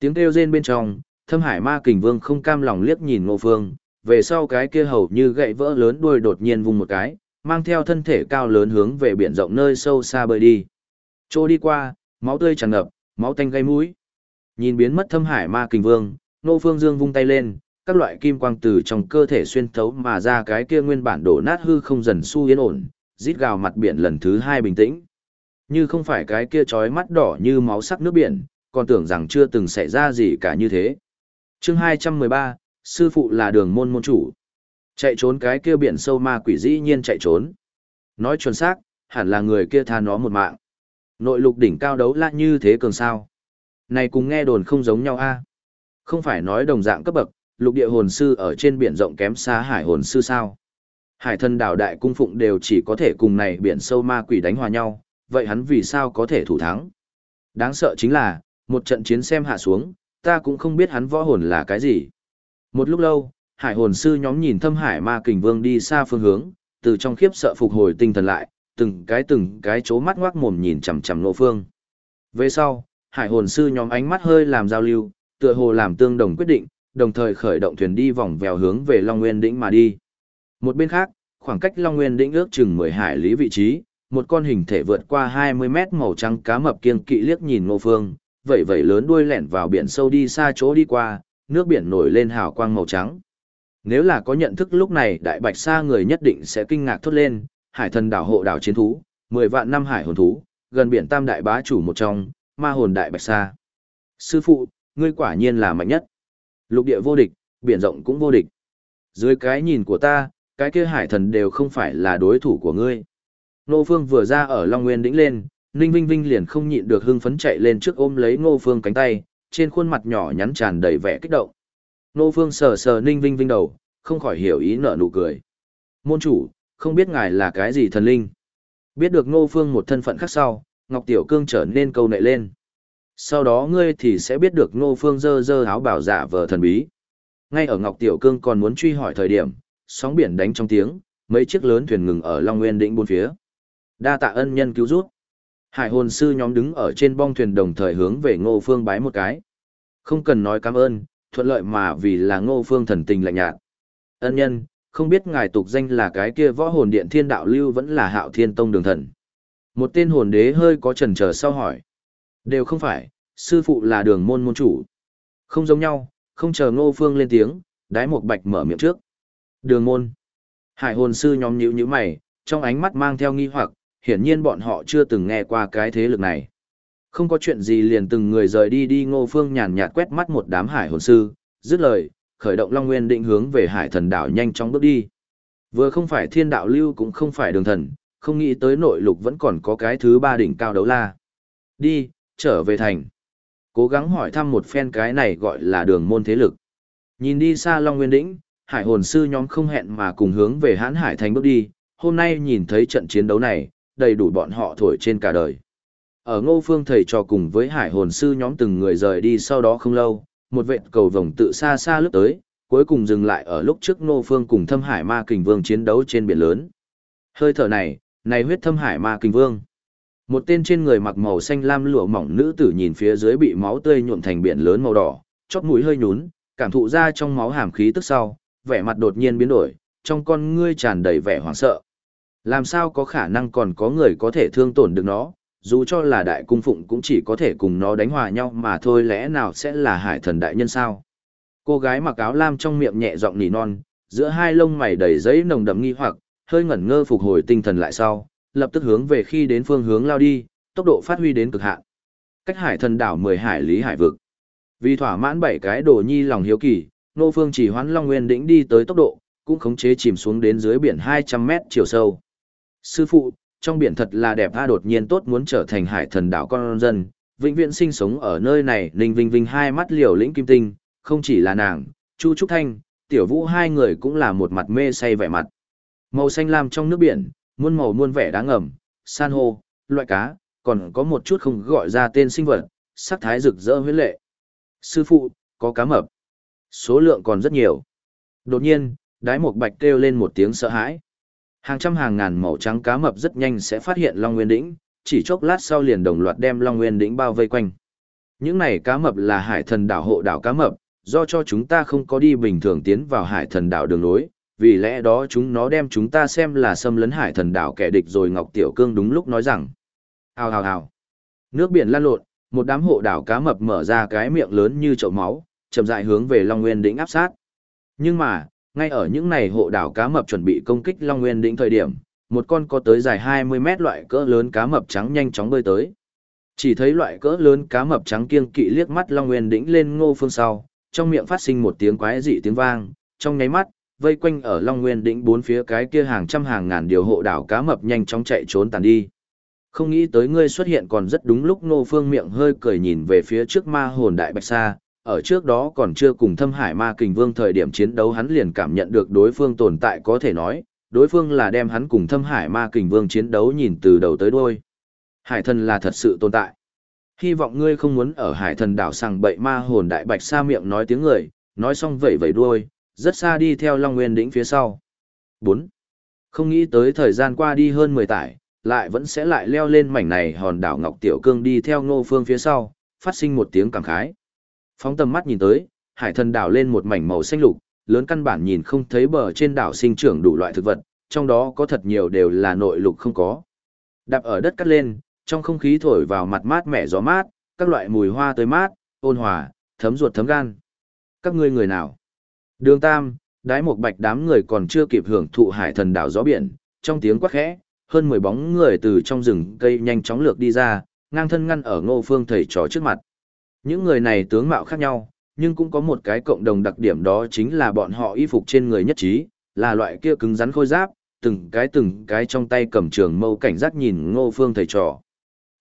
Tiếng kêu rên bên trong, thâm hải ma kình vương không cam lòng liếc nhìn ngô phương, về sau cái kia hầu như gậy vỡ lớn đuôi đột nhiên vùng một cái, mang theo thân thể cao lớn hướng về biển rộng nơi sâu xa bơi đi. Trô đi qua, máu tươi tràn ngập, máu tanh gây mũi. Nhìn biến mất thâm hải ma kình vương, ngô phương dương vung tay lên, các loại kim quang từ trong cơ thể xuyên thấu mà ra cái kia nguyên bản đổ nát hư không dần su yên ổn, rít gào mặt biển lần thứ hai bình tĩnh. Như không phải cái kia trói mắt đỏ như máu sắc nước biển, còn tưởng rằng chưa từng xảy ra gì cả như thế. chương 213, sư phụ là đường môn môn chủ. Chạy trốn cái kia biển sâu ma quỷ dĩ nhiên chạy trốn. Nói chuẩn xác, hẳn là người kia tha nó một mạng. Nội lục đỉnh cao đấu lạ như thế cường sao. Này cùng nghe đồn không giống nhau a Không phải nói đồng dạng cấp bậc, lục địa hồn sư ở trên biển rộng kém xa hải hồn sư sao. Hải thân đảo đại cung phụng đều chỉ có thể cùng này biển sâu ma quỷ đánh hòa nhau, vậy hắn vì sao có thể thủ thắng? Đáng sợ chính là, một trận chiến xem hạ xuống, ta cũng không biết hắn võ hồn là cái gì. Một lúc lâu, hải hồn sư nhóm nhìn thâm hải ma kình vương đi xa phương hướng, từ trong khiếp sợ phục hồi tinh thần lại, từng cái từng cái chố mắt ngoác mồm nhìn chằm chằm nộ phương. Về sau, hải hồn sư nhóm ánh mắt hơi làm giao lưu, tựa hồ làm tương đồng quyết định, đồng thời khởi động thuyền đi vòng vèo hướng về Long Nguyên Đĩnh mà đi. Một bên khác, khoảng cách Long Nguyên Đĩnh ước chừng 10 hải lý vị trí, một con hình thể vượt qua 20 mét màu trắng cá mập kiên kỵ liếc nhìn Ngô Phương, vậy vậy lớn đuôi lẻn vào biển sâu đi xa chỗ đi qua, nước biển nổi lên hào quang màu trắng. Nếu là có nhận thức lúc này đại bạch sa người nhất định sẽ kinh ngạc thốt lên, hải thần đảo hộ đảo chiến thú, 10 vạn năm hải hồn thú, gần biển tam đại bá chủ một trong, ma hồn đại bạch sa. Sư phụ, ngươi quả nhiên là mạnh nhất. Lục địa vô địch, biển rộng cũng vô địch. Dưới cái nhìn của ta, cái kia hải thần đều không phải là đối thủ của ngươi. Nô Phương vừa ra ở Long Nguyên đỉnh lên, Ninh Vinh Vinh liền không nhịn được hưng phấn chạy lên trước ôm lấy Ngô Phương cánh tay, trên khuôn mặt nhỏ nhắn tràn đầy vẻ kích động. Ngô Phương sờ sờ Ninh Vinh Vinh đầu, không khỏi hiểu ý nở nụ cười. Môn chủ, không biết ngài là cái gì thần linh. Biết được Ngô Phương một thân phận khác sau, Ngọc Tiểu Cương trở nên câu nệ lên. Sau đó ngươi thì sẽ biết được Ngô Phương dơ dơ áo bảo giả vờ thần bí. Ngay ở Ngọc Tiểu Cương còn muốn truy hỏi thời điểm, sóng biển đánh trong tiếng, mấy chiếc lớn thuyền ngừng ở Long Nguyên đỉnh bốn phía. Đa tạ ân nhân cứu giúp. Hải hồn sư nhóm đứng ở trên bong thuyền đồng thời hướng về Ngô Phương bái một cái. Không cần nói cảm ơn, thuận lợi mà vì là Ngô Phương thần tình lạnh nhạt. Ân nhân, không biết ngài tục danh là cái kia võ hồn điện thiên đạo lưu vẫn là hạo thiên tông đường thần. Một tên hồn đế hơi có chần chờ sau hỏi. Đều không phải, sư phụ là đường môn môn chủ. Không giống nhau, không chờ Ngô Phương lên tiếng, đái một bạch mở miệng trước. Đường môn. Hải hồn sư nhóm nhíu nhíu mày, trong ánh mắt mang theo nghi hoặc, hiển nhiên bọn họ chưa từng nghe qua cái thế lực này. Không có chuyện gì liền từng người rời đi đi ngô phương nhàn nhạt quét mắt một đám hải hồn sư, dứt lời, khởi động Long Nguyên định hướng về hải thần đảo nhanh chóng bước đi. Vừa không phải thiên đạo lưu cũng không phải đường thần, không nghĩ tới nội lục vẫn còn có cái thứ ba đỉnh cao đấu la. Đi, trở về thành. Cố gắng hỏi thăm một phen cái này gọi là đường môn thế lực. Nhìn đi xa Long Nguyên Đĩnh, hải hồn sư nhóm không hẹn mà cùng hướng về hãn hải thành bước đi. Hôm nay nhìn thấy trận chiến đấu này, đầy đủ bọn họ thổi trên cả đời. Ở ngô phương thầy trò cùng với hải hồn sư nhóm từng người rời đi sau đó không lâu, một vệt cầu vồng tự xa xa lướt tới, cuối cùng dừng lại ở lúc trước ngô phương cùng thâm hải ma kình vương chiến đấu trên biển lớn. Hơi thở này, này huyết thâm hải ma kình vương. Một tên trên người mặc màu xanh lam lụa mỏng nữ tử nhìn phía dưới bị máu tươi nhuộm thành biển lớn màu đỏ, chóp mũi hơi nhún, cảm thụ ra trong máu hàm khí tức sau, vẻ mặt đột nhiên biến đổi, trong con ngươi tràn đầy vẻ hoảng sợ. Làm sao có khả năng còn có người có thể thương tổn được nó, dù cho là đại cung phụng cũng chỉ có thể cùng nó đánh hòa nhau mà thôi lẽ nào sẽ là hải thần đại nhân sao. Cô gái mặc áo lam trong miệng nhẹ giọng nỉ non, giữa hai lông mày đầy giấy nồng đậm nghi hoặc, hơi ngẩn ngơ phục hồi tinh thần lại sau, lập tức hướng về khi đến phương hướng lao đi, tốc độ phát huy đến cực hạn. Cách hải thần đảo 10 hải lý hải vực. Vì thỏa mãn bảy cái đồ nhi lòng hiếu kỳ, nô phương chỉ hoán Long Nguyên đỉnh đi tới tốc độ, cũng khống chế chìm xuống đến dưới biển 200 mét chiều sâu. Sư phụ, trong biển thật là đẹp a đột nhiên tốt muốn trở thành hải thần đảo con dân, vĩnh viễn sinh sống ở nơi này, Ninh Vinh Vinh hai mắt liều lĩnh kim tinh, không chỉ là nàng, Chu Trúc Thanh, Tiểu Vũ hai người cũng là một mặt mê say vẻ mặt. Màu xanh lam trong nước biển, muôn màu muôn vẻ đáng ngầm, san hô, loại cá, còn có một chút không gọi ra tên sinh vật, sắc thái rực rỡ huyết lệ. Sư phụ, có cá mập. Số lượng còn rất nhiều. Đột nhiên, đái một bạch kêu lên một tiếng sợ hãi. Hàng trăm hàng ngàn màu trắng cá mập rất nhanh sẽ phát hiện Long Nguyên Đỉnh, chỉ chốc lát sau liền đồng loạt đem Long Nguyên Đỉnh bao vây quanh. Những này cá mập là hải thần đảo hộ đảo cá mập, do cho chúng ta không có đi bình thường tiến vào hải thần đảo đường lối, vì lẽ đó chúng nó đem chúng ta xem là xâm lấn hải thần đảo kẻ địch rồi Ngọc Tiểu Cương đúng lúc nói rằng. Hào hào hào. Nước biển lan lộn, một đám hộ đảo cá mập mở ra cái miệng lớn như chậu máu, chậm rãi hướng về Long Nguyên đỉnh áp sát. Nhưng mà, ngay ở những này hộ đảo cá mập chuẩn bị công kích Long Nguyên đỉnh thời điểm, một con có tới dài 20 mét loại cỡ lớn cá mập trắng nhanh chóng bơi tới. Chỉ thấy loại cỡ lớn cá mập trắng kiêng kỵ liếc mắt Long Nguyên đỉnh lên ngô phương sau, trong miệng phát sinh một tiếng quái dị tiếng vang, trong nháy mắt, vây quanh ở Long Nguyên đỉnh bốn phía cái kia hàng trăm hàng ngàn điều hộ đảo cá mập nhanh chóng chạy trốn tàn đi. Không nghĩ tới ngươi xuất hiện còn rất đúng lúc Ngô Phương miệng hơi cười nhìn về phía trước ma hồn đại bạch sa, ở trước đó còn chưa cùng thâm hải ma kình vương thời điểm chiến đấu hắn liền cảm nhận được đối phương tồn tại có thể nói, đối phương là đem hắn cùng thâm hải ma kình vương chiến đấu nhìn từ đầu tới đuôi. Hải thần là thật sự tồn tại. Hy vọng ngươi không muốn ở hải thần đảo sằng bậy ma hồn đại bạch xa miệng nói tiếng người, nói xong vẩy vẩy đuôi, rất xa đi theo Long Nguyên đỉnh phía sau. 4. Không nghĩ tới thời gian qua đi hơn 10 tải, lại vẫn sẽ lại leo lên mảnh này hòn đảo Ngọc Tiểu Cương đi theo ngô phương phía sau, phát sinh một tiếng cảm khái. Phóng tầm mắt nhìn tới, hải thần đảo lên một mảnh màu xanh lục, lớn căn bản nhìn không thấy bờ trên đảo sinh trưởng đủ loại thực vật, trong đó có thật nhiều đều là nội lục không có. Đạp ở đất cắt lên, trong không khí thổi vào mặt mát mẻ gió mát, các loại mùi hoa tới mát, ôn hòa, thấm ruột thấm gan. Các ngươi người nào? Đường Tam, đái một bạch đám người còn chưa kịp hưởng thụ hải thần đảo gió biển, trong tiếng quát khẽ, hơn 10 bóng người từ trong rừng cây nhanh chóng lược đi ra, ngang thân ngăn ở ngô phương thầy trò trước mặt. Những người này tướng mạo khác nhau, nhưng cũng có một cái cộng đồng đặc điểm đó chính là bọn họ y phục trên người nhất trí, là loại kia cứng rắn khôi giáp, từng cái từng cái trong tay cầm trường mâu cảnh giác nhìn ngô phương thầy trò.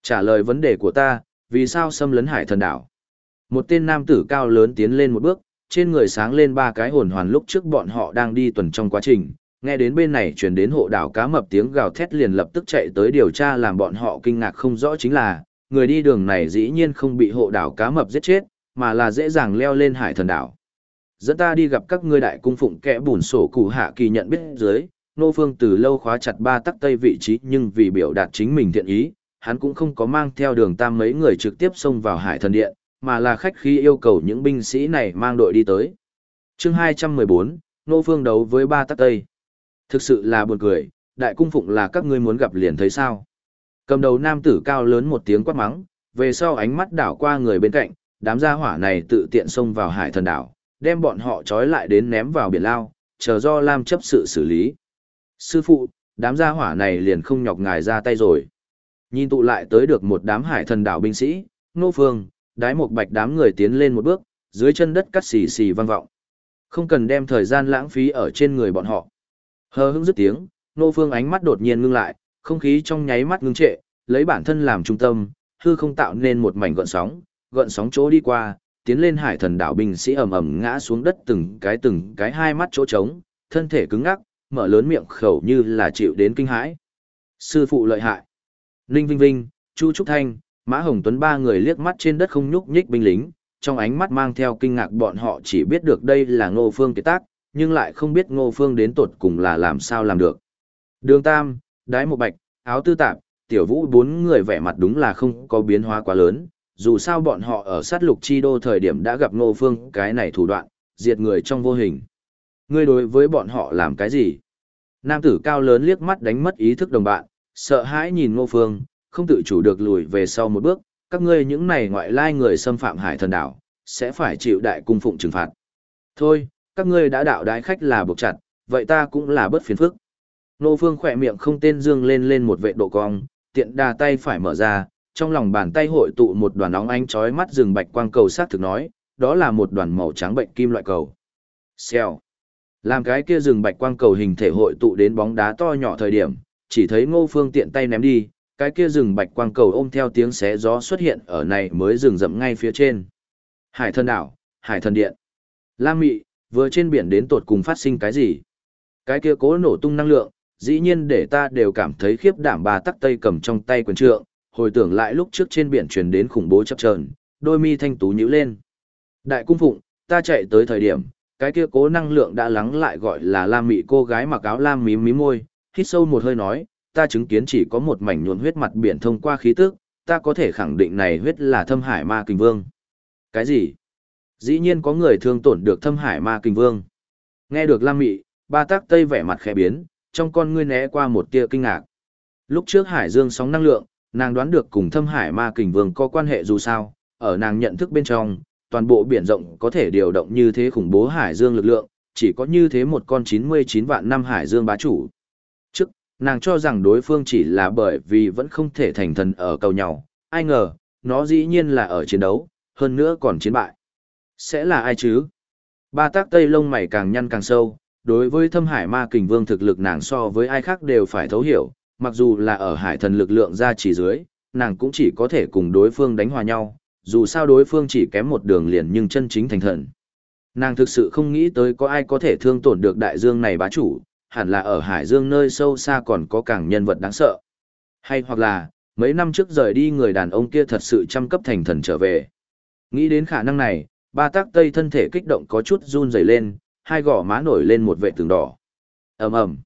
Trả lời vấn đề của ta, vì sao xâm lấn hải thần đảo? Một tên nam tử cao lớn tiến lên một bước, trên người sáng lên ba cái hồn hoàn lúc trước bọn họ đang đi tuần trong quá trình, nghe đến bên này truyền đến hộ đảo cá mập tiếng gào thét liền lập tức chạy tới điều tra làm bọn họ kinh ngạc không rõ chính là, người đi đường này dĩ nhiên không bị hộ đảo cá mập giết chết, mà là dễ dàng leo lên hải thần đảo. Dẫn ta đi gặp các ngươi đại cung phụng kẻ bùn sổ cụ hạ kỳ nhận biết dưới, nô phương từ lâu khóa chặt ba tắc tây vị trí nhưng vì biểu đạt chính mình thiện ý, hắn cũng không có mang theo đường tam mấy người trực tiếp xông vào hải thần điện, mà là khách khi yêu cầu những binh sĩ này mang đội đi tới. chương 214, nô phương đấu với ba tắc tây. Thực sự là buồn cười, đại cung phụng là các ngươi muốn gặp liền thấy sao. Cầm đầu nam tử cao lớn một tiếng quát mắng, về sau ánh mắt đảo qua người bên cạnh, đám gia hỏa này tự tiện xông vào hải thần đảo, đem bọn họ trói lại đến ném vào biển lao, chờ do Lam chấp sự xử lý. Sư phụ, đám gia hỏa này liền không nhọc ngài ra tay rồi. Nhìn tụ lại tới được một đám hải thần đảo binh sĩ, nô phương, đái một bạch đám người tiến lên một bước, dưới chân đất cắt xì xì vang vọng. Không cần đem thời gian lãng phí ở trên người bọn họ. Hờ hững dứt tiếng, nô phương ánh mắt đột nhiên ngưng lại, không khí trong nháy mắt ngưng trệ, lấy bản thân làm trung tâm, hư không tạo nên một mảnh gợn sóng, gợn sóng chỗ đi qua, tiến lên hải thần đảo binh sĩ ầm ầm ngã xuống đất từng cái từng cái hai mắt chỗ trống, thân thể cứng ngắc, mở lớn miệng khẩu như là chịu đến kinh hãi. Sư phụ lợi hại. Ninh Vinh Vinh, Chu Trúc Thanh, Mã Hồng Tuấn ba người liếc mắt trên đất không nhúc nhích binh lính, trong ánh mắt mang theo kinh ngạc bọn họ chỉ biết được đây là Ngô Phương kế tác, nhưng lại không biết Ngô Phương đến tột cùng là làm sao làm được. Đường Tam, Đái Một Bạch, Áo Tư Tạp, Tiểu Vũ bốn người vẻ mặt đúng là không có biến hóa quá lớn, dù sao bọn họ ở sát lục chi đô thời điểm đã gặp Ngô Phương cái này thủ đoạn, diệt người trong vô hình. Ngươi đối với bọn họ làm cái gì? Nam tử cao lớn liếc mắt đánh mất ý thức đồng bạn, sợ hãi nhìn Ngô Phương, không tự chủ được lùi về sau một bước, các ngươi những này ngoại lai người xâm phạm hải thần đảo, sẽ phải chịu đại cung phụng trừng phạt. Thôi, các ngươi đã đạo đái khách là buộc chặt, vậy ta cũng là bất phiền phức. Nô Phương khỏe miệng không tên dương lên lên một vệ độ cong, tiện đà tay phải mở ra, trong lòng bàn tay hội tụ một đoàn nóng ánh chói mắt rừng bạch quang cầu sát thực nói, đó là một đoàn màu trắng bệnh kim loại cầu. Xèo. Làm cái kia rừng bạch quang cầu hình thể hội tụ đến bóng đá to nhỏ thời điểm, chỉ thấy Ngô Phương tiện tay ném đi, cái kia rừng bạch quang cầu ôm theo tiếng xé gió xuất hiện ở này mới rừng rậm ngay phía trên. Hải thần đảo, hải thần điện. Lam Mị, vừa trên biển đến tột cùng phát sinh cái gì? Cái kia cố nổ tung năng lượng, dĩ nhiên để ta đều cảm thấy khiếp đảm bà tắc tây cầm trong tay quyền trượng, hồi tưởng lại lúc trước trên biển truyền đến khủng bố chập chờn, đôi mi thanh tú nhíu lên. Đại cung phụng, ta chạy tới thời điểm, cái kia cố năng lượng đã lắng lại gọi là lam mị cô gái mặc áo lam mím mím môi, hít sâu một hơi nói, ta chứng kiến chỉ có một mảnh nhuộn huyết mặt biển thông qua khí tức, ta có thể khẳng định này huyết là thâm hải ma kình vương. Cái gì? Dĩ nhiên có người thương tổn được thâm hải ma kình vương. Nghe được Lam Mị, ba tác tây vẻ mặt khẽ biến, trong con ngươi né qua một tia kinh ngạc. Lúc trước hải dương sóng năng lượng, nàng đoán được cùng thâm hải ma kình vương có quan hệ dù sao, ở nàng nhận thức bên trong, toàn bộ biển rộng có thể điều động như thế khủng bố hải dương lực lượng, chỉ có như thế một con 99 vạn năm hải dương bá chủ. Trước, nàng cho rằng đối phương chỉ là bởi vì vẫn không thể thành thần ở cầu nhau, ai ngờ, nó dĩ nhiên là ở chiến đấu, hơn nữa còn chiến bại. Sẽ là ai chứ? Ba tác tây lông mày càng nhăn càng sâu, đối với thâm hải ma kình vương thực lực nàng so với ai khác đều phải thấu hiểu, mặc dù là ở hải thần lực lượng ra chỉ dưới, nàng cũng chỉ có thể cùng đối phương đánh hòa nhau, dù sao đối phương chỉ kém một đường liền nhưng chân chính thành thần. Nàng thực sự không nghĩ tới có ai có thể thương tổn được đại dương này bá chủ, hẳn là ở hải dương nơi sâu xa còn có càng nhân vật đáng sợ. Hay hoặc là, mấy năm trước rời đi người đàn ông kia thật sự chăm cấp thành thần trở về. Nghĩ đến khả năng này, ba tác tây thân thể kích động có chút run rẩy lên, hai gò má nổi lên một vệ tường đỏ. ầm ầm.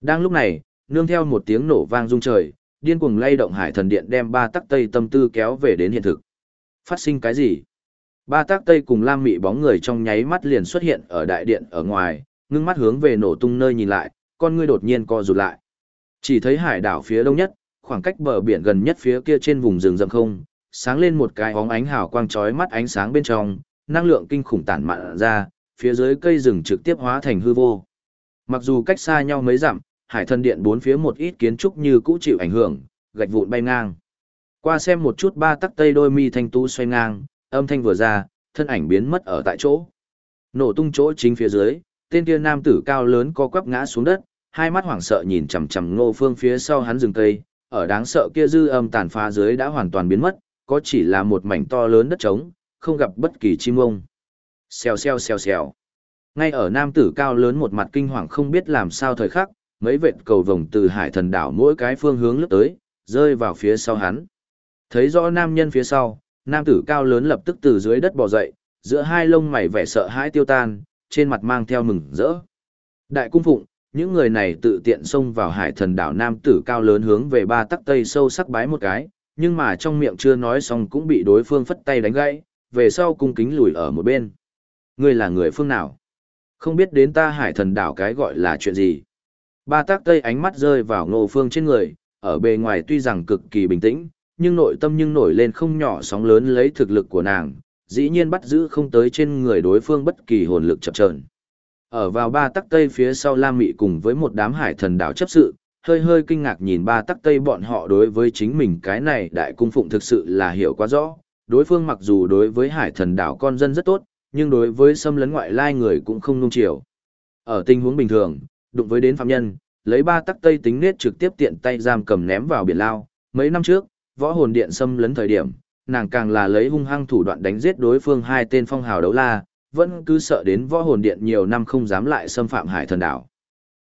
Đang lúc này, nương theo một tiếng nổ vang rung trời, điên cuồng lay động hải thần điện đem ba tắc tây tâm tư kéo về đến hiện thực. Phát sinh cái gì? Ba tác tây cùng lam mị bóng người trong nháy mắt liền xuất hiện ở đại điện ở ngoài, ngưng mắt hướng về nổ tung nơi nhìn lại, con ngươi đột nhiên co rụt lại. Chỉ thấy hải đảo phía đông nhất, khoảng cách bờ biển gần nhất phía kia trên vùng rừng rậm không, sáng lên một cái óng ánh hào quang chói mắt ánh sáng bên trong, năng lượng kinh khủng tản mạn ra, phía dưới cây rừng trực tiếp hóa thành hư vô. Mặc dù cách xa nhau mấy dặm, hải thần điện bốn phía một ít kiến trúc như cũ chịu ảnh hưởng, gạch vụn bay ngang. Qua xem một chút ba tắc tây đôi mi thanh tú xoay ngang, âm thanh vừa ra, thân ảnh biến mất ở tại chỗ. Nổ tung chỗ chính phía dưới, tên kia nam tử cao lớn co quắp ngã xuống đất, hai mắt hoảng sợ nhìn chằm chằm Ngô Phương phía sau hắn rừng cây, ở đáng sợ kia dư âm tàn phá dưới đã hoàn toàn biến mất, có chỉ là một mảnh to lớn đất trống, không gặp bất kỳ chim ông. Xèo xèo xèo xèo. Ngay ở nam tử cao lớn một mặt kinh hoàng không biết làm sao thời khắc, mấy vệt cầu vồng từ hải thần đảo mỗi cái phương hướng lướt tới, rơi vào phía sau hắn. Thấy rõ nam nhân phía sau, nam tử cao lớn lập tức từ dưới đất bò dậy, giữa hai lông mày vẻ sợ hãi tiêu tan, trên mặt mang theo mừng rỡ. Đại cung phụng, những người này tự tiện xông vào hải thần đảo nam tử cao lớn hướng về ba tắc tây sâu sắc bái một cái, nhưng mà trong miệng chưa nói xong cũng bị đối phương phất tay đánh gãy, về sau cung kính lùi ở một bên. Ngươi là người phương nào? Không biết đến ta hải thần đảo cái gọi là chuyện gì? Ba tác tây ánh mắt rơi vào ngô phương trên người, ở bề ngoài tuy rằng cực kỳ bình tĩnh, nhưng nội tâm nhưng nổi lên không nhỏ sóng lớn lấy thực lực của nàng, dĩ nhiên bắt giữ không tới trên người đối phương bất kỳ hồn lực chập chờn. Ở vào ba tắc tây phía sau Lam Mị cùng với một đám hải thần đảo chấp sự, hơi hơi kinh ngạc nhìn ba tắc tây bọn họ đối với chính mình cái này đại cung phụng thực sự là hiểu quá rõ. Đối phương mặc dù đối với hải thần đảo con dân rất tốt, nhưng đối với xâm lấn ngoại lai người cũng không nung chiều. Ở tình huống bình thường, đụng với đến phạm nhân, lấy ba tắc tây tính nết trực tiếp tiện tay giam cầm ném vào biển lao. Mấy năm trước, võ hồn điện xâm lấn thời điểm, nàng càng là lấy hung hăng thủ đoạn đánh giết đối phương hai tên phong hào đấu la, vẫn cứ sợ đến võ hồn điện nhiều năm không dám lại xâm phạm hải thần đảo.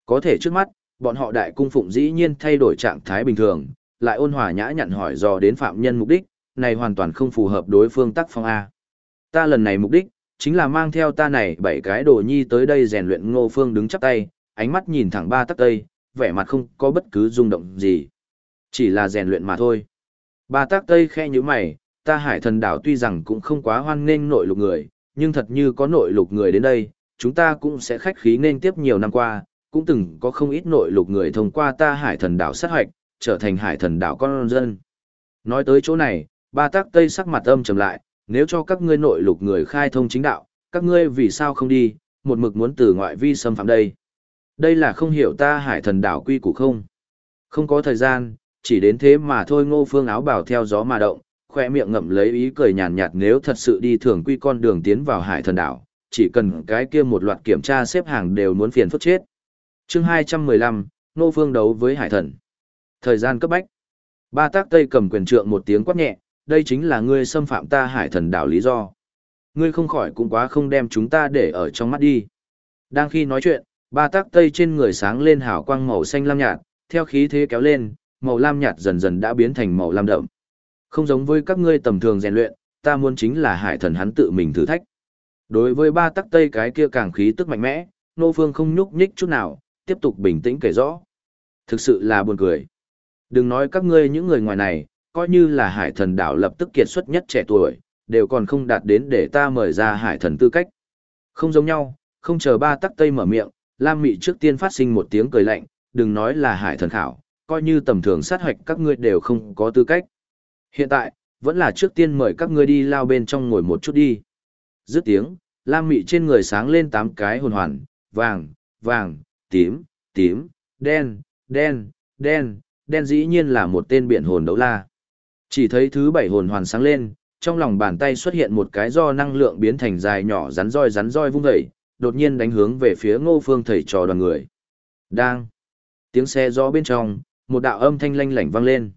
Có thể trước mắt, bọn họ đại cung phụng dĩ nhiên thay đổi trạng thái bình thường, lại ôn hòa nhã nhặn hỏi dò đến phạm nhân mục đích, này hoàn toàn không phù hợp đối phương tác phong A. Ta lần này mục đích, chính là mang theo ta này bảy cái đồ nhi tới đây rèn luyện ngô phương đứng chắp tay, ánh mắt nhìn thẳng ba tắc tây, vẻ mặt không có bất cứ rung động gì. Chỉ là rèn luyện mà thôi. Ba tắc tây khe như mày, ta hải thần đảo tuy rằng cũng không quá hoan nghênh nội lục người, nhưng thật như có nội lục người đến đây, chúng ta cũng sẽ khách khí nên tiếp nhiều năm qua, cũng từng có không ít nội lục người thông qua ta hải thần đảo sát hoạch, trở thành hải thần đảo con dân. Nói tới chỗ này, ba tác tây sắc mặt âm trầm lại, nếu cho các ngươi nội lục người khai thông chính đạo, các ngươi vì sao không đi, một mực muốn từ ngoại vi xâm phạm đây. Đây là không hiểu ta hải thần đảo quy củ không. Không có thời gian, chỉ đến thế mà thôi ngô phương áo bảo theo gió mà động, khoe miệng ngậm lấy ý cười nhàn nhạt nếu thật sự đi thường quy con đường tiến vào hải thần đảo, chỉ cần cái kia một loạt kiểm tra xếp hàng đều muốn phiền phức chết. chương 215, ngô phương đấu với hải thần. Thời gian cấp bách. Ba tác tây cầm quyền trượng một tiếng quát nhẹ, đây chính là ngươi xâm phạm ta hải thần đảo lý do. Ngươi không khỏi cũng quá không đem chúng ta để ở trong mắt đi. Đang khi nói chuyện, ba tác tây trên người sáng lên hào quang màu xanh lam nhạt, theo khí thế kéo lên, màu lam nhạt dần dần đã biến thành màu lam đậm. Không giống với các ngươi tầm thường rèn luyện, ta muốn chính là hải thần hắn tự mình thử thách. Đối với ba tắc tây cái kia càng khí tức mạnh mẽ, nô phương không nhúc nhích chút nào, tiếp tục bình tĩnh kể rõ. Thực sự là buồn cười. Đừng nói các ngươi những người ngoài này, coi như là hải thần đảo lập tức kiệt xuất nhất trẻ tuổi, đều còn không đạt đến để ta mời ra hải thần tư cách. Không giống nhau, không chờ ba tắc tây mở miệng, Lam Mị trước tiên phát sinh một tiếng cười lạnh, đừng nói là hải thần khảo, coi như tầm thường sát hoạch các ngươi đều không có tư cách. Hiện tại, vẫn là trước tiên mời các ngươi đi lao bên trong ngồi một chút đi. Dứt tiếng, Lam Mị trên người sáng lên tám cái hồn hoàn, vàng, vàng, tím, tím, đen, đen, đen, đen dĩ nhiên là một tên biển hồn đấu la. Chỉ thấy thứ bảy hồn hoàn sáng lên, trong lòng bàn tay xuất hiện một cái do năng lượng biến thành dài nhỏ rắn roi rắn roi vung dậy, đột nhiên đánh hướng về phía ngô phương thầy trò đoàn người. Đang. Tiếng xe gió bên trong, một đạo âm thanh lanh lảnh vang lên.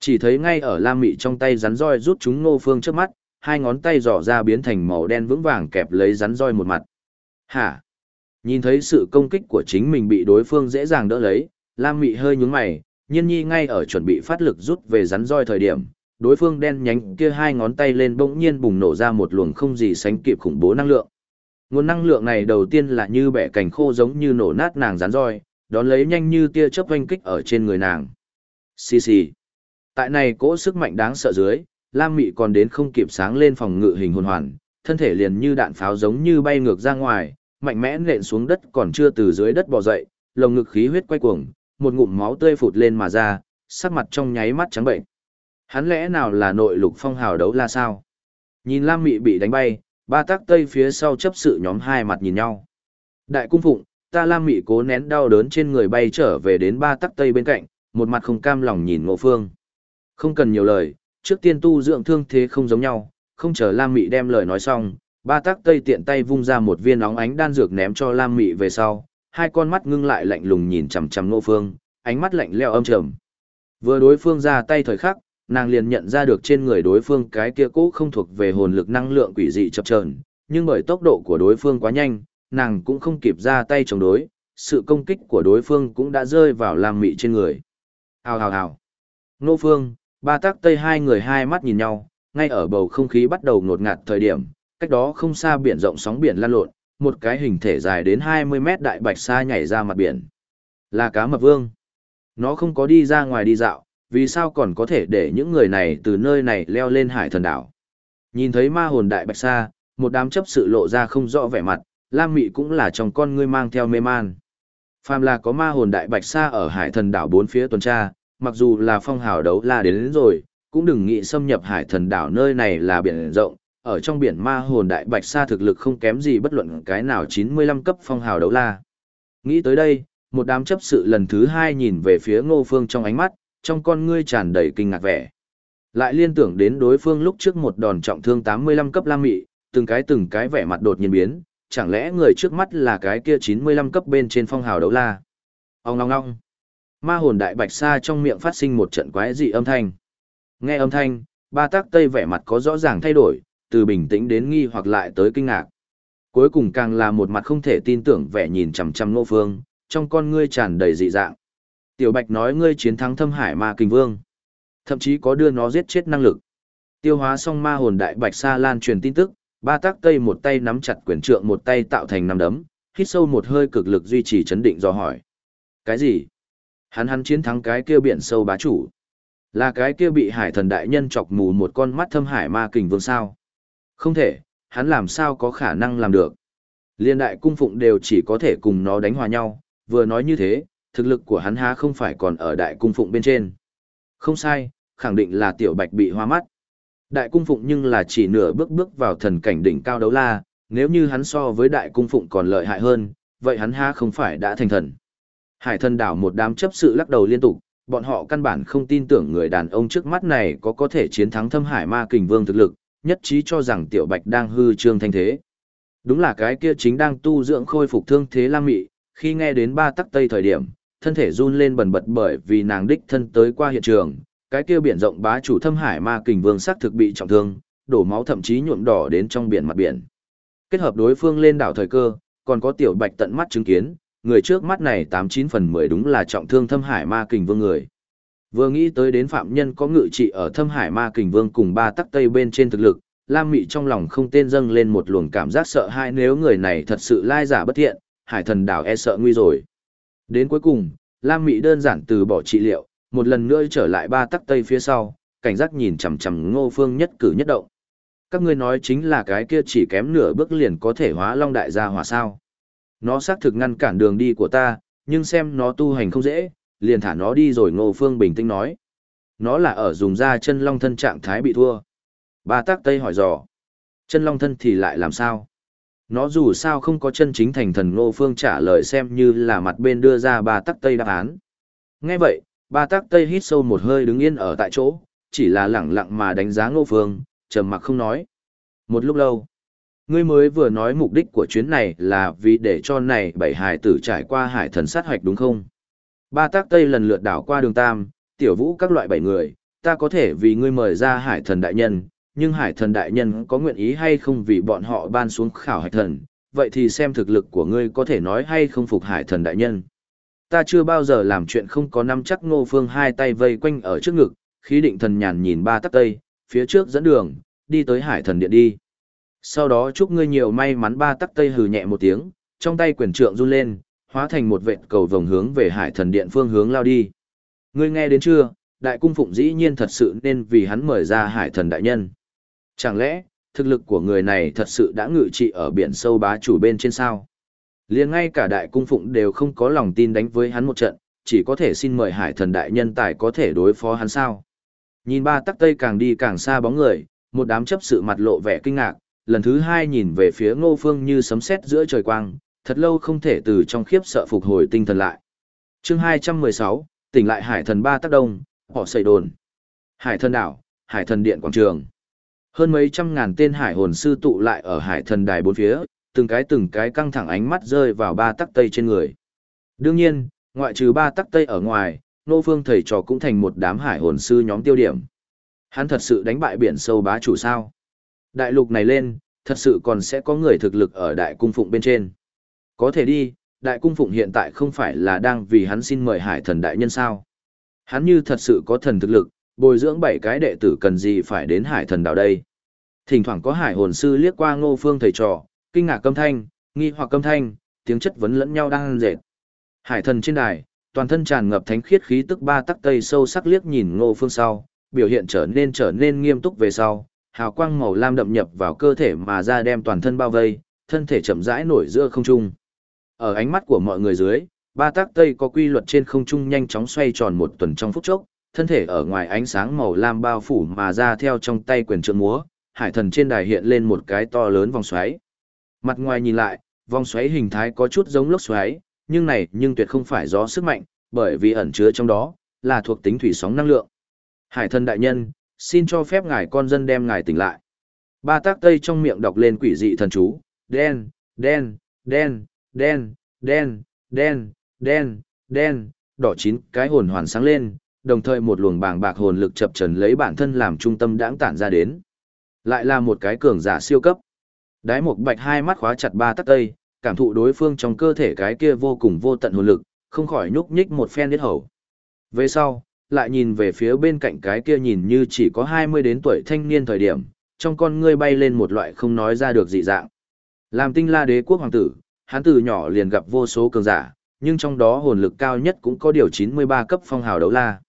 Chỉ thấy ngay ở Lam Mị trong tay rắn roi rút chúng ngô phương trước mắt, hai ngón tay dò ra biến thành màu đen vững vàng kẹp lấy rắn roi một mặt. Hả? Nhìn thấy sự công kích của chính mình bị đối phương dễ dàng đỡ lấy, Lam Mị hơi nhướng mày, nhiên nhi ngay ở chuẩn bị phát lực rút về rắn roi thời điểm, đối phương đen nhánh kia hai ngón tay lên bỗng nhiên bùng nổ ra một luồng không gì sánh kịp khủng bố năng lượng. Nguồn năng lượng này đầu tiên là như bẻ cành khô giống như nổ nát nàng rắn roi, đón lấy nhanh như tia chớp oanh kích ở trên người nàng. Xì xì. Tại này cỗ sức mạnh đáng sợ dưới, Lam Mị còn đến không kịp sáng lên phòng ngự hình hồn hoàn, thân thể liền như đạn pháo giống như bay ngược ra ngoài, mạnh mẽ nện xuống đất còn chưa từ dưới đất bò dậy, lồng ngực khí huyết quay cuồng, một ngụm máu tươi phụt lên mà ra, sắc mặt trong nháy mắt trắng bệnh. Hắn lẽ nào là nội lục phong hào đấu la sao? Nhìn Lam Mị bị đánh bay, ba tác tây phía sau chấp sự nhóm hai mặt nhìn nhau. Đại cung phụng, ta Lam Mị cố nén đau đớn trên người bay trở về đến ba tắc tây bên cạnh, một mặt không cam lòng nhìn ngộ phương. Không cần nhiều lời, trước tiên tu dưỡng thương thế không giống nhau, không chờ Lam Mị đem lời nói xong, ba tắc tây tiện tay vung ra một viên óng ánh đan dược ném cho Lam Mị về sau, hai con mắt ngưng lại lạnh lùng nhìn chằm chằm Ngô phương, ánh mắt lạnh lẽo âm trầm. Vừa đối phương ra tay thời khắc, nàng liền nhận ra được trên người đối phương cái kia cũ không thuộc về hồn lực năng lượng quỷ dị chập chờn, nhưng bởi tốc độ của đối phương quá nhanh, nàng cũng không kịp ra tay chống đối, sự công kích của đối phương cũng đã rơi vào làm Mị trên người. Hào hào hào. Nô Phương, ba tác tây hai người hai mắt nhìn nhau, ngay ở bầu không khí bắt đầu ngột ngạt thời điểm, cách đó không xa biển rộng sóng biển lan lộn, một cái hình thể dài đến 20 mét đại bạch sa nhảy ra mặt biển. Là cá mập vương. Nó không có đi ra ngoài đi dạo, vì sao còn có thể để những người này từ nơi này leo lên hải thần đảo. Nhìn thấy ma hồn đại bạch sa, một đám chấp sự lộ ra không rõ vẻ mặt, Lam Mị cũng là trong con ngươi mang theo mê man. Phàm là có ma hồn đại bạch sa ở hải thần đảo bốn phía tuần tra, mặc dù là phong hào đấu la đến, đến rồi, cũng đừng nghĩ xâm nhập hải thần đảo nơi này là biển rộng, ở trong biển ma hồn đại bạch sa thực lực không kém gì bất luận cái nào 95 cấp phong hào đấu la. Nghĩ tới đây, một đám chấp sự lần thứ hai nhìn về phía ngô phương trong ánh mắt, trong con ngươi tràn đầy kinh ngạc vẻ. Lại liên tưởng đến đối phương lúc trước một đòn trọng thương 85 cấp lam mị, từng cái từng cái vẻ mặt đột nhiên biến, chẳng lẽ người trước mắt là cái kia 95 cấp bên trên phong hào đấu la? Ông ngong ngong. Ma hồn đại bạch sa trong miệng phát sinh một trận quái dị âm thanh. Nghe âm thanh, ba tác tây vẻ mặt có rõ ràng thay đổi, từ bình tĩnh đến nghi hoặc lại tới kinh ngạc. Cuối cùng càng là một mặt không thể tin tưởng vẻ nhìn chằm chằm nô phương, trong con ngươi tràn đầy dị dạng. Tiểu bạch nói ngươi chiến thắng thâm hải ma kình vương. Thậm chí có đưa nó giết chết năng lực. Tiêu hóa xong ma hồn đại bạch sa lan truyền tin tức, Ba tác tây một tay nắm chặt quyền trượng một tay tạo thành năm đấm, hít sâu một hơi cực lực duy trì chấn định do hỏi. Cái gì? Hắn hắn chiến thắng cái kia biển sâu bá chủ. Là cái kia bị hải thần đại nhân chọc mù một con mắt thâm hải ma kình vương sao? Không thể, hắn làm sao có khả năng làm được. Liên đại cung phụng đều chỉ có thể cùng nó đánh hòa nhau, vừa nói như thế, thực lực của hắn há không phải còn ở đại cung phụng bên trên. Không sai, khẳng định là tiểu bạch bị hoa mắt. Đại cung phụng nhưng là chỉ nửa bước bước vào thần cảnh đỉnh cao đấu la, nếu như hắn so với đại cung phụng còn lợi hại hơn, vậy hắn ha không phải đã thành thần. Hải thần đảo một đám chấp sự lắc đầu liên tục, bọn họ căn bản không tin tưởng người đàn ông trước mắt này có có thể chiến thắng thâm hải ma kình vương thực lực, nhất trí cho rằng tiểu bạch đang hư trương thanh thế. Đúng là cái kia chính đang tu dưỡng khôi phục thương thế lam mị, khi nghe đến ba tắc tây thời điểm, thân thể run lên bần bật bởi vì nàng đích thân tới qua hiện trường, cái kia biển rộng bá chủ thâm hải ma kình vương sắc thực bị trọng thương, đổ máu thậm chí nhuộm đỏ đến trong biển mặt biển. Kết hợp đối phương lên đảo thời cơ, còn có tiểu bạch tận mắt chứng kiến, người trước mắt này tám chín phần mười đúng là trọng thương thâm hải ma kình vương người. Vừa nghĩ tới đến phạm nhân có ngự trị ở thâm hải ma kình vương cùng ba tắc tây bên trên thực lực, Lam Mị trong lòng không tên dâng lên một luồng cảm giác sợ hãi nếu người này thật sự lai giả bất thiện, hải thần đảo e sợ nguy rồi. Đến cuối cùng, Lam Mị đơn giản từ bỏ trị liệu, một lần nữa trở lại ba tắc tây phía sau, cảnh giác nhìn chằm chằm Ngô Phương nhất cử nhất động. Các ngươi nói chính là cái kia chỉ kém nửa bước liền có thể hóa long đại gia hỏa sao? Nó xác thực ngăn cản đường đi của ta, nhưng xem nó tu hành không dễ, liền thả nó đi rồi Ngô Phương bình tĩnh nói. Nó là ở dùng ra chân long thân trạng thái bị thua. Ba tác Tây hỏi dò. Chân long thân thì lại làm sao? Nó dù sao không có chân chính thành thần Ngô Phương trả lời xem như là mặt bên đưa ra ba tác Tây đáp án. Nghe vậy, ba tác Tây hít sâu một hơi đứng yên ở tại chỗ, chỉ là lẳng lặng mà đánh giá Ngô Phương, trầm mặc không nói. Một lúc lâu, ngươi mới vừa nói mục đích của chuyến này là vì để cho này bảy hải tử trải qua hải thần sát hoạch đúng không? Ba tác Tây lần lượt đảo qua đường Tam, tiểu vũ các loại bảy người, ta có thể vì ngươi mời ra hải thần đại nhân, nhưng hải thần đại nhân có nguyện ý hay không vì bọn họ ban xuống khảo hải thần, vậy thì xem thực lực của ngươi có thể nói hay không phục hải thần đại nhân. Ta chưa bao giờ làm chuyện không có năm chắc ngô phương hai tay vây quanh ở trước ngực, khí định thần nhàn nhìn ba tắc tây, phía trước dẫn đường, đi tới hải thần điện đi. Sau đó chúc ngươi nhiều may mắn ba tắc tây hừ nhẹ một tiếng, trong tay quyền trượng run lên, hóa thành một vệt cầu vồng hướng về hải thần điện phương hướng lao đi. Ngươi nghe đến chưa, đại cung phụng dĩ nhiên thật sự nên vì hắn mời ra hải thần đại nhân. Chẳng lẽ, thực lực của người này thật sự đã ngự trị ở biển sâu bá chủ bên trên sao? liền ngay cả đại cung phụng đều không có lòng tin đánh với hắn một trận, chỉ có thể xin mời hải thần đại nhân tài có thể đối phó hắn sao. Nhìn ba tắc tây càng đi càng xa bóng người, một đám chấp sự mặt lộ vẻ kinh ngạc, lần thứ hai nhìn về phía ngô phương như sấm sét giữa trời quang, thật lâu không thể từ trong khiếp sợ phục hồi tinh thần lại. chương 216, tỉnh lại hải thần ba tắc đông, họ xây đồn. Hải thần đảo, hải thần điện quảng trường. Hơn mấy trăm ngàn tên hải hồn sư tụ lại ở hải thần đài bốn phía, từng cái từng cái căng thẳng ánh mắt rơi vào ba tắc tây trên người. Đương nhiên, ngoại trừ ba tắc tây ở ngoài, nô phương thầy trò cũng thành một đám hải hồn sư nhóm tiêu điểm. Hắn thật sự đánh bại biển sâu bá chủ sao. Đại lục này lên, thật sự còn sẽ có người thực lực ở đại cung phụng bên trên. Có thể đi, đại cung phụng hiện tại không phải là đang vì hắn xin mời hải thần đại nhân sao. Hắn như thật sự có thần thực lực, bồi dưỡng bảy cái đệ tử cần gì phải đến hải thần đảo đây. Thỉnh thoảng có hải hồn sư liếc qua ngô phương thầy trò, kinh ngạc câm thanh, nghi hoặc câm thanh, tiếng chất vấn lẫn nhau đang dệt. Hải thần trên đài, toàn thân tràn ngập thánh khiết khí tức ba tắc tây sâu sắc liếc nhìn ngô phương sau, biểu hiện trở nên trở nên nghiêm túc về sau, hào quang màu lam đậm nhập vào cơ thể mà ra đem toàn thân bao vây, thân thể chậm rãi nổi giữa không trung. Ở ánh mắt của mọi người dưới, ba tác tây có quy luật trên không trung nhanh chóng xoay tròn một tuần trong phút chốc, thân thể ở ngoài ánh sáng màu lam bao phủ mà ra theo trong tay quyền trượng múa, hải thần trên đài hiện lên một cái to lớn vòng xoáy. Mặt ngoài nhìn lại, vòng xoáy hình thái có chút giống lốc xoáy, nhưng này nhưng tuyệt không phải gió sức mạnh, bởi vì ẩn chứa trong đó là thuộc tính thủy sóng năng lượng. Hải thần đại nhân, xin cho phép ngài con dân đem ngài tỉnh lại. Ba tác tây trong miệng đọc lên quỷ dị thần chú, đen, đen, đen, đen, đen, đen, đen, đen, đỏ chín cái hồn hoàn sáng lên, đồng thời một luồng bàng bạc hồn lực chập trần lấy bản thân làm trung tâm đãng tản ra đến. Lại là một cái cường giả siêu cấp. Đái một bạch hai mắt khóa chặt ba tắc tây, cảm thụ đối phương trong cơ thể cái kia vô cùng vô tận hồn lực, không khỏi nhúc nhích một phen điết hầu. Về sau, lại nhìn về phía bên cạnh cái kia nhìn như chỉ có 20 đến tuổi thanh niên thời điểm, trong con ngươi bay lên một loại không nói ra được dị dạng. Làm tinh la đế quốc hoàng tử, hắn từ nhỏ liền gặp vô số cường giả, nhưng trong đó hồn lực cao nhất cũng có điều 93 cấp phong hào đấu la.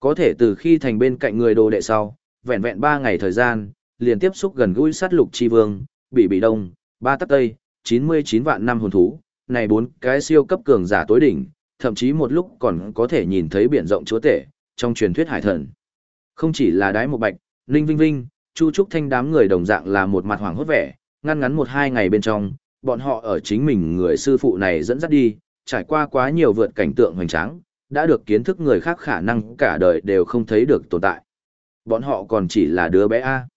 Có thể từ khi thành bên cạnh người đồ đệ sau, vẹn vẹn 3 ngày thời gian, liền tiếp xúc gần gũi sát lục chi vương, bị bị đông, ba tắc tây, 99 vạn năm hồn thú, này bốn cái siêu cấp cường giả tối đỉnh, thậm chí một lúc còn có thể nhìn thấy biển rộng chúa tể, trong truyền thuyết hải thần. Không chỉ là đái một bạch, Ninh Vinh Vinh, Chu Trúc Thanh đám người đồng dạng là một mặt hoảng hốt vẻ, ngăn ngắn một hai ngày bên trong, bọn họ ở chính mình người sư phụ này dẫn dắt đi, trải qua quá nhiều vượt cảnh tượng hoành tráng, đã được kiến thức người khác khả năng cả đời đều không thấy được tồn tại. Bọn họ còn chỉ là đứa bé A.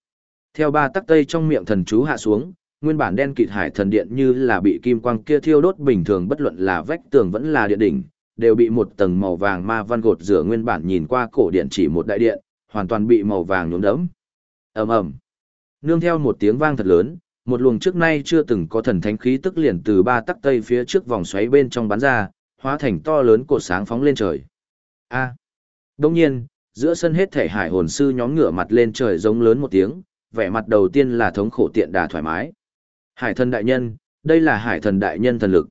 Theo ba tắc tây trong miệng thần chú hạ xuống, nguyên bản đen kịt hải thần điện như là bị kim quang kia thiêu đốt bình thường bất luận là vách tường vẫn là địa đỉnh, đều bị một tầng màu vàng ma văn gột rửa nguyên bản nhìn qua cổ điện chỉ một đại điện, hoàn toàn bị màu vàng nhuốm đẫm. Ầm ầm. Nương theo một tiếng vang thật lớn, một luồng trước nay chưa từng có thần thánh khí tức liền từ ba tắc tây phía trước vòng xoáy bên trong bắn ra, hóa thành to lớn cột sáng phóng lên trời. A. À. Đương nhiên, giữa sân hết thể hải hồn sư nhóm ngửa mặt lên trời giống lớn một tiếng, vẻ mặt đầu tiên là thống khổ tiện đà thoải mái. Hải thần đại nhân, đây là hải thần đại nhân thần lực.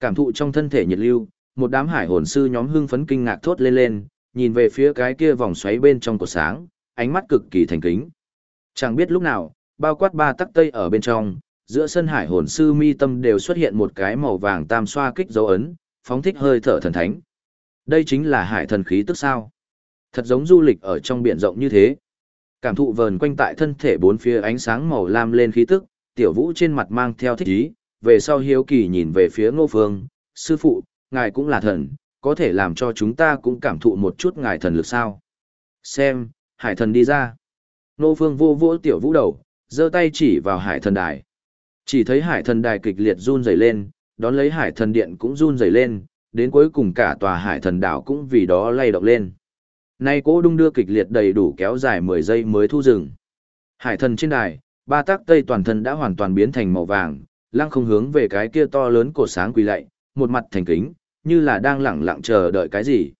Cảm thụ trong thân thể nhiệt lưu, một đám hải hồn sư nhóm hưng phấn kinh ngạc thốt lên lên, nhìn về phía cái kia vòng xoáy bên trong cột sáng, ánh mắt cực kỳ thành kính. Chẳng biết lúc nào, bao quát ba tắc tây ở bên trong, giữa sân hải hồn sư mi tâm đều xuất hiện một cái màu vàng tam xoa kích dấu ấn, phóng thích hơi thở thần thánh. Đây chính là hải thần khí tức sao. Thật giống du lịch ở trong biển rộng như thế. Cảm thụ vờn quanh tại thân thể bốn phía ánh sáng màu lam lên khí tức, tiểu vũ trên mặt mang theo thích ý, về sau hiếu kỳ nhìn về phía ngô phương, sư phụ, ngài cũng là thần, có thể làm cho chúng ta cũng cảm thụ một chút ngài thần lực sao. Xem, hải thần đi ra. Ngô phương vô vỗ tiểu vũ đầu, giơ tay chỉ vào hải thần đài. Chỉ thấy hải thần đài kịch liệt run rẩy lên, đón lấy hải thần điện cũng run rẩy lên, đến cuối cùng cả tòa hải thần đảo cũng vì đó lay động lên. Nay cỗ đung đưa kịch liệt đầy đủ kéo dài 10 giây mới thu dừng. Hải thần trên đài, ba tác tây toàn thân đã hoàn toàn biến thành màu vàng, lăng không hướng về cái kia to lớn cổ sáng quỳ lạy, một mặt thành kính, như là đang lẳng lặng chờ đợi cái gì.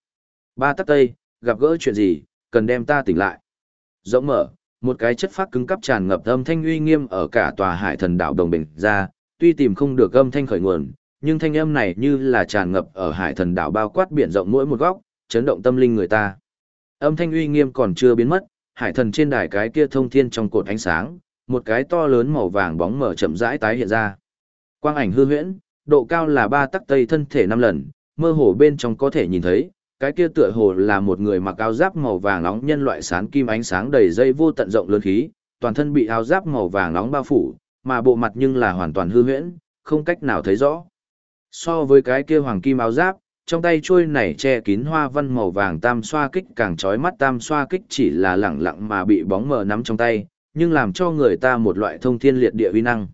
Ba tác tây, gặp gỡ chuyện gì, cần đem ta tỉnh lại. Rộng mở, một cái chất phát cứng cắp tràn ngập âm thanh uy nghiêm ở cả tòa hải thần đảo đồng bình ra, tuy tìm không được âm thanh khởi nguồn, nhưng thanh âm này như là tràn ngập ở hải thần đảo bao quát biển rộng mỗi một góc, chấn động tâm linh người ta. Âm thanh uy nghiêm còn chưa biến mất, hải thần trên đài cái kia thông thiên trong cột ánh sáng, một cái to lớn màu vàng bóng mở chậm rãi tái hiện ra. Quang ảnh hư huyễn, độ cao là ba tắc tây thân thể năm lần, mơ hồ bên trong có thể nhìn thấy, cái kia tựa hồ là một người mặc áo giáp màu vàng nóng nhân loại sán kim ánh sáng đầy dây vô tận rộng lớn khí, toàn thân bị áo giáp màu vàng nóng bao phủ, mà bộ mặt nhưng là hoàn toàn hư huyễn, không cách nào thấy rõ. So với cái kia hoàng kim áo giáp, trong tay trôi này che kín hoa văn màu vàng tam xoa kích càng trói mắt tam xoa kích chỉ là lẳng lặng mà bị bóng mờ nắm trong tay, nhưng làm cho người ta một loại thông thiên liệt địa uy năng.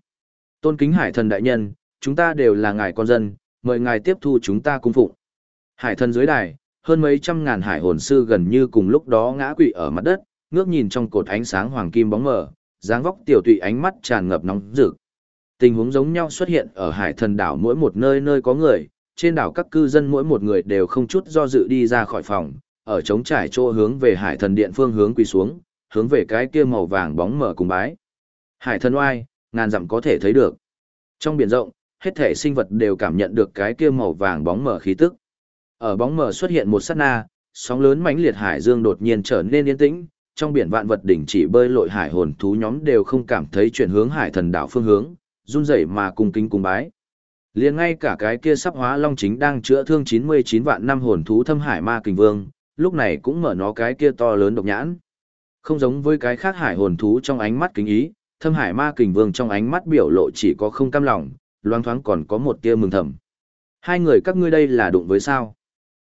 Tôn kính hải thần đại nhân, chúng ta đều là ngài con dân, mời ngài tiếp thu chúng ta cung phụng. Hải thần dưới đài, hơn mấy trăm ngàn hải hồn sư gần như cùng lúc đó ngã quỵ ở mặt đất, ngước nhìn trong cột ánh sáng hoàng kim bóng mờ, dáng vóc tiểu tụy ánh mắt tràn ngập nóng rực. Tình huống giống nhau xuất hiện ở hải thần đảo mỗi một nơi nơi có người, trên đảo các cư dân mỗi một người đều không chút do dự đi ra khỏi phòng, ở trống trải chỗ hướng về hải thần điện phương hướng quỳ xuống, hướng về cái kia màu vàng bóng mờ cùng bái. Hải thần oai, ngàn dặm có thể thấy được. Trong biển rộng, hết thể sinh vật đều cảm nhận được cái kia màu vàng bóng mờ khí tức. Ở bóng mờ xuất hiện một sát na, sóng lớn mãnh liệt hải dương đột nhiên trở nên yên tĩnh, trong biển vạn vật đỉnh chỉ bơi lội hải hồn thú nhóm đều không cảm thấy chuyển hướng hải thần đảo phương hướng, run rẩy mà cung kính cung bái. Liền ngay cả cái kia sắp hóa long chính đang chữa thương 99 vạn năm hồn thú thâm hải ma kình vương, lúc này cũng mở nó cái kia to lớn độc nhãn. Không giống với cái khác hải hồn thú trong ánh mắt kính ý, thâm hải ma kình vương trong ánh mắt biểu lộ chỉ có không cam lòng, loang thoáng còn có một tia mừng thầm. Hai người các ngươi đây là đụng với sao?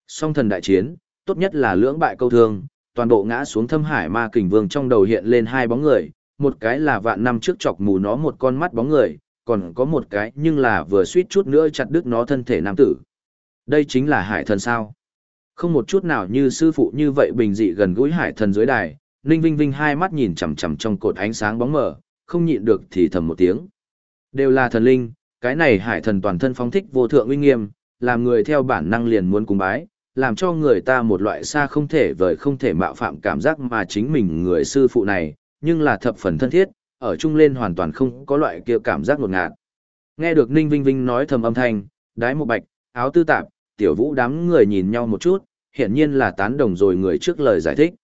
Song thần đại chiến, tốt nhất là lưỡng bại câu thương, toàn bộ ngã xuống thâm hải ma kình vương trong đầu hiện lên hai bóng người, một cái là vạn năm trước chọc mù nó một con mắt bóng người, còn có một cái nhưng là vừa suýt chút nữa chặt đứt nó thân thể nam tử. Đây chính là hải thần sao. Không một chút nào như sư phụ như vậy bình dị gần gũi hải thần dưới đài, Ninh Vinh Vinh hai mắt nhìn chằm chằm trong cột ánh sáng bóng mờ, không nhịn được thì thầm một tiếng. Đều là thần linh, cái này hải thần toàn thân phóng thích vô thượng uy nghiêm, làm người theo bản năng liền muốn cung bái, làm cho người ta một loại xa không thể vời không thể mạo phạm cảm giác mà chính mình người sư phụ này, nhưng là thập phần thân thiết, ở chung lên hoàn toàn không có loại kia cảm giác ngột ngạt. Nghe được Ninh Vinh Vinh nói thầm âm thanh, đái một bạch, áo tư tạp, tiểu vũ đám người nhìn nhau một chút, hiển nhiên là tán đồng rồi người trước lời giải thích.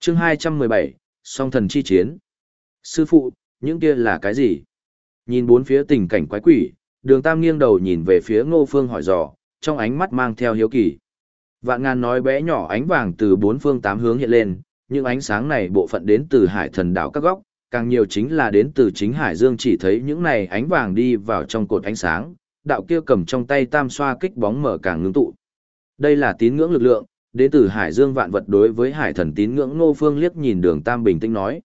chương 217, song thần chi chiến. Sư phụ, những kia là cái gì? Nhìn bốn phía tình cảnh quái quỷ, đường tam nghiêng đầu nhìn về phía ngô phương hỏi dò, trong ánh mắt mang theo hiếu kỳ. Vạn ngàn nói bé nhỏ ánh vàng từ bốn phương tám hướng hiện lên, những ánh sáng này bộ phận đến từ hải thần đảo các góc, càng nhiều chính là đến từ chính hải dương chỉ thấy những này ánh vàng đi vào trong cột ánh sáng, đạo kia cầm trong tay tam xoa kích bóng mở càng ngưng tụ. Đây là tín ngưỡng lực lượng, đến từ hải dương vạn vật đối với hải thần tín ngưỡng ngô phương liếc nhìn đường tam bình tĩnh nói.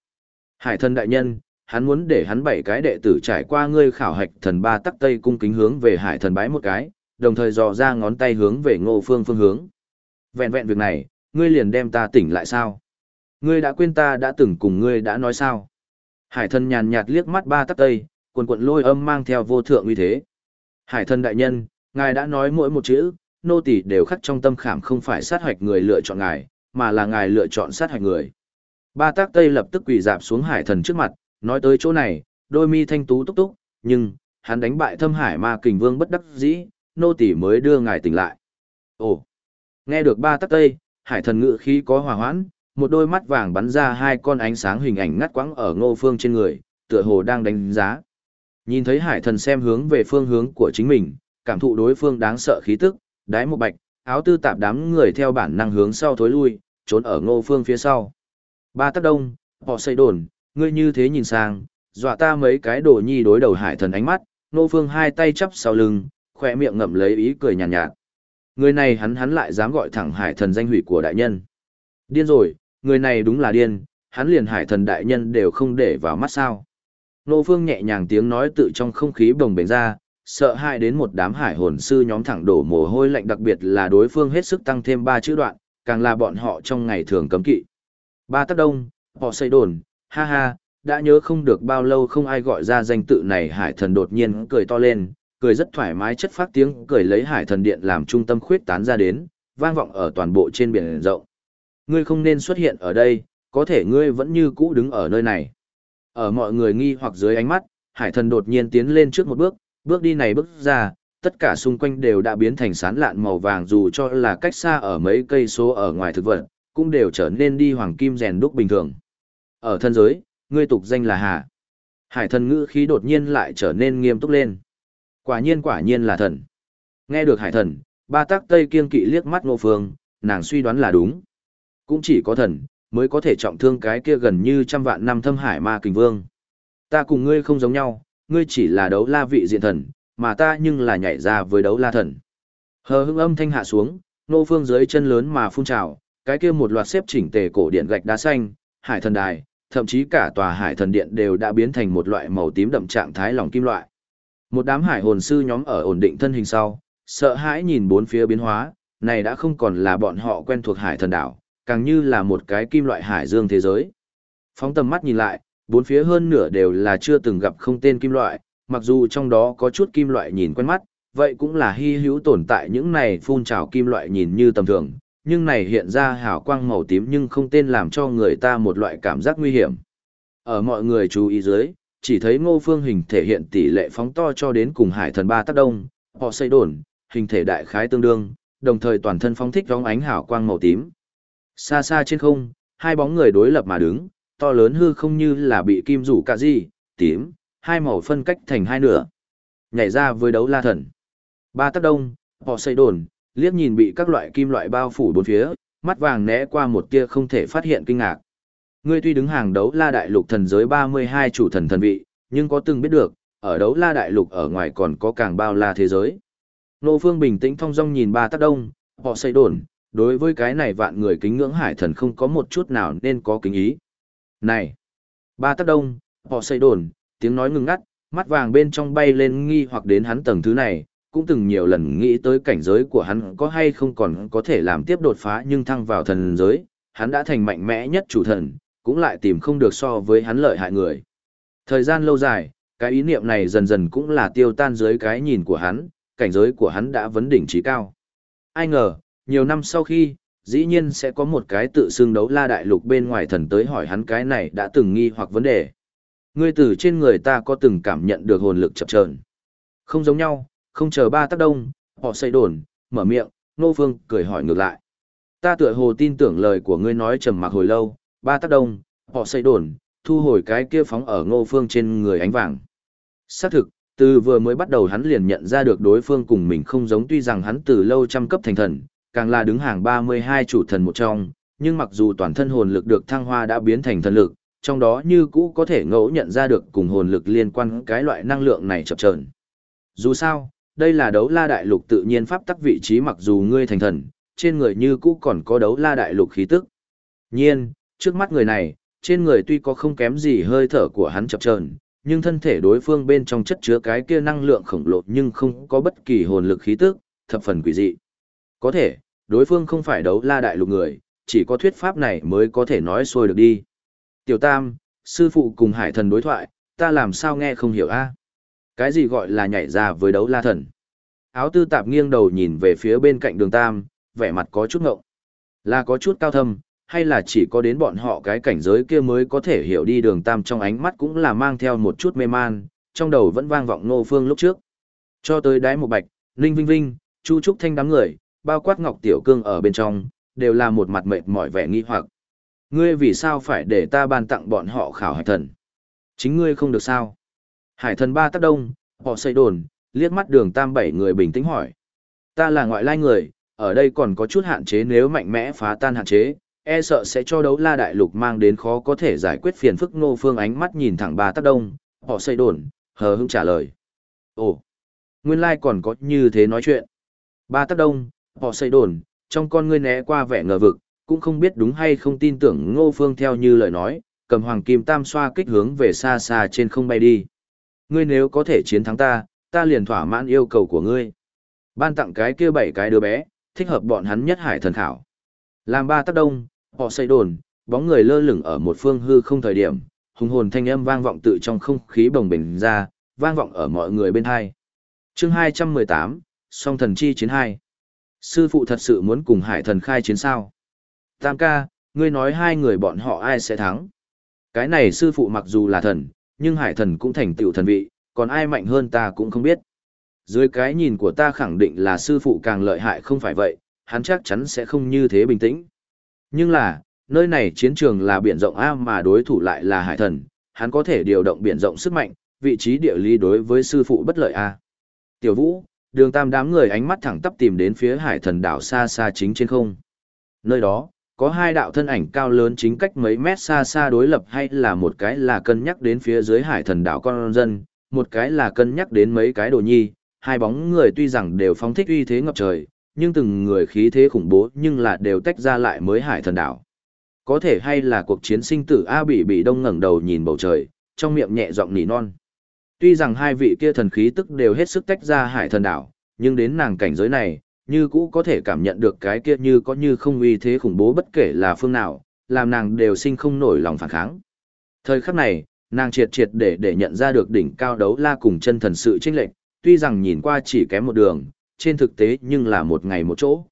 Hải thần đại nhân, hắn muốn để hắn bảy cái đệ tử trải qua ngươi khảo hạch thần ba tắc tây cung kính hướng về hải thần bái một cái, đồng thời dò ra ngón tay hướng về ngô phương phương hướng. Vẹn vẹn việc này, ngươi liền đem ta tỉnh lại sao? Ngươi đã quên ta đã từng cùng ngươi đã nói sao? Hải thần nhàn nhạt liếc mắt ba tắc tây, quần quận lôi âm mang theo vô thượng uy thế. Hải thần đại nhân, ngài đã nói mỗi một chữ, nô tỳ đều khắc trong tâm khảm không phải sát hoạch người lựa chọn ngài, mà là ngài lựa chọn sát hoạch người. Ba tác tây lập tức quỳ dạp xuống hải thần trước mặt, nói tới chỗ này, đôi mi thanh tú túc túc, nhưng, hắn đánh bại thâm hải ma kình vương bất đắc dĩ, nô tỳ mới đưa ngài tỉnh lại. Ồ, nghe được ba tắc tây, hải thần ngự khí có hòa hoãn, một đôi mắt vàng bắn ra hai con ánh sáng hình ảnh ngắt quãng ở ngô phương trên người, tựa hồ đang đánh giá. Nhìn thấy hải thần xem hướng về phương hướng của chính mình, cảm thụ đối phương đáng sợ khí tức, đái một bạch, áo tư tạp đám người theo bản năng hướng sau thối lui, trốn ở ngô phương phía sau. Ba tắc đông, họ xây đồn, ngươi như thế nhìn sang, dọa ta mấy cái đồ nhi đối đầu hải thần ánh mắt, ngô phương hai tay chắp sau lưng, khỏe miệng ngậm lấy ý cười nhàn nhạt, nhạt. Người này hắn hắn lại dám gọi thẳng hải thần danh hủy của đại nhân. Điên rồi, người này đúng là điên, hắn liền hải thần đại nhân đều không để vào mắt sao. Nô Phương nhẹ nhàng tiếng nói tự trong không khí bồng bềnh ra, sợ hãi đến một đám hải hồn sư nhóm thẳng đổ mồ hôi lạnh đặc biệt là đối phương hết sức tăng thêm ba chữ đoạn, càng là bọn họ trong ngày thường cấm kỵ. Ba tắc đông, họ xây đồn, ha ha, đã nhớ không được bao lâu không ai gọi ra danh tự này hải thần đột nhiên cười to lên, cười rất thoải mái chất phát tiếng cười lấy hải thần điện làm trung tâm khuyết tán ra đến, vang vọng ở toàn bộ trên biển rộng. Ngươi không nên xuất hiện ở đây, có thể ngươi vẫn như cũ đứng ở nơi này. Ở mọi người nghi hoặc dưới ánh mắt, hải thần đột nhiên tiến lên trước một bước, bước đi này bước ra, tất cả xung quanh đều đã biến thành sán lạn màu vàng dù cho là cách xa ở mấy cây số ở ngoài thực vật, cũng đều trở nên đi hoàng kim rèn đúc bình thường. Ở thân giới, ngươi tục danh là Hà. Hải thần ngữ khí đột nhiên lại trở nên nghiêm túc lên. Quả nhiên quả nhiên là thần. Nghe được hải thần, ba tác tây kiên kỵ liếc mắt ngô phương, nàng suy đoán là đúng. Cũng chỉ có thần, mới có thể trọng thương cái kia gần như trăm vạn năm thâm hải ma kình vương. Ta cùng ngươi không giống nhau, ngươi chỉ là đấu la vị diện thần, mà ta nhưng là nhảy ra với đấu la thần. Hờ hững âm thanh hạ xuống, nô phương dưới chân lớn mà phun trào, cái kia một loạt xếp chỉnh tề cổ điện gạch đá xanh, hải thần đài, thậm chí cả tòa hải thần điện đều đã biến thành một loại màu tím đậm trạng thái lòng kim loại. Một đám hải hồn sư nhóm ở ổn định thân hình sau, sợ hãi nhìn bốn phía biến hóa, này đã không còn là bọn họ quen thuộc hải thần đảo, càng như là một cái kim loại hải dương thế giới. Phóng tầm mắt nhìn lại, bốn phía hơn nửa đều là chưa từng gặp không tên kim loại, mặc dù trong đó có chút kim loại nhìn quen mắt, vậy cũng là hy hữu tồn tại những này phun trào kim loại nhìn như tầm thường, nhưng này hiện ra hào quang màu tím nhưng không tên làm cho người ta một loại cảm giác nguy hiểm. Ở mọi người chú ý dưới, chỉ thấy ngô phương hình thể hiện tỷ lệ phóng to cho đến cùng hải thần ba tác đông, họ xây đồn, hình thể đại khái tương đương, đồng thời toàn thân phóng thích vóng ánh hào quang màu tím. Xa xa trên không, hai bóng người đối lập mà đứng, to lớn hư không như là bị kim rủ cả gì, tím, hai màu phân cách thành hai nửa. Nhảy ra với đấu la thần. Ba tắc đông, họ xây đồn, liếc nhìn bị các loại kim loại bao phủ bốn phía, mắt vàng né qua một tia không thể phát hiện kinh ngạc. Ngươi tuy đứng hàng đấu la đại lục thần giới 32 chủ thần thần vị, nhưng có từng biết được, ở đấu la đại lục ở ngoài còn có càng bao la thế giới. Nô Phương bình tĩnh thong dong nhìn ba tác đông, họ xây đồn, đối với cái này vạn người kính ngưỡng hải thần không có một chút nào nên có kính ý. Này! Ba tác đông, họ xây đồn, tiếng nói ngừng ngắt, mắt vàng bên trong bay lên nghi hoặc đến hắn tầng thứ này, cũng từng nhiều lần nghĩ tới cảnh giới của hắn có hay không còn có thể làm tiếp đột phá nhưng thăng vào thần giới, hắn đã thành mạnh mẽ nhất chủ thần, cũng lại tìm không được so với hắn lợi hại người. Thời gian lâu dài, cái ý niệm này dần dần cũng là tiêu tan dưới cái nhìn của hắn, cảnh giới của hắn đã vấn đỉnh trí cao. Ai ngờ, nhiều năm sau khi, dĩ nhiên sẽ có một cái tự xưng đấu la đại lục bên ngoài thần tới hỏi hắn cái này đã từng nghi hoặc vấn đề. Ngươi từ trên người ta có từng cảm nhận được hồn lực chập chờn Không giống nhau, không chờ ba tác đông, họ xây đồn, mở miệng, nô phương cười hỏi ngược lại. Ta tựa hồ tin tưởng lời của ngươi nói trầm mặc hồi lâu, ba tác đông, họ xây đồn, thu hồi cái kia phóng ở ngô phương trên người ánh vàng. Xác thực, từ vừa mới bắt đầu hắn liền nhận ra được đối phương cùng mình không giống tuy rằng hắn từ lâu trăm cấp thành thần, càng là đứng hàng 32 chủ thần một trong, nhưng mặc dù toàn thân hồn lực được thăng hoa đã biến thành thần lực, trong đó như cũ có thể ngẫu nhận ra được cùng hồn lực liên quan cái loại năng lượng này chập chờn. Dù sao, đây là đấu la đại lục tự nhiên pháp tắc vị trí mặc dù ngươi thành thần, trên người như cũ còn có đấu la đại lục khí tức. Nhiên, trước mắt người này, trên người tuy có không kém gì hơi thở của hắn chập chờn, nhưng thân thể đối phương bên trong chất chứa cái kia năng lượng khổng lồ nhưng không có bất kỳ hồn lực khí tức, thập phần quỷ dị. Có thể, đối phương không phải đấu la đại lục người, chỉ có thuyết pháp này mới có thể nói xuôi được đi. Tiểu Tam, sư phụ cùng hải thần đối thoại, ta làm sao nghe không hiểu a? À? Cái gì gọi là nhảy ra với đấu la thần? Áo tư tạp nghiêng đầu nhìn về phía bên cạnh đường Tam, vẻ mặt có chút ngộng. Là có chút cao thâm, hay là chỉ có đến bọn họ cái cảnh giới kia mới có thể hiểu đi đường Tam trong ánh mắt cũng là mang theo một chút mê man, trong đầu vẫn vang vọng nô phương lúc trước. Cho tới đáy một bạch, Ninh Vinh Vinh, Chu Trúc Thanh đám người, bao quát Ngọc Tiểu Cương ở bên trong, đều là một mặt mệt mỏi vẻ nghi hoặc. Ngươi vì sao phải để ta ban tặng bọn họ khảo hải thần? Chính ngươi không được sao? Hải thần ba tác đông, họ xây đồn, liếc mắt đường tam bảy người bình tĩnh hỏi. Ta là ngoại lai người, ở đây còn có chút hạn chế nếu mạnh mẽ phá tan hạn chế, e sợ sẽ cho đấu la đại lục mang đến khó có thể giải quyết phiền phức ngô phương ánh mắt nhìn thẳng ba tác đông, họ xây đồn, hờ hững trả lời. Ồ, nguyên lai còn có như thế nói chuyện. Ba tác đông, họ xây đồn, trong con ngươi né qua vẻ ngờ vực, cũng không biết đúng hay không tin tưởng ngô phương theo như lời nói, cầm hoàng kim tam xoa kích hướng về xa xa trên không bay đi. Ngươi nếu có thể chiến thắng ta, ta liền thỏa mãn yêu cầu của ngươi. Ban tặng cái kia bảy cái đứa bé, thích hợp bọn hắn nhất hải thần khảo. Làm ba tác đông, họ xây đồn, bóng người lơ lửng ở một phương hư không thời điểm, hùng hồn thanh âm vang vọng tự trong không khí bồng bềnh ra, vang vọng ở mọi người bên hai. Chương 218, Song thần chi chiến 2. Sư phụ thật sự muốn cùng hải thần khai chiến sao? Tam ca, ngươi nói hai người bọn họ ai sẽ thắng? Cái này sư phụ mặc dù là thần, nhưng hải thần cũng thành tựu thần vị, còn ai mạnh hơn ta cũng không biết. Dưới cái nhìn của ta khẳng định là sư phụ càng lợi hại không phải vậy, hắn chắc chắn sẽ không như thế bình tĩnh. Nhưng là, nơi này chiến trường là biển rộng A mà đối thủ lại là hải thần, hắn có thể điều động biển rộng sức mạnh, vị trí địa lý đối với sư phụ bất lợi A. Tiểu vũ, đường tam đám người ánh mắt thẳng tắp tìm đến phía hải thần đảo xa xa chính trên không. Nơi đó, có hai đạo thân ảnh cao lớn chính cách mấy mét xa xa đối lập hay là một cái là cân nhắc đến phía dưới hải thần đảo con dân, một cái là cân nhắc đến mấy cái đồ nhi, hai bóng người tuy rằng đều phóng thích uy thế ngập trời, nhưng từng người khí thế khủng bố nhưng là đều tách ra lại mới hải thần đảo. Có thể hay là cuộc chiến sinh tử A bị bị đông ngẩng đầu nhìn bầu trời, trong miệng nhẹ giọng nỉ non. Tuy rằng hai vị kia thần khí tức đều hết sức tách ra hải thần đảo, nhưng đến nàng cảnh giới này, như cũ có thể cảm nhận được cái kia như có như không uy thế khủng bố bất kể là phương nào, làm nàng đều sinh không nổi lòng phản kháng. Thời khắc này, nàng triệt triệt để để nhận ra được đỉnh cao đấu la cùng chân thần sự chênh lệch, tuy rằng nhìn qua chỉ kém một đường, trên thực tế nhưng là một ngày một chỗ.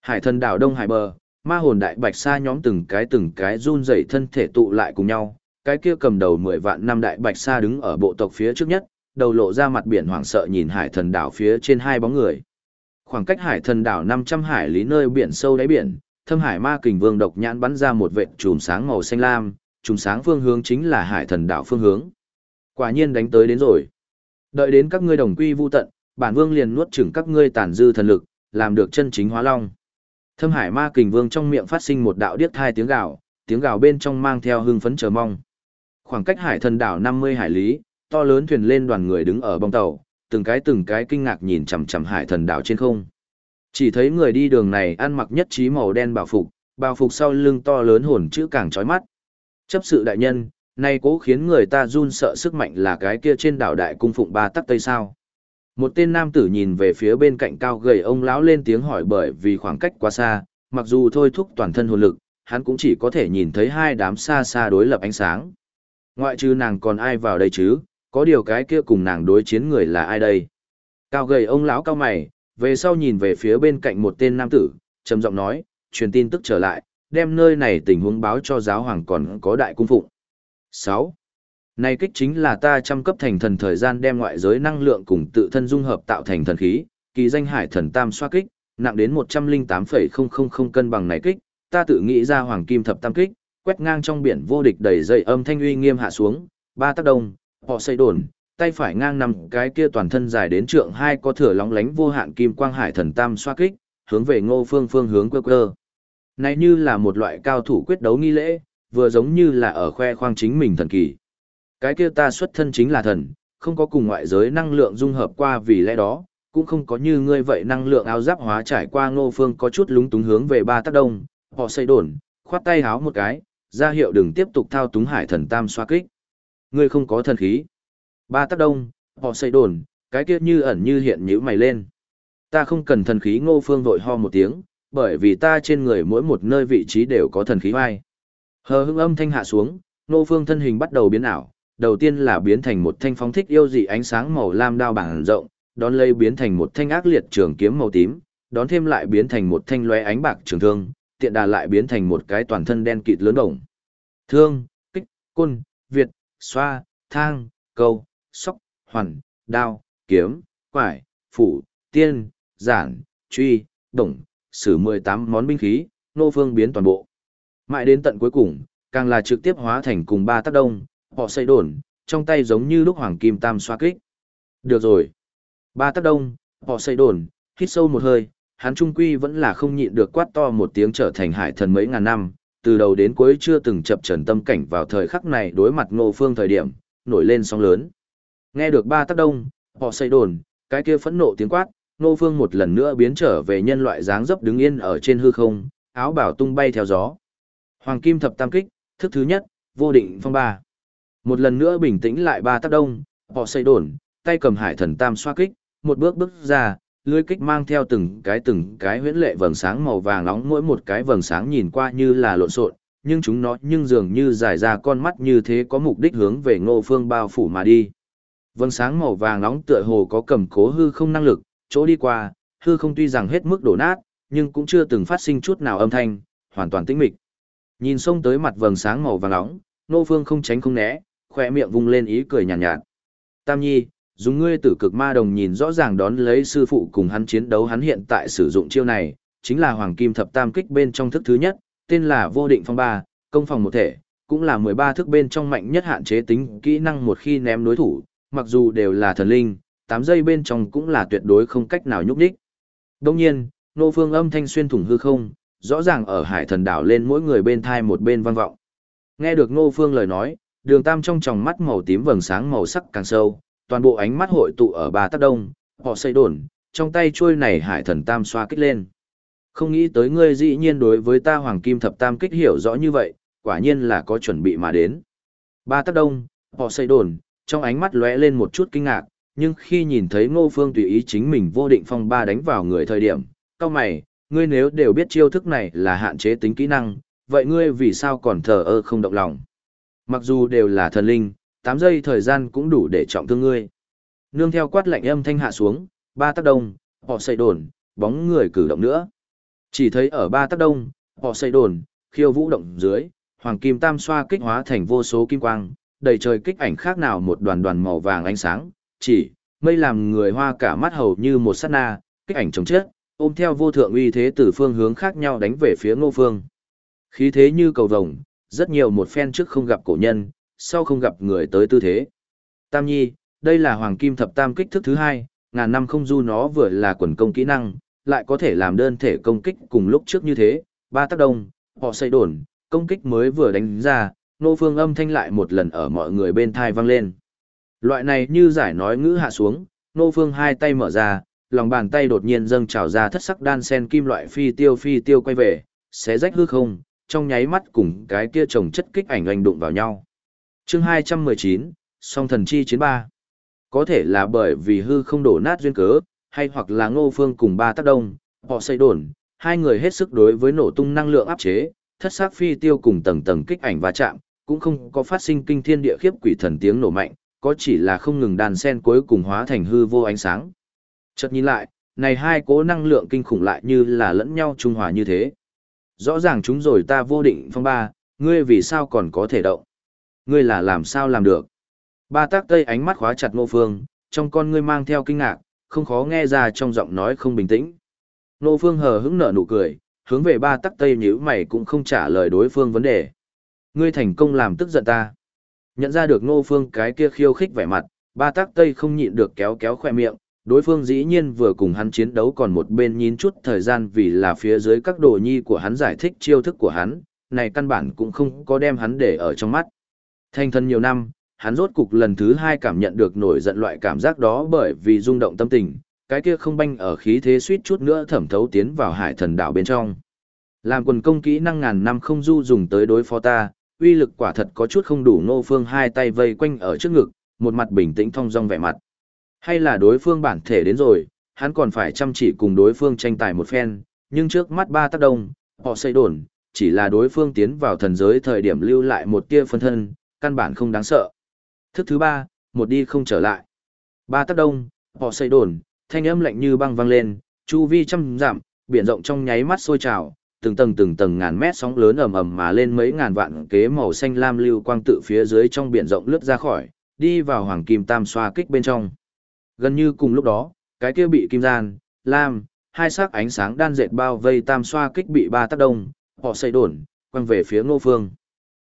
Hải thần đảo Đông Hải bờ, ma hồn đại bạch sa nhóm từng cái từng cái run rẩy thân thể tụ lại cùng nhau, cái kia cầm đầu 10 vạn năm đại bạch sa đứng ở bộ tộc phía trước nhất, đầu lộ ra mặt biển hoảng sợ nhìn hải thần đảo phía trên hai bóng người. Khoảng cách hải thần đảo 500 hải lý nơi biển sâu đáy biển, thâm hải ma kình vương độc nhãn bắn ra một vệt chùm sáng màu xanh lam, chùm sáng phương hướng chính là hải thần đảo phương hướng. Quả nhiên đánh tới đến rồi. Đợi đến các ngươi đồng quy vu tận, bản vương liền nuốt chửng các ngươi tàn dư thần lực, làm được chân chính hóa long. Thâm Hải Ma Kình Vương trong miệng phát sinh một đạo điếc thai tiếng gào, tiếng gào bên trong mang theo hưng phấn chờ mong. Khoảng cách Hải Thần đảo 50 hải lý, to lớn thuyền lên đoàn người đứng ở bong tàu, từng cái từng cái kinh ngạc nhìn chằm chằm Hải Thần đảo trên không. Chỉ thấy người đi đường này ăn mặc nhất trí màu đen bảo phục, bảo phục sau lưng to lớn hồn chữ càng chói mắt. Chấp sự đại nhân, nay cố khiến người ta run sợ sức mạnh là cái kia trên đảo đại cung phụng ba tắc tây sao. Một tên nam tử nhìn về phía bên cạnh cao gầy ông lão lên tiếng hỏi bởi vì khoảng cách quá xa, mặc dù thôi thúc toàn thân hồn lực, hắn cũng chỉ có thể nhìn thấy hai đám xa xa đối lập ánh sáng. Ngoại trừ nàng còn ai vào đây chứ, có điều cái kia cùng nàng đối chiến người là ai đây? Cao gầy ông lão cao mày, về sau nhìn về phía bên cạnh một tên nam tử, trầm giọng nói, truyền tin tức trở lại, đem nơi này tình huống báo cho giáo hoàng còn có đại cung phụng. 6. Này kích chính là ta trăm cấp thành thần thời gian đem ngoại giới năng lượng cùng tự thân dung hợp tạo thành thần khí, kỳ danh hải thần tam xoa kích, nặng đến 108,000 cân bằng này kích, ta tự nghĩ ra hoàng kim thập tam kích, quét ngang trong biển vô địch đầy dây âm thanh uy nghiêm hạ xuống, ba tác đông, họ xây đồn, tay phải ngang nằm cái kia toàn thân dài đến trượng hai có thừa lóng lánh vô hạn kim quang hải thần tam xoa kích, hướng về ngô phương phương hướng quơ quơ. Này như là một loại cao thủ quyết đấu nghi lễ, vừa giống như là ở khoe khoang chính mình thần kỳ. Cái kia ta xuất thân chính là thần, không có cùng ngoại giới năng lượng dung hợp qua vì lẽ đó, cũng không có như ngươi vậy năng lượng áo giáp hóa trải qua ngô phương có chút lúng túng hướng về ba tác đông, họ xây đồn, khoát tay háo một cái, ra hiệu đừng tiếp tục thao túng hải thần tam xoa kích. Ngươi không có thần khí. Ba tác đông, họ xây đồn, cái kia như ẩn như hiện nhíu mày lên. Ta không cần thần khí ngô phương vội ho một tiếng, bởi vì ta trên người mỗi một nơi vị trí đều có thần khí vai. Hờ hững âm thanh hạ xuống, ngô phương thân hình bắt đầu biến ảo, đầu tiên là biến thành một thanh phóng thích yêu dị ánh sáng màu lam đao bảng rộng, đón lấy biến thành một thanh ác liệt trường kiếm màu tím, đón thêm lại biến thành một thanh lóe ánh bạc trường thương, tiện đà lại biến thành một cái toàn thân đen kịt lớn đồng. Thương, kích, côn, việt, xoa, thang, câu, sóc, hoàn, đao, kiếm, quải, phủ, tiên, giản, truy, đồng, sử 18 món binh khí, nô phương biến toàn bộ. Mãi đến tận cuối cùng, càng là trực tiếp hóa thành cùng ba tác đông, họ xây đồn, trong tay giống như lúc hoàng kim tam xoa kích. Được rồi. Ba tác đông, họ xây đồn, hít sâu một hơi, hắn trung quy vẫn là không nhịn được quát to một tiếng trở thành hải thần mấy ngàn năm, từ đầu đến cuối chưa từng chập trần tâm cảnh vào thời khắc này đối mặt ngô phương thời điểm, nổi lên sóng lớn. Nghe được ba tác đông, họ xây đồn, cái kia phẫn nộ tiếng quát, ngô phương một lần nữa biến trở về nhân loại dáng dấp đứng yên ở trên hư không, áo bảo tung bay theo gió. Hoàng kim thập tam kích, thức thứ nhất, vô định phong ba. Một lần nữa bình tĩnh lại ba tác đông, họ xây đồn, tay cầm hải thần tam xoa kích, một bước bước ra, lưới kích mang theo từng cái từng cái huyễn lệ vầng sáng màu vàng nóng mỗi một cái vầng sáng nhìn qua như là lộn xộn, nhưng chúng nó nhưng dường như dài ra con mắt như thế có mục đích hướng về ngô phương bao phủ mà đi. Vầng sáng màu vàng nóng tựa hồ có cầm cố hư không năng lực, chỗ đi qua, hư không tuy rằng hết mức đổ nát, nhưng cũng chưa từng phát sinh chút nào âm thanh, hoàn toàn tĩnh mịch. Nhìn xông tới mặt vầng sáng màu vàng nóng, Ngô Phương không tránh không né, khoe miệng vung lên ý cười nhàn nhạt, nhạt. Tam Nhi, dùng ngươi tử cực ma đồng nhìn rõ ràng đón lấy sư phụ cùng hắn chiến đấu hắn hiện tại sử dụng chiêu này, chính là hoàng kim thập tam kích bên trong thức thứ nhất, tên là vô định phong ba, công phòng một thể, cũng là 13 thức bên trong mạnh nhất hạn chế tính kỹ năng một khi ném đối thủ, mặc dù đều là thần linh, 8 giây bên trong cũng là tuyệt đối không cách nào nhúc đích. Đồng nhiên, nô phương âm thanh xuyên thủng hư không, rõ ràng ở hải thần đảo lên mỗi người bên thai một bên vang vọng. Nghe được nô phương lời nói, đường tam trong tròng mắt màu tím vầng sáng màu sắc càng sâu, toàn bộ ánh mắt hội tụ ở ba tắc đông, họ xây đồn, trong tay chuôi này hải thần tam xoa kích lên. Không nghĩ tới ngươi dĩ nhiên đối với ta hoàng kim thập tam kích hiểu rõ như vậy, quả nhiên là có chuẩn bị mà đến. Ba tắc đông, họ xây đồn, trong ánh mắt lóe lên một chút kinh ngạc, nhưng khi nhìn thấy ngô phương tùy ý chính mình vô định phong ba đánh vào người thời điểm, cao mày, ngươi nếu đều biết chiêu thức này là hạn chế tính kỹ năng, vậy ngươi vì sao còn thờ ơ không động lòng? Mặc dù đều là thần linh, 8 giây thời gian cũng đủ để trọng thương ngươi. Nương theo quát lạnh âm thanh hạ xuống, ba tác đông, họ xây đồn, bóng người cử động nữa. Chỉ thấy ở ba tác đông, họ xây đồn, khiêu vũ động dưới, hoàng kim tam xoa kích hóa thành vô số kim quang, đầy trời kích ảnh khác nào một đoàn đoàn màu vàng ánh sáng, chỉ, mây làm người hoa cả mắt hầu như một sát na, kích ảnh chồng chết, ôm theo vô thượng uy thế từ phương hướng khác nhau đánh về phía ngô phương. Khí thế như cầu vồng, rất nhiều một phen trước không gặp cổ nhân, sau không gặp người tới tư thế. Tam Nhi, đây là hoàng kim thập tam kích thức thứ hai, ngàn năm không du nó vừa là quần công kỹ năng, lại có thể làm đơn thể công kích cùng lúc trước như thế, ba tác động, họ xây đồn, công kích mới vừa đánh ra, nô phương âm thanh lại một lần ở mọi người bên thai vang lên. Loại này như giải nói ngữ hạ xuống, nô phương hai tay mở ra, lòng bàn tay đột nhiên dâng trào ra thất sắc đan sen kim loại phi tiêu phi tiêu quay về, xé rách hư không, trong nháy mắt cùng cái kia chồng chất kích ảnh oanh đụng vào nhau. chương 219, song thần chi chiến ba. Có thể là bởi vì hư không đổ nát duyên cớ, hay hoặc là ngô phương cùng ba tác đông, họ xây đồn, hai người hết sức đối với nổ tung năng lượng áp chế, thất sắc phi tiêu cùng tầng tầng kích ảnh va chạm, cũng không có phát sinh kinh thiên địa khiếp quỷ thần tiếng nổ mạnh, có chỉ là không ngừng đàn sen cuối cùng hóa thành hư vô ánh sáng. Chợt nhìn lại, này hai cố năng lượng kinh khủng lại như là lẫn nhau trung hòa như thế. Rõ ràng chúng rồi ta vô định phong ba, ngươi vì sao còn có thể động? Ngươi là làm sao làm được? Ba tác tây ánh mắt khóa chặt ngô phương, trong con ngươi mang theo kinh ngạc, không khó nghe ra trong giọng nói không bình tĩnh. Ngô phương hờ hững nở nụ cười, hướng về ba tắc tây nhíu mày cũng không trả lời đối phương vấn đề. Ngươi thành công làm tức giận ta. Nhận ra được ngô phương cái kia khiêu khích vẻ mặt, ba tắc tây không nhịn được kéo kéo khỏe miệng, đối phương dĩ nhiên vừa cùng hắn chiến đấu còn một bên nhìn chút thời gian vì là phía dưới các đồ nhi của hắn giải thích chiêu thức của hắn, này căn bản cũng không có đem hắn để ở trong mắt. Thanh thân nhiều năm, hắn rốt cục lần thứ hai cảm nhận được nổi giận loại cảm giác đó bởi vì rung động tâm tình, cái kia không banh ở khí thế suýt chút nữa thẩm thấu tiến vào hải thần đảo bên trong. Làm quần công kỹ năng ngàn năm không du dùng tới đối phó ta, uy lực quả thật có chút không đủ nô phương hai tay vây quanh ở trước ngực, một mặt bình tĩnh thong dong vẻ mặt. Hay là đối phương bản thể đến rồi, hắn còn phải chăm chỉ cùng đối phương tranh tài một phen, nhưng trước mắt ba tác đông, họ xây đồn, chỉ là đối phương tiến vào thần giới thời điểm lưu lại một tia phân thân, căn bản không đáng sợ. Thức thứ ba, một đi không trở lại. Ba tác đông, họ xây đồn, thanh âm lạnh như băng vang lên, chu vi trăm giảm, biển rộng trong nháy mắt sôi trào, từng tầng từng tầng ngàn mét sóng lớn ầm ầm mà lên mấy ngàn vạn kế màu xanh lam lưu quang tự phía dưới trong biển rộng lướt ra khỏi, đi vào hoàng kim tam xoa kích bên trong. Gần như cùng lúc đó, cái kia bị kim gian, lam, hai sắc ánh sáng đan dệt bao vây tam xoa kích bị ba tác đông, họ xây đồn, quăng về phía Ngô Phương.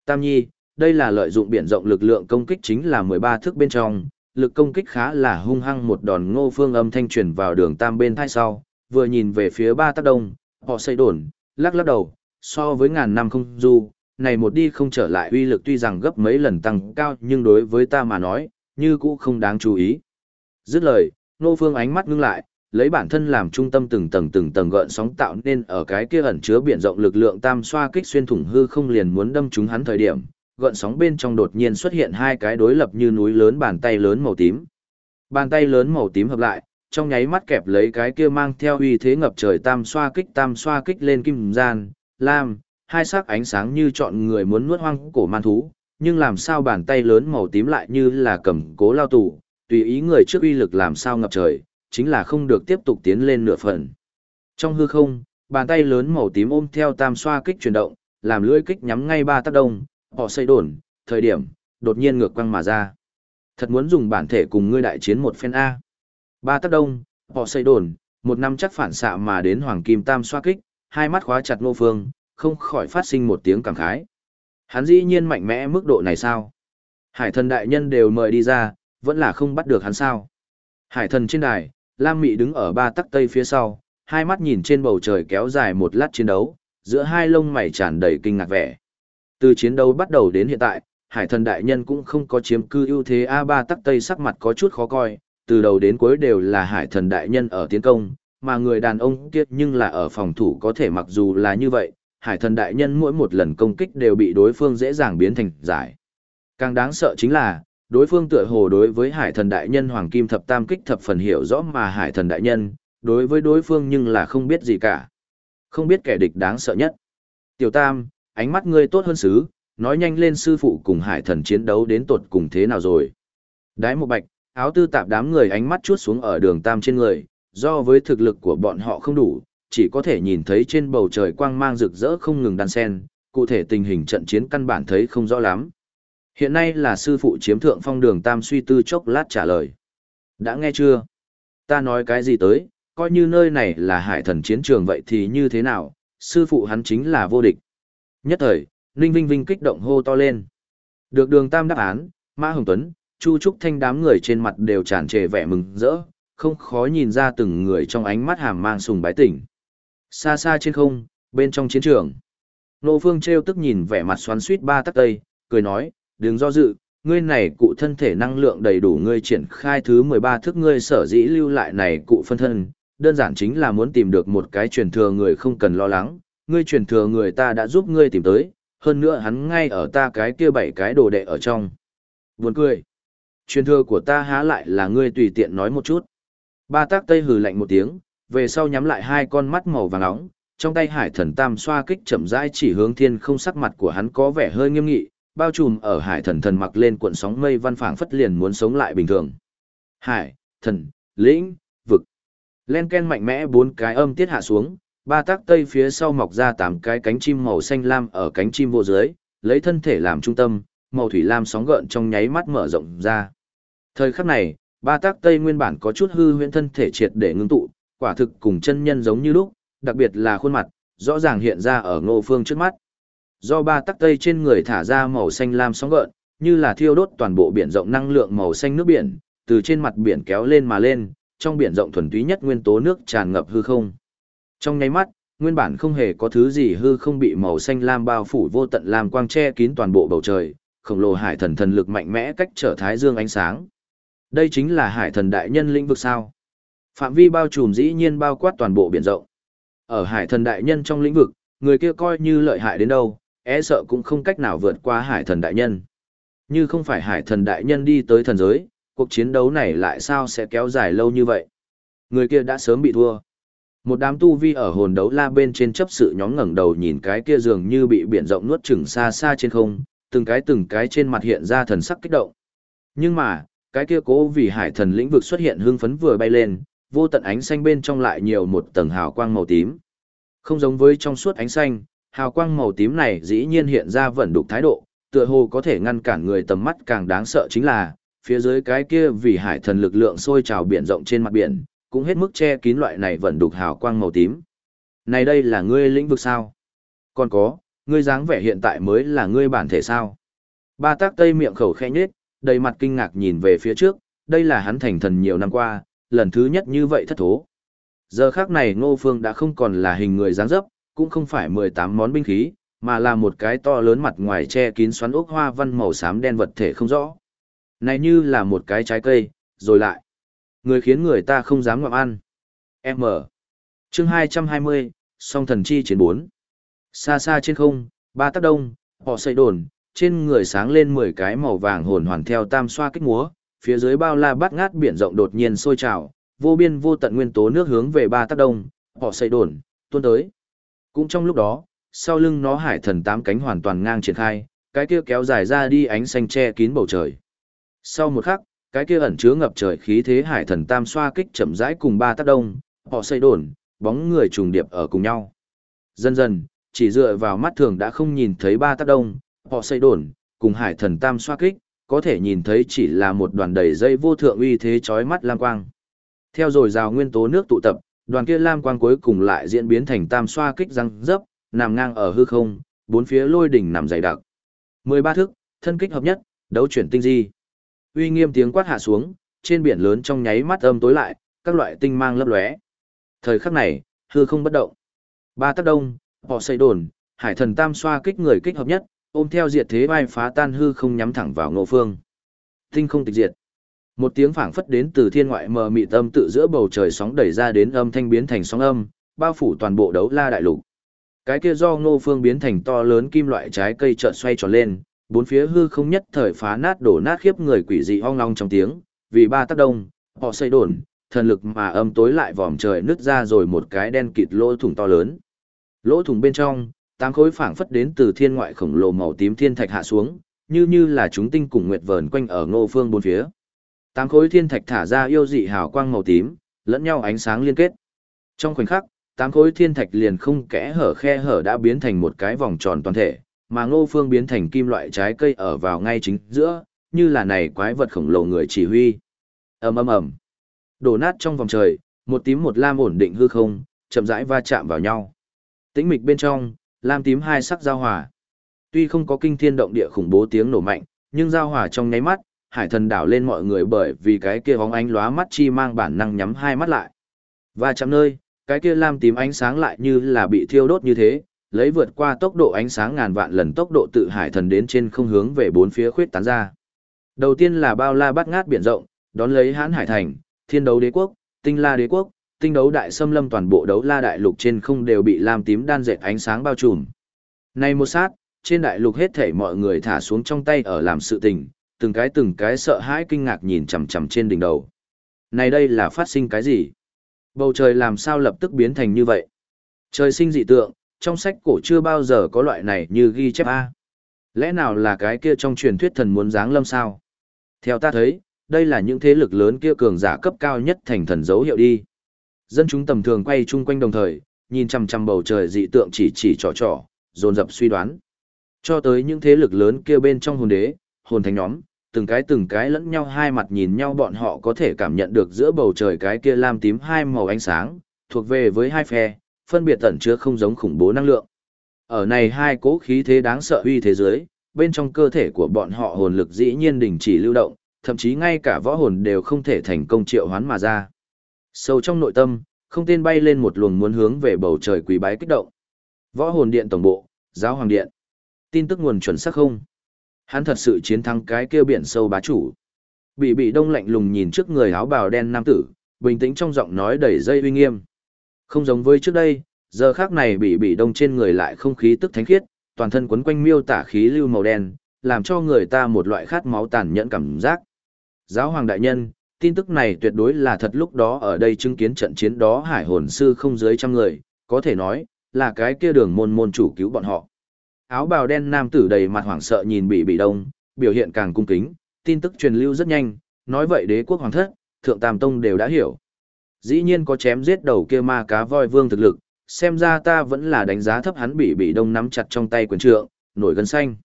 Tam Nhi, đây là lợi dụng biển rộng lực lượng công kích chính là 13 thước bên trong, lực công kích khá là hung hăng một đòn Ngô Phương âm thanh truyền vào đường Tam bên thai sau, vừa nhìn về phía ba tác đông, họ xây đồn, lắc lắc đầu, so với ngàn năm không du, này một đi không trở lại uy lực tuy rằng gấp mấy lần tăng cao nhưng đối với ta mà nói, như cũ không đáng chú ý. Dứt lời, Nô Phương ánh mắt ngưng lại, lấy bản thân làm trung tâm từng tầng từng tầng gợn sóng tạo nên ở cái kia ẩn chứa biển rộng lực lượng tam xoa kích xuyên thủng hư không liền muốn đâm trúng hắn thời điểm, gợn sóng bên trong đột nhiên xuất hiện hai cái đối lập như núi lớn bàn tay lớn màu tím. Bàn tay lớn màu tím hợp lại, trong nháy mắt kẹp lấy cái kia mang theo uy thế ngập trời tam xoa kích tam xoa kích lên kim gian, lam, hai sắc ánh sáng như chọn người muốn nuốt hoang cổ man thú, nhưng làm sao bàn tay lớn màu tím lại như là cầm cố lao tù, tùy ý người trước uy lực làm sao ngập trời, chính là không được tiếp tục tiến lên nửa phần. Trong hư không, bàn tay lớn màu tím ôm theo tam xoa kích chuyển động, làm lưỡi kích nhắm ngay ba tác đông, họ xây đồn, thời điểm, đột nhiên ngược quăng mà ra. Thật muốn dùng bản thể cùng ngươi đại chiến một phen A. Ba tác đông, họ xây đồn, một năm chắc phản xạ mà đến hoàng kim tam xoa kích, hai mắt khóa chặt ngô phương, không khỏi phát sinh một tiếng cảm khái. Hắn dĩ nhiên mạnh mẽ mức độ này sao? Hải thần đại nhân đều mời đi ra, vẫn là không bắt được hắn sao? Hải thần trên đài, Lam Mị đứng ở ba tắc tây phía sau, hai mắt nhìn trên bầu trời kéo dài một lát chiến đấu, giữa hai lông mày tràn đầy kinh ngạc vẻ. Từ chiến đấu bắt đầu đến hiện tại, Hải thần đại nhân cũng không có chiếm cư ưu thế a ba tắc tây sắc mặt có chút khó coi, từ đầu đến cuối đều là Hải thần đại nhân ở tiến công, mà người đàn ông kia nhưng là ở phòng thủ có thể mặc dù là như vậy, hải thần đại nhân mỗi một lần công kích đều bị đối phương dễ dàng biến thành giải. Càng đáng sợ chính là, đối phương tựa hồ đối với hải thần đại nhân hoàng kim thập tam kích thập phần hiểu rõ mà hải thần đại nhân, đối với đối phương nhưng là không biết gì cả. Không biết kẻ địch đáng sợ nhất. Tiểu tam, ánh mắt ngươi tốt hơn xứ, nói nhanh lên sư phụ cùng hải thần chiến đấu đến tột cùng thế nào rồi. Đái một bạch, áo tư tạp đám người ánh mắt chuốt xuống ở đường tam trên người, do với thực lực của bọn họ không đủ, chỉ có thể nhìn thấy trên bầu trời quang mang rực rỡ không ngừng đan sen, cụ thể tình hình trận chiến căn bản thấy không rõ lắm. Hiện nay là sư phụ chiếm thượng phong đường tam suy tư chốc lát trả lời. Đã nghe chưa? Ta nói cái gì tới, coi như nơi này là hải thần chiến trường vậy thì như thế nào, sư phụ hắn chính là vô địch. Nhất thời, Ninh Vinh Vinh kích động hô to lên. Được đường tam đáp án, Mã Hồng Tuấn, Chu Trúc Thanh đám người trên mặt đều tràn trề vẻ mừng rỡ, không khó nhìn ra từng người trong ánh mắt hàm mang sùng bái tỉnh. Xa xa trên không, bên trong chiến trường. Nô Phương treo tức nhìn vẻ mặt xoắn suýt ba tắc tây, cười nói, đừng do dự, ngươi này cụ thân thể năng lượng đầy đủ ngươi triển khai thứ 13 thức ngươi sở dĩ lưu lại này cụ phân thân, đơn giản chính là muốn tìm được một cái truyền thừa người không cần lo lắng, ngươi truyền thừa người ta đã giúp ngươi tìm tới, hơn nữa hắn ngay ở ta cái kia bảy cái đồ đệ ở trong. Buồn cười. Truyền thừa của ta há lại là ngươi tùy tiện nói một chút. Ba tác tây hừ lạnh một tiếng, về sau nhắm lại hai con mắt màu vàng nóng, trong tay hải thần tam xoa kích chậm rãi chỉ hướng thiên không sắc mặt của hắn có vẻ hơi nghiêm nghị, bao trùm ở hải thần thần mặc lên cuộn sóng mây văn phảng phất liền muốn sống lại bình thường. Hải, thần, lĩnh, vực. Len ken mạnh mẽ bốn cái âm tiết hạ xuống, ba tác tây phía sau mọc ra tám cái cánh chim màu xanh lam ở cánh chim vô dưới, lấy thân thể làm trung tâm, màu thủy lam sóng gợn trong nháy mắt mở rộng ra. Thời khắc này, ba tác tây nguyên bản có chút hư huyễn thân thể triệt để ngưng tụ, quả thực cùng chân nhân giống như lúc, đặc biệt là khuôn mặt, rõ ràng hiện ra ở ngô phương trước mắt. Do ba tắc tây trên người thả ra màu xanh lam sóng gợn, như là thiêu đốt toàn bộ biển rộng năng lượng màu xanh nước biển, từ trên mặt biển kéo lên mà lên, trong biển rộng thuần túy nhất nguyên tố nước tràn ngập hư không. Trong nháy mắt, nguyên bản không hề có thứ gì hư không bị màu xanh lam bao phủ vô tận làm quang che kín toàn bộ bầu trời, khổng lồ hải thần thần lực mạnh mẽ cách trở thái dương ánh sáng. Đây chính là hải thần đại nhân lĩnh vực sao? Phạm vi bao trùm dĩ nhiên bao quát toàn bộ biển rộng. Ở hải thần đại nhân trong lĩnh vực, người kia coi như lợi hại đến đâu, e sợ cũng không cách nào vượt qua hải thần đại nhân. Như không phải hải thần đại nhân đi tới thần giới, cuộc chiến đấu này lại sao sẽ kéo dài lâu như vậy? Người kia đã sớm bị thua. Một đám tu vi ở hồn đấu la bên trên chấp sự nhóm ngẩng đầu nhìn cái kia dường như bị biển rộng nuốt chửng xa xa trên không, từng cái từng cái trên mặt hiện ra thần sắc kích động. Nhưng mà, cái kia cố vì hải thần lĩnh vực xuất hiện hưng phấn vừa bay lên, vô tận ánh xanh bên trong lại nhiều một tầng hào quang màu tím. Không giống với trong suốt ánh xanh, hào quang màu tím này dĩ nhiên hiện ra vẩn đục thái độ, tựa hồ có thể ngăn cản người tầm mắt càng đáng sợ chính là, phía dưới cái kia vì hải thần lực lượng sôi trào biển rộng trên mặt biển, cũng hết mức che kín loại này vẩn đục hào quang màu tím. Này đây là ngươi lĩnh vực sao? Còn có, Ngươi dáng vẻ hiện tại mới là ngươi bản thể sao? Ba tác tây miệng khẩu khẽ nhếch, đầy mặt kinh ngạc nhìn về phía trước, đây là hắn thành thần nhiều năm qua, lần thứ nhất như vậy thất thố. Giờ khác này Ngô Phương đã không còn là hình người dáng dấp, cũng không phải 18 món binh khí, mà là một cái to lớn mặt ngoài che kín xoắn ốc hoa văn màu xám đen vật thể không rõ. Này như là một cái trái cây, rồi lại. Người khiến người ta không dám ngậm ăn. M. Chương 220, song thần chi chiến 4. Xa xa trên không, ba tác đông, họ xây đồn, trên người sáng lên 10 cái màu vàng hồn hoàn theo tam xoa kích múa, phía dưới bao la bát ngát biển rộng đột nhiên sôi trào, vô biên vô tận nguyên tố nước hướng về ba tác đông, họ xây đồn, tuôn tới. Cũng trong lúc đó, sau lưng nó hải thần tám cánh hoàn toàn ngang triển khai, cái kia kéo dài ra đi ánh xanh che kín bầu trời. Sau một khắc, cái kia ẩn chứa ngập trời khí thế hải thần tam xoa kích chậm rãi cùng ba tác đông, họ xây đồn, bóng người trùng điệp ở cùng nhau. Dần dần, chỉ dựa vào mắt thường đã không nhìn thấy ba tác đông, họ xây đồn, cùng hải thần tam xoa kích, có thể nhìn thấy chỉ là một đoàn đầy dây vô thượng uy thế chói mắt lam quang. Theo rồi rào nguyên tố nước tụ tập, đoàn kia lam quang cuối cùng lại diễn biến thành tam xoa kích răng dấp, nằm ngang ở hư không, bốn phía lôi đỉnh nằm dày đặc. 13 thức, thân kích hợp nhất, đấu chuyển tinh di. Uy nghiêm tiếng quát hạ xuống, trên biển lớn trong nháy mắt âm tối lại, các loại tinh mang lấp lóe. Thời khắc này, hư không bất động. Ba tác đông, họ xây đồn, hải thần tam xoa kích người kích hợp nhất, ôm theo diệt thế vai phá tan hư không nhắm thẳng vào ngộ phương. Tinh không tịch diệt. Một tiếng phảng phất đến từ thiên ngoại mờ mị tâm tự giữa bầu trời sóng đẩy ra đến âm thanh biến thành sóng âm, bao phủ toàn bộ đấu la đại lục. Cái kia do ngô phương biến thành to lớn kim loại trái cây trợn xoay tròn lên, bốn phía hư không nhất thời phá nát đổ nát khiếp người quỷ dị hoang long trong tiếng, vì ba tác đông, họ xây đồn, thần lực mà âm tối lại vòm trời nứt ra rồi một cái đen kịt lỗ thủng to lớn. Lỗ thủng bên trong, tám khối phảng phất đến từ thiên ngoại khổng lồ màu tím thiên thạch hạ xuống, như như là chúng tinh cùng nguyệt vờn quanh ở ngô phương bốn phía. Tám khối thiên thạch thả ra yêu dị hào quang màu tím, lẫn nhau ánh sáng liên kết. Trong khoảnh khắc, tám khối thiên thạch liền không kẽ hở khe hở đã biến thành một cái vòng tròn toàn thể, mà ngô phương biến thành kim loại trái cây ở vào ngay chính giữa, như là này quái vật khổng lồ người chỉ huy. ầm ầm ầm, đổ nát trong vòng trời, một tím một lam ổn định hư không, chậm rãi va chạm vào nhau. Tĩnh mịch bên trong, lam tím hai sắc giao hòa. Tuy không có kinh thiên động địa khủng bố tiếng nổ mạnh, nhưng giao hòa trong nháy mắt, hải thần đảo lên mọi người bởi vì cái kia bóng ánh lóa mắt chi mang bản năng nhắm hai mắt lại. Và chạm nơi, cái kia lam tím ánh sáng lại như là bị thiêu đốt như thế, lấy vượt qua tốc độ ánh sáng ngàn vạn lần tốc độ tự hải thần đến trên không hướng về bốn phía khuyết tán ra. Đầu tiên là bao la bát ngát biển rộng, đón lấy hãn hải thành, thiên đấu đế quốc, tinh la đế quốc, tinh đấu đại xâm lâm toàn bộ đấu la đại lục trên không đều bị lam tím đan dệt ánh sáng bao trùm. Này một sát, trên đại lục hết thảy mọi người thả xuống trong tay ở làm sự tình, từng cái từng cái sợ hãi kinh ngạc nhìn chằm chằm trên đỉnh đầu. Này đây là phát sinh cái gì? Bầu trời làm sao lập tức biến thành như vậy? Trời sinh dị tượng, trong sách cổ chưa bao giờ có loại này như ghi chép A. Lẽ nào là cái kia trong truyền thuyết thần muốn giáng lâm sao? Theo ta thấy, đây là những thế lực lớn kia cường giả cấp cao nhất thành thần dấu hiệu đi. Dân chúng tầm thường quay chung quanh đồng thời, nhìn chằm chằm bầu trời dị tượng chỉ chỉ trò trò, dồn dập suy đoán. Cho tới những thế lực lớn kia bên trong hồn đế, hồn thánh nhóm, từng cái từng cái lẫn nhau hai mặt nhìn nhau bọn họ có thể cảm nhận được giữa bầu trời cái kia lam tím hai màu ánh sáng, thuộc về với hai phe, phân biệt tẩn chứa không giống khủng bố năng lượng. Ở này hai cố khí thế đáng sợ uy thế giới, bên trong cơ thể của bọn họ hồn lực dĩ nhiên đình chỉ lưu động, thậm chí ngay cả võ hồn đều không thể thành công triệu hoán mà ra. Sâu trong nội tâm, không tên bay lên một luồng muốn hướng về bầu trời quỳ bái kích động. Võ hồn điện tổng bộ, giáo hoàng điện. Tin tức nguồn chuẩn xác không? Hắn thật sự chiến thắng cái kia biển sâu bá chủ. Bị bị đông lạnh lùng nhìn trước người áo bào đen nam tử, bình tĩnh trong giọng nói đầy dây uy nghiêm. Không giống với trước đây, giờ khác này bị bị đông trên người lại không khí tức thánh khiết, toàn thân quấn quanh miêu tả khí lưu màu đen, làm cho người ta một loại khát máu tàn nhẫn cảm giác. Giáo hoàng đại nhân, tin tức này tuyệt đối là thật lúc đó ở đây chứng kiến trận chiến đó hải hồn sư không dưới trăm người, có thể nói, là cái kia đường môn môn chủ cứu bọn họ. Áo bào đen nam tử đầy mặt hoảng sợ nhìn bị bị đông, biểu hiện càng cung kính, tin tức truyền lưu rất nhanh, nói vậy đế quốc hoàng thất, thượng tam tông đều đã hiểu. Dĩ nhiên có chém giết đầu kia ma cá voi vương thực lực, xem ra ta vẫn là đánh giá thấp hắn bị bị đông nắm chặt trong tay quyền trượng, nổi gân xanh.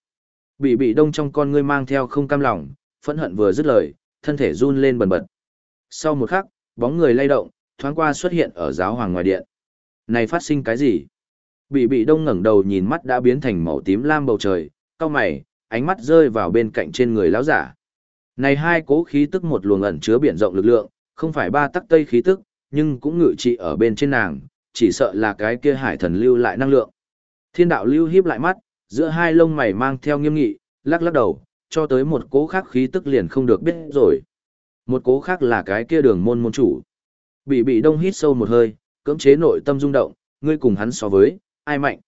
Bị bị đông trong con ngươi mang theo không cam lòng, phẫn hận vừa dứt lời, thân thể run lên bần bật. Sau một khắc, bóng người lay động, thoáng qua xuất hiện ở giáo hoàng ngoài điện. Này phát sinh cái gì? Bị bị đông ngẩng đầu nhìn mắt đã biến thành màu tím lam bầu trời, cao mày, ánh mắt rơi vào bên cạnh trên người lão giả. Này hai cố khí tức một luồng ẩn chứa biển rộng lực lượng, không phải ba tắc tây khí tức, nhưng cũng ngự trị ở bên trên nàng, chỉ sợ là cái kia hải thần lưu lại năng lượng. Thiên đạo lưu híp lại mắt, giữa hai lông mày mang theo nghiêm nghị, lắc lắc đầu, cho tới một cố khác khí tức liền không được biết rồi. Một cố khác là cái kia đường môn môn chủ. Bị bị đông hít sâu một hơi, cưỡng chế nội tâm rung động, ngươi cùng hắn so với, ai mạnh?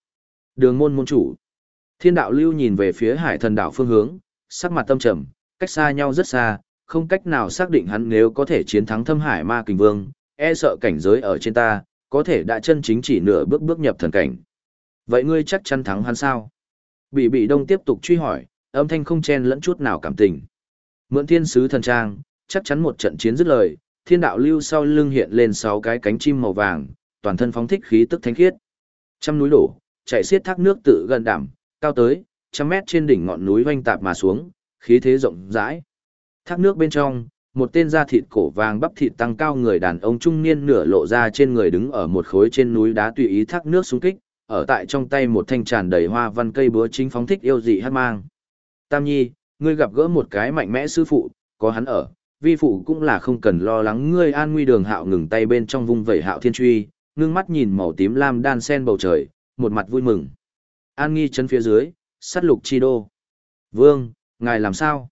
Đường môn môn chủ. Thiên đạo lưu nhìn về phía hải thần đảo phương hướng, sắc mặt tâm trầm, cách xa nhau rất xa, không cách nào xác định hắn nếu có thể chiến thắng thâm hải ma kình vương, e sợ cảnh giới ở trên ta, có thể đã chân chính chỉ nửa bước bước nhập thần cảnh. Vậy ngươi chắc chắn thắng hắn sao? Bị bị đông tiếp tục truy hỏi, âm thanh không chen lẫn chút nào cảm tình. Mượn thiên sứ thần trang, chắc chắn một trận chiến dứt lời, thiên đạo lưu sau lưng hiện lên sáu cái cánh chim màu vàng, toàn thân phóng thích khí tức thánh khiết. Trăm núi đổ, chạy xiết thác nước tự gần đảm, cao tới, trăm mét trên đỉnh ngọn núi vanh tạp mà xuống, khí thế rộng rãi. Thác nước bên trong, một tên da thịt cổ vàng bắp thịt tăng cao người đàn ông trung niên nửa lộ ra trên người đứng ở một khối trên núi đá tùy ý thác nước xuống kích, ở tại trong tay một thanh tràn đầy hoa văn cây búa chính phóng thích yêu dị hát mang. Tam Nhi, ngươi gặp gỡ một cái mạnh mẽ sư phụ, có hắn ở, vi phụ cũng là không cần lo lắng ngươi an nguy đường hạo ngừng tay bên trong vung vẩy hạo thiên truy, ngưng mắt nhìn màu tím lam đan sen bầu trời, một mặt vui mừng. An nghi chân phía dưới, sát lục chi đô. Vương, ngài làm sao?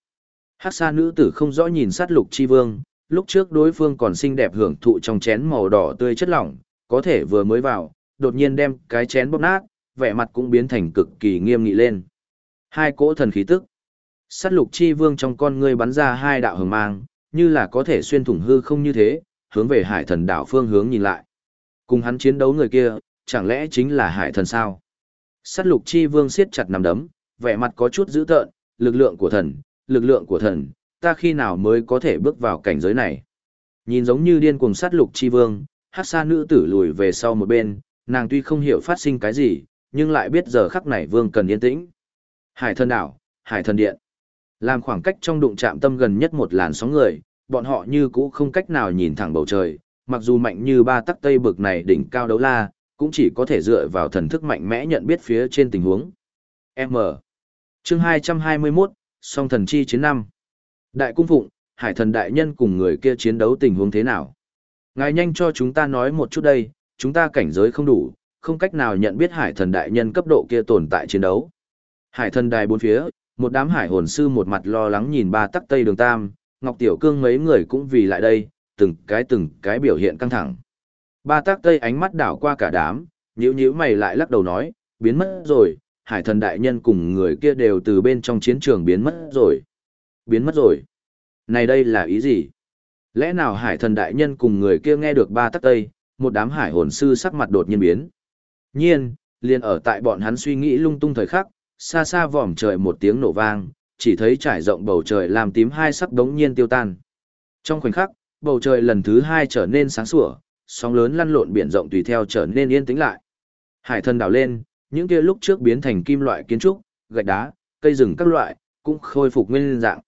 Hắc sa nữ tử không rõ nhìn sát lục chi vương, lúc trước đối phương còn xinh đẹp hưởng thụ trong chén màu đỏ tươi chất lỏng, có thể vừa mới vào, đột nhiên đem cái chén bóp nát, vẻ mặt cũng biến thành cực kỳ nghiêm nghị lên. Hai cỗ thần khí tức. Sát lục chi vương trong con ngươi bắn ra hai đạo hừng mang, như là có thể xuyên thủng hư không như thế, hướng về hải thần đảo phương hướng nhìn lại. Cùng hắn chiến đấu người kia, chẳng lẽ chính là hải thần sao? Sát lục chi vương siết chặt nằm đấm, vẻ mặt có chút dữ tợn, lực lượng của thần, lực lượng của thần, ta khi nào mới có thể bước vào cảnh giới này? Nhìn giống như điên cuồng sát lục chi vương, hát xa nữ tử lùi về sau một bên, nàng tuy không hiểu phát sinh cái gì, nhưng lại biết giờ khắc này vương cần yên tĩnh. Hải thần đảo, hải thần điện. Làm khoảng cách trong đụng chạm tâm gần nhất một làn sóng người, bọn họ như cũ không cách nào nhìn thẳng bầu trời, mặc dù mạnh như ba tắc tây bực này đỉnh cao đấu la, cũng chỉ có thể dựa vào thần thức mạnh mẽ nhận biết phía trên tình huống. M. Chương 221, Song thần chi chiến năm. Đại cung phụng, hải thần đại nhân cùng người kia chiến đấu tình huống thế nào? Ngài nhanh cho chúng ta nói một chút đây, chúng ta cảnh giới không đủ, không cách nào nhận biết hải thần đại nhân cấp độ kia tồn tại chiến đấu. Hải thần đài bốn phía, một đám hải hồn sư một mặt lo lắng nhìn ba tắc tây đường tam, Ngọc Tiểu Cương mấy người cũng vì lại đây, từng cái từng cái biểu hiện căng thẳng. Ba tác tây ánh mắt đảo qua cả đám, nhíu nhíu mày lại lắc đầu nói, biến mất rồi, hải thần đại nhân cùng người kia đều từ bên trong chiến trường biến mất rồi. Biến mất rồi. Này đây là ý gì? Lẽ nào hải thần đại nhân cùng người kia nghe được ba tác tây, một đám hải hồn sư sắc mặt đột nhiên biến. Nhiên, liền ở tại bọn hắn suy nghĩ lung tung thời khắc, xa xa vòm trời một tiếng nổ vang, chỉ thấy trải rộng bầu trời làm tím hai sắc đống nhiên tiêu tan. Trong khoảnh khắc, bầu trời lần thứ hai trở nên sáng sủa, sóng lớn lăn lộn biển rộng tùy theo trở nên yên tĩnh lại. Hải thần đảo lên, những kia lúc trước biến thành kim loại kiến trúc, gạch đá, cây rừng các loại, cũng khôi phục nguyên dạng.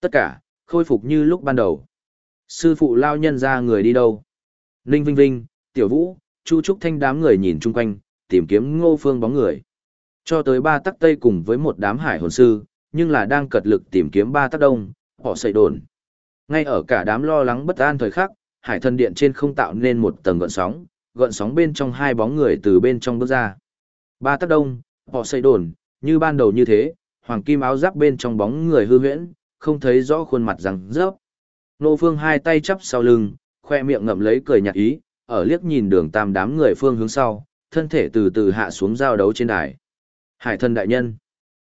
Tất cả, khôi phục như lúc ban đầu. Sư phụ lao nhân ra người đi đâu? Ninh Vinh Vinh, Tiểu Vũ, Chu Trúc Thanh đám người nhìn chung quanh, tìm kiếm ngô phương bóng người. Cho tới ba tắc tây cùng với một đám hải hồn sư, nhưng là đang cật lực tìm kiếm ba tắc đông, họ xây đồn. Ngay ở cả đám lo lắng bất an thời khắc, hải thần điện trên không tạo nên một tầng gợn sóng, gợn sóng bên trong hai bóng người từ bên trong bước ra. Ba tắc đông, họ xây đồn, như ban đầu như thế, hoàng kim áo giáp bên trong bóng người hư huyễn, không thấy rõ khuôn mặt răng rớp. Nô phương hai tay chắp sau lưng, khoe miệng ngậm lấy cười nhạt ý, ở liếc nhìn đường tam đám người phương hướng sau, thân thể từ từ hạ xuống giao đấu trên đài. Hải thần đại nhân.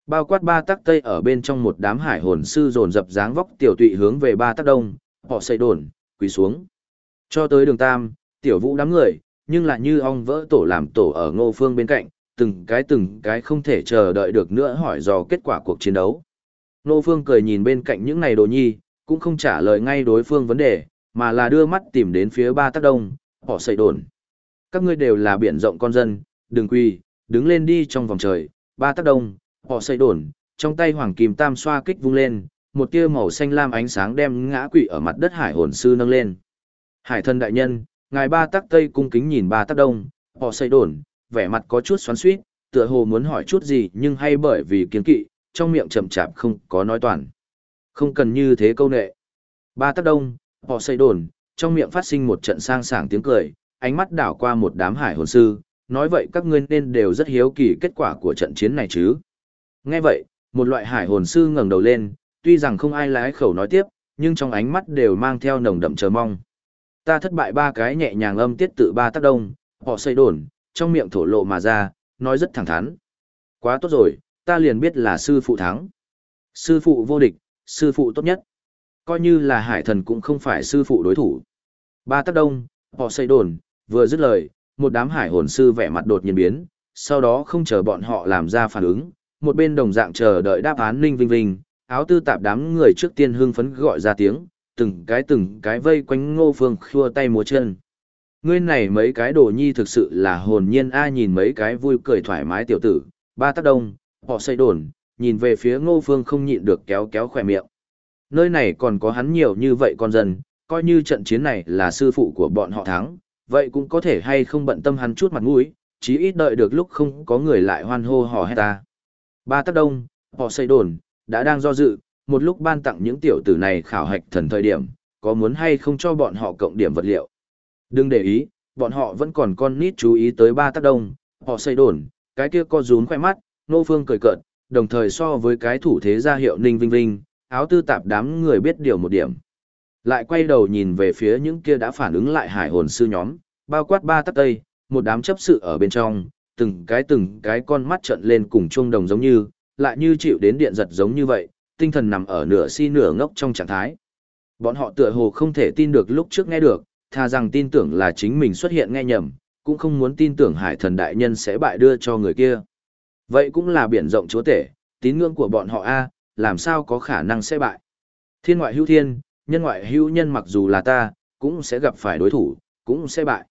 Bao quát ba tắc tây ở bên trong một đám hải hồn sư dồn dập dáng vóc tiểu tụy hướng về ba tắc đông, họ xây đồn, quỳ xuống. Cho tới đường tam, tiểu vũ đám người, nhưng lại như ong vỡ tổ làm tổ ở ngô phương bên cạnh, từng cái từng cái không thể chờ đợi được nữa hỏi dò kết quả cuộc chiến đấu. Ngô phương cười nhìn bên cạnh những này đồ nhi, cũng không trả lời ngay đối phương vấn đề, mà là đưa mắt tìm đến phía ba tắc đông, họ xây đồn. Các ngươi đều là biển rộng con dân, đừng quỳ, đứng lên đi trong vòng trời, ba tắc đông, họ xây đồn, trong tay hoàng kim tam xoa kích vung lên, một tia màu xanh lam ánh sáng đem ngã quỵ ở mặt đất hải hồn sư nâng lên. Hải thân đại nhân, ngài ba tắc tây cung kính nhìn ba tắc đông, họ xây đồn, vẻ mặt có chút xoắn xuýt, tựa hồ muốn hỏi chút gì nhưng hay bởi vì kiến kỵ, trong miệng chậm chạp không có nói toàn. Không cần như thế câu nệ. Ba tắc đông, họ xây đồn, trong miệng phát sinh một trận sang sảng tiếng cười, ánh mắt đảo qua một đám hải hồn sư, nói vậy các ngươi nên đều rất hiếu kỳ kết quả của trận chiến này chứ. Nghe vậy, một loại hải hồn sư ngẩng đầu lên, tuy rằng không ai lái khẩu nói tiếp, nhưng trong ánh mắt đều mang theo nồng đậm chờ mong. Ta thất bại ba cái nhẹ nhàng âm tiết tự ba tác đông, họ xây đồn, trong miệng thổ lộ mà ra, nói rất thẳng thắn. Quá tốt rồi, ta liền biết là sư phụ thắng. Sư phụ vô địch, sư phụ tốt nhất. Coi như là hải thần cũng không phải sư phụ đối thủ. Ba tác đông, họ xây đồn, vừa dứt lời, một đám hải hồn sư vẻ mặt đột nhiên biến, sau đó không chờ bọn họ làm ra phản ứng, một bên đồng dạng chờ đợi đáp án ninh vinh vinh, áo tư tạp đám người trước tiên hưng phấn gọi ra tiếng, từng cái từng cái vây quanh ngô phương khua tay múa chân. Ngươi này mấy cái đồ nhi thực sự là hồn nhiên a nhìn mấy cái vui cười thoải mái tiểu tử, ba tác đông, họ xây đồn, nhìn về phía ngô phương không nhịn được kéo kéo khỏe miệng. Nơi này còn có hắn nhiều như vậy con dân, coi như trận chiến này là sư phụ của bọn họ thắng, vậy cũng có thể hay không bận tâm hắn chút mặt mũi, chí ít đợi được lúc không có người lại hoan hô hò hét ta. Ba tác đông, họ xây đồn, đã đang do dự, một lúc ban tặng những tiểu tử này khảo hạch thần thời điểm, có muốn hay không cho bọn họ cộng điểm vật liệu. Đừng để ý, bọn họ vẫn còn con nít chú ý tới ba tác đông, họ xây đồn, cái kia co rún khoe mắt, nô phương cười cợt, đồng thời so với cái thủ thế gia hiệu ninh vinh vinh, áo tư tạp đám người biết điều một điểm. Lại quay đầu nhìn về phía những kia đã phản ứng lại hải hồn sư nhóm, bao quát ba tắc tây, một đám chấp sự ở bên trong, từng cái từng cái con mắt trợn lên cùng chuông đồng giống như, lại như chịu đến điện giật giống như vậy, tinh thần nằm ở nửa si nửa ngốc trong trạng thái. Bọn họ tựa hồ không thể tin được lúc trước nghe được, thà rằng tin tưởng là chính mình xuất hiện nghe nhầm, cũng không muốn tin tưởng hải thần đại nhân sẽ bại đưa cho người kia. Vậy cũng là biển rộng chúa tể, tín ngưỡng của bọn họ A, làm sao có khả năng sẽ bại. Thiên ngoại hữu thiên, nhân ngoại hữu nhân mặc dù là ta, cũng sẽ gặp phải đối thủ, cũng sẽ bại.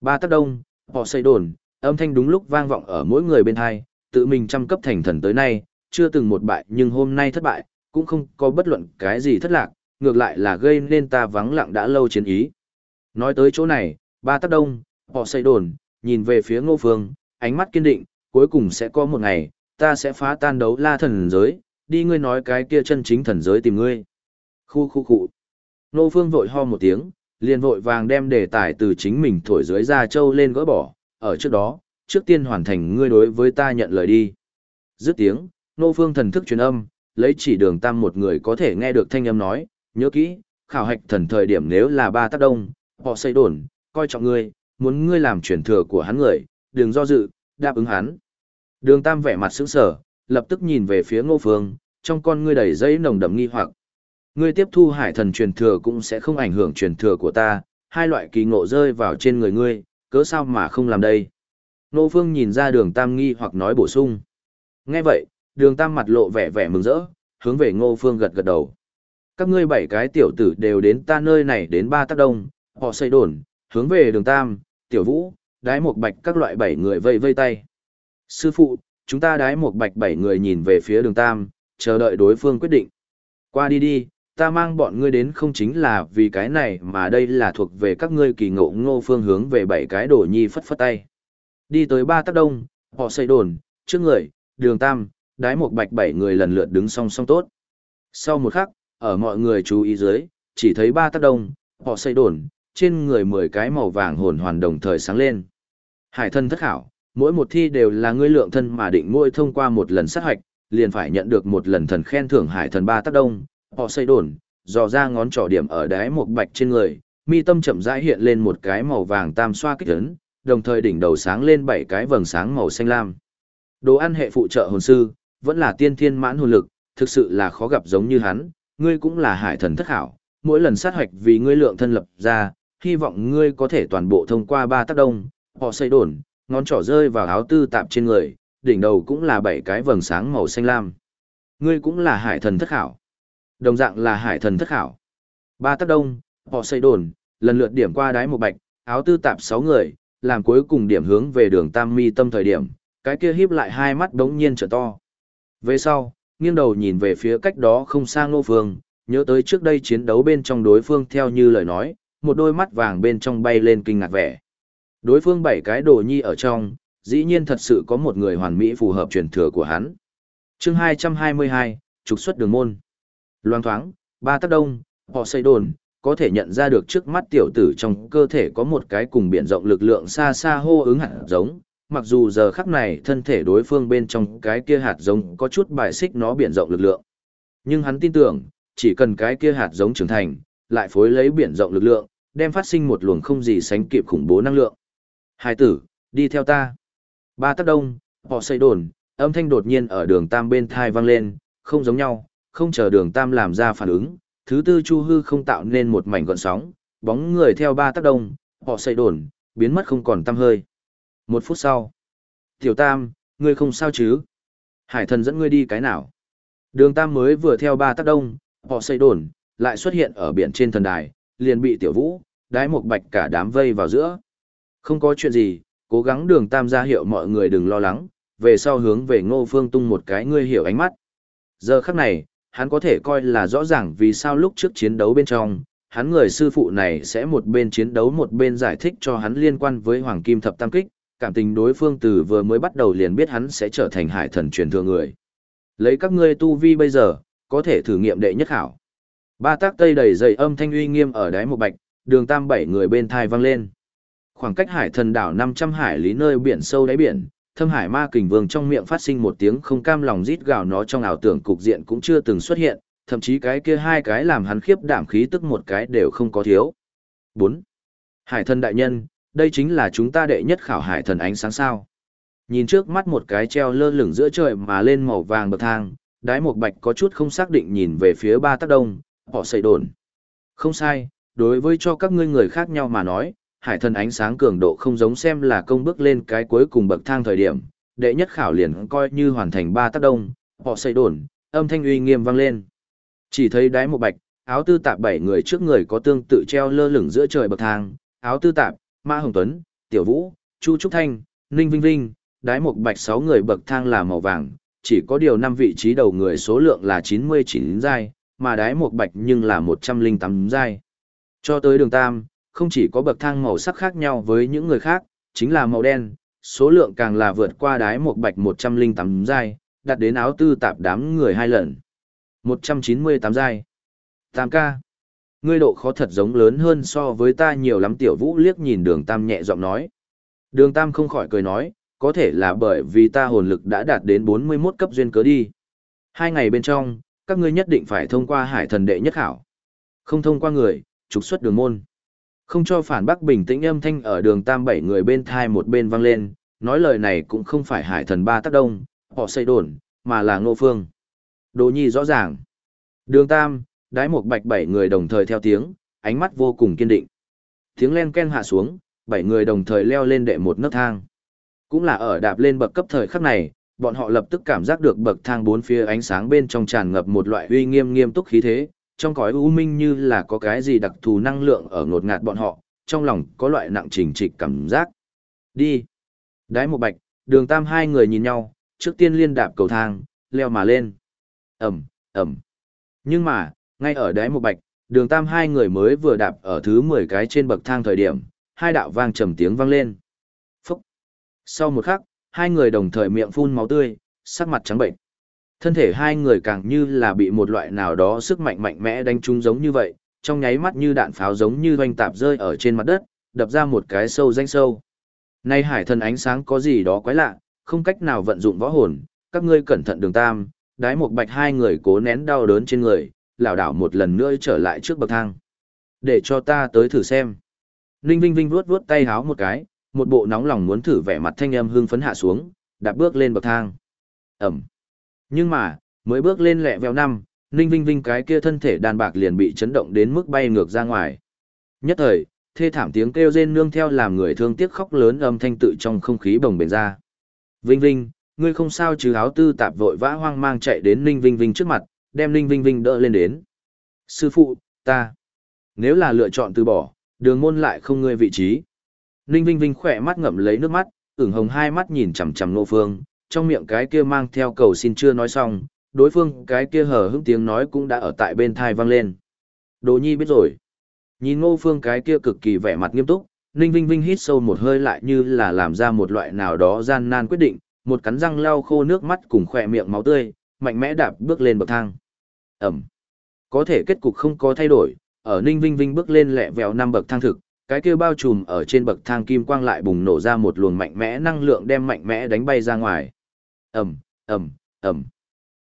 Ba tắc đông, họ xây đồn, âm thanh đúng lúc vang vọng ở mỗi người bên hai, tự mình chăm cấp thành thần tới nay, chưa từng một bại nhưng hôm nay thất bại, cũng không có bất luận cái gì thất lạc, ngược lại là gây nên ta vắng lặng đã lâu chiến ý. Nói tới chỗ này, ba tắc đông, họ xây đồn, nhìn về phía ngô phương, ánh mắt kiên định, cuối cùng sẽ có một ngày, ta sẽ phá tan đấu la thần giới, đi ngươi nói cái kia chân chính thần giới tìm ngươi. Khu khu khu. Ngô phương vội ho một tiếng, liền vội vàng đem đề tài từ chính mình thổi dưới ra châu lên gỡ bỏ, ở trước đó, trước tiên hoàn thành ngươi đối với ta nhận lời đi. Dứt tiếng, nô phương thần thức truyền âm, lấy chỉ đường tam một người có thể nghe được thanh âm nói, nhớ kỹ, khảo hạch thần thời điểm nếu là ba tác đông, họ xây đồn, coi trọng ngươi, muốn ngươi làm truyền thừa của hắn người, đừng do dự, đáp ứng hắn. Đường tam vẻ mặt sững sờ, lập tức nhìn về phía ngô phương, trong con ngươi đầy dây nồng đậm nghi hoặc. Ngươi tiếp thu hải thần truyền thừa cũng sẽ không ảnh hưởng truyền thừa của ta, hai loại kỳ ngộ rơi vào trên người ngươi, cớ sao mà không làm đây. Nô Phương nhìn ra đường Tam nghi hoặc nói bổ sung. Nghe vậy, đường Tam mặt lộ vẻ vẻ mừng rỡ, hướng về Ngô Phương gật gật đầu. Các ngươi bảy cái tiểu tử đều đến ta nơi này đến ba tác đông, họ xây đồn, hướng về đường Tam, tiểu vũ, đái một bạch các loại bảy người vây vây tay. Sư phụ, chúng ta đái một bạch bảy người nhìn về phía đường Tam, chờ đợi đối phương quyết định. Qua đi đi, ta mang bọn ngươi đến không chính là vì cái này mà đây là thuộc về các ngươi kỳ ngộ ngô phương hướng về bảy cái đổ nhi phất phất tay. Đi tới ba tác đông, họ xây đồn, trước người, đường tam, đái một bạch bảy người lần lượt đứng song song tốt. Sau một khắc, ở mọi người chú ý dưới, chỉ thấy ba tác đông, họ xây đồn, trên người mười cái màu vàng hồn hoàn đồng thời sáng lên. Hải thân thất hảo, mỗi một thi đều là ngươi lượng thân mà định mỗi thông qua một lần sát hoạch, liền phải nhận được một lần thần khen thưởng hải thần ba tác đông, họ xây đồn, dò ra ngón trỏ điểm ở đáy một bạch trên người, mi tâm chậm rãi hiện lên một cái màu vàng tam xoa kích ấn, đồng thời đỉnh đầu sáng lên bảy cái vầng sáng màu xanh lam. Đồ ăn hệ phụ trợ hồn sư, vẫn là tiên thiên mãn hồn lực, thực sự là khó gặp giống như hắn, ngươi cũng là hải thần thất hảo, mỗi lần sát hoạch vì ngươi lượng thân lập ra, hy vọng ngươi có thể toàn bộ thông qua ba tác đông, họ xây đồn, ngón trỏ rơi vào áo tư tạp trên người, đỉnh đầu cũng là bảy cái vầng sáng màu xanh lam. Ngươi cũng là hải thần thất hảo. Đồng dạng là hải thần thất hảo. Ba tác đông, họ xây đồn, lần lượt điểm qua đáy một bạch, áo tư tạp sáu người, làm cuối cùng điểm hướng về đường tam mi tâm thời điểm, cái kia híp lại hai mắt đống nhiên trở to. Về sau, nghiêng đầu nhìn về phía cách đó không xa ngô phương, nhớ tới trước đây chiến đấu bên trong đối phương theo như lời nói, một đôi mắt vàng bên trong bay lên kinh ngạc vẻ. Đối phương bảy cái đồ nhi ở trong, dĩ nhiên thật sự có một người hoàn mỹ phù hợp truyền thừa của hắn. chương 222, trục xuất đường môn. Loan thoáng, ba tác đông, họ xây đồn, có thể nhận ra được trước mắt tiểu tử trong cơ thể có một cái cùng biển rộng lực lượng xa xa hô ứng hạt giống, mặc dù giờ khắc này thân thể đối phương bên trong cái kia hạt giống có chút bài xích nó biển rộng lực lượng. Nhưng hắn tin tưởng, chỉ cần cái kia hạt giống trưởng thành, lại phối lấy biển rộng lực lượng, đem phát sinh một luồng không gì sánh kịp khủng bố năng lượng. Hai tử, đi theo ta. Ba tác đông, họ xây đồn, âm thanh đột nhiên ở đường tam bên thai vang lên, không giống nhau, không chờ đường tam làm ra phản ứng. Thứ tư chu hư không tạo nên một mảnh gọn sóng, bóng người theo ba tác đông, họ xây đồn, biến mất không còn tăm hơi. Một phút sau. Tiểu tam, ngươi không sao chứ? Hải thần dẫn ngươi đi cái nào? Đường tam mới vừa theo ba tác đông, họ xây đồn, lại xuất hiện ở biển trên thần đài, liền bị tiểu vũ, đái một bạch cả đám vây vào giữa. Không có chuyện gì, cố gắng đường tam ra hiệu mọi người đừng lo lắng, về sau hướng về ngô phương tung một cái ngươi hiểu ánh mắt. Giờ khắc này, hắn có thể coi là rõ ràng vì sao lúc trước chiến đấu bên trong, hắn người sư phụ này sẽ một bên chiến đấu một bên giải thích cho hắn liên quan với Hoàng Kim Thập Tam Kích, cảm tình đối phương từ vừa mới bắt đầu liền biết hắn sẽ trở thành hải thần truyền thừa người. Lấy các ngươi tu vi bây giờ, có thể thử nghiệm đệ nhất hảo. Ba tác tây đầy dày âm thanh uy nghiêm ở đáy một bạch, đường tam bảy người bên thai vang lên. Khoảng cách hải thần đảo 500 hải lý nơi biển sâu đáy biển, thâm hải ma kình vương trong miệng phát sinh một tiếng không cam lòng rít gào nó trong ảo tưởng cục diện cũng chưa từng xuất hiện, thậm chí cái kia hai cái làm hắn khiếp đảm khí tức một cái đều không có thiếu. 4. Hải thần đại nhân, đây chính là chúng ta đệ nhất khảo hải thần ánh sáng sao. Nhìn trước mắt một cái treo lơ lửng giữa trời mà lên màu vàng bậc thang, đái một bạch có chút không xác định nhìn về phía ba tác đông, họ xây đồn. Không sai, đối với cho các ngươi người khác nhau mà nói, hải thần ánh sáng cường độ không giống xem là công bước lên cái cuối cùng bậc thang thời điểm, đệ nhất khảo liền coi như hoàn thành ba tác đông, họ xây đồn, âm thanh uy nghiêm vang lên. Chỉ thấy đái một bạch, áo tư tạp bảy người trước người có tương tự treo lơ lửng giữa trời bậc thang, áo tư tạp, Ma Hồng Tuấn, Tiểu Vũ, Chu Trúc Thanh, Ninh Vinh Vinh, đái một bạch sáu người bậc thang là màu vàng, chỉ có điều năm vị trí đầu người số lượng là 99 giai, mà đái một bạch nhưng là 108 giai. Cho tới đường tam, không chỉ có bậc thang màu sắc khác nhau với những người khác, chính là màu đen, số lượng càng là vượt qua đái một bạch 108 giai, đạt đến áo tư tạp đám người hai lần. 198 giai. Tam ca. Ngươi độ khó thật giống lớn hơn so với ta nhiều lắm tiểu vũ liếc nhìn đường tam nhẹ giọng nói. Đường tam không khỏi cười nói, có thể là bởi vì ta hồn lực đã đạt đến 41 cấp duyên cớ đi. Hai ngày bên trong, các ngươi nhất định phải thông qua hải thần đệ nhất hảo. Không thông qua người, trục xuất đường môn. Không cho phản bác bình tĩnh âm thanh ở đường tam bảy người bên thai một bên vang lên, nói lời này cũng không phải hải thần ba tác đông, họ xây đồn, mà là ngô phương. Đồ nhi rõ ràng. Đường tam, đái một bạch bảy người đồng thời theo tiếng, ánh mắt vô cùng kiên định. Tiếng len ken hạ xuống, bảy người đồng thời leo lên đệ một nấc thang. Cũng là ở đạp lên bậc cấp thời khắc này, bọn họ lập tức cảm giác được bậc thang bốn phía ánh sáng bên trong tràn ngập một loại uy nghiêm nghiêm túc khí thế, trong cõi u minh như là có cái gì đặc thù năng lượng ở ngột ngạt bọn họ, trong lòng có loại nặng trình trịch cảm giác. Đi. Đái một bạch, đường tam hai người nhìn nhau, trước tiên liên đạp cầu thang, leo mà lên. Ẩm, Ẩm. Nhưng mà, ngay ở đáy một bạch, đường tam hai người mới vừa đạp ở thứ 10 cái trên bậc thang thời điểm, hai đạo vang trầm tiếng vang lên. Phúc! Sau một khắc, hai người đồng thời miệng phun máu tươi, sắc mặt trắng bệnh. Thân thể hai người càng như là bị một loại nào đó sức mạnh mạnh mẽ đánh trúng giống như vậy, trong nháy mắt như đạn pháo giống như doanh tạp rơi ở trên mặt đất, đập ra một cái sâu danh sâu. Nay hải thần ánh sáng có gì đó quái lạ, không cách nào vận dụng võ hồn, các ngươi cẩn thận đường tam, đái một bạch hai người cố nén đau đớn trên người, lảo đảo một lần nữa trở lại trước bậc thang. Để cho ta tới thử xem. Ninh Vinh Vinh vuốt vuốt tay háo một cái, một bộ nóng lòng muốn thử vẻ mặt thanh âm hưng phấn hạ xuống, đạp bước lên bậc thang. Ẩm. Nhưng mà, mới bước lên lẹ vèo năm, Ninh Vinh Vinh cái kia thân thể đàn bạc liền bị chấn động đến mức bay ngược ra ngoài. Nhất thời, thê thảm tiếng kêu rên nương theo làm người thương tiếc khóc lớn âm thanh tự trong không khí bồng bềnh ra. Vinh Vinh, ngươi không sao chứ áo tư tạp vội vã hoang mang chạy đến Ninh Vinh Vinh trước mặt, đem Ninh Vinh Vinh đỡ lên đến. Sư phụ, ta. Nếu là lựa chọn từ bỏ, đường môn lại không ngươi vị trí. Ninh Vinh Vinh khỏe mắt ngậm lấy nước mắt, ửng hồng hai mắt nhìn chằm chằm Ngô Phương, trong miệng cái kia mang theo cầu xin chưa nói xong, đối phương cái kia hờ hững tiếng nói cũng đã ở tại bên thai vang lên. Đồ nhi biết rồi. Nhìn Ngô Phương cái kia cực kỳ vẻ mặt nghiêm túc, Ninh Vinh Vinh hít sâu một hơi lại như là làm ra một loại nào đó gian nan quyết định, một cắn răng lau khô nước mắt cùng khỏe miệng máu tươi, mạnh mẽ đạp bước lên bậc thang. Ẩm. Có thể kết cục không có thay đổi, ở Ninh Vinh Vinh bước lên lẹ vèo năm bậc thang thực, cái kia bao trùm ở trên bậc thang kim quang lại bùng nổ ra một luồng mạnh mẽ năng lượng đem mạnh mẽ đánh bay ra ngoài. Ẩm, Ẩm, Ẩm.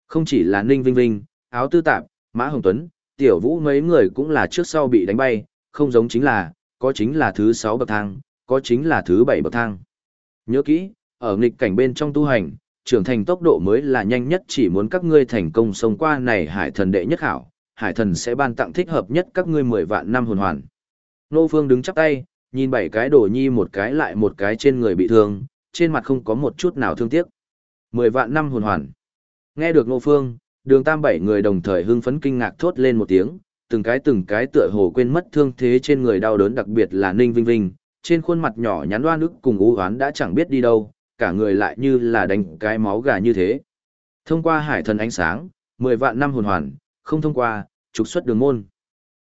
Không chỉ là Ninh Vinh Vinh, áo tư tạp, Mã Hồng Tuấn, Tiểu Vũ mấy người cũng là trước sau bị đánh bay, không giống chính là, có chính là thứ 6 bậc thang, có chính là thứ 7 bậc thang. Nhớ kỹ, ở nghịch cảnh bên trong tu hành, trưởng thành tốc độ mới là nhanh nhất chỉ muốn các ngươi thành công sống qua này hải thần đệ nhất hảo, hải thần sẽ ban tặng thích hợp nhất các ngươi 10 vạn năm hồn hoàn. Nô Phương đứng chắp tay, nhìn bảy cái đồ nhi một cái lại một cái trên người bị thương, trên mặt không có một chút nào thương tiếc. 10 vạn năm hồn hoàn. Nghe được Ngô Phương, đường tam bảy người đồng thời hưng phấn kinh ngạc thốt lên một tiếng, từng cái từng cái tựa hồ quên mất thương thế trên người đau đớn đặc biệt là Ninh Vinh Vinh, trên khuôn mặt nhỏ nhắn đoan ức cùng u hoán đã chẳng biết đi đâu, cả người lại như là đánh cái máu gà như thế. Thông qua hải thần ánh sáng, 10 vạn năm hồn hoàn, không thông qua, trục xuất đường môn.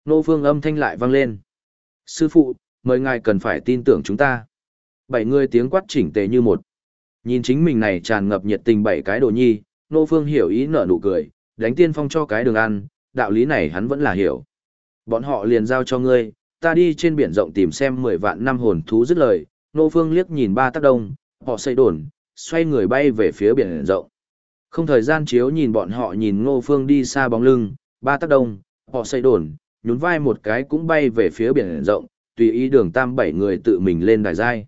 Nô phương âm thanh lại vang lên. Sư phụ, mời ngài cần phải tin tưởng chúng ta. Bảy người tiếng quát chỉnh tề như một. Nhìn chính mình này tràn ngập nhiệt tình bảy cái đồ nhi, nô phương hiểu ý nở nụ cười, đánh tiên phong cho cái đường ăn, đạo lý này hắn vẫn là hiểu. Bọn họ liền giao cho ngươi, ta đi trên biển rộng tìm xem 10 vạn năm hồn thú dứt lời, nô phương liếc nhìn ba tác đông, họ xây đồn, xoay người bay về phía biển rộng. Không thời gian chiếu nhìn bọn họ nhìn ngô phương đi xa bóng lưng, ba tác đông, họ xây đồn, nhún vai một cái cũng bay về phía biển rộng, tùy ý đường tam bảy người tự mình lên đài giai.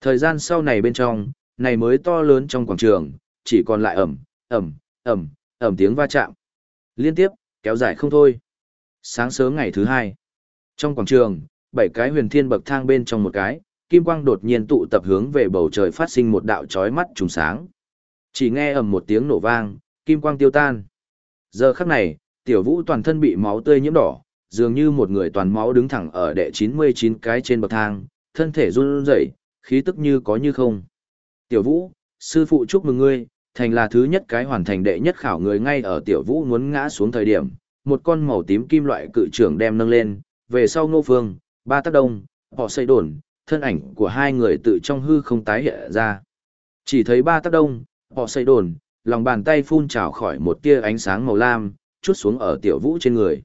Thời gian sau này bên trong, này mới to lớn trong quảng trường, chỉ còn lại ẩm, ẩm, ẩm, ẩm tiếng va chạm. Liên tiếp, kéo dài không thôi. Sáng sớm ngày thứ hai, trong quảng trường, bảy cái huyền thiên bậc thang bên trong một cái, kim quang đột nhiên tụ tập hướng về bầu trời phát sinh một đạo chói mắt trùng sáng. Chỉ nghe ầm một tiếng nổ vang, kim quang tiêu tan. Giờ khắc này, tiểu vũ toàn thân bị máu tươi nhiễm đỏ, dường như một người toàn máu đứng thẳng ở đệ 99 cái trên bậc thang, thân thể run rẩy, khí tức như có như không. Tiểu vũ, sư phụ chúc mừng ngươi, thành là thứ nhất cái hoàn thành đệ nhất khảo người ngay ở tiểu vũ muốn ngã xuống thời điểm, một con màu tím kim loại cự trưởng đem nâng lên, về sau ngô phương, ba tác đông, họ xây đồn, thân ảnh của hai người tự trong hư không tái hiện ra. Chỉ thấy ba tác đông, họ xây đồn, lòng bàn tay phun trào khỏi một tia ánh sáng màu lam, chút xuống ở tiểu vũ trên người.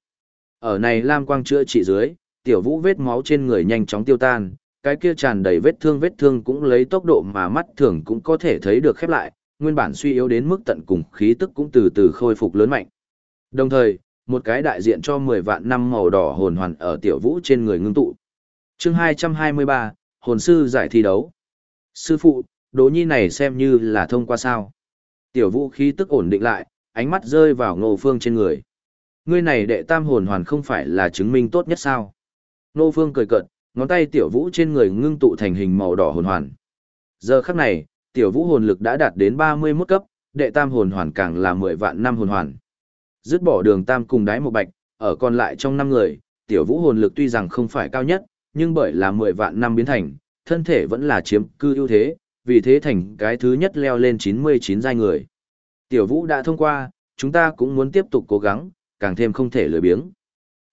Ở này lam quang chữa trị dưới, tiểu vũ vết máu trên người nhanh chóng tiêu tan, cái kia tràn đầy vết thương vết thương cũng lấy tốc độ mà mắt thường cũng có thể thấy được khép lại, nguyên bản suy yếu đến mức tận cùng khí tức cũng từ từ khôi phục lớn mạnh. Đồng thời, một cái đại diện cho 10 vạn năm màu đỏ hồn hoàn ở tiểu vũ trên người ngưng tụ. chương 223, hồn sư giải thi đấu. Sư phụ, đố nhi này xem như là thông qua sao. Tiểu vũ khí tức ổn định lại, ánh mắt rơi vào ngô phương trên người. Ngươi này đệ tam hồn hoàn không phải là chứng minh tốt nhất sao. Ngô phương cười cợt, ngón tay tiểu vũ trên người ngưng tụ thành hình màu đỏ hồn hoàn. Giờ khắc này, tiểu vũ hồn lực đã đạt đến 31 cấp, đệ tam hồn hoàn càng là 10 vạn năm hồn hoàn. Dứt bỏ đường tam cùng đái một bạch, ở còn lại trong năm người, tiểu vũ hồn lực tuy rằng không phải cao nhất, nhưng bởi là 10 vạn năm biến thành, thân thể vẫn là chiếm cư ưu thế, vì thế thành cái thứ nhất leo lên 99 giai người. Tiểu vũ đã thông qua, chúng ta cũng muốn tiếp tục cố gắng, càng thêm không thể lười biếng.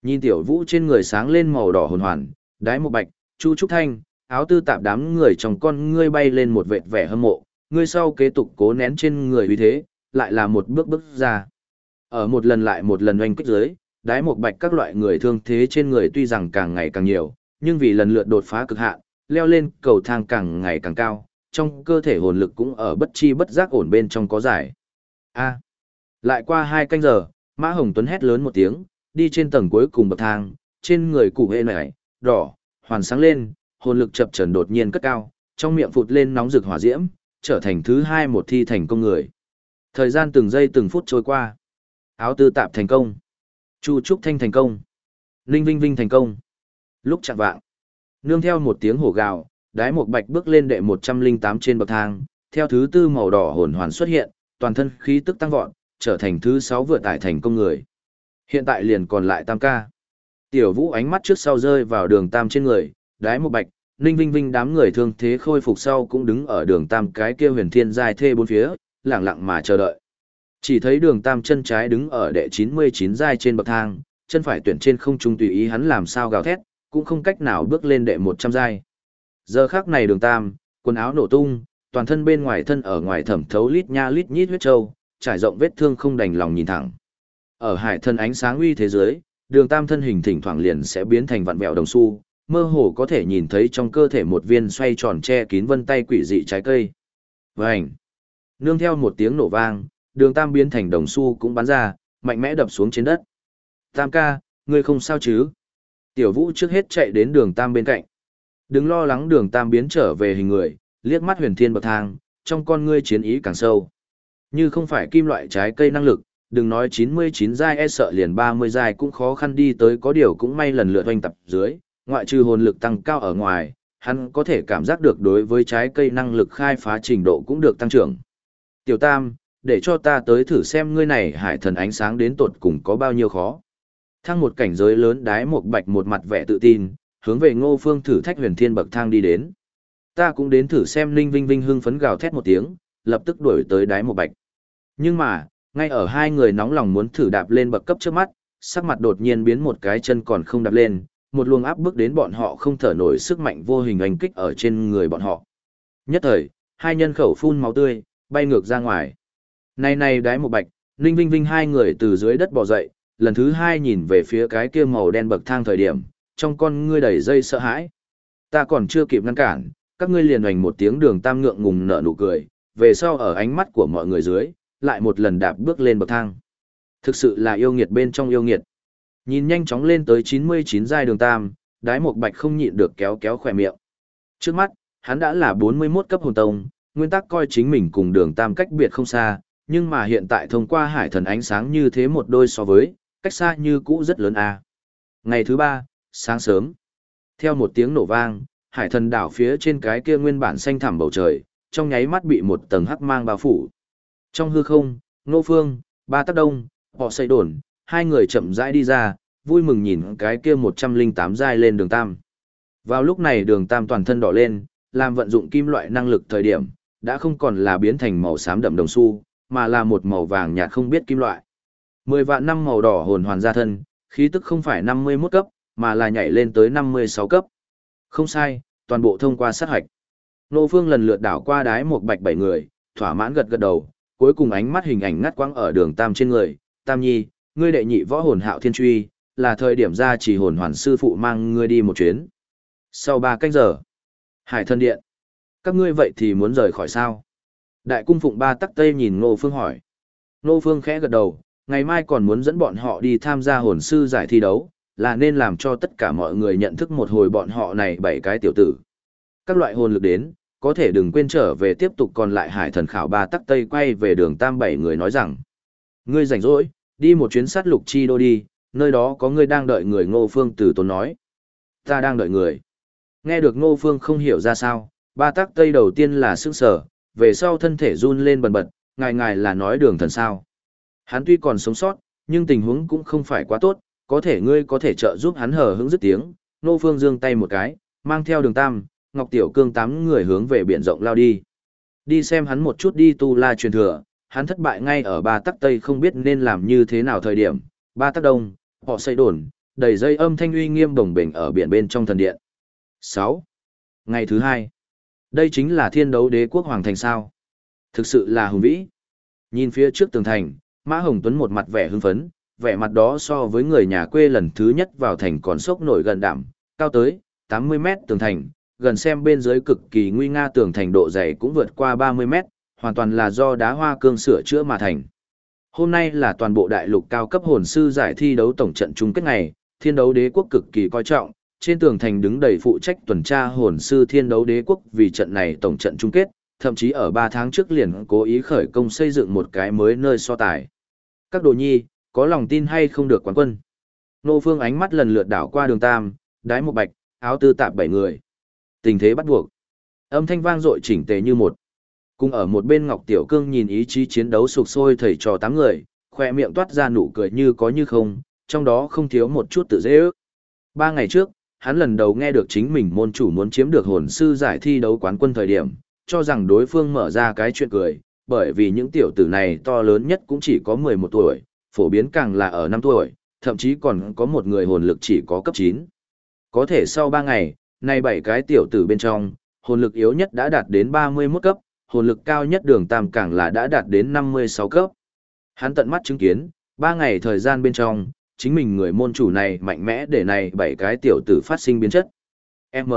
Nhìn tiểu vũ trên người sáng lên màu đỏ hồn hoàn, đái một bạch, chu trúc thanh, áo tư tạp đám người trong con ngươi bay lên một vệt vẻ hâm mộ, ngươi sau kế tục cố nén trên người uy thế, lại là một bước bước ra. Ở một lần lại một lần oanh kích dưới, đái một bạch các loại người thương thế trên người tuy rằng càng ngày càng nhiều, nhưng vì lần lượt đột phá cực hạn, leo lên cầu thang càng ngày càng cao, trong cơ thể hồn lực cũng ở bất chi bất giác ổn bên trong có giải. A. lại qua hai canh giờ, Mã Hồng Tuấn hét lớn một tiếng, đi trên tầng cuối cùng bậc thang, trên người cụ hệ này, đỏ, hoàn sáng lên, hồn lực chập chờn đột nhiên cất cao, trong miệng phụt lên nóng rực hỏa diễm, trở thành thứ hai một thi thành công người. Thời gian từng giây từng phút trôi qua. Áo tư tạp thành công. Chu Trúc Thanh thành công. Ninh Vinh Vinh thành công. Lúc chạm vạng. Nương theo một tiếng hổ gào, đái một bạch bước lên đệ 108 trên bậc thang, theo thứ tư màu đỏ hồn hoàn xuất hiện, toàn thân khí tức tăng vọt, trở thành thứ sáu vừa tải thành công người. Hiện tại liền còn lại tam ca. Tiểu vũ ánh mắt trước sau rơi vào đường tam trên người, đái một bạch, ninh vinh vinh đám người thương thế khôi phục sau cũng đứng ở đường tam cái kia huyền thiên dài thê bốn phía, lặng lặng mà chờ đợi. Chỉ thấy đường tam chân trái đứng ở đệ 99 giai trên bậc thang, chân phải tuyển trên không trung tùy ý hắn làm sao gào thét, cũng không cách nào bước lên đệ 100 giai. Giờ khác này đường tam, quần áo nổ tung, toàn thân bên ngoài thân ở ngoài thẩm thấu lít nha lít nhít huyết trâu, trải rộng vết thương không đành lòng nhìn thẳng. Ở hải thân ánh sáng uy thế giới, đường tam thân hình thỉnh thoảng liền sẽ biến thành vặn vẹo đồng xu, mơ hồ có thể nhìn thấy trong cơ thể một viên xoay tròn che kín vân tay quỷ dị trái cây. Vành! Nương theo một tiếng nổ vang, đường tam biến thành đồng xu cũng bắn ra, mạnh mẽ đập xuống trên đất. Tam ca, ngươi không sao chứ? Tiểu vũ trước hết chạy đến đường tam bên cạnh. Đừng lo lắng đường tam biến trở về hình người, liếc mắt huyền thiên bậc thang, trong con ngươi chiến ý càng sâu. Như không phải kim loại trái cây năng lực, đừng nói 99 giai e sợ liền 30 giai cũng khó khăn đi tới có điều cũng may lần lượt hoành tập dưới, ngoại trừ hồn lực tăng cao ở ngoài, hắn có thể cảm giác được đối với trái cây năng lực khai phá trình độ cũng được tăng trưởng. Tiểu Tam, để cho ta tới thử xem ngươi này hải thần ánh sáng đến tột cùng có bao nhiêu khó. Thăng một cảnh giới lớn đái một bạch một mặt vẻ tự tin, hướng về ngô phương thử thách huyền thiên bậc thang đi đến. Ta cũng đến thử xem Linh Vinh Vinh hưng phấn gào thét một tiếng, lập tức đuổi tới đái một bạch. Nhưng mà, ngay ở hai người nóng lòng muốn thử đạp lên bậc cấp trước mắt, sắc mặt đột nhiên biến một cái chân còn không đạp lên, một luồng áp bức đến bọn họ không thở nổi sức mạnh vô hình hành kích ở trên người bọn họ. Nhất thời, hai nhân khẩu phun máu tươi, bay ngược ra ngoài. Này này đái một bạch, Ninh Vinh Vinh hai người từ dưới đất bò dậy, lần thứ hai nhìn về phía cái kia màu đen bậc thang thời điểm, trong con ngươi đầy dây sợ hãi. Ta còn chưa kịp ngăn cản, các ngươi liền hoành một tiếng đường tam ngượng ngùng nở nụ cười, về sau ở ánh mắt của mọi người dưới, lại một lần đạp bước lên bậc thang. Thực sự là yêu nghiệt bên trong yêu nghiệt. Nhìn nhanh chóng lên tới 99 giai đường tam, đái một bạch không nhịn được kéo kéo khỏe miệng. Trước mắt, hắn đã là 41 cấp hồn tông, nguyên tắc coi chính mình cùng đường tam cách biệt không xa, nhưng mà hiện tại thông qua hải thần ánh sáng như thế một đôi so với, cách xa như cũ rất lớn a. Ngày thứ ba, sáng sớm, theo một tiếng nổ vang, hải thần đảo phía trên cái kia nguyên bản xanh thẳm bầu trời, trong nháy mắt bị một tầng hắc mang bao phủ. Trong hư không, Nô Phương, Ba Tắc Đông, họ xây đồn, hai người chậm rãi đi ra, vui mừng nhìn cái kia 108 giai lên đường tam. Vào lúc này đường tam toàn thân đỏ lên, làm vận dụng kim loại năng lực thời điểm, đã không còn là biến thành màu xám đậm đồng xu, mà là một màu vàng nhạt không biết kim loại. Mười vạn năm màu đỏ hồn hoàn ra thân, khí tức không phải 51 cấp, mà là nhảy lên tới 56 cấp. Không sai, toàn bộ thông qua sát hạch. Nô Phương lần lượt đảo qua đái một bạch bảy người, thỏa mãn gật gật đầu, cuối cùng ánh mắt hình ảnh ngắt quăng ở đường Tam trên người, Tam Nhi, ngươi đệ nhị võ hồn hạo thiên truy, là thời điểm ra chỉ hồn hoàn sư phụ mang ngươi đi một chuyến. Sau ba canh giờ, Hải thân điện, các ngươi vậy thì muốn rời khỏi sao? Đại cung phụng ba tắc tây nhìn Ngô Phương hỏi. Ngô Phương khẽ gật đầu, ngày mai còn muốn dẫn bọn họ đi tham gia hồn sư giải thi đấu, là nên làm cho tất cả mọi người nhận thức một hồi bọn họ này bảy cái tiểu tử. Các loại hồn lực đến, có thể đừng quên trở về tiếp tục còn lại hải thần khảo ba tắc tây quay về đường tam bảy người nói rằng. Ngươi rảnh rỗi, đi một chuyến sát lục chi đô đi, nơi đó có ngươi đang đợi người ngô phương từ tốn nói. Ta đang đợi người. Nghe được ngô phương không hiểu ra sao, ba tắc tây đầu tiên là sức sở, về sau thân thể run lên bần bật, ngài ngài là nói đường thần sao. Hắn tuy còn sống sót, nhưng tình huống cũng không phải quá tốt, có thể ngươi có thể trợ giúp hắn hờ hững dứt tiếng, nô phương giương tay một cái, mang theo đường tam, Ngọc Tiểu Cương tám người hướng về biển rộng lao đi. Đi xem hắn một chút đi tu la truyền thừa, hắn thất bại ngay ở ba tắc tây không biết nên làm như thế nào thời điểm, ba tắc đông, họ xây đồn, đầy dây âm thanh uy nghiêm đồng bình ở biển bên trong thần điện. 6. Ngày thứ hai. Đây chính là thiên đấu đế quốc hoàng thành sao. Thực sự là hùng vĩ. Nhìn phía trước tường thành, Mã Hồng Tuấn một mặt vẻ hưng phấn, vẻ mặt đó so với người nhà quê lần thứ nhất vào thành còn sốc nổi gần đảm, cao tới 80 mét tường thành, gần xem bên dưới cực kỳ nguy nga tường thành độ dày cũng vượt qua 30 mét, hoàn toàn là do đá hoa cương sửa chữa mà thành. Hôm nay là toàn bộ đại lục cao cấp hồn sư giải thi đấu tổng trận chung kết ngày, thiên đấu đế quốc cực kỳ coi trọng, trên tường thành đứng đầy phụ trách tuần tra hồn sư thiên đấu đế quốc vì trận này tổng trận chung kết, thậm chí ở 3 tháng trước liền cố ý khởi công xây dựng một cái mới nơi so tài. Các đồ nhi, có lòng tin hay không được quán quân? Nô Phương ánh mắt lần lượt đảo qua đường tam, đái một bạch, áo tư tạp bảy người. Tình thế bắt buộc. Âm thanh vang dội chỉnh tề như một. Cùng ở một bên Ngọc Tiểu Cương nhìn ý chí chiến đấu sục sôi thầy trò tám người, khoe miệng toát ra nụ cười như có như không, trong đó không thiếu một chút tự dễ ước. Ba ngày trước, hắn lần đầu nghe được chính mình môn chủ muốn chiếm được hồn sư giải thi đấu quán quân thời điểm, cho rằng đối phương mở ra cái chuyện cười, bởi vì những tiểu tử này to lớn nhất cũng chỉ có 11 tuổi, phổ biến càng là ở 5 tuổi, thậm chí còn có một người hồn lực chỉ có cấp 9. Có thể sau 3 ngày, này bảy cái tiểu tử bên trong, hồn lực yếu nhất đã đạt đến 31 cấp, hồn lực cao nhất đường tam càng là đã đạt đến 56 cấp. Hắn tận mắt chứng kiến, ba ngày thời gian bên trong, chính mình người môn chủ này mạnh mẽ để này bảy cái tiểu tử phát sinh biến chất. M.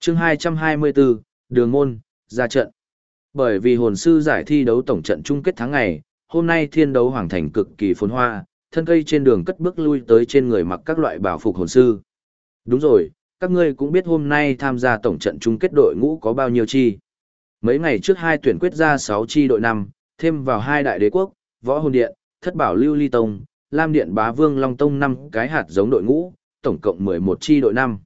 Chương 224, Đường môn, ra trận. Bởi vì hồn sư giải thi đấu tổng trận chung kết tháng ngày, hôm nay thiên đấu hoàng thành cực kỳ phồn hoa, thân cây trên đường cất bước lui tới trên người mặc các loại bảo phục hồn sư. Đúng rồi, các ngươi cũng biết hôm nay tham gia tổng trận chung kết đội ngũ có bao nhiêu chi. Mấy ngày trước hai tuyển quyết ra 6 chi đội năm, thêm vào hai đại đế quốc, võ hồn điện, thất bảo lưu ly tông, lam điện bá vương long tông năm cái hạt giống đội ngũ, tổng cộng 11 chi đội năm.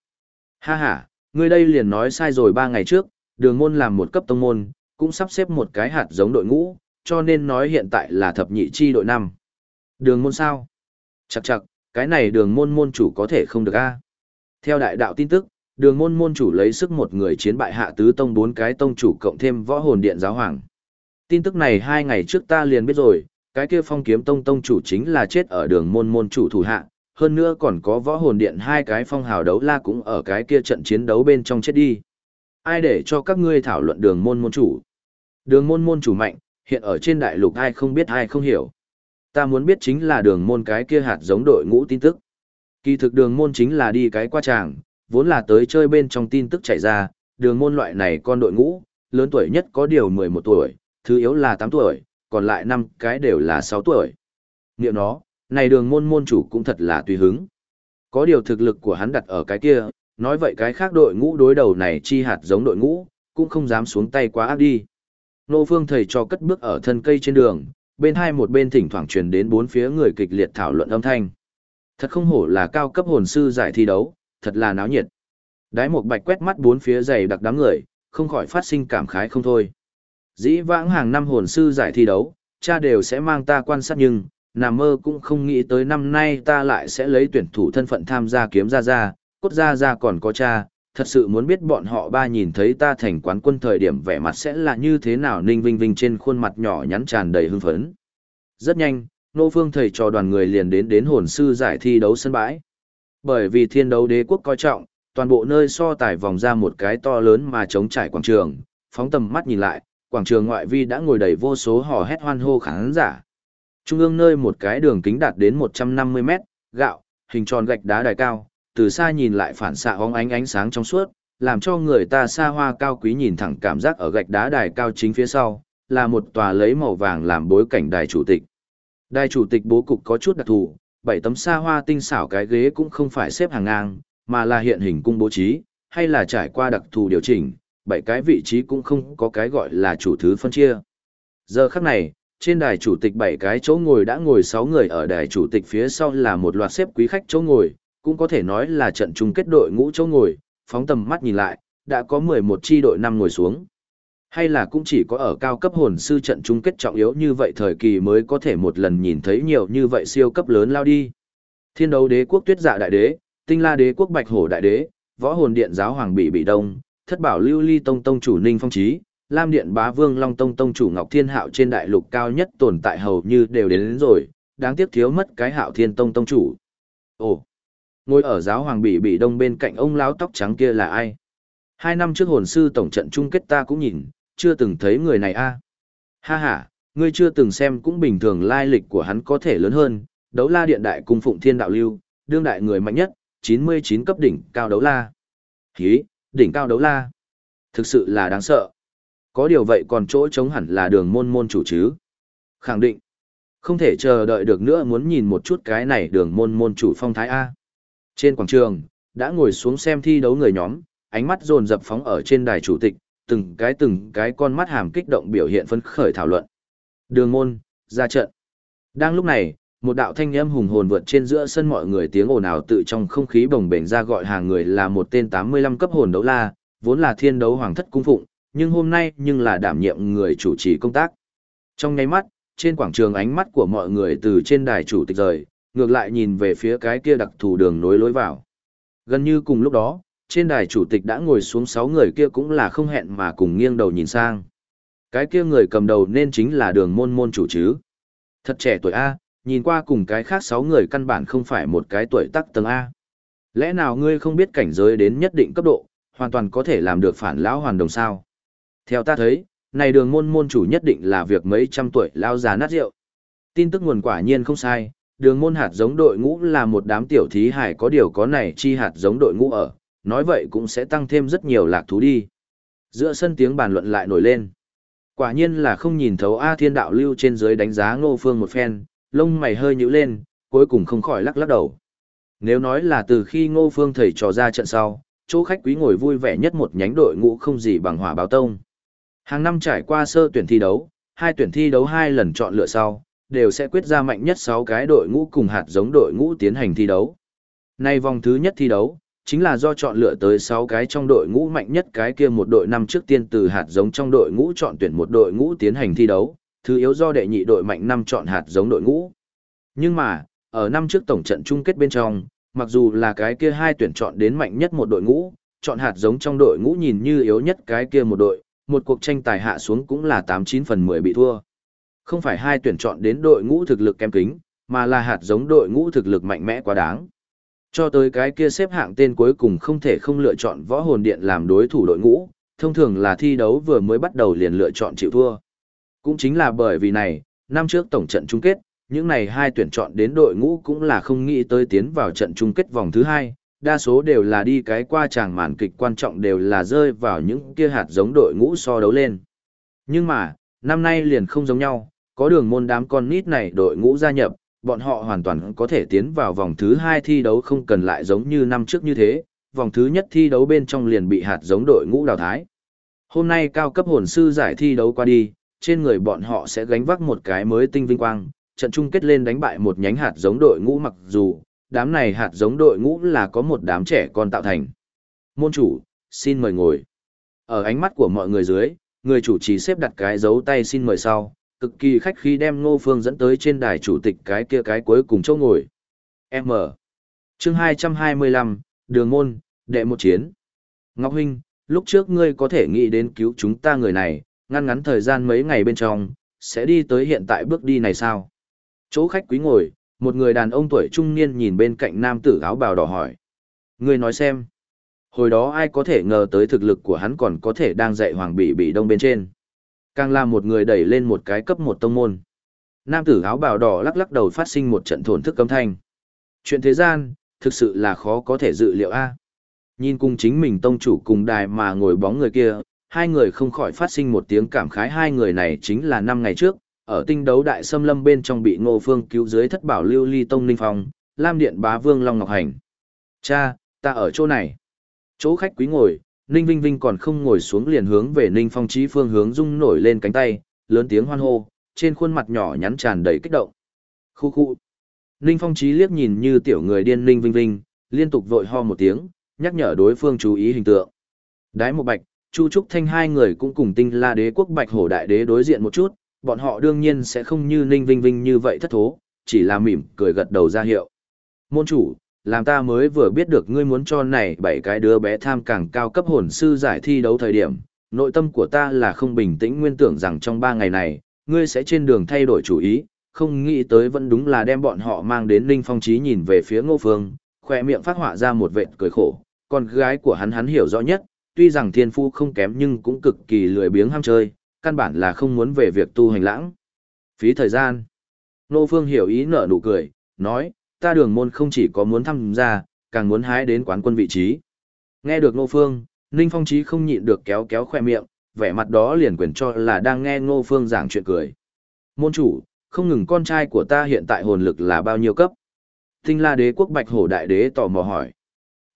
Ha ha, ngươi đây liền nói sai rồi ba ngày trước, đường môn làm một cấp tông môn, cũng sắp xếp một cái hạt giống đội ngũ, cho nên nói hiện tại là thập nhị chi đội năm. Đường môn sao? Chặt chặt, cái này đường môn môn chủ có thể không được a. Theo đại đạo tin tức, đường môn môn chủ lấy sức một người chiến bại hạ tứ tông bốn cái tông chủ cộng thêm võ hồn điện giáo hoàng. Tin tức này hai ngày trước ta liền biết rồi, cái kia phong kiếm tông tông chủ chính là chết ở đường môn môn chủ thủ hạ, hơn nữa còn có võ hồn điện hai cái phong hào đấu la cũng ở cái kia trận chiến đấu bên trong chết đi. Ai để cho các ngươi thảo luận đường môn môn chủ? Đường môn môn chủ mạnh, hiện ở trên đại lục ai không biết ai không hiểu. Ta muốn biết chính là đường môn cái kia hạt giống đội ngũ tin tức. Kỳ thực đường môn chính là đi cái qua tràng, vốn là tới chơi bên trong tin tức chạy ra, đường môn loại này con đội ngũ, lớn tuổi nhất có điều 11 tuổi, thứ yếu là 8 tuổi, còn lại năm cái đều là 6 tuổi. Niệm nó, này đường môn môn chủ cũng thật là tùy hứng. Có điều thực lực của hắn đặt ở cái kia, nói vậy cái khác đội ngũ đối đầu này chi hạt giống đội ngũ, cũng không dám xuống tay quá áp đi. Nô phương thầy cho cất bước ở thân cây trên đường, bên hai một bên thỉnh thoảng truyền đến bốn phía người kịch liệt thảo luận âm thanh. Thật không hổ là cao cấp hồn sư giải thi đấu, thật là náo nhiệt. Đái một bạch quét mắt bốn phía dày đặc đám người, không khỏi phát sinh cảm khái không thôi. Dĩ vãng hàng năm hồn sư giải thi đấu, cha đều sẽ mang ta quan sát nhưng, nằm mơ cũng không nghĩ tới năm nay ta lại sẽ lấy tuyển thủ thân phận tham gia kiếm ra ra, cốt ra ra còn có cha, thật sự muốn biết bọn họ ba nhìn thấy ta thành quán quân thời điểm vẻ mặt sẽ là như thế nào ninh vinh vinh trên khuôn mặt nhỏ nhắn tràn đầy hưng phấn. Rất nhanh, nô phương thầy trò đoàn người liền đến đến hồn sư giải thi đấu sân bãi. Bởi vì thiên đấu đế quốc coi trọng, toàn bộ nơi so tài vòng ra một cái to lớn mà chống trải quảng trường, phóng tầm mắt nhìn lại, quảng trường ngoại vi đã ngồi đầy vô số hò hét hoan hô khán giả. Trung ương nơi một cái đường kính đạt đến 150 mét, gạo, hình tròn gạch đá đài cao, từ xa nhìn lại phản xạ hóng ánh ánh sáng trong suốt, làm cho người ta xa hoa cao quý nhìn thẳng cảm giác ở gạch đá đài cao chính phía sau, là một tòa lấy màu vàng làm bối cảnh đài chủ tịch. Đài chủ tịch bố cục có chút đặc thù, bảy tấm xa hoa tinh xảo cái ghế cũng không phải xếp hàng ngang, mà là hiện hình cung bố trí, hay là trải qua đặc thù điều chỉnh, bảy cái vị trí cũng không có cái gọi là chủ thứ phân chia. Giờ khắc này, trên đài chủ tịch bảy cái chỗ ngồi đã ngồi 6 người ở đài chủ tịch phía sau là một loạt xếp quý khách chỗ ngồi, cũng có thể nói là trận chung kết đội ngũ chỗ ngồi, phóng tầm mắt nhìn lại, đã có 11 chi đội năm ngồi xuống. Hay là cũng chỉ có ở cao cấp hồn sư trận chung kết trọng yếu như vậy thời kỳ mới có thể một lần nhìn thấy nhiều như vậy siêu cấp lớn lao đi. Thiên đấu đế quốc tuyết dạ đại đế, tinh la đế quốc bạch hổ đại đế, võ hồn điện giáo hoàng bị bị đông, thất bảo lưu ly tông tông chủ ninh phong trí, lam điện bá vương long tông tông chủ ngọc thiên hạo trên đại lục cao nhất tồn tại hầu như đều đến, đến rồi, đáng tiếc thiếu mất cái hạo thiên tông tông chủ. Ồ, ngồi ở giáo hoàng bị bị đông bên cạnh ông lão tóc trắng kia là ai? Hai năm trước hồn sư tổng trận chung kết ta cũng nhìn, chưa từng thấy người này a. Ha ha, ngươi chưa từng xem cũng bình thường lai lịch của hắn có thể lớn hơn, đấu la điện đại cung phụng thiên đạo lưu, đương đại người mạnh nhất, 99 cấp đỉnh cao đấu la. Hí, đỉnh cao đấu la. Thực sự là đáng sợ. Có điều vậy còn chỗ chống hẳn là đường môn môn chủ chứ. Khẳng định. Không thể chờ đợi được nữa muốn nhìn một chút cái này đường môn môn chủ phong thái A. Trên quảng trường, đã ngồi xuống xem thi đấu người nhóm, ánh mắt dồn dập phóng ở trên đài chủ tịch, từng cái từng cái con mắt hàm kích động biểu hiện phấn khởi thảo luận. Đường môn, ra trận. Đang lúc này, một đạo thanh âm hùng hồn vượt trên giữa sân mọi người tiếng ồn ào tự trong không khí bồng bềnh ra gọi hàng người là một tên 85 cấp hồn đấu la, vốn là thiên đấu hoàng thất cung phụng, nhưng hôm nay nhưng là đảm nhiệm người chủ trì công tác. Trong nháy mắt, trên quảng trường ánh mắt của mọi người từ trên đài chủ tịch rời, ngược lại nhìn về phía cái kia đặc thù đường nối lối vào. Gần như cùng lúc đó, trên đài chủ tịch đã ngồi xuống sáu người kia cũng là không hẹn mà cùng nghiêng đầu nhìn sang. Cái kia người cầm đầu nên chính là đường môn môn chủ chứ. Thật trẻ tuổi A, nhìn qua cùng cái khác sáu người căn bản không phải một cái tuổi tắc tầng A. Lẽ nào ngươi không biết cảnh giới đến nhất định cấp độ, hoàn toàn có thể làm được phản lão hoàn đồng sao. Theo ta thấy, này đường môn môn chủ nhất định là việc mấy trăm tuổi lao già nát rượu. Tin tức nguồn quả nhiên không sai, đường môn hạt giống đội ngũ là một đám tiểu thí hải có điều có này chi hạt giống đội ngũ ở, nói vậy cũng sẽ tăng thêm rất nhiều lạc thú đi. Giữa sân tiếng bàn luận lại nổi lên. Quả nhiên là không nhìn thấu A thiên đạo lưu trên dưới đánh giá ngô phương một phen, lông mày hơi nhíu lên, cuối cùng không khỏi lắc lắc đầu. Nếu nói là từ khi ngô phương thầy trò ra trận sau, chỗ khách quý ngồi vui vẻ nhất một nhánh đội ngũ không gì bằng hỏa báo tông. Hàng năm trải qua sơ tuyển thi đấu, hai tuyển thi đấu hai lần chọn lựa sau, đều sẽ quyết ra mạnh nhất 6 cái đội ngũ cùng hạt giống đội ngũ tiến hành thi đấu. Nay vòng thứ nhất thi đấu, chính là do chọn lựa tới 6 cái trong đội ngũ mạnh nhất cái kia một đội năm trước tiên từ hạt giống trong đội ngũ chọn tuyển một đội ngũ tiến hành thi đấu, thứ yếu do đệ nhị đội mạnh năm chọn hạt giống đội ngũ. Nhưng mà, ở năm trước tổng trận chung kết bên trong, mặc dù là cái kia hai tuyển chọn đến mạnh nhất một đội ngũ, chọn hạt giống trong đội ngũ nhìn như yếu nhất cái kia một đội, một cuộc tranh tài hạ xuống cũng là 89 phần 10 bị thua. Không phải hai tuyển chọn đến đội ngũ thực lực kém kính, mà là hạt giống đội ngũ thực lực mạnh mẽ quá đáng. Cho tới cái kia xếp hạng tên cuối cùng không thể không lựa chọn võ hồn điện làm đối thủ đội ngũ, thông thường là thi đấu vừa mới bắt đầu liền lựa chọn chịu thua. Cũng chính là bởi vì này, năm trước tổng trận chung kết, những này hai tuyển chọn đến đội ngũ cũng là không nghĩ tới tiến vào trận chung kết vòng thứ hai, đa số đều là đi cái qua tràng màn kịch quan trọng đều là rơi vào những kia hạt giống đội ngũ so đấu lên. Nhưng mà, năm nay liền không giống nhau, có đường môn đám con nít này đội ngũ gia nhập, bọn họ hoàn toàn có thể tiến vào vòng thứ hai thi đấu không cần lại giống như năm trước như thế, vòng thứ nhất thi đấu bên trong liền bị hạt giống đội ngũ đào thái. Hôm nay cao cấp hồn sư giải thi đấu qua đi, trên người bọn họ sẽ gánh vác một cái mới tinh vinh quang, trận chung kết lên đánh bại một nhánh hạt giống đội ngũ mặc dù, đám này hạt giống đội ngũ là có một đám trẻ con tạo thành. Môn chủ, xin mời ngồi. Ở ánh mắt của mọi người dưới, người chủ trì xếp đặt cái dấu tay xin mời sau, cực kỳ khách khí đem Ngô Phương dẫn tới trên đài chủ tịch cái kia cái cuối cùng chỗ ngồi. M. Chương 225, Đường Môn, đệ một chiến. Ngọc Huynh, lúc trước ngươi có thể nghĩ đến cứu chúng ta người này, ngăn ngắn thời gian mấy ngày bên trong, sẽ đi tới hiện tại bước đi này sao? Chỗ khách quý ngồi, một người đàn ông tuổi trung niên nhìn bên cạnh nam tử áo bào đỏ hỏi. Ngươi nói xem. Hồi đó ai có thể ngờ tới thực lực của hắn còn có thể đang dạy hoàng bị bị đông bên trên. Càng là một người đẩy lên một cái cấp một tông môn. Nam tử áo bào đỏ lắc lắc đầu phát sinh một trận thổn thức âm thanh. Chuyện thế gian, thực sự là khó có thể dự liệu a. Nhìn cùng chính mình tông chủ cùng đài mà ngồi bóng người kia, hai người không khỏi phát sinh một tiếng cảm khái hai người này chính là năm ngày trước, ở tinh đấu đại xâm lâm bên trong bị ngô phương cứu dưới thất bảo lưu ly tông ninh phong, lam điện bá vương long ngọc hành. Cha, ta ở chỗ này. Chỗ khách quý ngồi, Ninh Vinh Vinh còn không ngồi xuống liền hướng về Ninh Phong Chí phương hướng rung nổi lên cánh tay, lớn tiếng hoan hô, trên khuôn mặt nhỏ nhắn tràn đầy kích động. Khu khu. Ninh Phong Chí liếc nhìn như tiểu người điên Ninh Vinh Vinh, liên tục vội ho một tiếng, nhắc nhở đối phương chú ý hình tượng. Đái một bạch, Chu Trúc Thanh hai người cũng cùng tinh la đế quốc bạch hổ đại đế đối diện một chút, bọn họ đương nhiên sẽ không như Ninh Vinh Vinh như vậy thất thố, chỉ là mỉm cười gật đầu ra hiệu. Môn chủ, làm ta mới vừa biết được ngươi muốn cho này bảy cái đứa bé tham càng cao cấp hồn sư giải thi đấu thời điểm, nội tâm của ta là không bình tĩnh nguyên tưởng rằng trong ba ngày này, ngươi sẽ trên đường thay đổi chủ ý, không nghĩ tới vẫn đúng là đem bọn họ mang đến Ninh Phong Trí nhìn về phía Ngô Phương, khỏe miệng phát họa ra một vệt cười khổ, con gái của hắn hắn hiểu rõ nhất, tuy rằng thiên phu không kém nhưng cũng cực kỳ lười biếng ham chơi, căn bản là không muốn về việc tu hành lãng. Phí thời gian. Ngô Phương hiểu ý nở nụ cười, nói, ta đường môn không chỉ có muốn tham gia, càng muốn hái đến quán quân vị trí. Nghe được Ngô Phương, Ninh Phong Chí không nhịn được kéo kéo khoe miệng, vẻ mặt đó liền quyền cho là đang nghe Ngô Phương giảng chuyện cười. Môn chủ, không ngừng con trai của ta hiện tại hồn lực là bao nhiêu cấp? Tinh la đế quốc bạch hổ đại đế tò mò hỏi.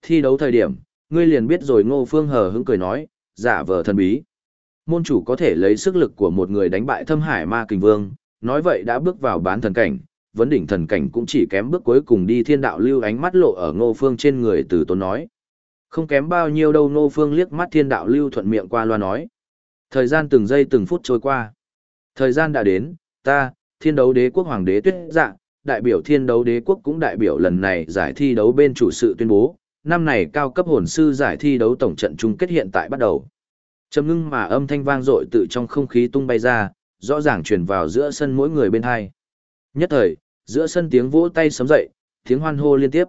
Thi đấu thời điểm, ngươi liền biết rồi Ngô Phương hờ hững cười nói, giả vờ thần bí. Môn chủ có thể lấy sức lực của một người đánh bại thâm hải ma kình vương, nói vậy đã bước vào bán thần cảnh, vấn đỉnh thần cảnh cũng chỉ kém bước cuối cùng đi thiên đạo lưu ánh mắt lộ ở ngô phương trên người từ tốn nói. Không kém bao nhiêu đâu ngô phương liếc mắt thiên đạo lưu thuận miệng qua loa nói. Thời gian từng giây từng phút trôi qua. Thời gian đã đến, ta, thiên đấu đế quốc hoàng đế tuyết dạ, đại biểu thiên đấu đế quốc cũng đại biểu lần này giải thi đấu bên chủ sự tuyên bố, năm này cao cấp hồn sư giải thi đấu tổng trận chung kết hiện tại bắt đầu. Trầm ngưng mà âm thanh vang dội tự trong không khí tung bay ra, rõ ràng truyền vào giữa sân mỗi người bên hai. Nhất thời, giữa sân tiếng vỗ tay sấm dậy, tiếng hoan hô liên tiếp.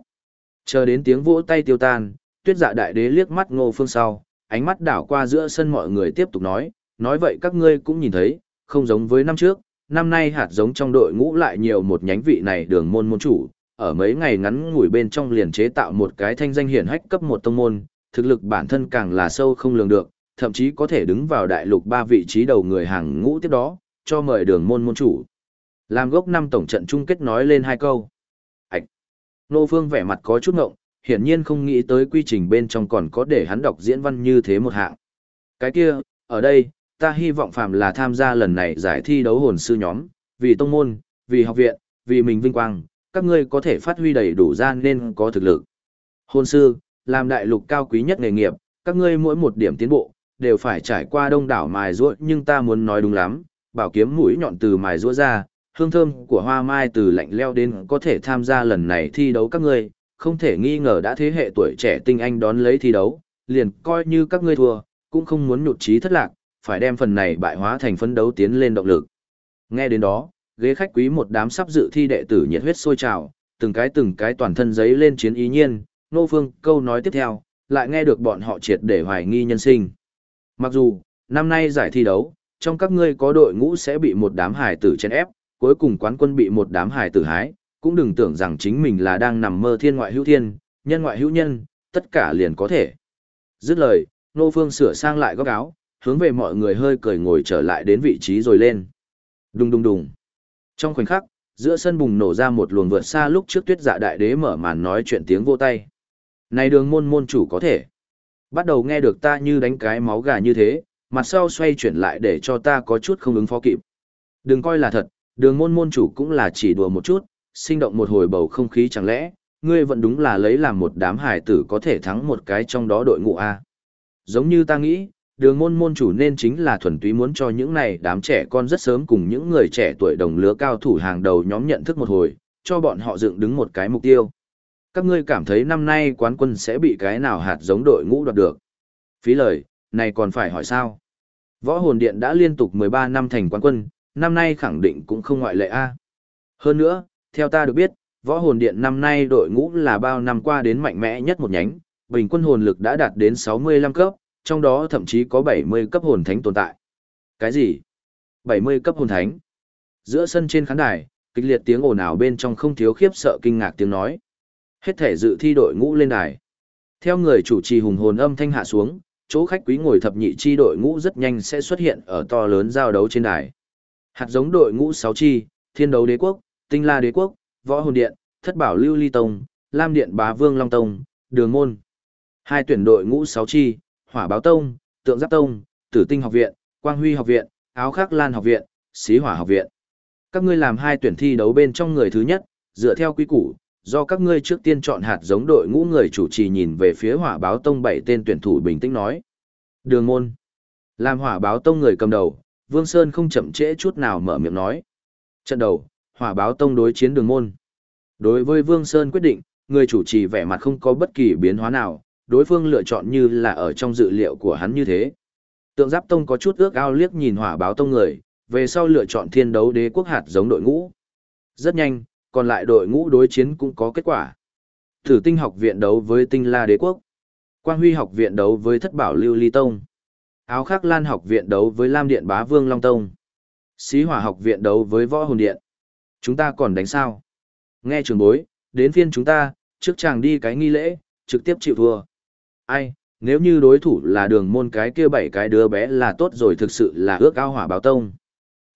Chờ đến tiếng vỗ tay tiêu tan, tuyết dạ đại đế liếc mắt ngô phương sau, ánh mắt đảo qua giữa sân mọi người tiếp tục nói, nói vậy các ngươi cũng nhìn thấy, không giống với năm trước, năm nay hạt giống trong đội ngũ lại nhiều một nhánh vị này đường môn môn chủ, ở mấy ngày ngắn ngủi bên trong liền chế tạo một cái thanh danh hiển hách cấp một tông môn, thực lực bản thân càng là sâu không lường được, thậm chí có thể đứng vào đại lục ba vị trí đầu người hàng ngũ tiếp đó, cho mời đường môn môn chủ. Làm gốc năm tổng trận chung kết nói lên hai câu. Ảch! Nô Phương vẻ mặt có chút ngộng, hiển nhiên không nghĩ tới quy trình bên trong còn có để hắn đọc diễn văn như thế một hạng. Cái kia, ở đây, ta hy vọng phạm là tham gia lần này giải thi đấu hồn sư nhóm, vì tông môn, vì học viện, vì mình vinh quang, các ngươi có thể phát huy đầy đủ ra nên có thực lực. Hồn sư, làm đại lục cao quý nhất nghề nghiệp, các ngươi mỗi một điểm tiến bộ, đều phải trải qua đông đảo mài ruộng nhưng ta muốn nói đúng lắm, bảo kiếm mũi nhọn từ mài rũa ra, hương thơm của hoa mai từ lạnh leo đến có thể tham gia lần này thi đấu các ngươi, không thể nghi ngờ đã thế hệ tuổi trẻ tinh anh đón lấy thi đấu, liền coi như các ngươi thua, cũng không muốn nhụt chí thất lạc, phải đem phần này bại hóa thành phấn đấu tiến lên động lực. Nghe đến đó, ghế khách quý một đám sắp dự thi đệ tử nhiệt huyết sôi trào, từng cái từng cái toàn thân giấy lên chiến ý nhiên, nô phương câu nói tiếp theo, lại nghe được bọn họ triệt để hoài nghi nhân sinh. Mặc dù, năm nay giải thi đấu, trong các ngươi có đội ngũ sẽ bị một đám hải tử chen ép, cuối cùng quán quân bị một đám hải tử hái, cũng đừng tưởng rằng chính mình là đang nằm mơ thiên ngoại hữu thiên, nhân ngoại hữu nhân, tất cả liền có thể. Dứt lời, Nô Phương sửa sang lại góc áo, hướng về mọi người hơi cười ngồi trở lại đến vị trí rồi lên. Đùng đùng đùng. Trong khoảnh khắc, giữa sân bùng nổ ra một luồng vượt xa lúc trước tuyết dạ đại đế mở màn nói chuyện tiếng vô tay. Này đường môn môn chủ có thể. Bắt đầu nghe được ta như đánh cái máu gà như thế, mặt sau xoay chuyển lại để cho ta có chút không ứng phó kịp. Đừng coi là thật, đường môn môn chủ cũng là chỉ đùa một chút, sinh động một hồi bầu không khí chẳng lẽ, ngươi vẫn đúng là lấy làm một đám hải tử có thể thắng một cái trong đó đội ngũ A. Giống như ta nghĩ, đường môn môn chủ nên chính là thuần túy muốn cho những này đám trẻ con rất sớm cùng những người trẻ tuổi đồng lứa cao thủ hàng đầu nhóm nhận thức một hồi, cho bọn họ dựng đứng một cái mục tiêu. Các ngươi cảm thấy năm nay quán quân sẽ bị cái nào hạt giống đội ngũ đoạt được? Phí lời, này còn phải hỏi sao? Võ hồn điện đã liên tục 13 năm thành quán quân, năm nay khẳng định cũng không ngoại lệ a. Hơn nữa, theo ta được biết, võ hồn điện năm nay đội ngũ là bao năm qua đến mạnh mẽ nhất một nhánh, bình quân hồn lực đã đạt đến 65 cấp, trong đó thậm chí có 70 cấp hồn thánh tồn tại. Cái gì? 70 cấp hồn thánh? Giữa sân trên khán đài, kịch liệt tiếng ồn ào bên trong không thiếu khiếp sợ kinh ngạc tiếng nói. Hết thể dự thi đội ngũ lên đài. Theo người chủ trì hùng hồn âm thanh hạ xuống, chỗ khách quý ngồi thập nhị chi đội ngũ rất nhanh sẽ xuất hiện ở to lớn giao đấu trên đài. Hạt giống đội ngũ 6 chi, Thiên đấu đế quốc, Tinh La đế quốc, Võ hồn điện, Thất bảo Lưu Ly tông, Lam điện Bá Vương Long tông, Đường môn. Hai tuyển đội ngũ 6 chi, Hỏa báo tông, Tượng Giáp tông, Tử Tinh học viện, Quang Huy học viện, Áo Khắc Lan học viện, Xí Hỏa học viện. Các ngươi làm hai tuyển thi đấu bên trong người thứ nhất, dựa theo quy củ, do các ngươi trước tiên chọn hạt giống đội ngũ người chủ trì nhìn về phía hỏa báo tông bảy tên tuyển thủ bình tĩnh nói. Đường môn. Làm hỏa báo tông người cầm đầu, Vương Sơn không chậm trễ chút nào mở miệng nói. Trận đầu, hỏa báo tông đối chiến đường môn. Đối với Vương Sơn quyết định, người chủ trì vẻ mặt không có bất kỳ biến hóa nào, đối phương lựa chọn như là ở trong dự liệu của hắn như thế. Tượng Giáp Tông có chút ước ao liếc nhìn hỏa báo tông người, về sau lựa chọn thiên đấu đế quốc hạt giống đội ngũ. Rất nhanh, còn lại đội ngũ đối chiến cũng có kết quả. Thử tinh học viện đấu với tinh la đế quốc. Quang huy học viện đấu với thất bảo lưu ly tông. Áo khắc lan học viện đấu với lam điện bá vương long tông. Xí hỏa học viện đấu với võ hồn điện. Chúng ta còn đánh sao? Nghe trường bối, đến phiên chúng ta, trước chàng đi cái nghi lễ, trực tiếp chịu thua. Ai, nếu như đối thủ là đường môn cái kia bảy cái đứa bé là tốt rồi thực sự là ước ao hỏa báo tông.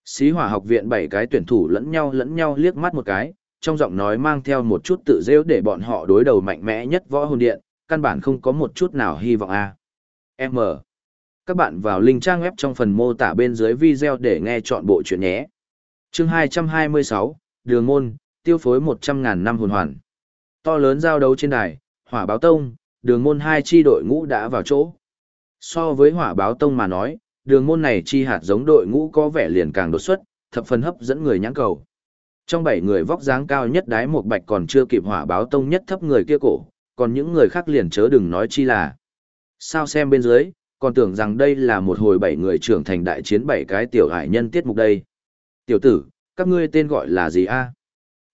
Xí hỏa học viện bảy cái tuyển thủ lẫn nhau lẫn nhau liếc mắt một cái, trong giọng nói mang theo một chút tự rêu để bọn họ đối đầu mạnh mẽ nhất võ hồn điện, căn bản không có một chút nào hy vọng a. M. Các bạn vào link trang web trong phần mô tả bên dưới video để nghe chọn bộ chuyện nhé. Chương 226, Đường môn, tiêu phối 100.000 năm hồn hoàn. To lớn giao đấu trên đài, Hỏa Báo Tông, Đường môn hai chi đội ngũ đã vào chỗ. So với Hỏa Báo Tông mà nói, đường môn này chi hạt giống đội ngũ có vẻ liền càng đột xuất, thập phần hấp dẫn người nhãn cầu. Trong bảy người vóc dáng cao nhất đái một bạch còn chưa kịp hỏa báo tông nhất thấp người kia cổ, còn những người khác liền chớ đừng nói chi là. Sao xem bên dưới, còn tưởng rằng đây là một hồi bảy người trưởng thành đại chiến bảy cái tiểu hải nhân tiết mục đây. Tiểu tử, các ngươi tên gọi là gì a?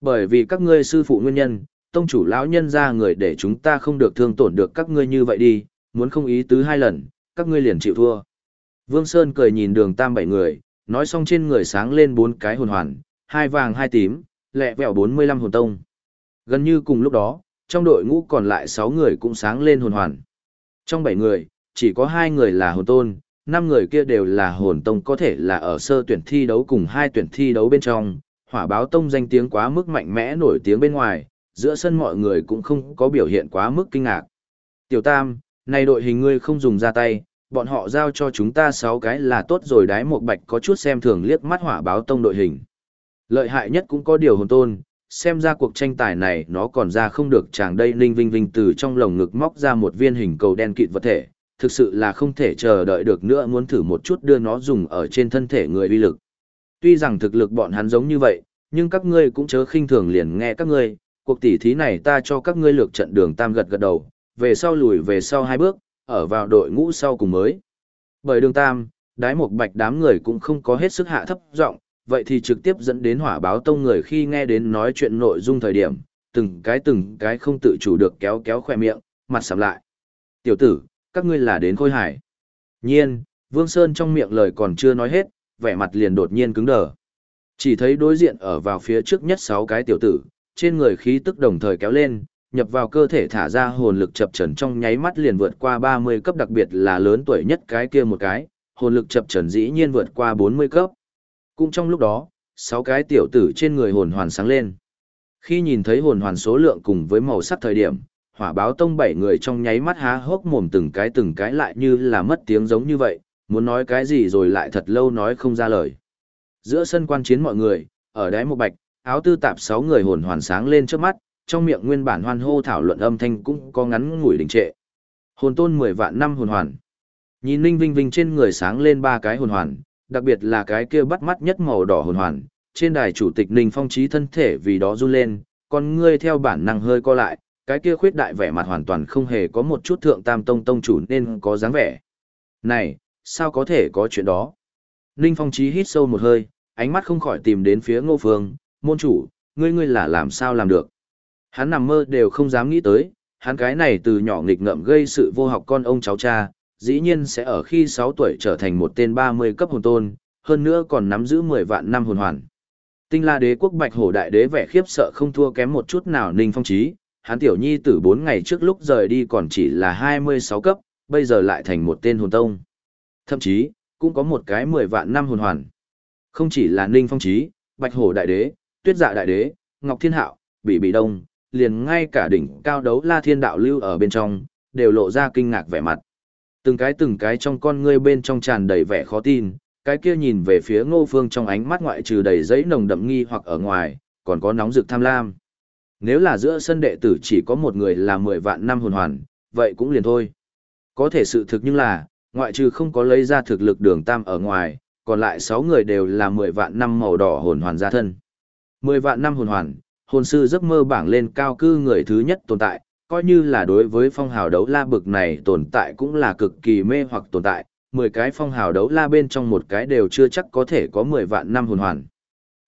Bởi vì các ngươi sư phụ nguyên nhân, tông chủ lão nhân ra người để chúng ta không được thương tổn được các ngươi như vậy đi, muốn không ý tứ hai lần, các ngươi liền chịu thua. Vương Sơn cười nhìn đường tam bảy người, nói xong trên người sáng lên bốn cái hồn hoàn, hai vàng hai tím, lẹ vẹo 45 hồn tông. Gần như cùng lúc đó, trong đội ngũ còn lại 6 người cũng sáng lên hồn hoàn. Trong 7 người, chỉ có hai người là hồn tôn, năm người kia đều là hồn tông có thể là ở sơ tuyển thi đấu cùng hai tuyển thi đấu bên trong, hỏa báo tông danh tiếng quá mức mạnh mẽ nổi tiếng bên ngoài, giữa sân mọi người cũng không có biểu hiện quá mức kinh ngạc. Tiểu Tam, này đội hình ngươi không dùng ra tay, bọn họ giao cho chúng ta 6 cái là tốt rồi đái một bạch có chút xem thường liếc mắt hỏa báo tông đội hình. Lợi hại nhất cũng có điều hồn tôn, xem ra cuộc tranh tài này nó còn ra không được chàng đây ninh vinh vinh từ trong lồng ngực móc ra một viên hình cầu đen kịt vật thể, thực sự là không thể chờ đợi được nữa muốn thử một chút đưa nó dùng ở trên thân thể người uy lực. Tuy rằng thực lực bọn hắn giống như vậy, nhưng các ngươi cũng chớ khinh thường liền nghe các ngươi, cuộc tỉ thí này ta cho các ngươi lược trận đường tam gật gật đầu, về sau lùi về sau hai bước, ở vào đội ngũ sau cùng mới. Bởi đường tam, đái một bạch đám người cũng không có hết sức hạ thấp giọng vậy thì trực tiếp dẫn đến hỏa báo tông người khi nghe đến nói chuyện nội dung thời điểm, từng cái từng cái không tự chủ được kéo kéo khỏe miệng, mặt sầm lại. Tiểu tử, các ngươi là đến khôi hải. Nhiên, Vương Sơn trong miệng lời còn chưa nói hết, vẻ mặt liền đột nhiên cứng đờ. Chỉ thấy đối diện ở vào phía trước nhất sáu cái tiểu tử, trên người khí tức đồng thời kéo lên, nhập vào cơ thể thả ra hồn lực chập trần trong nháy mắt liền vượt qua 30 cấp đặc biệt là lớn tuổi nhất cái kia một cái, hồn lực chập trần dĩ nhiên vượt qua 40 cấp. Cũng trong lúc đó, sáu cái tiểu tử trên người hồn hoàn sáng lên. Khi nhìn thấy hồn hoàn số lượng cùng với màu sắc thời điểm, hỏa báo tông bảy người trong nháy mắt há hốc mồm từng cái từng cái lại như là mất tiếng giống như vậy, muốn nói cái gì rồi lại thật lâu nói không ra lời. Giữa sân quan chiến mọi người, ở đáy một bạch, áo tư tạp sáu người hồn hoàn sáng lên trước mắt, trong miệng nguyên bản hoan hô thảo luận âm thanh cũng có ngắn ngủi đình trệ. Hồn tôn mười vạn năm hồn hoàn. Nhìn Ninh Vinh Vinh trên người sáng lên ba cái hồn hoàn, đặc biệt là cái kia bắt mắt nhất màu đỏ hồn hoàn, trên đài chủ tịch Ninh Phong trí thân thể vì đó run lên, con ngươi theo bản năng hơi co lại, cái kia khuyết đại vẻ mặt hoàn toàn không hề có một chút thượng tam tông tông chủ nên có dáng vẻ. Này, sao có thể có chuyện đó? Ninh Phong Chí hít sâu một hơi, ánh mắt không khỏi tìm đến phía ngô phương, môn chủ, ngươi ngươi là làm sao làm được? Hắn nằm mơ đều không dám nghĩ tới, hắn cái này từ nhỏ nghịch ngợm gây sự vô học con ông cháu cha, dĩ nhiên sẽ ở khi 6 tuổi trở thành một tên 30 cấp hồn tôn, hơn nữa còn nắm giữ 10 vạn năm hồn hoàn. Tinh La Đế quốc Bạch Hổ đại đế vẻ khiếp sợ không thua kém một chút nào Ninh Phong Chí, hắn tiểu nhi tử 4 ngày trước lúc rời đi còn chỉ là 26 cấp, bây giờ lại thành một tên hồn tông. Thậm chí, cũng có một cái 10 vạn năm hồn hoàn. Không chỉ là Ninh Phong Chí, Bạch Hổ đại đế, Tuyết Dạ đại đế, Ngọc Thiên Hạo, Bị Bị Đông, liền ngay cả đỉnh cao đấu La Thiên đạo lưu ở bên trong, đều lộ ra kinh ngạc vẻ mặt. Từng cái từng cái trong con ngươi bên trong tràn đầy vẻ khó tin, cái kia nhìn về phía ngô phương trong ánh mắt ngoại trừ đầy giấy nồng đậm nghi hoặc ở ngoài, còn có nóng rực tham lam. Nếu là giữa sân đệ tử chỉ có một người là 10 vạn năm hồn hoàn, vậy cũng liền thôi. Có thể sự thực nhưng là, ngoại trừ không có lấy ra thực lực đường tam ở ngoài, còn lại 6 người đều là 10 vạn năm màu đỏ hồn hoàn gia thân. 10 vạn năm hồn hoàn, hồn sư giấc mơ bảng lên cao cư người thứ nhất tồn tại, coi như là đối với phong hào đấu la bực này tồn tại cũng là cực kỳ mê hoặc tồn tại, 10 cái phong hào đấu la bên trong một cái đều chưa chắc có thể có 10 vạn năm hồn hoàn.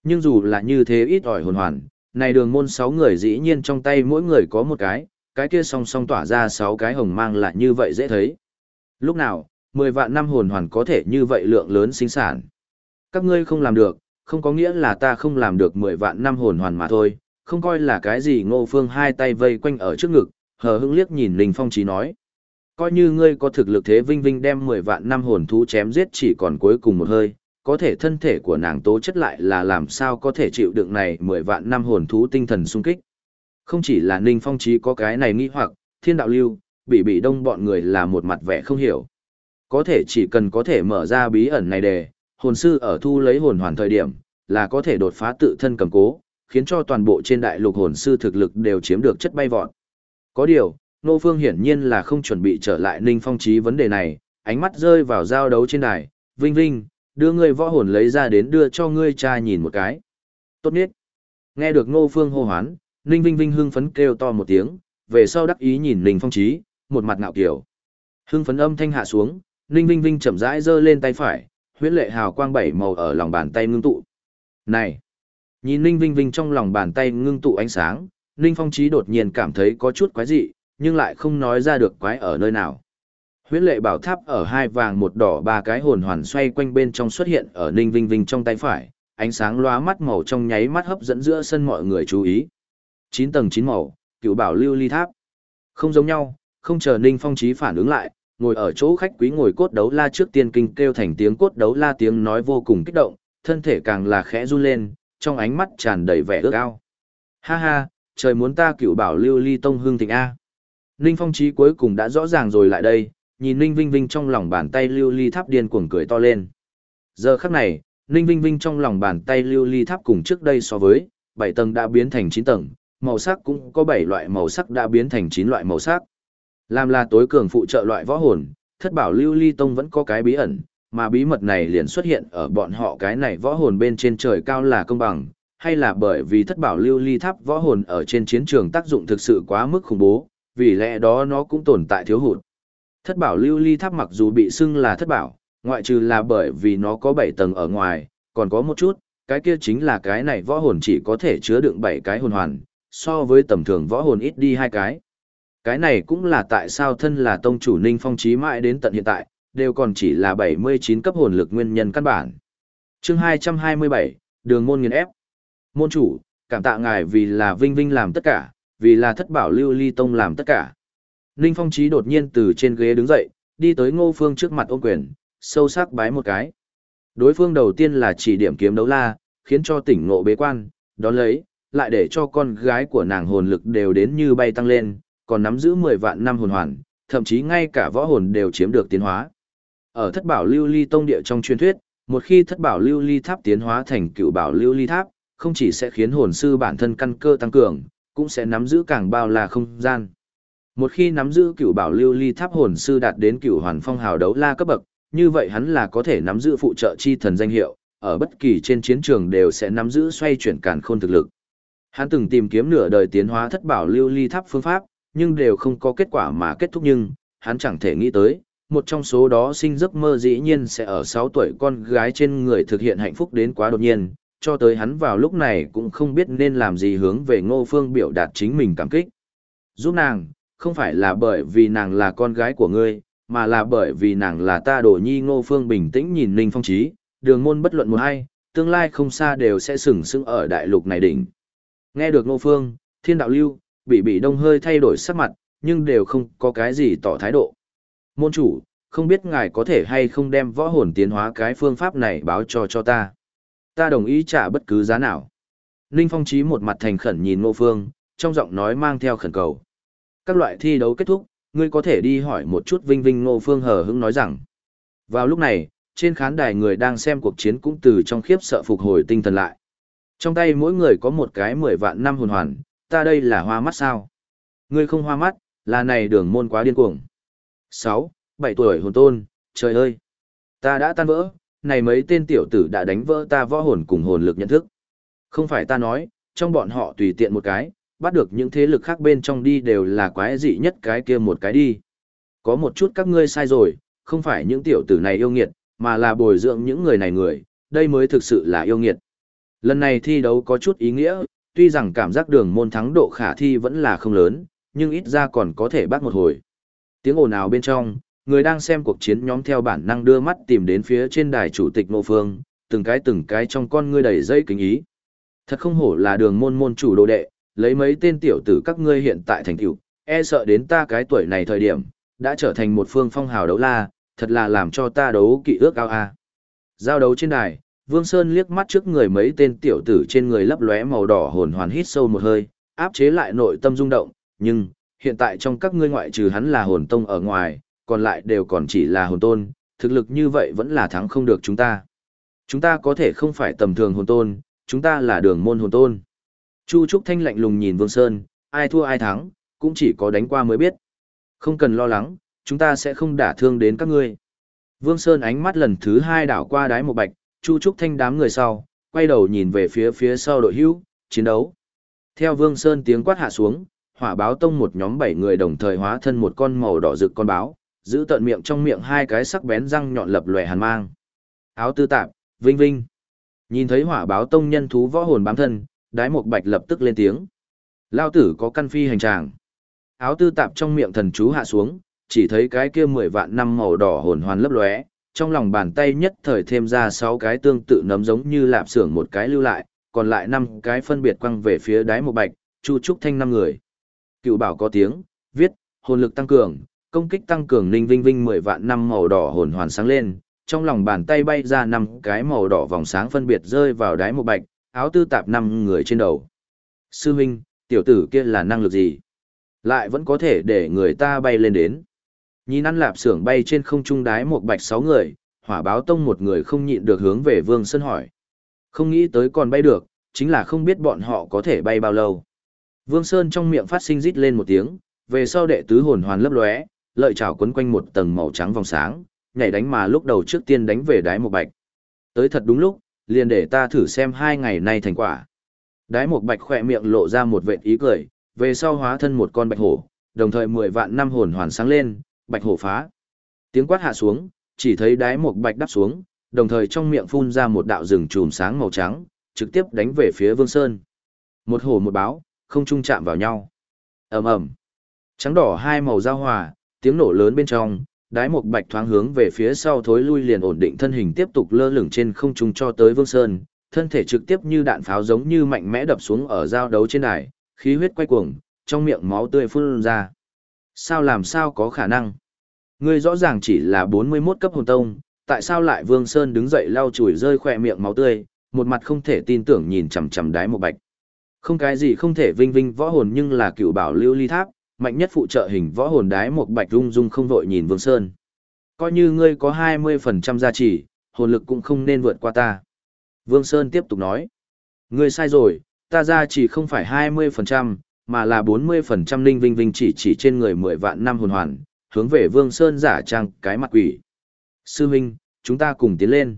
Nhưng dù là như thế ít ỏi hồn hoàn, này đường môn sáu người dĩ nhiên trong tay mỗi người có một cái, cái kia song song tỏa ra sáu cái hồng mang lại như vậy dễ thấy. Lúc nào, 10 vạn năm hồn hoàn có thể như vậy lượng lớn sinh sản. Các ngươi không làm được, không có nghĩa là ta không làm được 10 vạn năm hồn hoàn mà thôi, không coi là cái gì ngô phương hai tay vây quanh ở trước ngực, hờ hững liếc nhìn Linh Phong Chí nói. Coi như ngươi có thực lực thế vinh vinh đem 10 vạn năm hồn thú chém giết chỉ còn cuối cùng một hơi, có thể thân thể của nàng tố chất lại là làm sao có thể chịu đựng này 10 vạn năm hồn thú tinh thần sung kích. Không chỉ là Ninh Phong trí có cái này nghi hoặc, thiên đạo lưu, bị bị đông bọn người là một mặt vẻ không hiểu. Có thể chỉ cần có thể mở ra bí ẩn này đề, hồn sư ở thu lấy hồn hoàn thời điểm, là có thể đột phá tự thân cầm cố, khiến cho toàn bộ trên đại lục hồn sư thực lực đều chiếm được chất bay vọt. Có điều, Nô Phương hiển nhiên là không chuẩn bị trở lại Ninh Phong trí vấn đề này, ánh mắt rơi vào giao đấu trên đài, Vinh Vinh, đưa ngươi võ hồn lấy ra đến đưa cho ngươi cha nhìn một cái. Tốt nhất. Nghe được Ngô Phương hô hoán, Ninh Vinh Vinh hưng phấn kêu to một tiếng, về sau đắc ý nhìn Ninh Phong Chí, một mặt ngạo kiểu. Hưng phấn âm thanh hạ xuống, Ninh Vinh Vinh chậm rãi giơ lên tay phải, huyết lệ hào quang bảy màu ở lòng bàn tay ngưng tụ. Này! Nhìn Ninh Vinh Vinh trong lòng bàn tay ngưng tụ ánh sáng, Ninh Phong Chí đột nhiên cảm thấy có chút quái dị, nhưng lại không nói ra được quái ở nơi nào. Huyết lệ bảo tháp ở hai vàng một đỏ ba cái hồn hoàn xoay quanh bên trong xuất hiện ở Ninh Vinh Vinh trong tay phải, ánh sáng lóa mắt màu trong nháy mắt hấp dẫn giữa sân mọi người chú ý. Chín tầng chín màu, cựu bảo lưu ly tháp. Không giống nhau, không chờ Ninh Phong trí phản ứng lại, ngồi ở chỗ khách quý ngồi cốt đấu la trước tiên kinh kêu thành tiếng cốt đấu la tiếng nói vô cùng kích động, thân thể càng là khẽ run lên, trong ánh mắt tràn đầy vẻ ước ao. Ha ha, trời muốn ta cựu bảo lưu ly tông hương thịnh A. Ninh Phong trí cuối cùng đã rõ ràng rồi lại đây, nhìn Ninh Vinh Vinh trong lòng bàn tay lưu ly tháp điên cuồng cười to lên. Giờ khắc này, Ninh Vinh Vinh trong lòng bàn tay lưu ly tháp cùng trước đây so với, 7 tầng đã biến thành 9 tầng, màu sắc cũng có 7 loại màu sắc đã biến thành 9 loại màu sắc. Làm là tối cường phụ trợ loại võ hồn, thất bảo lưu ly tông vẫn có cái bí ẩn, mà bí mật này liền xuất hiện ở bọn họ cái này võ hồn bên trên trời cao là công bằng, hay là bởi vì thất bảo lưu ly tháp võ hồn ở trên chiến trường tác dụng thực sự quá mức khủng bố, vì lẽ đó nó cũng tồn tại thiếu hụt. Thất bảo lưu ly tháp mặc dù bị xưng là thất bảo, ngoại trừ là bởi vì nó có 7 tầng ở ngoài, còn có một chút, cái kia chính là cái này võ hồn chỉ có thể chứa đựng 7 cái hồn hoàn, so với tầm thường võ hồn ít đi hai cái. Cái này cũng là tại sao thân là tông chủ Ninh Phong trí mãi đến tận hiện tại, đều còn chỉ là 79 cấp hồn lực nguyên nhân căn bản. chương 227, đường môn nghiền ép. Môn chủ, cảm tạ ngài vì là Vinh Vinh làm tất cả, vì là thất bảo lưu ly tông làm tất cả. Ninh Phong trí đột nhiên từ trên ghế đứng dậy, đi tới ngô phương trước mặt ôm quyền, sâu sắc bái một cái. Đối phương đầu tiên là chỉ điểm kiếm đấu la, khiến cho tỉnh ngộ bế quan, đón lấy, lại để cho con gái của nàng hồn lực đều đến như bay tăng lên, còn nắm giữ 10 vạn năm hồn hoàn, thậm chí ngay cả võ hồn đều chiếm được tiến hóa. Ở thất bảo lưu ly tông địa trong truyền thuyết, một khi thất bảo lưu ly tháp tiến hóa thành cựu bảo lưu ly tháp, không chỉ sẽ khiến hồn sư bản thân căn cơ tăng cường, cũng sẽ nắm giữ càng bao là không gian. Một khi nắm giữ cựu bảo lưu ly tháp hồn sư đạt đến cựu hoàn phong hào đấu la cấp bậc, như vậy hắn là có thể nắm giữ phụ trợ chi thần danh hiệu, ở bất kỳ trên chiến trường đều sẽ nắm giữ xoay chuyển càn khôn thực lực. Hắn từng tìm kiếm nửa đời tiến hóa thất bảo lưu ly tháp phương pháp, nhưng đều không có kết quả mà kết thúc nhưng, hắn chẳng thể nghĩ tới, một trong số đó sinh giấc mơ dĩ nhiên sẽ ở 6 tuổi con gái trên người thực hiện hạnh phúc đến quá đột nhiên, cho tới hắn vào lúc này cũng không biết nên làm gì hướng về ngô phương biểu đạt chính mình cảm kích. Giúp nàng, không phải là bởi vì nàng là con gái của ngươi, mà là bởi vì nàng là ta đổ nhi ngô phương bình tĩnh nhìn Ninh Phong Trí, đường môn bất luận một hay, tương lai không xa đều sẽ sừng sững ở đại lục này đỉnh. Nghe được ngô phương, thiên đạo lưu, bị bị đông hơi thay đổi sắc mặt, nhưng đều không có cái gì tỏ thái độ. Môn chủ, không biết ngài có thể hay không đem võ hồn tiến hóa cái phương pháp này báo cho cho ta. Ta đồng ý trả bất cứ giá nào. Ninh Phong Chí một mặt thành khẩn nhìn Ngô Phương, trong giọng nói mang theo khẩn cầu. Các loại thi đấu kết thúc, ngươi có thể đi hỏi một chút Vinh Vinh Ngô Phương hờ hững nói rằng. Vào lúc này, trên khán đài người đang xem cuộc chiến cũng từ trong khiếp sợ phục hồi tinh thần lại. Trong tay mỗi người có một cái mười vạn năm hồn hoàn, ta đây là hoa mắt sao? Ngươi không hoa mắt, là này đường môn quá điên cuồng. 6, 7 tuổi hồn tôn, trời ơi! Ta đã tan vỡ, này mấy tên tiểu tử đã đánh vỡ ta võ hồn cùng hồn lực nhận thức. Không phải ta nói, trong bọn họ tùy tiện một cái, bắt được những thế lực khác bên trong đi đều là quái dị nhất cái kia một cái đi. Có một chút các ngươi sai rồi, không phải những tiểu tử này yêu nghiệt, mà là bồi dưỡng những người này người, đây mới thực sự là yêu nghiệt. Lần này thi đấu có chút ý nghĩa, tuy rằng cảm giác đường môn thắng độ khả thi vẫn là không lớn, nhưng ít ra còn có thể bắt một hồi. Tiếng ồn ào bên trong, người đang xem cuộc chiến nhóm theo bản năng đưa mắt tìm đến phía trên đài chủ tịch Ngô Phương, từng cái từng cái trong con ngươi đầy dây kính ý. Thật không hổ là đường môn môn chủ đồ đệ, lấy mấy tên tiểu tử các ngươi hiện tại thành tiểu, e sợ đến ta cái tuổi này thời điểm, đã trở thành một phương phong hào đấu la, thật là làm cho ta đấu kỵ ước ao a. Giao đấu trên đài, Vương Sơn liếc mắt trước người mấy tên tiểu tử trên người lấp lóe màu đỏ hồn hoàn hít sâu một hơi, áp chế lại nội tâm rung động, nhưng, hiện tại trong các ngươi ngoại trừ hắn là hồn tông ở ngoài, còn lại đều còn chỉ là hồn tôn, thực lực như vậy vẫn là thắng không được chúng ta. Chúng ta có thể không phải tầm thường hồn tôn, chúng ta là đường môn hồn tôn. Chu Trúc Thanh lạnh lùng nhìn Vương Sơn, ai thua ai thắng, cũng chỉ có đánh qua mới biết. Không cần lo lắng, chúng ta sẽ không đả thương đến các ngươi. Vương Sơn ánh mắt lần thứ hai đảo qua đái một bạch, Chu Trúc Thanh đám người sau, quay đầu nhìn về phía phía sau đội hữu, chiến đấu. Theo Vương Sơn tiếng quát hạ xuống, hỏa báo tông một nhóm bảy người đồng thời hóa thân một con màu đỏ rực con báo, giữ tận miệng trong miệng hai cái sắc bén răng nhọn lập lòe hàn mang. Áo tư tạp, vinh vinh. Nhìn thấy hỏa báo tông nhân thú võ hồn bám thân, đái một bạch lập tức lên tiếng. Lao tử có căn phi hành tràng. Áo tư tạp trong miệng thần chú hạ xuống, chỉ thấy cái kia mười vạn năm màu đỏ hồn hoàn lấp lóe, trong lòng bàn tay nhất thời thêm ra sáu cái tương tự nấm giống như lạp xưởng một cái lưu lại, còn lại năm cái phân biệt quăng về phía đáy một bạch, chu trúc thanh năm người. Cựu bảo có tiếng, viết, hồn lực tăng cường, công kích tăng cường ninh vinh vinh mười vạn năm màu đỏ hồn hoàn sáng lên, trong lòng bàn tay bay ra năm cái màu đỏ vòng sáng phân biệt rơi vào đáy một bạch, áo tư tạp năm người trên đầu. Sư huynh, tiểu tử kia là năng lực gì? Lại vẫn có thể để người ta bay lên đến. Nhìn ăn lạp xưởng bay trên không trung đái một bạch sáu người, hỏa báo tông một người không nhịn được hướng về Vương Sơn hỏi. Không nghĩ tới còn bay được, chính là không biết bọn họ có thể bay bao lâu. Vương Sơn trong miệng phát sinh rít lên một tiếng, về sau đệ tứ hồn hoàn lấp lóe, lợi chảo quấn quanh một tầng màu trắng vòng sáng, nhảy đánh mà lúc đầu trước tiên đánh về đái một bạch. Tới thật đúng lúc, liền để ta thử xem hai ngày nay thành quả. Đái một bạch khỏe miệng lộ ra một vệt ý cười, về sau hóa thân một con bạch hổ, đồng thời mười vạn năm hồn hoàn sáng lên, bạch hổ phá. Tiếng quát hạ xuống, chỉ thấy đái một bạch đắp xuống, đồng thời trong miệng phun ra một đạo rừng chùm sáng màu trắng, trực tiếp đánh về phía Vương Sơn. Một hổ một báo, không trung chạm vào nhau. ầm ầm, trắng đỏ hai màu giao hòa, tiếng nổ lớn bên trong, đái một bạch thoáng hướng về phía sau thối lui liền ổn định thân hình tiếp tục lơ lửng trên không trung cho tới Vương Sơn, thân thể trực tiếp như đạn pháo giống như mạnh mẽ đập xuống ở giao đấu trên đài, khí huyết quay cuồng, trong miệng máu tươi phun ra. Sao làm sao có khả năng? Ngươi rõ ràng chỉ là 41 cấp hồn tông, tại sao lại Vương Sơn đứng dậy lau chùi rơi khỏe miệng máu tươi, một mặt không thể tin tưởng nhìn chằm chằm đái một bạch. Không cái gì không thể vinh vinh võ hồn nhưng là cựu bảo lưu ly tháp, mạnh nhất phụ trợ hình võ hồn đái một bạch rung rung không vội nhìn Vương Sơn. Coi như ngươi có 20% gia trì, hồn lực cũng không nên vượt qua ta. Vương Sơn tiếp tục nói. Ngươi sai rồi, ta gia trì không phải 20%, mà là 40% linh vinh vinh chỉ chỉ trên người 10 vạn năm hồn hoàn, hướng về Vương Sơn giả trang cái mặt quỷ. Sư huynh, chúng ta cùng tiến lên.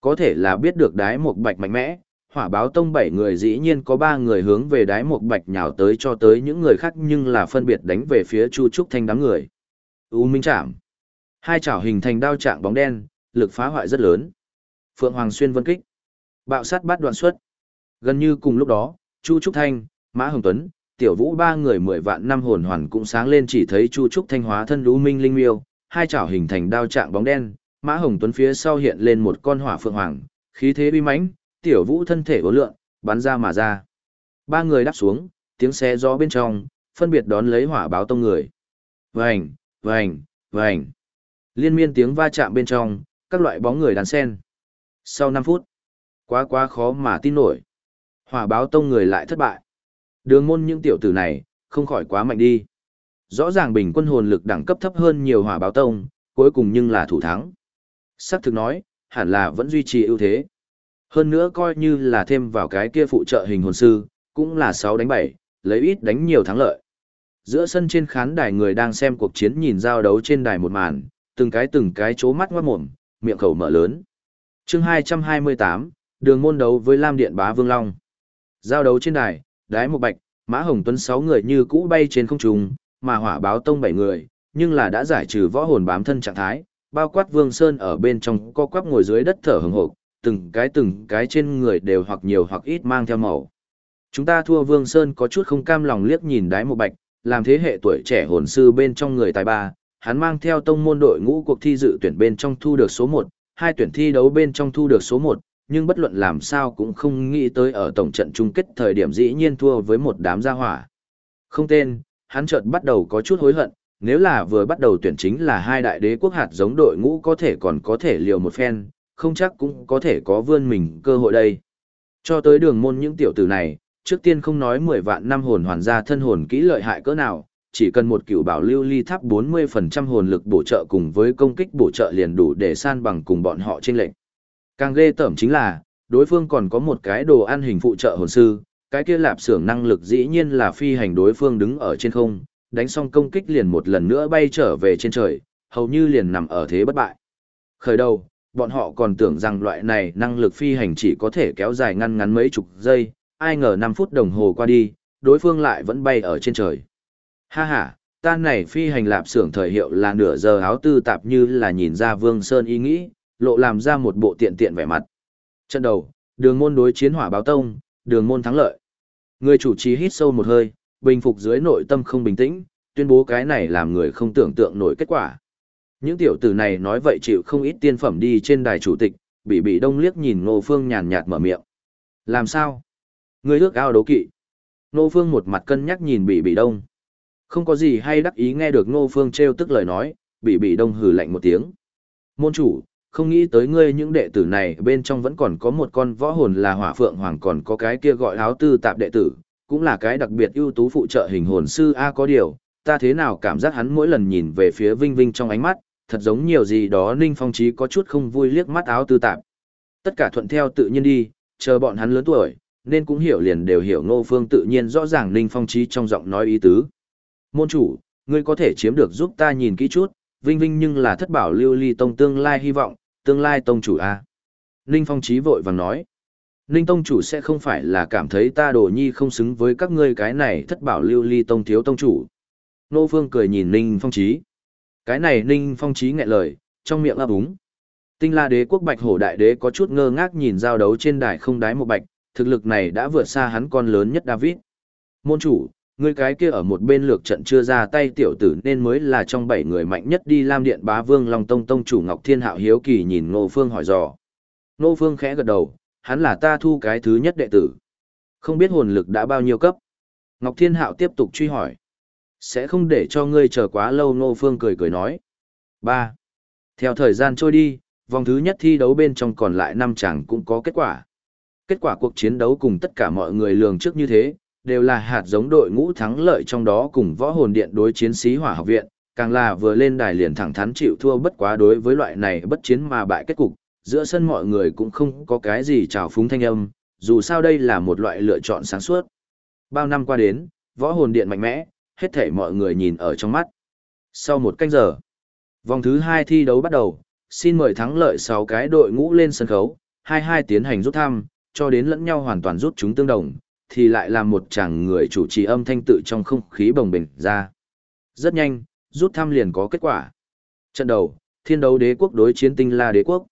Có thể là biết được đái một bạch mạnh mẽ, hỏa báo tông bảy người dĩ nhiên có ba người hướng về đái một bạch nhào tới cho tới những người khác nhưng là phân biệt đánh về phía Chu Trúc Thanh đám người. U Minh chạm Hai chảo hình thành đao trạng bóng đen, lực phá hoại rất lớn. Phượng Hoàng Xuyên vân kích. Bạo sát bắt đoạn xuất. Gần như cùng lúc đó, Chu Trúc Thanh, Mã Hồng Tuấn, Tiểu Vũ ba người mười vạn năm hồn hoàn cũng sáng lên chỉ thấy Chu Trúc Thanh hóa thân lũ minh linh miêu, hai chảo hình thành đao trạng bóng đen, Mã Hồng Tuấn phía sau hiện lên một con hỏa phượng hoàng, khí thế uy mãnh, Tiểu Vũ thân thể uốn lượn, bắn ra mà ra. Ba người đáp xuống, tiếng xe gió bên trong, phân biệt đón lấy hỏa báo tông người. Vành, vành, vành. Liên miên tiếng va chạm bên trong, các loại bóng người đàn sen. Sau 5 phút, quá quá khó mà tin nổi. Hỏa báo tông người lại thất bại. Đường môn những tiểu tử này, không khỏi quá mạnh đi. Rõ ràng bình quân hồn lực đẳng cấp thấp hơn nhiều hỏa báo tông, cuối cùng nhưng là thủ thắng. Sắc thực nói, hẳn là vẫn duy trì ưu thế. Hơn nữa coi như là thêm vào cái kia phụ trợ hình hồn sư, cũng là 6 đánh 7, lấy ít đánh nhiều thắng lợi. Giữa sân trên khán đài người đang xem cuộc chiến nhìn giao đấu trên đài một màn, từng cái từng cái chố mắt ngoát mồm, miệng khẩu mở lớn. chương 228, đường môn đấu với Lam Điện Bá Vương Long. Giao đấu trên đài, đái một bạch, mã hồng tuấn 6 người như cũ bay trên không trung, mà hỏa báo tông 7 người, nhưng là đã giải trừ võ hồn bám thân trạng thái, bao quát Vương Sơn ở bên trong co quắp ngồi dưới đất thở hừng hộp, từng cái từng cái trên người đều hoặc nhiều hoặc ít mang theo màu. Chúng ta thua Vương Sơn có chút không cam lòng liếc nhìn đái một bạch, làm thế hệ tuổi trẻ hồn sư bên trong người tài ba, hắn mang theo tông môn đội ngũ cuộc thi dự tuyển bên trong thu được số 1, hai tuyển thi đấu bên trong thu được số 1, nhưng bất luận làm sao cũng không nghĩ tới ở tổng trận chung kết thời điểm dĩ nhiên thua với một đám gia hỏa. Không tên, hắn chợt bắt đầu có chút hối hận, nếu là vừa bắt đầu tuyển chính là hai đại đế quốc hạt giống đội ngũ có thể còn có thể liều một phen, không chắc cũng có thể có vươn mình cơ hội đây. Cho tới đường môn những tiểu tử này, trước tiên không nói 10 vạn năm hồn hoàn ra thân hồn kỹ lợi hại cỡ nào, chỉ cần một cựu bảo lưu ly tháp 40% hồn lực bổ trợ cùng với công kích bổ trợ liền đủ để san bằng cùng bọn họ trên lệnh. Càng ghê tởm chính là, đối phương còn có một cái đồ ăn hình phụ trợ hồn sư, cái kia lạp xưởng năng lực dĩ nhiên là phi hành đối phương đứng ở trên không, đánh xong công kích liền một lần nữa bay trở về trên trời, hầu như liền nằm ở thế bất bại. Khởi đầu, bọn họ còn tưởng rằng loại này năng lực phi hành chỉ có thể kéo dài ngăn ngắn mấy chục giây, ai ngờ 5 phút đồng hồ qua đi, đối phương lại vẫn bay ở trên trời. Ha ha, ta này phi hành lạp xưởng thời hiệu là nửa giờ áo tư tạp như là nhìn ra Vương Sơn ý nghĩ, lộ làm ra một bộ tiện tiện vẻ mặt. Trận đầu, đường môn đối chiến hỏa báo tông, đường môn thắng lợi. Người chủ trì hít sâu một hơi, bình phục dưới nội tâm không bình tĩnh, tuyên bố cái này làm người không tưởng tượng nổi kết quả. Những tiểu tử này nói vậy chịu không ít tiên phẩm đi trên đài chủ tịch, bị bị đông liếc nhìn Ngô Phương nhàn nhạt mở miệng. Làm sao? Người ước ao đấu kỵ. Ngô Phương một mặt cân nhắc nhìn bị bị đông. Không có gì hay đắc ý nghe được Ngô Phương treo tức lời nói, bị bị đông hừ lạnh một tiếng. Môn chủ, không nghĩ tới ngươi những đệ tử này bên trong vẫn còn có một con võ hồn là hỏa phượng hoàng còn có cái kia gọi áo tư tạp đệ tử, cũng là cái đặc biệt ưu tú phụ trợ hình hồn sư A có điều, ta thế nào cảm giác hắn mỗi lần nhìn về phía Vinh Vinh trong ánh mắt, thật giống nhiều gì đó Ninh Phong Trí có chút không vui liếc mắt áo tư tạp. Tất cả thuận theo tự nhiên đi, chờ bọn hắn lớn tuổi, nên cũng hiểu liền đều hiểu Ngô Phương tự nhiên rõ ràng Ninh Phong Trí trong giọng nói ý tứ. Môn chủ, ngươi có thể chiếm được giúp ta nhìn kỹ chút, Vinh Vinh nhưng là thất bảo lưu ly tông tương lai hy vọng, tương lai tông chủ A. Ninh Phong Trí vội vàng nói. Ninh tông chủ sẽ không phải là cảm thấy ta đồ nhi không xứng với các ngươi cái này thất bảo lưu ly tông thiếu tông chủ. Nô Phương cười nhìn Ninh Phong Trí. Cái này Ninh Phong trí nghẹn lời, trong miệng ấp úng. Tinh la đế quốc bạch hổ đại đế có chút ngơ ngác nhìn giao đấu trên đài không đái một bạch, thực lực này đã vượt xa hắn con lớn nhất David. Môn chủ, người cái kia ở một bên lược trận chưa ra tay tiểu tử nên mới là trong bảy người mạnh nhất đi Lam Điện bá vương Long Tông Tông chủ Ngọc Thiên Hạo hiếu kỳ nhìn Ngô Phương hỏi dò. Ngô Phương khẽ gật đầu, hắn là ta thu cái thứ nhất đệ tử. Không biết hồn lực đã bao nhiêu cấp. Ngọc Thiên Hạo tiếp tục truy hỏi. Sẽ không để cho ngươi chờ quá lâu Ngô Phương cười cười nói. 3. Theo thời gian trôi đi, vòng thứ nhất thi đấu bên trong còn lại năm chàng cũng có kết quả. Kết quả cuộc chiến đấu cùng tất cả mọi người lường trước như thế, đều là hạt giống đội ngũ thắng lợi trong đó cùng võ hồn điện đối chiến sĩ hỏa học viện, càng là vừa lên đài liền thẳng thắn chịu thua bất quá đối với loại này bất chiến mà bại kết cục, giữa sân mọi người cũng không có cái gì trào phúng thanh âm, dù sao đây là một loại lựa chọn sáng suốt. Bao năm qua đến, võ hồn điện mạnh mẽ, hết thể mọi người nhìn ở trong mắt. Sau một canh giờ, vòng thứ hai thi đấu bắt đầu, xin mời thắng lợi 6 cái đội ngũ lên sân khấu, hai hai tiến hành rút thăm, cho đến lẫn nhau hoàn toàn rút chúng tương đồng, thì lại làm một chàng người chủ trì âm thanh tự trong không khí bồng bềnh ra. Rất nhanh, rút thăm liền có kết quả. Trận đầu, thiên đấu đế quốc đối chiến tinh la đế quốc.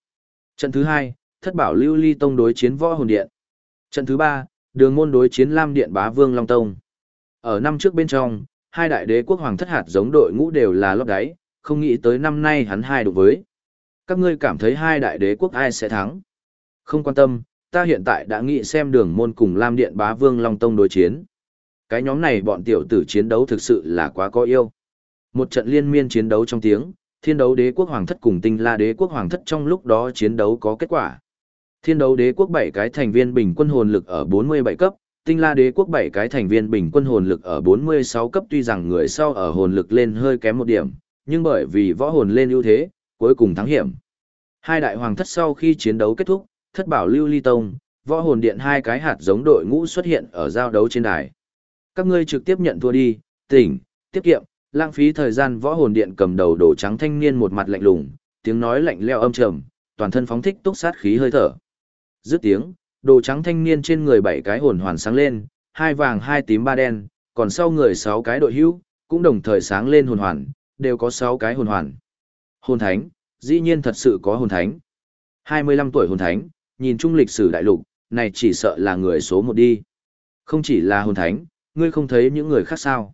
Trận thứ hai, thất bảo lưu ly tông đối chiến võ hồn điện. Trận thứ ba, đường môn đối chiến lam điện bá vương long tông. Ở năm trước bên trong, hai đại đế quốc hoàng thất hạt giống đội ngũ đều là lót đáy, không nghĩ tới năm nay hắn hai đụng với. Các ngươi cảm thấy hai đại đế quốc ai sẽ thắng? Không quan tâm, ta hiện tại đã nghĩ xem đường môn cùng Lam Điện bá vương Long Tông đối chiến. Cái nhóm này bọn tiểu tử chiến đấu thực sự là quá có yêu. Một trận liên miên chiến đấu trong tiếng, thiên đấu đế quốc hoàng thất cùng tinh la đế quốc hoàng thất trong lúc đó chiến đấu có kết quả. Thiên đấu đế quốc 7 cái thành viên bình quân hồn lực ở 47 cấp, tinh la đế quốc 7 cái thành viên bình quân hồn lực ở 46 cấp tuy rằng người sau ở hồn lực lên hơi kém một điểm, nhưng bởi vì võ hồn lên ưu thế, cuối cùng thắng hiểm. Hai đại hoàng thất sau khi chiến đấu kết thúc, thất bảo lưu ly tông, võ hồn điện hai cái hạt giống đội ngũ xuất hiện ở giao đấu trên đài. Các ngươi trực tiếp nhận thua đi, tỉnh, tiết kiệm, lãng phí thời gian võ hồn điện cầm đầu đổ trắng thanh niên một mặt lạnh lùng, tiếng nói lạnh leo âm trầm, toàn thân phóng thích túc sát khí hơi thở. Dứt tiếng, đồ trắng thanh niên trên người bảy cái hồn hoàn sáng lên, hai vàng hai tím ba đen, còn sau người sáu cái đội hữu, cũng đồng thời sáng lên hồn hoàn, đều có sáu cái hồn hoàn. Hồn thánh, dĩ nhiên thật sự có hồn thánh. 25 tuổi hồn thánh, nhìn chung lịch sử đại lục, này chỉ sợ là người số một đi. Không chỉ là hồn thánh, ngươi không thấy những người khác sao.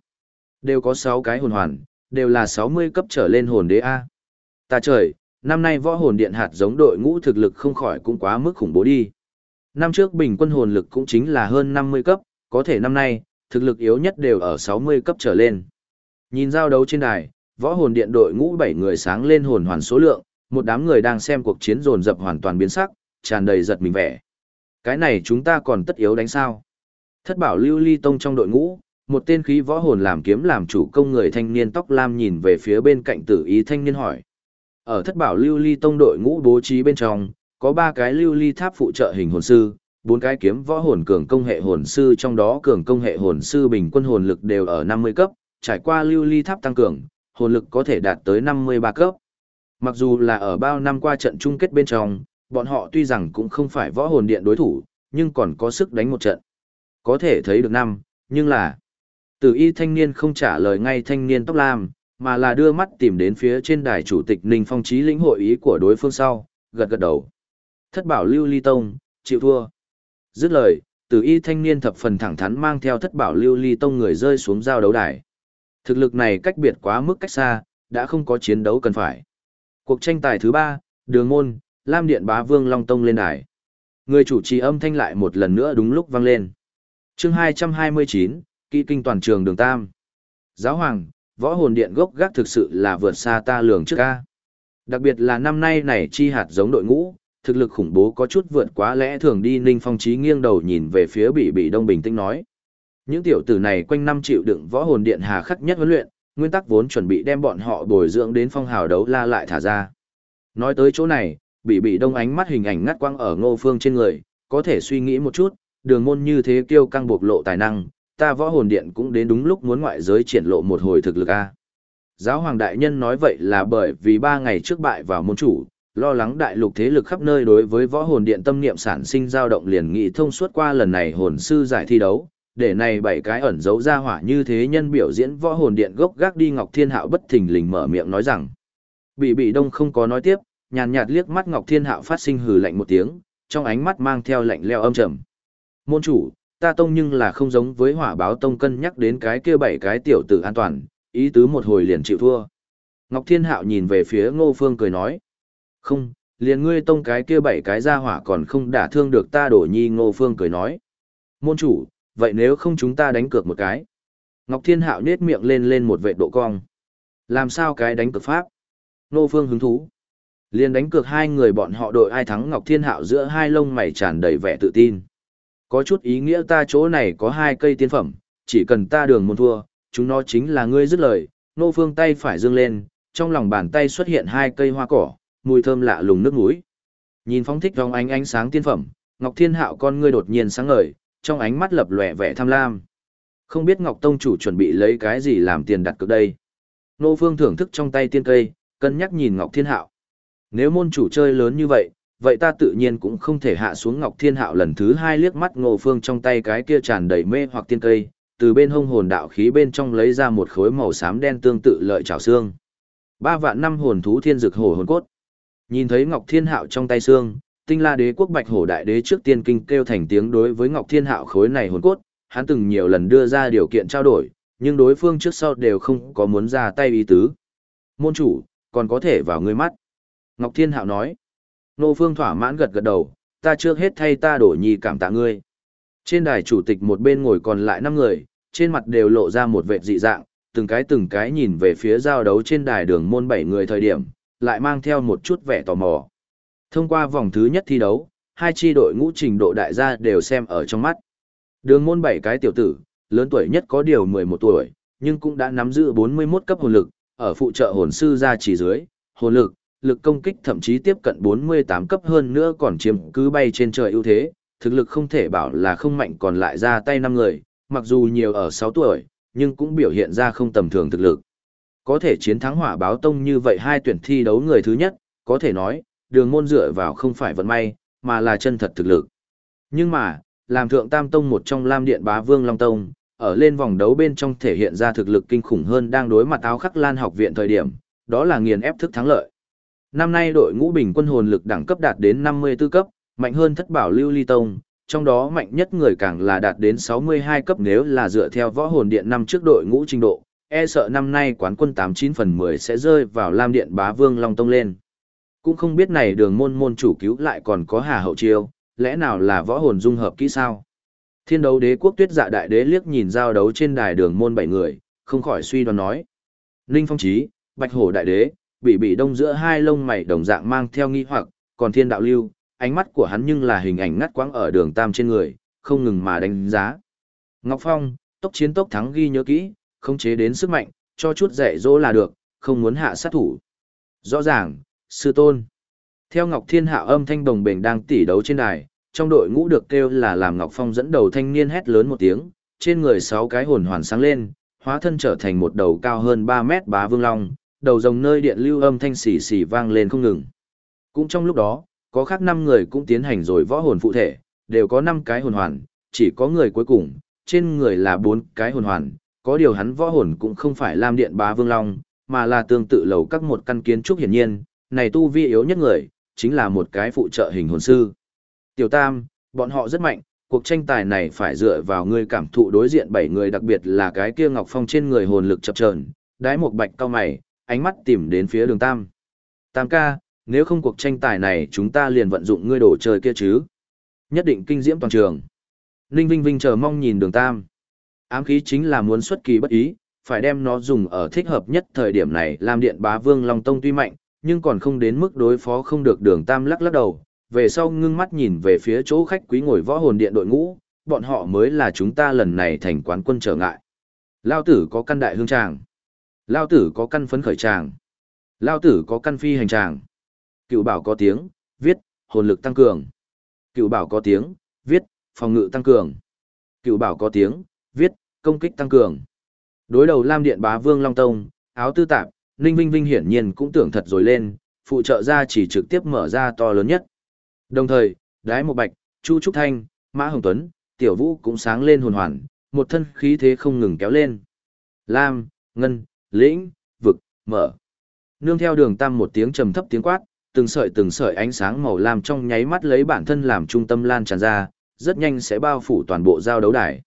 Đều có 6 cái hồn hoàn, đều là 60 cấp trở lên hồn đế A. Ta trời, năm nay võ hồn điện hạt giống đội ngũ thực lực không khỏi cũng quá mức khủng bố đi. Năm trước bình quân hồn lực cũng chính là hơn 50 cấp, có thể năm nay, thực lực yếu nhất đều ở 60 cấp trở lên. Nhìn giao đấu trên đài, võ hồn điện đội ngũ 7 người sáng lên hồn hoàn số lượng, một đám người đang xem cuộc chiến dồn dập hoàn toàn biến sắc, tràn đầy giật mình vẻ. Cái này chúng ta còn tất yếu đánh sao? Thất bảo lưu ly tông trong đội ngũ, một tên khí võ hồn làm kiếm làm chủ công người thanh niên tóc lam nhìn về phía bên cạnh tử ý thanh niên hỏi. Ở thất bảo lưu ly tông đội ngũ bố trí bên trong, có ba cái lưu ly tháp phụ trợ hình hồn sư, bốn cái kiếm võ hồn cường công hệ hồn sư trong đó cường công hệ hồn sư bình quân hồn lực đều ở 50 cấp, trải qua lưu ly tháp tăng cường, hồn lực có thể đạt tới 53 cấp. Mặc dù là ở bao năm qua trận chung kết bên trong, bọn họ tuy rằng cũng không phải võ hồn điện đối thủ, nhưng còn có sức đánh một trận. Có thể thấy được năm, nhưng là... Tử y thanh niên không trả lời ngay thanh niên tóc lam, mà là đưa mắt tìm đến phía trên đài chủ tịch Ninh Phong trí lĩnh hội ý của đối phương sau, gật gật đầu. Thất bảo lưu ly tông, chịu thua. Dứt lời, Tử y thanh niên thập phần thẳng thắn mang theo thất bảo lưu ly tông người rơi xuống giao đấu đài. Thực lực này cách biệt quá mức cách xa, đã không có chiến đấu cần phải. Cuộc tranh tài thứ ba, đường môn, Lam Điện Bá Vương Long Tông lên đài. Người chủ trì âm thanh lại một lần nữa đúng lúc vang lên. chương 229, kỹ kinh toàn trường đường Tam. Giáo hoàng, võ hồn điện gốc gác thực sự là vượt xa ta lường trước ca. Đặc biệt là năm nay này chi hạt giống đội ngũ, thực lực khủng bố có chút vượt quá lẽ thường đi ninh phong trí nghiêng đầu nhìn về phía bị bị đông bình tĩnh nói. Những tiểu tử này quanh năm chịu đựng võ hồn điện hà khắc nhất huấn luyện, nguyên tắc vốn chuẩn bị đem bọn họ bồi dưỡng đến phong hào đấu la lại thả ra. Nói tới chỗ này, bị bị đông ánh mắt hình ảnh ngắt quăng ở ngô phương trên người, có thể suy nghĩ một chút, đường môn như thế kêu căng bộc lộ tài năng, ta võ hồn điện cũng đến đúng lúc muốn ngoại giới triển lộ một hồi thực lực a. Giáo hoàng đại nhân nói vậy là bởi vì ba ngày trước bại vào môn chủ, lo lắng đại lục thế lực khắp nơi đối với võ hồn điện tâm niệm sản sinh dao động liền nghị thông suốt qua lần này hồn sư giải thi đấu, để này bảy cái ẩn giấu ra hỏa như thế nhân biểu diễn võ hồn điện gốc gác đi Ngọc Thiên Hạo bất thình lình mở miệng nói rằng. Bị bị đông không có nói tiếp, nhàn nhạt liếc mắt Ngọc Thiên Hạo phát sinh hừ lạnh một tiếng, trong ánh mắt mang theo lạnh leo âm trầm. Môn chủ, ta tông nhưng là không giống với hỏa báo tông cân nhắc đến cái kia bảy cái tiểu tử an toàn, ý tứ một hồi liền chịu thua. Ngọc Thiên Hạo nhìn về phía Ngô Phương cười nói. Không, liền ngươi tông cái kia bảy cái ra hỏa còn không đả thương được ta đổ nhi Ngô Phương cười nói. Môn chủ, vậy nếu không chúng ta đánh cược một cái. Ngọc Thiên Hạo nết miệng lên lên một vệ độ cong. Làm sao cái đánh cược pháp? Ngô Phương hứng thú. Liền đánh cược hai người bọn họ đội ai thắng Ngọc Thiên Hạo giữa hai lông mày tràn đầy vẻ tự tin. Có chút ý nghĩa ta chỗ này có hai cây tiên phẩm, chỉ cần ta đường môn thua, chúng nó chính là ngươi dứt lời. Nô Phương tay phải dương lên, trong lòng bàn tay xuất hiện hai cây hoa cỏ, mùi thơm lạ lùng nước mũi. Nhìn phóng thích trong ánh ánh sáng tiên phẩm, Ngọc Thiên Hạo con ngươi đột nhiên sáng ngời, trong ánh mắt lập lòe vẻ tham lam. Không biết Ngọc Tông chủ chuẩn bị lấy cái gì làm tiền đặt cược đây. Nô Phương thưởng thức trong tay tiên cây, cân nhắc nhìn Ngọc Thiên Hạo. Nếu môn chủ chơi lớn như vậy, vậy ta tự nhiên cũng không thể hạ xuống Ngọc Thiên Hạo lần thứ hai liếc mắt Ngô Phương trong tay cái kia tràn đầy mê hoặc tiên cây, từ bên hông hồn đạo khí bên trong lấy ra một khối màu xám đen tương tự lợi trảo xương. Ba vạn năm hồn thú thiên dực hổ hồn cốt. Nhìn thấy Ngọc Thiên Hạo trong tay xương, Tinh La Đế quốc Bạch Hổ Đại Đế trước tiên kinh kêu thành tiếng đối với Ngọc Thiên Hạo khối này hồn cốt, hắn từng nhiều lần đưa ra điều kiện trao đổi, nhưng đối phương trước sau đều không có muốn ra tay ý tứ. Môn chủ, còn có thể vào ngươi mắt. Ngọc Thiên Hạo nói. Nô Phương thỏa mãn gật gật đầu, ta trước hết thay ta đổ nhi cảm tạ ngươi. Trên đài chủ tịch một bên ngồi còn lại 5 người, trên mặt đều lộ ra một vẻ dị dạng, từng cái từng cái nhìn về phía giao đấu trên đài đường môn 7 người thời điểm, lại mang theo một chút vẻ tò mò. Thông qua vòng thứ nhất thi đấu, hai chi đội ngũ trình độ đại gia đều xem ở trong mắt. Đường môn 7 cái tiểu tử, lớn tuổi nhất có điều 11 tuổi, nhưng cũng đã nắm giữ 41 cấp hồn lực, ở phụ trợ hồn sư ra chỉ dưới, hồn lực, lực công kích thậm chí tiếp cận 48 cấp hơn nữa còn chiếm cứ bay trên trời ưu thế, thực lực không thể bảo là không mạnh còn lại ra tay 5 người, mặc dù nhiều ở 6 tuổi, nhưng cũng biểu hiện ra không tầm thường thực lực. Có thể chiến thắng hỏa báo tông như vậy hai tuyển thi đấu người thứ nhất, có thể nói, đường môn dựa vào không phải vận may, mà là chân thật thực lực. Nhưng mà, làm thượng tam tông một trong lam điện bá vương long tông, ở lên vòng đấu bên trong thể hiện ra thực lực kinh khủng hơn đang đối mặt áo khắc lan học viện thời điểm, đó là nghiền ép thức thắng lợi. Năm nay đội ngũ bình quân hồn lực đẳng cấp đạt đến 54 cấp, mạnh hơn thất bảo lưu ly tông, trong đó mạnh nhất người càng là đạt đến 62 cấp nếu là dựa theo võ hồn điện năm trước đội ngũ trình độ, e sợ năm nay quán quân 89 phần 10 sẽ rơi vào Lam Điện Bá Vương Long Tông lên. Cũng không biết này đường môn môn chủ cứu lại còn có hà hậu chiêu, lẽ nào là võ hồn dung hợp kỹ sao? Thiên đấu đế quốc tuyết dạ đại đế liếc nhìn giao đấu trên đài đường môn bảy người, không khỏi suy đoán nói. Ninh Phong Chí, Bạch Hổ đại đế, bị bị đông giữa hai lông mày đồng dạng mang theo nghi hoặc, còn thiên đạo lưu, ánh mắt của hắn nhưng là hình ảnh ngắt quãng ở đường tam trên người, không ngừng mà đánh giá. Ngọc Phong, tốc chiến tốc thắng ghi nhớ kỹ, không chế đến sức mạnh, cho chút dạy dỗ là được, không muốn hạ sát thủ. Rõ ràng, sư tôn. Theo Ngọc Thiên Hạ âm thanh đồng bền đang tỉ đấu trên đài, trong đội ngũ được kêu là làm Ngọc Phong dẫn đầu thanh niên hét lớn một tiếng, trên người sáu cái hồn hoàn sáng lên, hóa thân trở thành một đầu cao hơn 3 mét bá vương long, đầu rồng nơi điện lưu âm thanh xì xì vang lên không ngừng. Cũng trong lúc đó, có khác năm người cũng tiến hành rồi võ hồn phụ thể, đều có năm cái hồn hoàn, chỉ có người cuối cùng, trên người là bốn cái hồn hoàn, có điều hắn võ hồn cũng không phải Lam Điện Bá Vương Long, mà là tương tự lầu các một căn kiến trúc hiển nhiên, này tu vi yếu nhất người, chính là một cái phụ trợ hình hồn sư. Tiểu Tam, bọn họ rất mạnh, cuộc tranh tài này phải dựa vào ngươi cảm thụ đối diện bảy người đặc biệt là cái kia Ngọc Phong trên người hồn lực chập chờn, đái một bạch cao mày, ánh mắt tìm đến phía đường Tam. Tam ca, nếu không cuộc tranh tài này chúng ta liền vận dụng ngươi đồ chơi kia chứ. Nhất định kinh diễm toàn trường. Ninh Vinh Vinh chờ mong nhìn đường Tam. Ám khí chính là muốn xuất kỳ bất ý, phải đem nó dùng ở thích hợp nhất thời điểm này làm điện bá vương Long Tông tuy mạnh, nhưng còn không đến mức đối phó không được đường Tam lắc lắc đầu. Về sau ngưng mắt nhìn về phía chỗ khách quý ngồi võ hồn điện đội ngũ, bọn họ mới là chúng ta lần này thành quán quân trở ngại. Lao tử có căn đại hương tràng. Lao tử có căn phấn khởi tràng. Lao tử có căn phi hành tràng. Cựu bảo có tiếng, viết, hồn lực tăng cường. Cựu bảo có tiếng, viết, phòng ngự tăng cường. Cựu bảo có tiếng, viết, công kích tăng cường. Đối đầu Lam Điện Bá Vương Long Tông, áo tư tạp, Ninh Vinh Vinh hiển nhiên cũng tưởng thật rồi lên, phụ trợ ra chỉ trực tiếp mở ra to lớn nhất. Đồng thời, Đái Một Bạch, Chu Trúc Thanh, Mã Hồng Tuấn, Tiểu Vũ cũng sáng lên hồn hoàn, một thân khí thế không ngừng kéo lên. Lam, Ngân, Lĩnh, Vực, Mở. Nương theo đường tam một tiếng trầm thấp tiếng quát, từng sợi từng sợi ánh sáng màu lam trong nháy mắt lấy bản thân làm trung tâm lan tràn ra, rất nhanh sẽ bao phủ toàn bộ giao đấu đài.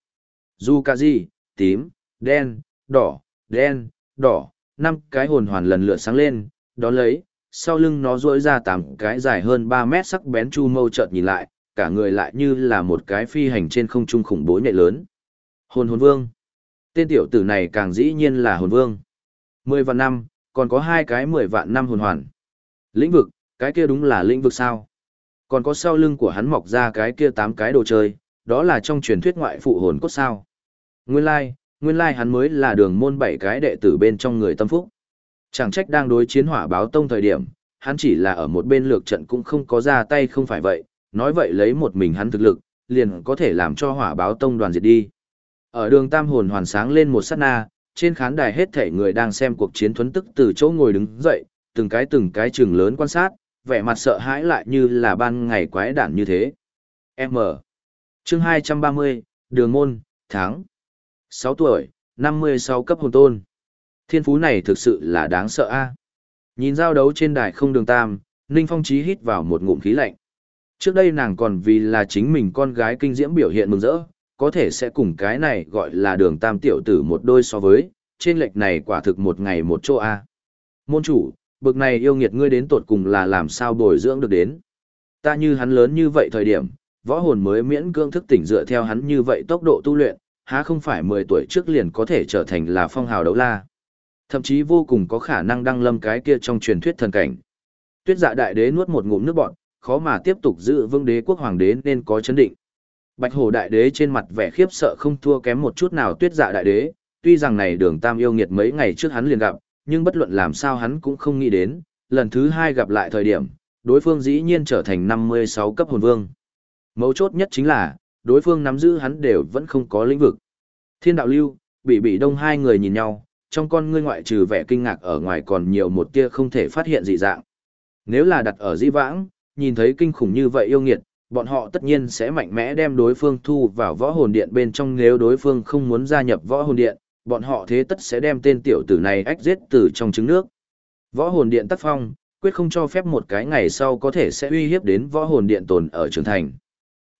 Dù cả gì, tím, đen, đỏ, đen, đỏ, năm cái hồn hoàn lần lượt sáng lên, đó lấy, sau lưng nó duỗi ra tám cái dài hơn 3 mét sắc bén chu mâu chợt nhìn lại, cả người lại như là một cái phi hành trên không trung khủng bố nhẹ lớn. Hồn hồn vương. Tên tiểu tử này càng dĩ nhiên là hồn vương. Mười vạn năm, còn có hai cái mười vạn năm hồn hoàn. Lĩnh vực, cái kia đúng là lĩnh vực sao? Còn có sau lưng của hắn mọc ra cái kia tám cái đồ chơi, đó là trong truyền thuyết ngoại phụ hồn cốt sao? Nguyên lai, nguyên lai hắn mới là đường môn bảy cái đệ tử bên trong người tâm phúc. Chẳng trách đang đối chiến hỏa báo tông thời điểm, hắn chỉ là ở một bên lược trận cũng không có ra tay không phải vậy, nói vậy lấy một mình hắn thực lực, liền có thể làm cho hỏa báo tông đoàn diệt đi. Ở đường tam hồn hoàn sáng lên một sát na, trên khán đài hết thể người đang xem cuộc chiến thuấn tức từ chỗ ngồi đứng dậy, từng cái từng cái trường lớn quan sát, vẻ mặt sợ hãi lại như là ban ngày quái đản như thế. M. Chương 230, Đường Môn, tháng. 6 tuổi, 56 cấp hồn tôn. Thiên phú này thực sự là đáng sợ a. Nhìn giao đấu trên đài không đường tam, Ninh Phong Chí hít vào một ngụm khí lạnh. Trước đây nàng còn vì là chính mình con gái kinh diễm biểu hiện mừng rỡ, có thể sẽ cùng cái này gọi là đường tam tiểu tử một đôi so với, trên lệch này quả thực một ngày một chỗ A. Môn chủ, bực này yêu nghiệt ngươi đến tột cùng là làm sao bồi dưỡng được đến. Ta như hắn lớn như vậy thời điểm, võ hồn mới miễn cương thức tỉnh dựa theo hắn như vậy tốc độ tu luyện, há không phải 10 tuổi trước liền có thể trở thành là phong hào đấu la. Thậm chí vô cùng có khả năng đăng lâm cái kia trong truyền thuyết thần cảnh. Tuyết dạ đại đế nuốt một ngụm nước bọt, khó mà tiếp tục giữ vương đế quốc hoàng đế nên có chấn định. Bạch hổ đại đế trên mặt vẻ khiếp sợ không thua kém một chút nào tuyết dạ đại đế, tuy rằng này đường tam yêu nghiệt mấy ngày trước hắn liền gặp, nhưng bất luận làm sao hắn cũng không nghĩ đến, lần thứ hai gặp lại thời điểm, đối phương dĩ nhiên trở thành 56 cấp hồn vương. Mấu chốt nhất chính là, đối phương nắm giữ hắn đều vẫn không có lĩnh vực. Thiên đạo lưu, bị bị đông hai người nhìn nhau, trong con ngươi ngoại trừ vẻ kinh ngạc ở ngoài còn nhiều một tia không thể phát hiện dị dạng. Nếu là đặt ở di vãng, nhìn thấy kinh khủng như vậy yêu nghiệt, bọn họ tất nhiên sẽ mạnh mẽ đem đối phương thu vào võ hồn điện bên trong nếu đối phương không muốn gia nhập võ hồn điện, bọn họ thế tất sẽ đem tên tiểu tử này ách giết từ trong trứng nước. Võ hồn điện tác phong, quyết không cho phép một cái ngày sau có thể sẽ uy hiếp đến võ hồn điện tồn ở trưởng thành.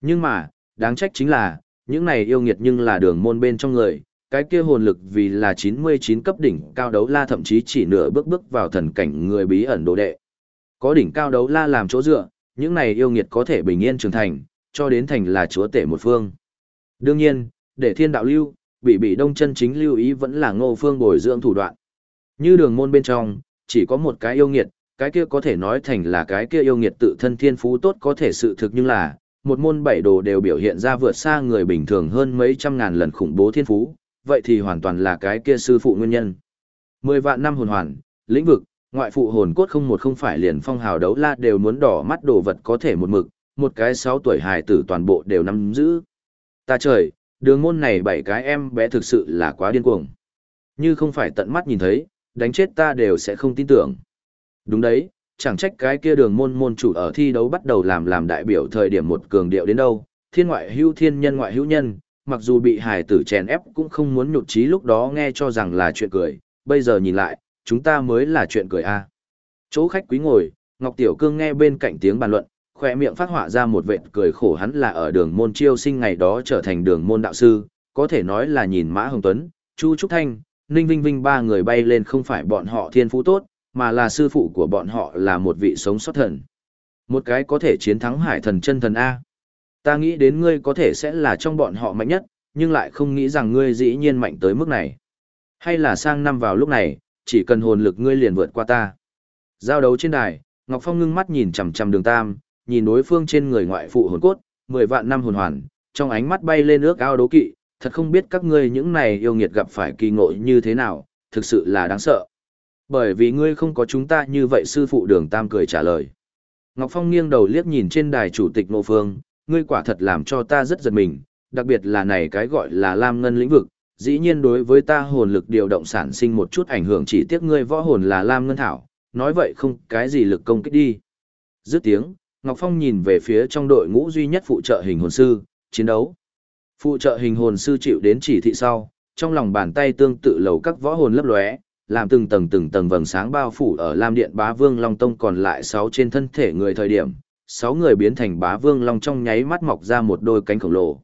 Nhưng mà, đáng trách chính là, những này yêu nghiệt nhưng là đường môn bên trong người, cái kia hồn lực vì là 99 cấp đỉnh cao đấu la thậm chí chỉ nửa bước bước vào thần cảnh người bí ẩn đồ đệ. Có đỉnh cao đấu la làm chỗ dựa, những này yêu nghiệt có thể bình yên trưởng thành, cho đến thành là chúa tể một phương. Đương nhiên, để thiên đạo lưu, bị bị đông chân chính lưu ý vẫn là ngô phương bồi dưỡng thủ đoạn. Như đường môn bên trong, chỉ có một cái yêu nghiệt, cái kia có thể nói thành là cái kia yêu nghiệt tự thân thiên phú tốt có thể sự thực nhưng là, một môn bảy đồ đều biểu hiện ra vượt xa người bình thường hơn mấy trăm ngàn lần khủng bố thiên phú, vậy thì hoàn toàn là cái kia sư phụ nguyên nhân. Mười vạn năm hồn hoàn, lĩnh vực, ngoại phụ hồn cốt không một không phải liền phong hào đấu la đều muốn đỏ mắt đồ vật có thể một mực, một cái sáu tuổi hài tử toàn bộ đều nắm giữ. Ta trời, đường môn này bảy cái em bé thực sự là quá điên cuồng. Như không phải tận mắt nhìn thấy, đánh chết ta đều sẽ không tin tưởng. Đúng đấy, chẳng trách cái kia đường môn môn chủ ở thi đấu bắt đầu làm làm đại biểu thời điểm một cường điệu đến đâu, thiên ngoại hữu thiên nhân ngoại hữu nhân, mặc dù bị hải tử chèn ép cũng không muốn nhụt chí lúc đó nghe cho rằng là chuyện cười, bây giờ nhìn lại, chúng ta mới là chuyện cười a. Chỗ khách quý ngồi, Ngọc Tiểu Cương nghe bên cạnh tiếng bàn luận, khoe miệng phát họa ra một vệt cười khổ hắn là ở đường môn chiêu sinh ngày đó trở thành đường môn đạo sư, có thể nói là nhìn Mã Hồng Tuấn, Chu Trúc Thanh, Ninh Vinh Vinh ba người bay lên không phải bọn họ thiên phú tốt, mà là sư phụ của bọn họ là một vị sống sót thần. Một cái có thể chiến thắng hải thần chân thần A. Ta nghĩ đến ngươi có thể sẽ là trong bọn họ mạnh nhất, nhưng lại không nghĩ rằng ngươi dĩ nhiên mạnh tới mức này. Hay là sang năm vào lúc này, chỉ cần hồn lực ngươi liền vượt qua ta. Giao đấu trên đài, Ngọc Phong ngưng mắt nhìn chằm chằm đường tam, nhìn đối phương trên người ngoại phụ hồn cốt, mười vạn năm hồn hoàn, trong ánh mắt bay lên ước ao đố kỵ, thật không biết các ngươi những này yêu nghiệt gặp phải kỳ ngộ như thế nào, thực sự là đáng sợ. Bởi vì ngươi không có chúng ta như vậy sư phụ đường tam cười trả lời. Ngọc Phong nghiêng đầu liếc nhìn trên đài chủ tịch Ngô Phương, ngươi quả thật làm cho ta rất giật mình, đặc biệt là này cái gọi là Lam Ngân lĩnh vực, dĩ nhiên đối với ta hồn lực điều động sản sinh một chút ảnh hưởng chỉ tiếc ngươi võ hồn là Lam Ngân Thảo, nói vậy không cái gì lực công kích đi. Dứt tiếng, Ngọc Phong nhìn về phía trong đội ngũ duy nhất phụ trợ hình hồn sư, chiến đấu. Phụ trợ hình hồn sư chịu đến chỉ thị sau, trong lòng bàn tay tương tự lầu các võ hồn lấp lóe, làm từng tầng từng tầng vầng sáng bao phủ ở Lam Điện Bá Vương Long Tông còn lại 6 trên thân thể người thời điểm, 6 người biến thành Bá Vương Long trong nháy mắt mọc ra một đôi cánh khổng lồ.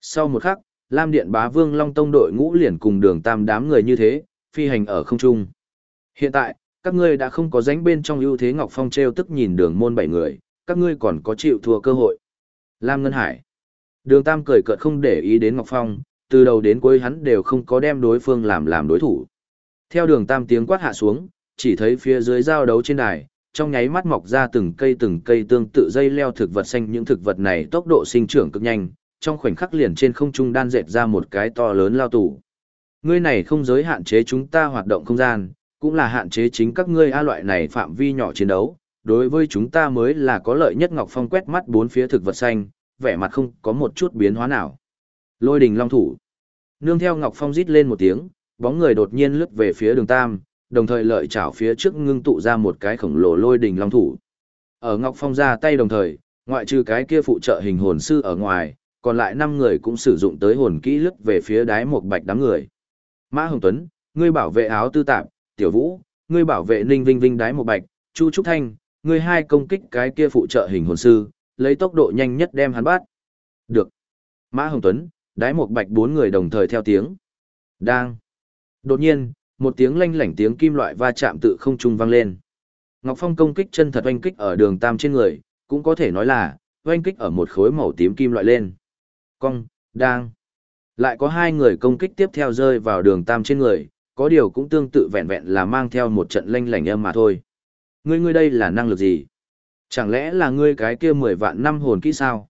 Sau một khắc, Lam Điện Bá Vương Long Tông đội ngũ liền cùng đường tam đám người như thế, phi hành ở không trung. Hiện tại, các ngươi đã không có dánh bên trong ưu thế Ngọc Phong treo tức nhìn đường môn bảy người, các ngươi còn có chịu thua cơ hội. Lam Ngân Hải. Đường Tam cười cợt không để ý đến Ngọc Phong, từ đầu đến cuối hắn đều không có đem đối phương làm làm đối thủ. Theo đường Tam tiếng quát hạ xuống, chỉ thấy phía dưới giao đấu trên đài, trong nháy mắt mọc ra từng cây từng cây tương tự dây leo thực vật xanh những thực vật này tốc độ sinh trưởng cực nhanh, trong khoảnh khắc liền trên không trung đan dệt ra một cái to lớn lao tủ. Ngươi này không giới hạn chế chúng ta hoạt động không gian, cũng là hạn chế chính các ngươi a loại này phạm vi nhỏ chiến đấu, đối với chúng ta mới là có lợi nhất Ngọc Phong quét mắt bốn phía thực vật xanh, vẻ mặt không có một chút biến hóa nào. Lôi đình long thủ. Nương theo Ngọc Phong rít lên một tiếng, bóng người đột nhiên lướt về phía đường Tam, đồng thời lợi chảo phía trước ngưng tụ ra một cái khổng lồ lôi đình long thủ. Ở Ngọc Phong ra tay đồng thời, ngoại trừ cái kia phụ trợ hình hồn sư ở ngoài, còn lại năm người cũng sử dụng tới hồn kỹ lướt về phía đáy một bạch đám người. Mã Hồng Tuấn, ngươi bảo vệ áo tư tạp, Tiểu Vũ, ngươi bảo vệ Ninh Vinh Vinh đáy một bạch, Chu Trúc Thanh, ngươi hai công kích cái kia phụ trợ hình hồn sư, lấy tốc độ nhanh nhất đem hắn bắt. Được. Mã Hồng Tuấn, đái một bạch bốn người đồng thời theo tiếng. Đang. Đột nhiên, một tiếng lanh lảnh tiếng kim loại va chạm tự không trung vang lên. Ngọc Phong công kích chân thật oanh kích ở đường tam trên người, cũng có thể nói là oanh kích ở một khối màu tím kim loại lên. Cong, đang. Lại có hai người công kích tiếp theo rơi vào đường tam trên người, có điều cũng tương tự vẹn vẹn là mang theo một trận lanh lảnh âm mà thôi. Ngươi ngươi đây là năng lực gì? Chẳng lẽ là ngươi cái kia mười vạn năm hồn kỹ sao?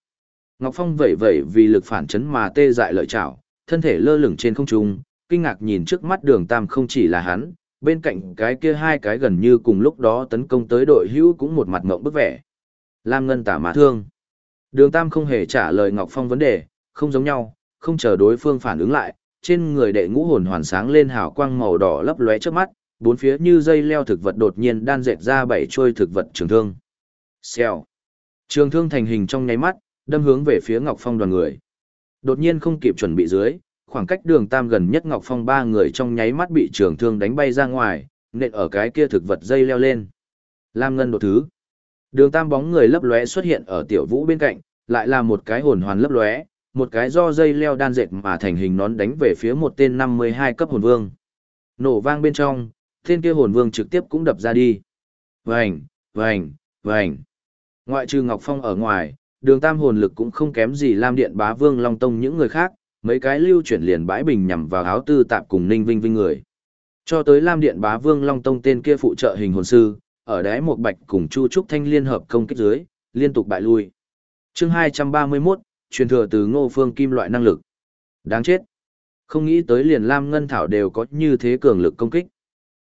Ngọc Phong vẩy vẩy vì lực phản chấn mà tê dại lợi chảo, thân thể lơ lửng trên không trung, kinh ngạc nhìn trước mắt đường tam không chỉ là hắn, bên cạnh cái kia hai cái gần như cùng lúc đó tấn công tới đội hữu cũng một mặt ngộng bức vẻ. Lam Ngân tả mã thương. Đường tam không hề trả lời Ngọc Phong vấn đề, không giống nhau, không chờ đối phương phản ứng lại, trên người đệ ngũ hồn hoàn sáng lên hào quang màu đỏ lấp lóe trước mắt, bốn phía như dây leo thực vật đột nhiên đan dệt ra bảy trôi thực vật trường thương. Xèo. Trường thương thành hình trong nháy mắt, đâm hướng về phía Ngọc Phong đoàn người. Đột nhiên không kịp chuẩn bị dưới, khoảng cách đường tam gần nhất Ngọc Phong ba người trong nháy mắt bị trường thương đánh bay ra ngoài, nện ở cái kia thực vật dây leo lên. Lam ngân đột thứ. Đường tam bóng người lấp lóe xuất hiện ở tiểu vũ bên cạnh, lại là một cái hồn hoàn lấp lóe, một cái do dây leo đan dệt mà thành hình nón đánh về phía một tên 52 cấp hồn vương. Nổ vang bên trong, tên kia hồn vương trực tiếp cũng đập ra đi. Vành, vành, vành. Ngoại trừ Ngọc Phong ở ngoài, đường tam hồn lực cũng không kém gì Lam Điện Bá Vương Long Tông những người khác, mấy cái lưu chuyển liền bãi bình nhằm vào áo tư tạp cùng Ninh Vinh Vinh người. Cho tới Lam Điện Bá Vương Long Tông tên kia phụ trợ hình hồn sư, ở đáy một bạch cùng Chu Trúc Thanh liên hợp công kích dưới, liên tục bại lui. Chương 231, truyền thừa từ Ngô Phương Kim loại năng lực. Đáng chết. Không nghĩ tới liền Lam Ngân Thảo đều có như thế cường lực công kích.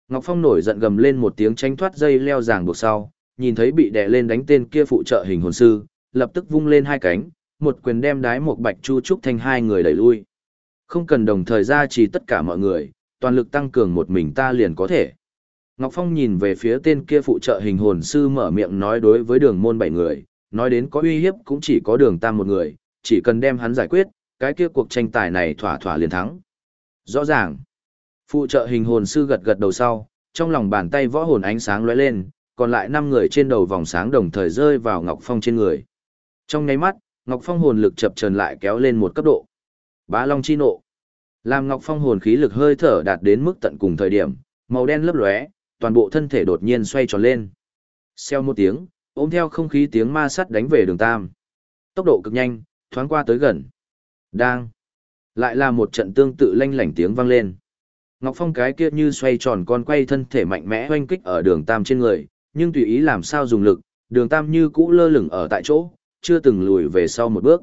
Ngọc Phong nổi giận gầm lên một tiếng tranh thoát dây leo ràng buộc sau, nhìn thấy bị đè lên đánh tên kia phụ trợ hình hồn sư, lập tức vung lên hai cánh, một quyền đem đái một bạch chu trúc thành hai người đẩy lui. Không cần đồng thời ra chỉ tất cả mọi người, toàn lực tăng cường một mình ta liền có thể. Ngọc Phong nhìn về phía tên kia phụ trợ hình hồn sư mở miệng nói đối với đường môn bảy người, nói đến có uy hiếp cũng chỉ có đường tam một người, chỉ cần đem hắn giải quyết, cái kia cuộc tranh tài này thỏa thỏa liền thắng. Rõ ràng, phụ trợ hình hồn sư gật gật đầu sau, trong lòng bàn tay võ hồn ánh sáng lóe lên, còn lại năm người trên đầu vòng sáng đồng thời rơi vào Ngọc Phong trên người. Trong nháy mắt, Ngọc Phong hồn lực chập chờn lại kéo lên một cấp độ. Bá Long chi nộ. Làm Ngọc Phong hồn khí lực hơi thở đạt đến mức tận cùng thời điểm, màu đen lấp lóe, toàn bộ thân thể đột nhiên xoay tròn lên. Xeo một tiếng, ôm theo không khí tiếng ma sắt đánh về đường Tam. Tốc độ cực nhanh, thoáng qua tới gần. Đang. Lại là một trận tương tự lanh lảnh tiếng vang lên. Ngọc Phong cái kia như xoay tròn con quay thân thể mạnh mẽ hoanh kích ở đường Tam trên người, nhưng tùy ý làm sao dùng lực, đường Tam như cũ lơ lửng ở tại chỗ, chưa từng lùi về sau một bước.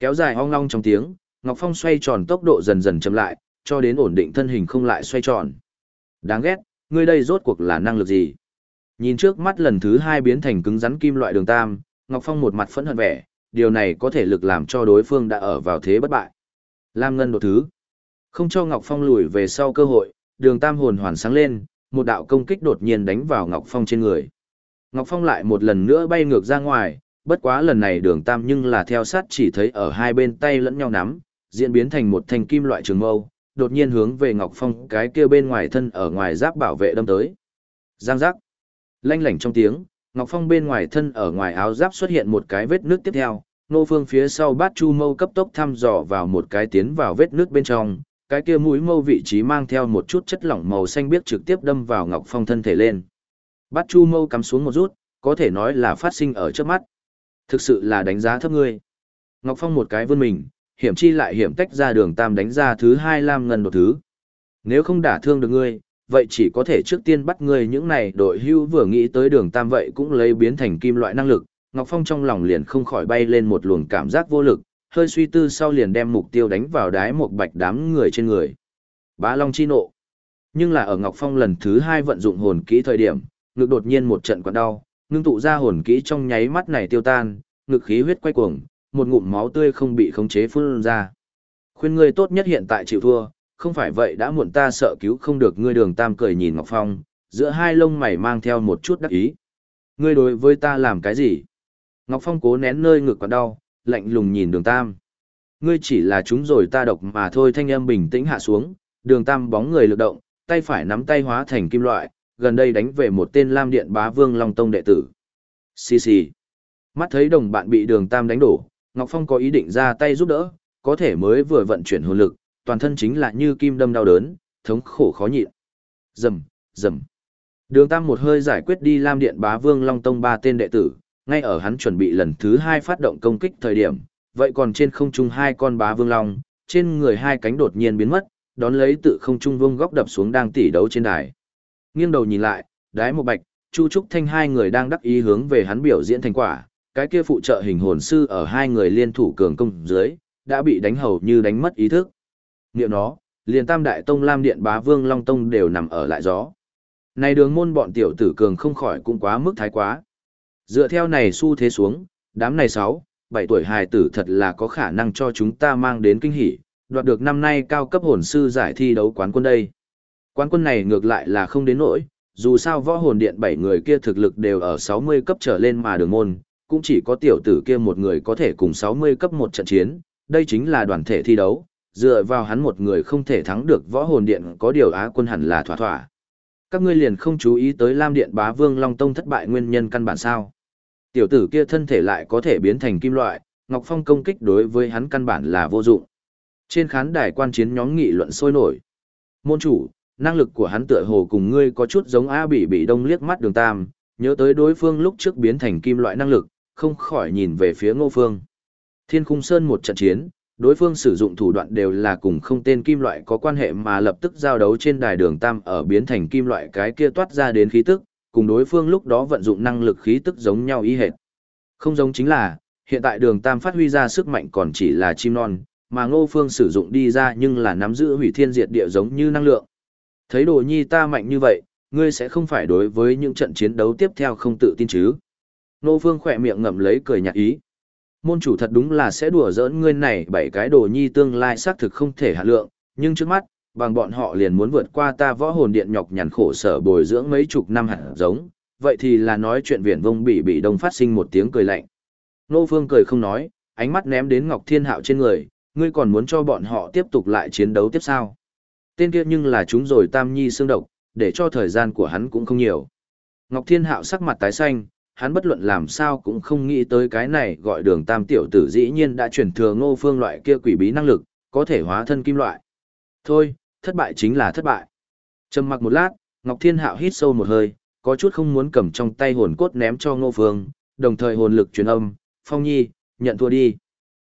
Kéo dài ong long trong tiếng, Ngọc Phong xoay tròn tốc độ dần dần chậm lại, cho đến ổn định thân hình không lại xoay tròn. Đáng ghét, ngươi đây rốt cuộc là năng lực gì? Nhìn trước mắt lần thứ hai biến thành cứng rắn kim loại đường tam, Ngọc Phong một mặt phẫn hận vẻ, điều này có thể lực làm cho đối phương đã ở vào thế bất bại. Lam Ngân đột thứ. Không cho Ngọc Phong lùi về sau cơ hội, đường tam hồn hoàn sáng lên, một đạo công kích đột nhiên đánh vào Ngọc Phong trên người. Ngọc Phong lại một lần nữa bay ngược ra ngoài, bất quá lần này đường tam nhưng là theo sát chỉ thấy ở hai bên tay lẫn nhau nắm, diễn biến thành một thanh kim loại trường mâu, đột nhiên hướng về Ngọc Phong cái kia bên ngoài thân ở ngoài giáp bảo vệ đâm tới. Giang giác. Lanh lảnh trong tiếng, Ngọc Phong bên ngoài thân ở ngoài áo giáp xuất hiện một cái vết nước tiếp theo, nô phương phía sau bát chu mâu cấp tốc thăm dò vào một cái tiến vào vết nước bên trong, cái kia mũi mâu vị trí mang theo một chút chất lỏng màu xanh biếc trực tiếp đâm vào Ngọc Phong thân thể lên. Bát chu mâu cắm xuống một rút, có thể nói là phát sinh ở trước mắt. Thực sự là đánh giá thấp ngươi. Ngọc Phong một cái vươn mình, hiểm chi lại hiểm tách ra đường tam đánh ra thứ hai lam ngân đột thứ. Nếu không đả thương được ngươi, vậy chỉ có thể trước tiên bắt ngươi những này đội hưu vừa nghĩ tới đường tam vậy cũng lấy biến thành kim loại năng lực. Ngọc Phong trong lòng liền không khỏi bay lên một luồng cảm giác vô lực, hơi suy tư sau liền đem mục tiêu đánh vào đái một bạch đám người trên người. Bá Long chi nộ. Nhưng là ở Ngọc Phong lần thứ hai vận dụng hồn kỹ thời điểm, ngực đột nhiên một trận quặn đau, ngưng tụ ra hồn kỹ trong nháy mắt này tiêu tan, ngực khí huyết quay cuồng, một ngụm máu tươi không bị khống chế phun ra. Khuyên ngươi tốt nhất hiện tại chịu thua, không phải vậy đã muộn ta sợ cứu không được ngươi đường tam cười nhìn Ngọc Phong, giữa hai lông mày mang theo một chút đắc ý. Ngươi đối với ta làm cái gì? Ngọc Phong cố nén nơi ngực còn đau, lạnh lùng nhìn đường tam. Ngươi chỉ là chúng rồi ta độc mà thôi thanh âm bình tĩnh hạ xuống, đường tam bóng người lực động, tay phải nắm tay hóa thành kim loại, gần đây đánh về một tên Lam Điện bá vương Long Tông đệ tử. Xì xì. Mắt thấy đồng bạn bị đường tam đánh đổ, Ngọc Phong có ý định ra tay giúp đỡ, có thể mới vừa vận chuyển hồn lực, toàn thân chính là như kim đâm đau đớn, thống khổ khó nhịn. Rầm, rầm. Đường Tam một hơi giải quyết đi Lam Điện Bá Vương Long Tông ba tên đệ tử, ngay ở hắn chuẩn bị lần thứ hai phát động công kích thời điểm, vậy còn trên không trung hai con Bá Vương Long, trên người hai cánh đột nhiên biến mất, đón lấy tự không trung vương góc đập xuống đang tỉ đấu trên đài. Nghiêng đầu nhìn lại, đái một bạch, Chu Trúc Thanh hai người đang đắc ý hướng về hắn biểu diễn thành quả, cái kia phụ trợ hình hồn sư ở hai người liên thủ cường công dưới, đã bị đánh hầu như đánh mất ý thức. Niệm nó, liền tam đại tông lam điện bá vương long tông đều nằm ở lại gió. Này đường môn bọn tiểu tử cường không khỏi cũng quá mức thái quá. Dựa theo này xu thế xuống, đám này sáu, bảy tuổi hài tử thật là có khả năng cho chúng ta mang đến kinh hỉ, đoạt được năm nay cao cấp hồn sư giải thi đấu quán quân đây. Quán quân này ngược lại là không đến nỗi, dù sao võ hồn điện bảy người kia thực lực đều ở 60 cấp trở lên mà đường môn, cũng chỉ có tiểu tử kia một người có thể cùng 60 cấp một trận chiến, đây chính là đoàn thể thi đấu, dựa vào hắn một người không thể thắng được võ hồn điện có điều á quân hẳn là thỏa thỏa. Các ngươi liền không chú ý tới Lam Điện Bá Vương Long Tông thất bại nguyên nhân căn bản sao? Tiểu tử kia thân thể lại có thể biến thành kim loại, Ngọc Phong công kích đối với hắn căn bản là vô dụng. Trên khán đài quan chiến nhóm nghị luận sôi nổi. Môn chủ, năng lực của hắn tựa hồ cùng ngươi có chút giống A Bị Bị Đông liếc mắt đường tam, nhớ tới đối phương lúc trước biến thành kim loại năng lực, không khỏi nhìn về phía Ngô Phương. Thiên Khung Sơn một trận chiến, đối phương sử dụng thủ đoạn đều là cùng không tên kim loại có quan hệ mà lập tức giao đấu trên đài đường tam ở biến thành kim loại cái kia toát ra đến khí tức, cùng đối phương lúc đó vận dụng năng lực khí tức giống nhau ý hệt. Không giống chính là, hiện tại đường tam phát huy ra sức mạnh còn chỉ là chim non, mà ngô phương sử dụng đi ra nhưng là nắm giữ hủy thiên diệt địa giống như năng lượng. Thấy đồ nhi ta mạnh như vậy, ngươi sẽ không phải đối với những trận chiến đấu tiếp theo không tự tin chứ. Nô phương khỏe miệng ngậm lấy cười nhạt ý môn chủ thật đúng là sẽ đùa giỡn ngươi này bảy cái đồ nhi tương lai xác thực không thể hạ lượng, nhưng trước mắt, bằng bọn họ liền muốn vượt qua ta võ hồn điện nhọc nhằn khổ sở bồi dưỡng mấy chục năm hẳn giống, vậy thì là nói chuyện viển vông bị bị đông phát sinh một tiếng cười lạnh. Nô Phương cười không nói, ánh mắt ném đến Ngọc Thiên Hạo trên người, ngươi còn muốn cho bọn họ tiếp tục lại chiến đấu tiếp sao? Tên kia nhưng là chúng rồi tam nhi xương độc, để cho thời gian của hắn cũng không nhiều. Ngọc Thiên Hạo sắc mặt tái xanh, hắn bất luận làm sao cũng không nghĩ tới cái này gọi đường tam tiểu tử dĩ nhiên đã chuyển thừa ngô phương loại kia quỷ bí năng lực, có thể hóa thân kim loại. Thôi, thất bại chính là thất bại. Trầm mặc một lát, Ngọc Thiên Hạo hít sâu một hơi, có chút không muốn cầm trong tay hồn cốt ném cho ngô phương, đồng thời hồn lực truyền âm, Phong Nhi, nhận thua đi.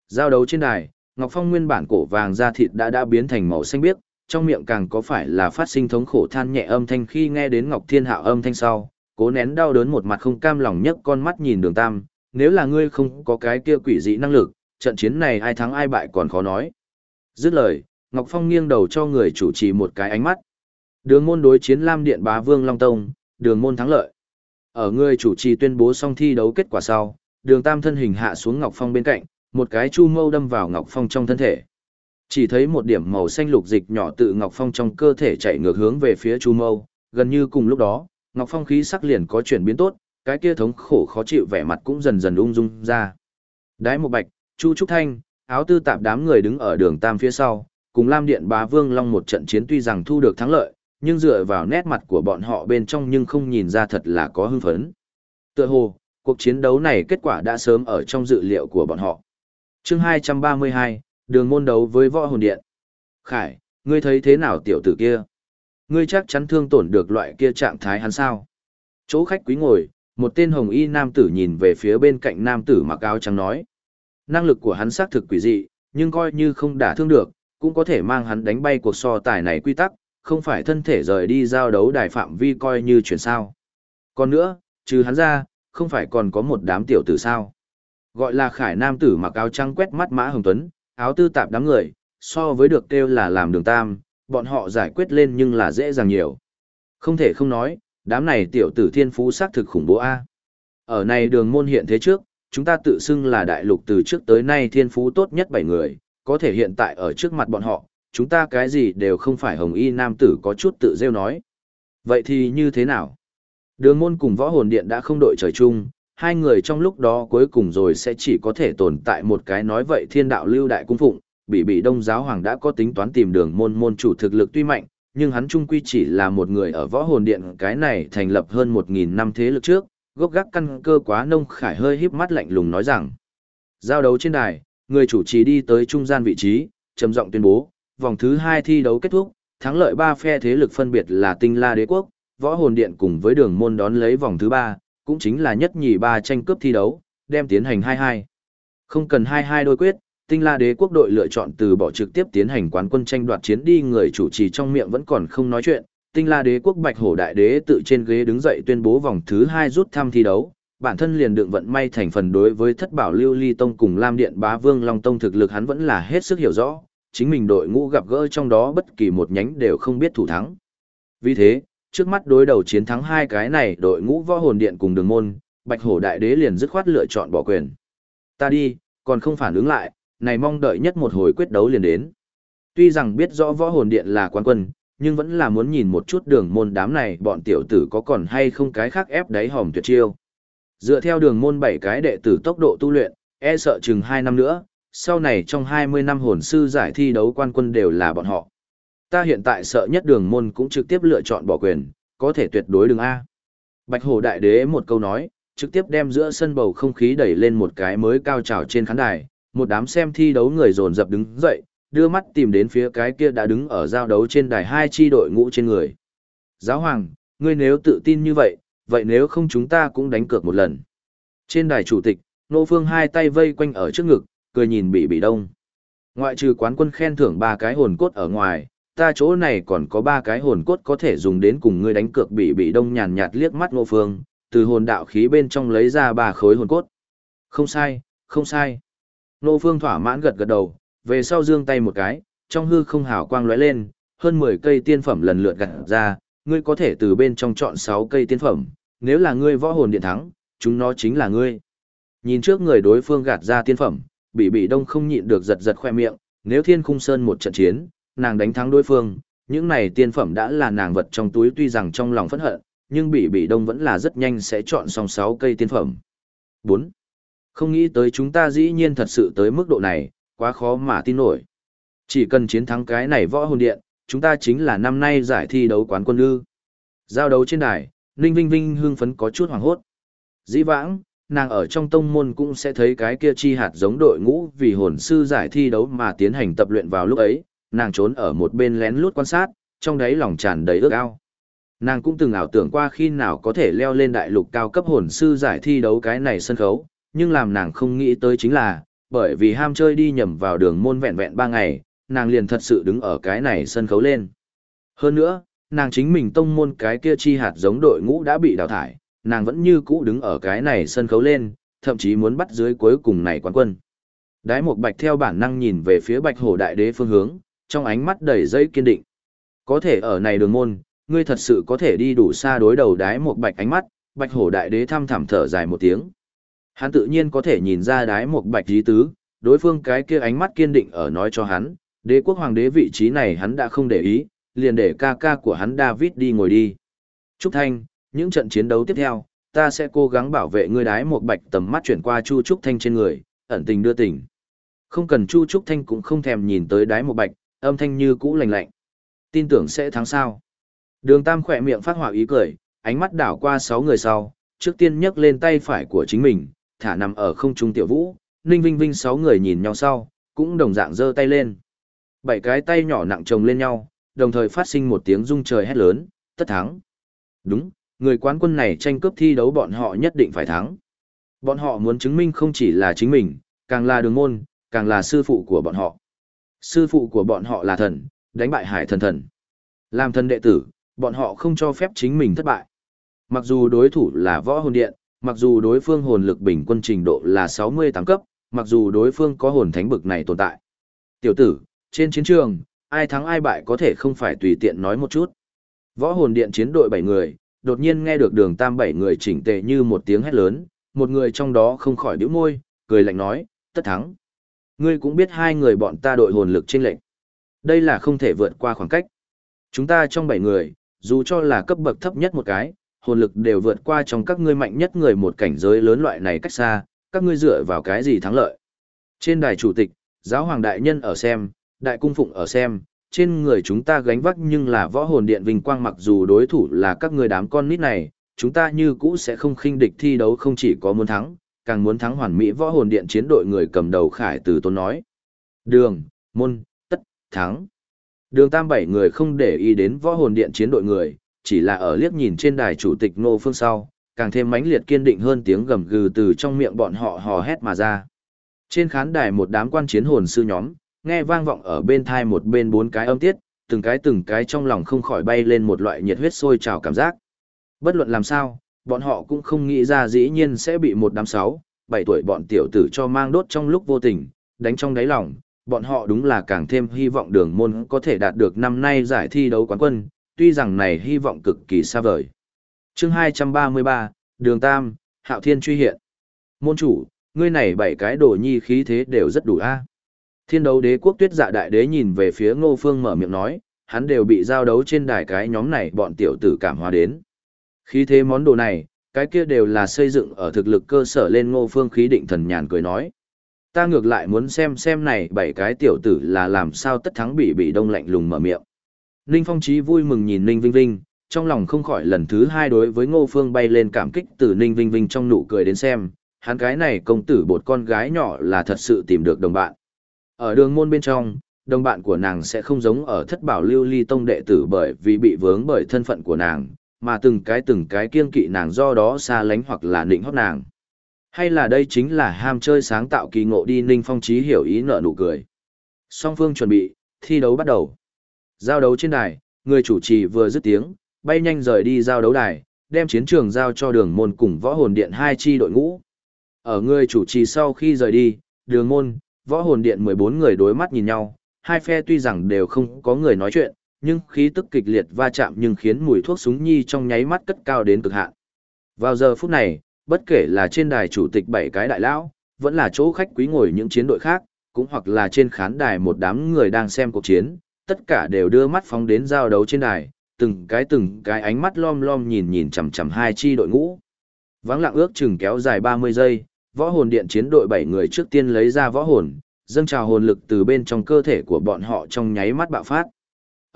Giao đấu trên đài, Ngọc Phong nguyên bản cổ vàng da thịt đã đã biến thành màu xanh biếc, trong miệng càng có phải là phát sinh thống khổ than nhẹ âm thanh khi nghe đến Ngọc Thiên Hạo âm thanh sau, cố nén đau đớn một mặt không cam lòng nhấc con mắt nhìn Đường Tam, nếu là ngươi không có cái kia quỷ dị năng lực, trận chiến này ai thắng ai bại còn khó nói. Dứt lời, Ngọc Phong nghiêng đầu cho người chủ trì một cái ánh mắt. Đường môn đối chiến Lam Điện Bá Vương Long Tông, đường môn thắng lợi. Ở người chủ trì tuyên bố xong thi đấu kết quả sau, đường tam thân hình hạ xuống Ngọc Phong bên cạnh, một cái chu mâu đâm vào Ngọc Phong trong thân thể. Chỉ thấy một điểm màu xanh lục dịch nhỏ tự Ngọc Phong trong cơ thể chạy ngược hướng về phía chu mâu, gần như cùng lúc đó, Ngọc Phong khí sắc liền có chuyển biến tốt, cái kia thống khổ khó chịu vẻ mặt cũng dần dần ung dung ra. Đái một bạch, Chu Trúc Thanh, áo tư tạp đám người đứng ở đường tam phía sau, cùng Lam Điện Bá Vương Long một trận chiến tuy rằng thu được thắng lợi, nhưng dựa vào nét mặt của bọn họ bên trong nhưng không nhìn ra thật là có hưng phấn. Tựa hồ, cuộc chiến đấu này kết quả đã sớm ở trong dự liệu của bọn họ. chương 232, đường môn đấu với võ hồn điện. Khải, ngươi thấy thế nào tiểu tử kia? Ngươi chắc chắn thương tổn được loại kia trạng thái hắn sao? Chỗ khách quý ngồi, một tên hồng y nam tử nhìn về phía bên cạnh nam tử mặc áo trắng nói. Năng lực của hắn xác thực quỷ dị, nhưng coi như không đả thương được, cũng có thể mang hắn đánh bay cuộc so tài này quy tắc, không phải thân thể rời đi giao đấu đài phạm vi coi như chuyển sao. Còn nữa, trừ hắn ra, không phải còn có một đám tiểu tử sao. Gọi là khải nam tử mặc áo trắng quét mắt mã hồng tuấn, áo tư tạp đám người, so với được kêu là làm đường tam, bọn họ giải quyết lên nhưng là dễ dàng nhiều. Không thể không nói, đám này tiểu tử thiên phú xác thực khủng bố A. Ở này đường môn hiện thế trước, chúng ta tự xưng là đại lục từ trước tới nay thiên phú tốt nhất 7 người, có thể hiện tại ở trước mặt bọn họ, chúng ta cái gì đều không phải hồng y nam tử có chút tự rêu nói. Vậy thì như thế nào? Đường môn cùng võ hồn điện đã không đội trời chung, hai người trong lúc đó cuối cùng rồi sẽ chỉ có thể tồn tại một cái nói vậy thiên đạo lưu đại cung phụng, bị bị đông giáo hoàng đã có tính toán tìm đường môn môn chủ thực lực tuy mạnh, nhưng hắn trung quy chỉ là một người ở võ hồn điện cái này thành lập hơn một nghìn năm thế lực trước, gốc gác căn cơ quá nông khải hơi híp mắt lạnh lùng nói rằng. Giao đấu trên đài, người chủ trì đi tới trung gian vị trí, trầm giọng tuyên bố, vòng thứ hai thi đấu kết thúc, thắng lợi ba phe thế lực phân biệt là Tinh La Đế Quốc, Võ Hồn Điện cùng với Đường Môn đón lấy vòng thứ ba, cũng chính là nhất nhì ba tranh cướp thi đấu, đem tiến hành 2-2. Không cần 2-2 đôi quyết, Tinh La Đế Quốc đội lựa chọn từ bỏ trực tiếp tiến hành quán quân tranh đoạt chiến đi người chủ trì trong miệng vẫn còn không nói chuyện. Tinh La Đế Quốc Bạch Hổ Đại Đế tự trên ghế đứng dậy tuyên bố vòng thứ hai rút thăm thi đấu, bản thân liền đựng vận may thành phần đối với thất bảo lưu ly tông cùng lam điện bá vương long tông thực lực hắn vẫn là hết sức hiểu rõ chính mình đội ngũ gặp gỡ trong đó bất kỳ một nhánh đều không biết thủ thắng. Vì thế, trước mắt đối đầu chiến thắng hai cái này đội ngũ võ hồn điện cùng đường môn, bạch hổ đại đế liền dứt khoát lựa chọn bỏ quyền. Ta đi, còn không phản ứng lại, này mong đợi nhất một hồi quyết đấu liền đến. Tuy rằng biết rõ võ hồn điện là quán quân, nhưng vẫn là muốn nhìn một chút đường môn đám này bọn tiểu tử có còn hay không cái khác ép đáy hòm tuyệt chiêu. Dựa theo đường môn bảy cái đệ tử tốc độ tu luyện, e sợ chừng hai năm nữa, sau này trong 20 năm hồn sư giải thi đấu quan quân đều là bọn họ. Ta hiện tại sợ nhất đường môn cũng trực tiếp lựa chọn bỏ quyền, có thể tuyệt đối đường A. Bạch Hổ Đại Đế một câu nói, trực tiếp đem giữa sân bầu không khí đẩy lên một cái mới cao trào trên khán đài, một đám xem thi đấu người dồn dập đứng dậy, đưa mắt tìm đến phía cái kia đã đứng ở giao đấu trên đài hai chi đội ngũ trên người. Giáo hoàng, ngươi nếu tự tin như vậy, vậy nếu không chúng ta cũng đánh cược một lần. Trên đài chủ tịch, Nô Phương hai tay vây quanh ở trước ngực, cười nhìn bị bị đông. Ngoại trừ quán quân khen thưởng ba cái hồn cốt ở ngoài, ta chỗ này còn có ba cái hồn cốt có thể dùng đến cùng ngươi đánh cược bị bị đông nhàn nhạt liếc mắt Ngô Phương, từ hồn đạo khí bên trong lấy ra ba khối hồn cốt. Không sai, không sai. Ngô Phương thỏa mãn gật gật đầu, về sau dương tay một cái, trong hư không hào quang lóe lên, hơn 10 cây tiên phẩm lần lượt gặt ra, ngươi có thể từ bên trong chọn 6 cây tiên phẩm, nếu là ngươi võ hồn điện thắng, chúng nó chính là ngươi. Nhìn trước người đối phương gạt ra tiên phẩm, bị bị đông không nhịn được giật giật khoe miệng, nếu thiên khung sơn một trận chiến, nàng đánh thắng đối phương, những này tiên phẩm đã là nàng vật trong túi tuy rằng trong lòng phẫn hận, nhưng bị bị đông vẫn là rất nhanh sẽ chọn xong 6 cây tiên phẩm. 4. Không nghĩ tới chúng ta dĩ nhiên thật sự tới mức độ này, quá khó mà tin nổi. Chỉ cần chiến thắng cái này võ hồn điện, chúng ta chính là năm nay giải thi đấu quán quân ư. Giao đấu trên đài, Ninh Vinh Vinh hưng phấn có chút hoảng hốt. Dĩ vãng, nàng ở trong tông môn cũng sẽ thấy cái kia chi hạt giống đội ngũ vì hồn sư giải thi đấu mà tiến hành tập luyện vào lúc ấy, nàng trốn ở một bên lén lút quan sát, trong đấy lòng tràn đầy ước ao. Nàng cũng từng ảo tưởng qua khi nào có thể leo lên đại lục cao cấp hồn sư giải thi đấu cái này sân khấu, nhưng làm nàng không nghĩ tới chính là, bởi vì ham chơi đi nhầm vào đường môn vẹn vẹn ba ngày, nàng liền thật sự đứng ở cái này sân khấu lên. Hơn nữa, nàng chính mình tông môn cái kia chi hạt giống đội ngũ đã bị đào thải, nàng vẫn như cũ đứng ở cái này sân khấu lên, thậm chí muốn bắt dưới cuối cùng này quán quân. Đái một bạch theo bản năng nhìn về phía bạch hổ đại đế phương hướng, trong ánh mắt đầy dây kiên định. Có thể ở này đường môn, ngươi thật sự có thể đi đủ xa đối đầu đái một bạch ánh mắt, bạch hổ đại đế thăm thẳm thở dài một tiếng. Hắn tự nhiên có thể nhìn ra đái một bạch dí tứ, đối phương cái kia ánh mắt kiên định ở nói cho hắn, đế quốc hoàng đế vị trí này hắn đã không để ý, liền để ca ca của hắn David đi ngồi đi. Trúc Thanh, những trận chiến đấu tiếp theo, ta sẽ cố gắng bảo vệ ngươi đái một bạch tầm mắt chuyển qua Chu Trúc Thanh trên người, ẩn tình đưa tình. Không cần Chu Trúc Thanh cũng không thèm nhìn tới đái một bạch, âm thanh như cũ lạnh lạnh. Tin tưởng sẽ thắng sao. Đường Tam khỏe miệng phát hỏa ý cười, ánh mắt đảo qua sáu người sau, trước tiên nhấc lên tay phải của chính mình, thả nằm ở không trung tiểu vũ, Ninh Vinh Vinh sáu người nhìn nhau sau, cũng đồng dạng giơ tay lên. Bảy cái tay nhỏ nặng chồng lên nhau, đồng thời phát sinh một tiếng rung trời hét lớn, tất thắng. Đúng, người quán quân này tranh cướp thi đấu bọn họ nhất định phải thắng. Bọn họ muốn chứng minh không chỉ là chính mình, càng là đường môn, càng là sư phụ của bọn họ. Sư phụ của bọn họ là thần, đánh bại hải thần thần. Làm thần đệ tử, bọn họ không cho phép chính mình thất bại. Mặc dù đối thủ là võ hồn điện, mặc dù đối phương hồn lực bình quân trình độ là 68 cấp, mặc dù đối phương có hồn thánh bực này tồn tại. Tiểu tử, trên chiến trường, ai thắng ai bại có thể không phải tùy tiện nói một chút. Võ hồn điện chiến đội 7 người, đột nhiên nghe được đường tam 7 người chỉnh tề như một tiếng hét lớn, một người trong đó không khỏi điếu môi, cười lạnh nói, tất thắng. Ngươi cũng biết hai người bọn ta đội hồn lực chênh lệnh. Đây là không thể vượt qua khoảng cách. Chúng ta trong 7 người, dù cho là cấp bậc thấp nhất một cái, hồn lực đều vượt qua trong các ngươi mạnh nhất người một cảnh giới lớn loại này cách xa, các ngươi dựa vào cái gì thắng lợi. Trên đài chủ tịch, giáo hoàng đại nhân ở xem, đại cung phụng ở xem, trên người chúng ta gánh vác nhưng là võ hồn điện vinh quang mặc dù đối thủ là các người đám con nít này, chúng ta như cũ sẽ không khinh địch thi đấu không chỉ có muốn thắng, càng muốn thắng hoàn mỹ võ hồn điện chiến đội người cầm đầu khải từ tôn nói. Đường, môn, tất, thắng. Đường tam bảy người không để ý đến võ hồn điện chiến đội người, chỉ là ở liếc nhìn trên đài chủ tịch nô Phương sau, càng thêm mãnh liệt kiên định hơn tiếng gầm gừ từ trong miệng bọn họ hò hét mà ra. Trên khán đài một đám quan chiến hồn sư nhóm, nghe vang vọng ở bên thai một bên bốn cái âm tiết, từng cái từng cái trong lòng không khỏi bay lên một loại nhiệt huyết sôi trào cảm giác. Bất luận làm sao, bọn họ cũng không nghĩ ra dĩ nhiên sẽ bị một đám sáu, bảy tuổi bọn tiểu tử cho mang đốt trong lúc vô tình, đánh trong đáy lòng, bọn họ đúng là càng thêm hy vọng đường môn có thể đạt được năm nay giải thi đấu quán quân, tuy rằng này hy vọng cực kỳ xa vời. chương 233, Đường Tam, Hạo Thiên truy hiện. Môn chủ, ngươi này bảy cái đồ nhi khí thế đều rất đủ a Thiên đấu đế quốc tuyết dạ đại đế nhìn về phía ngô phương mở miệng nói, hắn đều bị giao đấu trên đài cái nhóm này bọn tiểu tử cảm hóa đến. Khí thế món đồ này, cái kia đều là xây dựng ở thực lực cơ sở lên ngô phương khí định thần nhàn cười nói. Ta ngược lại muốn xem xem này bảy cái tiểu tử là làm sao tất thắng bị bị đông lạnh lùng mở miệng. Ninh Phong Chí vui mừng nhìn Ninh Vinh Vinh, trong lòng không khỏi lần thứ hai đối với Ngô Phương bay lên cảm kích từ Ninh Vinh Vinh trong nụ cười đến xem, hắn cái này công tử bột con gái nhỏ là thật sự tìm được đồng bạn. Ở đường môn bên trong, đồng bạn của nàng sẽ không giống ở thất bảo lưu ly tông đệ tử bởi vì bị vướng bởi thân phận của nàng, mà từng cái từng cái kiêng kỵ nàng do đó xa lánh hoặc là nịnh hót nàng. Hay là đây chính là ham chơi sáng tạo kỳ ngộ đi Ninh Phong Chí hiểu ý nợ nụ cười. Song phương chuẩn bị, thi đấu bắt đầu. Giao đấu trên đài, người chủ trì vừa dứt tiếng, bay nhanh rời đi giao đấu đài, đem chiến trường giao cho đường môn cùng võ hồn điện hai chi đội ngũ. Ở người chủ trì sau khi rời đi, đường môn, võ hồn điện 14 người đối mắt nhìn nhau, hai phe tuy rằng đều không có người nói chuyện, nhưng khí tức kịch liệt va chạm nhưng khiến mùi thuốc súng nhi trong nháy mắt cất cao đến cực hạn. Vào giờ phút này, bất kể là trên đài chủ tịch bảy cái đại lão, vẫn là chỗ khách quý ngồi những chiến đội khác, cũng hoặc là trên khán đài một đám người đang xem cuộc chiến, tất cả đều đưa mắt phóng đến giao đấu trên đài, từng cái từng cái ánh mắt lom lom nhìn nhìn chằm chằm hai chi đội ngũ. Vắng lặng ước chừng kéo dài 30 giây, võ hồn điện chiến đội bảy người trước tiên lấy ra võ hồn, dâng trào hồn lực từ bên trong cơ thể của bọn họ trong nháy mắt bạo phát.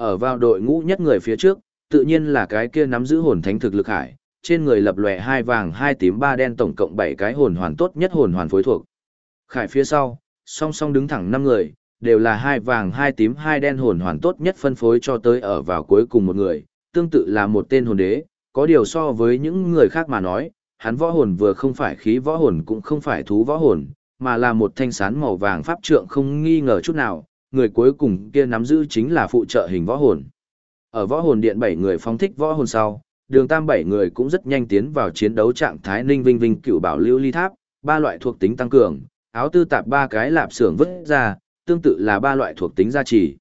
Ở vào đội ngũ nhất người phía trước, tự nhiên là cái kia nắm giữ hồn thánh thực lực hải, trên người lập lòe hai vàng hai tím ba đen tổng cộng bảy cái hồn hoàn tốt nhất hồn hoàn phối thuộc. Khải phía sau, song song đứng thẳng năm người, đều là hai vàng hai tím hai đen hồn hoàn tốt nhất phân phối cho tới ở vào cuối cùng một người, tương tự là một tên hồn đế, có điều so với những người khác mà nói, hắn võ hồn vừa không phải khí võ hồn cũng không phải thú võ hồn, mà là một thanh sán màu vàng pháp trượng không nghi ngờ chút nào, người cuối cùng kia nắm giữ chính là phụ trợ hình võ hồn. Ở võ hồn điện bảy người phóng thích võ hồn sau, đường tam bảy người cũng rất nhanh tiến vào chiến đấu trạng thái ninh vinh vinh cựu bảo lưu ly tháp, ba loại thuộc tính tăng cường, áo tư tạp ba cái lạp xưởng vứt ra, tương tự là ba loại thuộc tính gia trì.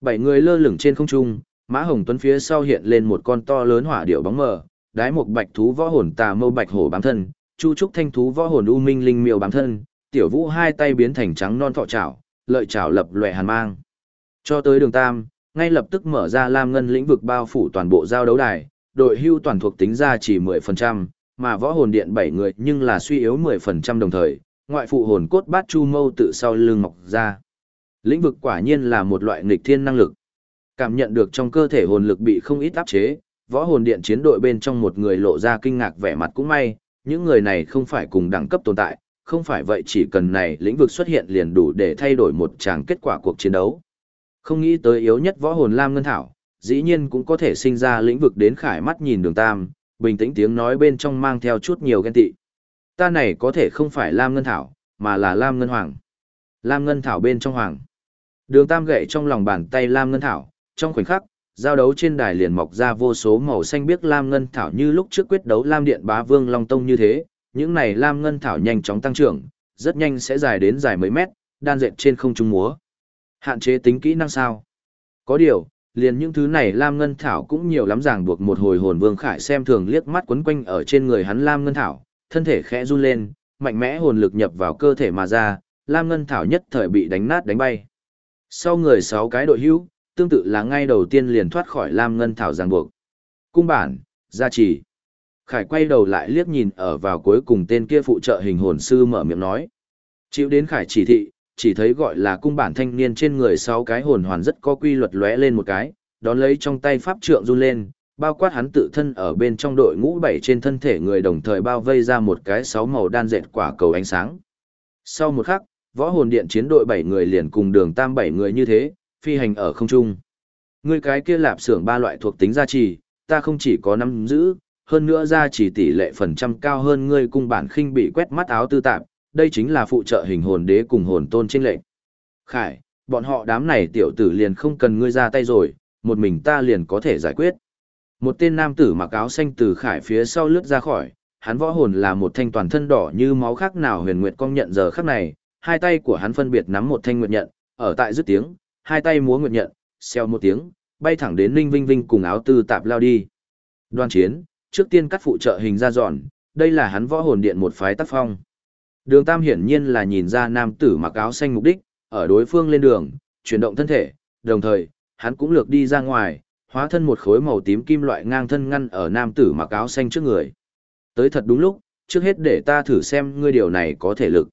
Bảy người lơ lửng trên không trung, Mã Hồng Tuấn phía sau hiện lên một con to lớn hỏa điệu bóng mờ, đái một bạch thú võ hồn tà mâu bạch hổ bám thân, chu trúc thanh thú võ hồn u minh linh miêu bám thân, tiểu vũ hai tay biến thành trắng non thọ chảo, lợi chảo lập loè hàn mang. Cho tới đường tam, ngay lập tức mở ra lam ngân lĩnh vực bao phủ toàn bộ giao đấu đài, đội hưu toàn thuộc tính ra chỉ 10%, mà võ hồn điện 7 người nhưng là suy yếu 10% đồng thời, ngoại phụ hồn cốt bát chu mâu tự sau lưng mọc ra. Lĩnh vực quả nhiên là một loại nghịch thiên năng lực. Cảm nhận được trong cơ thể hồn lực bị không ít áp chế, võ hồn điện chiến đội bên trong một người lộ ra kinh ngạc vẻ mặt cũng may, những người này không phải cùng đẳng cấp tồn tại, không phải vậy chỉ cần này lĩnh vực xuất hiện liền đủ để thay đổi một tràng kết quả cuộc chiến đấu. Không nghĩ tới yếu nhất võ hồn Lam Ngân Thảo, dĩ nhiên cũng có thể sinh ra lĩnh vực đến khải mắt nhìn đường tam, bình tĩnh tiếng nói bên trong mang theo chút nhiều ghen tị. Ta này có thể không phải Lam Ngân Thảo, mà là Lam Ngân Hoàng. Lam Ngân Thảo bên trong Hoàng. Đường tam gậy trong lòng bàn tay Lam Ngân Thảo, trong khoảnh khắc, giao đấu trên đài liền mọc ra vô số màu xanh biếc Lam Ngân Thảo như lúc trước quyết đấu Lam Điện Bá Vương Long Tông như thế, những này Lam Ngân Thảo nhanh chóng tăng trưởng, rất nhanh sẽ dài đến dài mấy mét, đan dệt trên không trung múa. Hạn chế tính kỹ năng sao? Có điều, liền những thứ này Lam Ngân Thảo cũng nhiều lắm ràng buộc một hồi hồn Vương Khải xem thường liếc mắt quấn quanh ở trên người hắn Lam Ngân Thảo, thân thể khẽ run lên, mạnh mẽ hồn lực nhập vào cơ thể mà ra, Lam Ngân Thảo nhất thời bị đánh nát đánh bay. Sau người sáu cái đội hữu, tương tự là ngay đầu tiên liền thoát khỏi Lam Ngân Thảo ràng buộc. Cung bản, gia trì. Khải quay đầu lại liếc nhìn ở vào cuối cùng tên kia phụ trợ hình hồn sư mở miệng nói. Chịu đến Khải chỉ thị, chỉ thấy gọi là cung bản thanh niên trên người sáu cái hồn hoàn rất có quy luật lóe lên một cái, đón lấy trong tay pháp trượng run lên, bao quát hắn tự thân ở bên trong đội ngũ bảy trên thân thể người đồng thời bao vây ra một cái sáu màu đan dệt quả cầu ánh sáng. Sau một khắc, võ hồn điện chiến đội bảy người liền cùng đường tam bảy người như thế, phi hành ở không trung. Ngươi cái kia lạp xưởng ba loại thuộc tính gia trì, ta không chỉ có nắm giữ, hơn nữa ra chỉ tỷ lệ phần trăm cao hơn ngươi cung bản khinh bị quét mắt áo tư tạp, đây chính là phụ trợ hình hồn đế cùng hồn tôn trên lệnh. Khải, bọn họ đám này tiểu tử liền không cần ngươi ra tay rồi, một mình ta liền có thể giải quyết. Một tên nam tử mặc áo xanh từ khải phía sau lướt ra khỏi, hắn võ hồn là một thanh toàn thân đỏ như máu khác nào huyền nguyệt công nhận giờ khắc này, hai tay của hắn phân biệt nắm một thanh nguyệt nhận, ở tại dứt tiếng, hai tay múa nguyệt nhận, xeo một tiếng, bay thẳng đến Ninh Vinh Vinh cùng áo tư tạp lao đi. Đoan chiến, trước tiên cắt phụ trợ hình ra dọn, đây là hắn võ hồn điện một phái tác phong. Đường Tam hiển nhiên là nhìn ra nam tử mặc áo xanh mục đích, ở đối phương lên đường, chuyển động thân thể, đồng thời, hắn cũng lược đi ra ngoài, hóa thân một khối màu tím kim loại ngang thân ngăn ở nam tử mặc áo xanh trước người. Tới thật đúng lúc, trước hết để ta thử xem ngươi điều này có thể lực.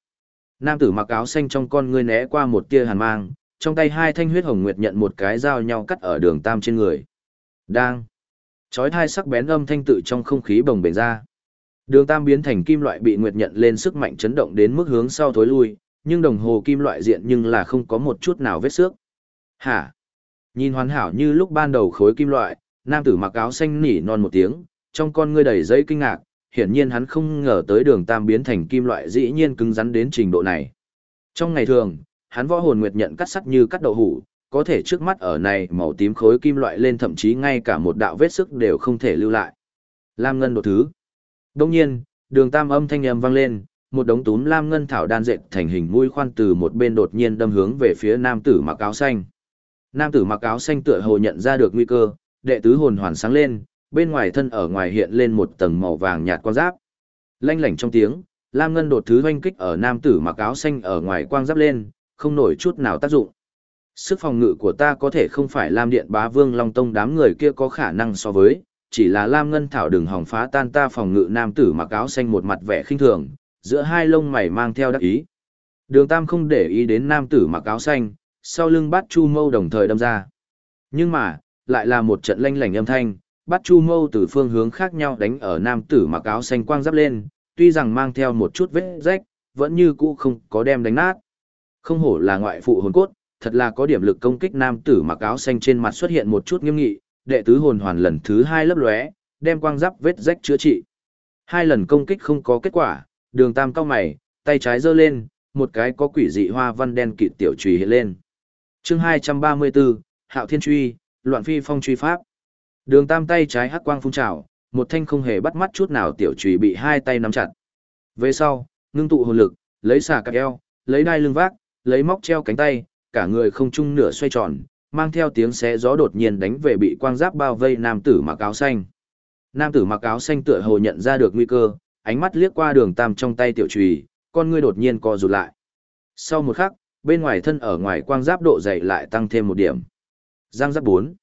Nam tử mặc áo xanh trong con ngươi né qua một tia hàn mang, trong tay hai thanh huyết hồng nguyệt nhận một cái dao nhau cắt ở đường tam trên người. Đang. Chói thai sắc bén âm thanh tự trong không khí bồng bềnh ra. Đường tam biến thành kim loại bị nguyệt nhận lên sức mạnh chấn động đến mức hướng sau thối lui, nhưng đồng hồ kim loại diện nhưng là không có một chút nào vết xước. Hả? Nhìn hoàn hảo như lúc ban đầu khối kim loại, nam tử mặc áo xanh nỉ non một tiếng, trong con ngươi đầy giấy kinh ngạc, hiển nhiên hắn không ngờ tới đường tam biến thành kim loại dĩ nhiên cứng rắn đến trình độ này. Trong ngày thường, hắn võ hồn nguyệt nhận cắt sắt như cắt đậu hủ, có thể trước mắt ở này màu tím khối kim loại lên thậm chí ngay cả một đạo vết sức đều không thể lưu lại. Lam ngân đột thứ. Đông nhiên, đường tam âm thanh âm vang lên, một đống túm lam ngân thảo đan dệt thành hình mũi khoan từ một bên đột nhiên đâm hướng về phía nam tử mặc áo xanh. Nam tử mặc áo xanh tựa hồ nhận ra được nguy cơ, đệ tứ hồn hoàn sáng lên, bên ngoài thân ở ngoài hiện lên một tầng màu vàng nhạt quang giáp. Lanh lảnh trong tiếng, lam ngân đột thứ hoanh kích ở nam tử mặc áo xanh ở ngoài quang giáp lên, không nổi chút nào tác dụng. Sức phòng ngự của ta có thể không phải Lam Điện Bá Vương Long Tông đám người kia có khả năng so với, chỉ là Lam Ngân Thảo đừng hỏng phá tan ta phòng ngự nam tử mặc áo xanh một mặt vẻ khinh thường, giữa hai lông mày mang theo đắc ý. Đường Tam không để ý đến nam tử mặc áo xanh, sau lưng bát chu mâu đồng thời đâm ra. Nhưng mà, lại là một trận lanh lảnh âm thanh, bắt chu mâu từ phương hướng khác nhau đánh ở nam tử mặc áo xanh quang giáp lên, tuy rằng mang theo một chút vết rách, vẫn như cũ không có đem đánh nát. Không hổ là ngoại phụ hồn cốt, thật là có điểm lực công kích nam tử mặc áo xanh trên mặt xuất hiện một chút nghiêm nghị, đệ tứ hồn hoàn lần thứ hai lấp lóe, đem quang giáp vết rách chữa trị. Hai lần công kích không có kết quả, đường tam cao mày, tay trái giơ lên, một cái có quỷ dị hoa văn đen kịt tiểu trùy hiện lên. chương 234, Hạo Thiên Truy, Loạn Phi Phong Truy Pháp. Đường tam tay trái hắc quang phun trào, một thanh không hề bắt mắt chút nào tiểu trùy bị hai tay nắm chặt. Về sau, ngưng tụ hồn lực, lấy xà cặp eo, lấy đai lưng vác, lấy móc treo cánh tay, cả người không trung nửa xoay tròn, mang theo tiếng xé gió đột nhiên đánh về bị quang giáp bao vây nam tử mặc áo xanh. Nam tử mặc áo xanh tựa hồ nhận ra được nguy cơ, ánh mắt liếc qua đường tam trong tay tiểu trùy, con ngươi đột nhiên co rụt lại. Sau một khắc, bên ngoài thân ở ngoài quang giáp độ dày lại tăng thêm một điểm. Giang giáp 4.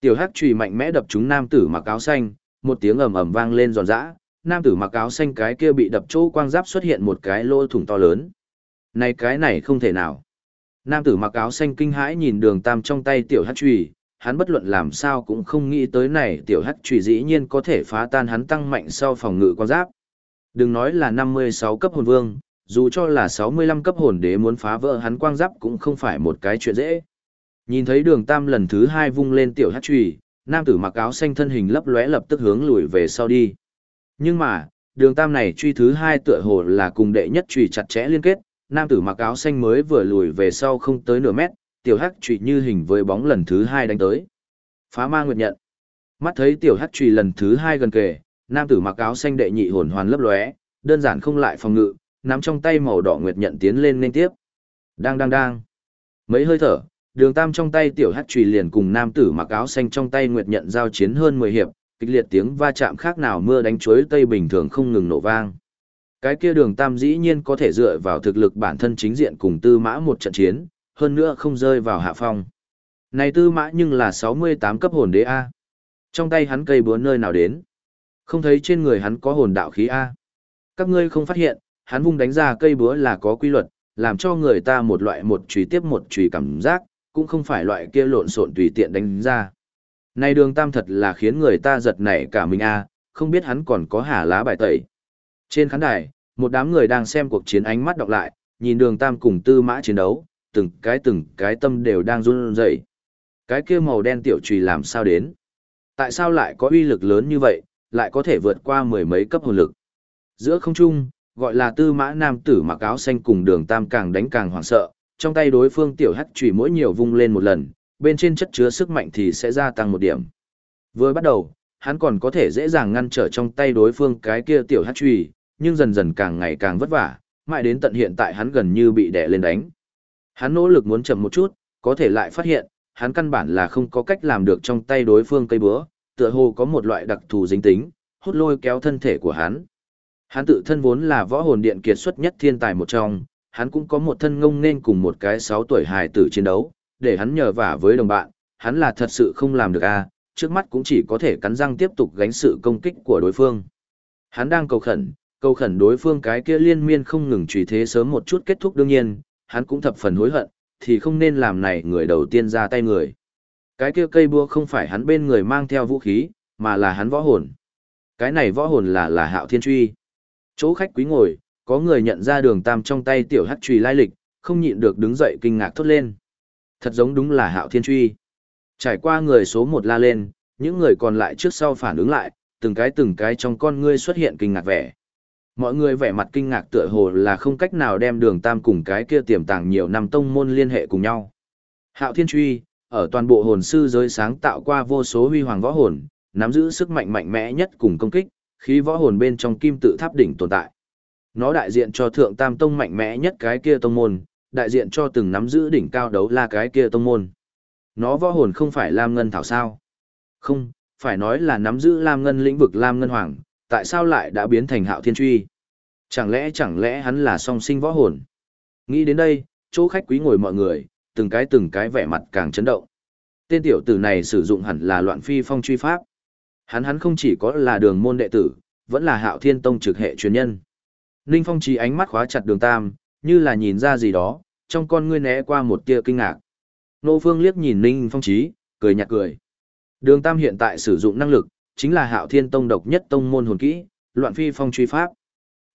Tiểu hắc chùy mạnh mẽ đập trúng nam tử mặc áo xanh, một tiếng ầm ầm vang lên giòn giã, nam tử mặc áo xanh cái kia bị đập chỗ quang giáp xuất hiện một cái lỗ thủng to lớn. Này cái này không thể nào. Nam tử mặc áo xanh kinh hãi nhìn đường tam trong tay tiểu hắc trùy, hắn bất luận làm sao cũng không nghĩ tới này tiểu hắc trùy dĩ nhiên có thể phá tan hắn tăng mạnh sau phòng ngự quang giáp. Đừng nói là 56 cấp hồn vương, dù cho là 65 cấp hồn đế muốn phá vỡ hắn quang giáp cũng không phải một cái chuyện dễ. Nhìn thấy đường tam lần thứ hai vung lên tiểu hát trùy, nam tử mặc áo xanh thân hình lấp lóe lập tức hướng lùi về sau đi. Nhưng mà, đường tam này truy thứ hai tựa hồ là cùng đệ nhất trùy chặt chẽ liên kết, nam tử mặc áo xanh mới vừa lùi về sau không tới nửa mét, tiểu hắc trùy như hình với bóng lần thứ hai đánh tới. Phá ma nguyệt nhận. Mắt thấy tiểu hắc trùy lần thứ hai gần kề, nam tử mặc áo xanh đệ nhị hồn hoàn lấp lóe, đơn giản không lại phòng ngự, nắm trong tay màu đỏ nguyệt nhận tiến lên nên tiếp. Đang đang đang. Mấy hơi thở, đường tam trong tay tiểu hắc trùy liền cùng nam tử mặc áo xanh trong tay nguyệt nhận giao chiến hơn 10 hiệp, kịch liệt tiếng va chạm khác nào mưa đánh chuối tây bình thường không ngừng nổ vang. Cái kia đường tam dĩ nhiên có thể dựa vào thực lực bản thân chính diện cùng tư mã một trận chiến, hơn nữa không rơi vào hạ phong. Này tư mã nhưng là 68 cấp hồn đế A. Trong tay hắn cây búa nơi nào đến? Không thấy trên người hắn có hồn đạo khí A. Các ngươi không phát hiện, hắn vung đánh ra cây búa là có quy luật, làm cho người ta một loại một chùy tiếp một chùy cảm giác, cũng không phải loại kia lộn xộn tùy tiện đánh ra. Này đường tam thật là khiến người ta giật nảy cả mình a, không biết hắn còn có hà lá bài tẩy. Trên khán đài, một đám người đang xem cuộc chiến ánh mắt đọc lại, nhìn đường tam cùng tư mã chiến đấu, từng cái từng cái tâm đều đang run rẩy. Cái kia màu đen tiểu trùy làm sao đến? Tại sao lại có uy lực lớn như vậy, lại có thể vượt qua mười mấy cấp hồn lực? Giữa không trung, gọi là tư mã nam tử mặc áo xanh cùng đường tam càng đánh càng hoảng sợ, trong tay đối phương tiểu hắc trùy mỗi nhiều vung lên một lần, bên trên chất chứa sức mạnh thì sẽ gia tăng một điểm. Vừa bắt đầu, hắn còn có thể dễ dàng ngăn trở trong tay đối phương cái kia tiểu hắc trùy, nhưng dần dần càng ngày càng vất vả, mãi đến tận hiện tại hắn gần như bị đè lên đánh. Hắn nỗ lực muốn chậm một chút, có thể lại phát hiện, hắn căn bản là không có cách làm được trong tay đối phương cây búa, tựa hồ có một loại đặc thù dính tính, hút lôi kéo thân thể của hắn. Hắn tự thân vốn là võ hồn điện kiệt xuất nhất thiên tài một trong, hắn cũng có một thân ngông nên cùng một cái 6 tuổi hài tử chiến đấu, để hắn nhờ vả với đồng bạn, hắn là thật sự không làm được a, trước mắt cũng chỉ có thể cắn răng tiếp tục gánh sự công kích của đối phương. Hắn đang cầu khẩn, cầu khẩn đối phương cái kia liên miên không ngừng truy thế sớm một chút kết thúc đương nhiên, hắn cũng thập phần hối hận, thì không nên làm này người đầu tiên ra tay người. Cái kia cây búa không phải hắn bên người mang theo vũ khí, mà là hắn võ hồn. Cái này võ hồn là là hạo thiên truy. Chỗ khách quý ngồi, có người nhận ra đường tam trong tay tiểu hắc trùy lai lịch, không nhịn được đứng dậy kinh ngạc thốt lên. Thật giống đúng là hạo thiên truy. Trải qua người số một la lên, những người còn lại trước sau phản ứng lại, từng cái từng cái trong con ngươi xuất hiện kinh ngạc vẻ. Mọi người vẻ mặt kinh ngạc tựa hồ là không cách nào đem đường tam cùng cái kia tiềm tàng nhiều năm tông môn liên hệ cùng nhau. Hạo thiên truy, ở toàn bộ hồn sư giới sáng tạo qua vô số huy hoàng võ hồn, nắm giữ sức mạnh mạnh mẽ nhất cùng công kích, khí võ hồn bên trong kim tự tháp đỉnh tồn tại. Nó đại diện cho thượng tam tông mạnh mẽ nhất cái kia tông môn, đại diện cho từng nắm giữ đỉnh cao đấu là cái kia tông môn. Nó võ hồn không phải Lam Ngân Thảo sao? Không, phải nói là nắm giữ Lam Ngân lĩnh vực Lam Ngân Hoàng, tại sao lại đã biến thành hạo thiên truy? Chẳng lẽ chẳng lẽ hắn là song sinh võ hồn? Nghĩ đến đây, chỗ khách quý ngồi mọi người, từng cái từng cái vẻ mặt càng chấn động. Tên tiểu tử này sử dụng hẳn là loạn phi phong truy pháp. Hắn hắn không chỉ có là đường môn đệ tử, vẫn là hạo thiên tông trực hệ truyền nhân. Ninh Phong trí ánh mắt khóa chặt đường tam, như là nhìn ra gì đó, trong con ngươi né qua một tia kinh ngạc. Nô Phương liếc nhìn Ninh Phong trí, cười nhạt cười. Đường tam hiện tại sử dụng năng lực, chính là Hạo Thiên Tông độc nhất tông môn hồn kỹ, Loạn Phi Phong truy pháp.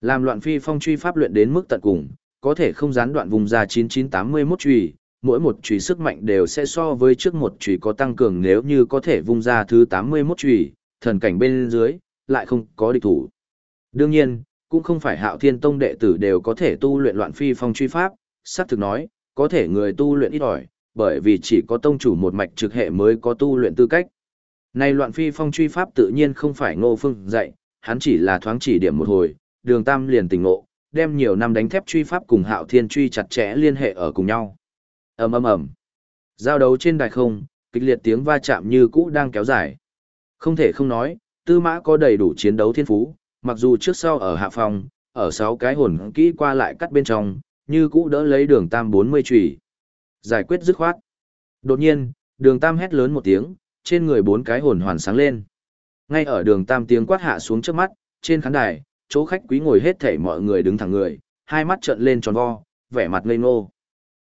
Làm Loạn Phi Phong truy pháp luyện đến mức tận cùng, có thể không gián đoạn vùng ra 9981 chùy, mỗi một chùy sức mạnh đều sẽ so với trước một chùy có tăng cường nếu như có thể vùng ra thứ 81 chùy, thần cảnh bên dưới lại không có địch thủ. Đương nhiên, cũng không phải Hạo Thiên Tông đệ tử đều có thể tu luyện Loạn Phi Phong truy pháp, xác thực nói, có thể người tu luyện ít ỏi, bởi vì chỉ có tông chủ một mạch trực hệ mới có tu luyện tư cách. Này loạn phi phong truy pháp tự nhiên không phải ngô phương dạy, hắn chỉ là thoáng chỉ điểm một hồi, đường tam liền tỉnh ngộ, đem nhiều năm đánh thép truy pháp cùng hạo thiên truy chặt chẽ liên hệ ở cùng nhau. ầm ầm ầm Giao đấu trên đài không, kịch liệt tiếng va chạm như cũ đang kéo dài. Không thể không nói, tư mã có đầy đủ chiến đấu thiên phú, mặc dù trước sau ở hạ phòng, ở sáu cái hồn kỹ qua lại cắt bên trong, như cũ đỡ lấy đường tam 40 chùy. Giải quyết dứt khoát. Đột nhiên, đường tam hét lớn một tiếng, trên người bốn cái hồn hoàn sáng lên. Ngay ở đường tam tiếng quát hạ xuống trước mắt, trên khán đài, chỗ khách quý ngồi hết thảy mọi người đứng thẳng người, hai mắt trợn lên tròn vo, vẻ mặt ngây ngô.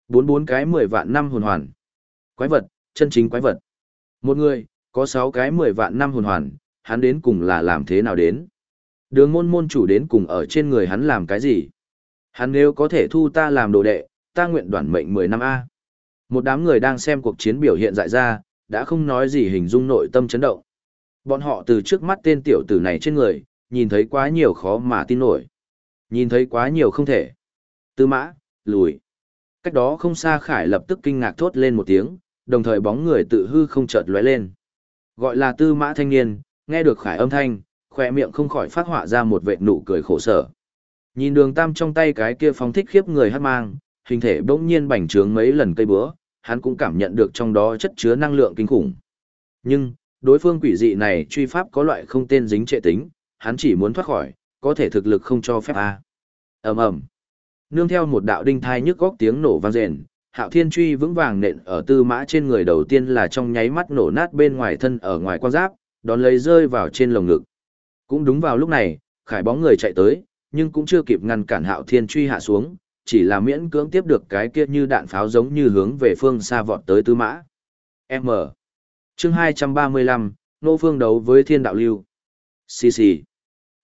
Bốn bốn cái mười vạn năm hồn hoàn. Quái vật, chân chính quái vật. Một người, có sáu cái mười vạn năm hồn hoàn, hắn đến cùng là làm thế nào đến? Đường môn môn chủ đến cùng ở trên người hắn làm cái gì? Hắn nếu có thể thu ta làm đồ đệ, ta nguyện đoản mệnh 10 năm A. Một đám người đang xem cuộc chiến biểu hiện dại ra, đã không nói gì hình dung nội tâm chấn động. Bọn họ từ trước mắt tên tiểu tử này trên người, nhìn thấy quá nhiều khó mà tin nổi. Nhìn thấy quá nhiều không thể. Tư mã, lùi. Cách đó không xa Khải lập tức kinh ngạc thốt lên một tiếng, đồng thời bóng người tự hư không chợt lóe lên. Gọi là tư mã thanh niên, nghe được Khải âm thanh, khỏe miệng không khỏi phát họa ra một vệt nụ cười khổ sở. Nhìn đường tam trong tay cái kia phóng thích khiếp người hát mang, hình thể bỗng nhiên bành trướng mấy lần cây búa, hắn cũng cảm nhận được trong đó chất chứa năng lượng kinh khủng. Nhưng, đối phương quỷ dị này truy pháp có loại không tên dính trệ tính, hắn chỉ muốn thoát khỏi, có thể thực lực không cho phép a. Ầm ầm. Nương theo một đạo đinh thai nhức góc tiếng nổ vang rền, Hạo Thiên truy vững vàng nện ở tư mã trên người đầu tiên là trong nháy mắt nổ nát bên ngoài thân ở ngoài quan giáp, đón lấy rơi vào trên lồng ngực. Cũng đúng vào lúc này, khải bóng người chạy tới, nhưng cũng chưa kịp ngăn cản Hạo Thiên truy hạ xuống, chỉ là miễn cưỡng tiếp được cái kia như đạn pháo giống như hướng về phương xa vọt tới tư mã. M. Chương 235, Nô Phương đấu với thiên đạo lưu. Xì xì.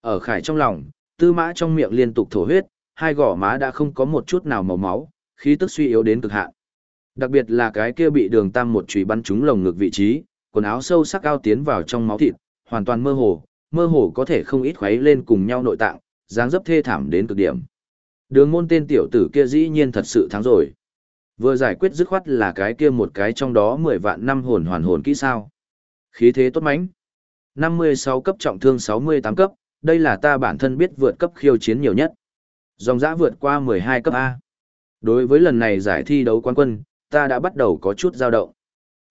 Ở khải trong lòng, tư mã trong miệng liên tục thổ huyết, hai gò má đã không có một chút nào màu máu, khí tức suy yếu đến cực hạn. Đặc biệt là cái kia bị đường tam một chùy bắn trúng lồng ngực vị trí, quần áo sâu sắc cao tiến vào trong máu thịt, hoàn toàn mơ hồ, mơ hồ có thể không ít khuấy lên cùng nhau nội tạng, dáng dấp thê thảm đến cực điểm. Đường môn tên tiểu tử kia dĩ nhiên thật sự thắng rồi. Vừa giải quyết dứt khoát là cái kia một cái trong đó 10 vạn năm hồn hoàn hồn kỹ sao. Khí thế tốt mánh. 56 cấp trọng thương 68 cấp, đây là ta bản thân biết vượt cấp khiêu chiến nhiều nhất. Dòng dã vượt qua 12 cấp A. Đối với lần này giải thi đấu quán quân, ta đã bắt đầu có chút dao động.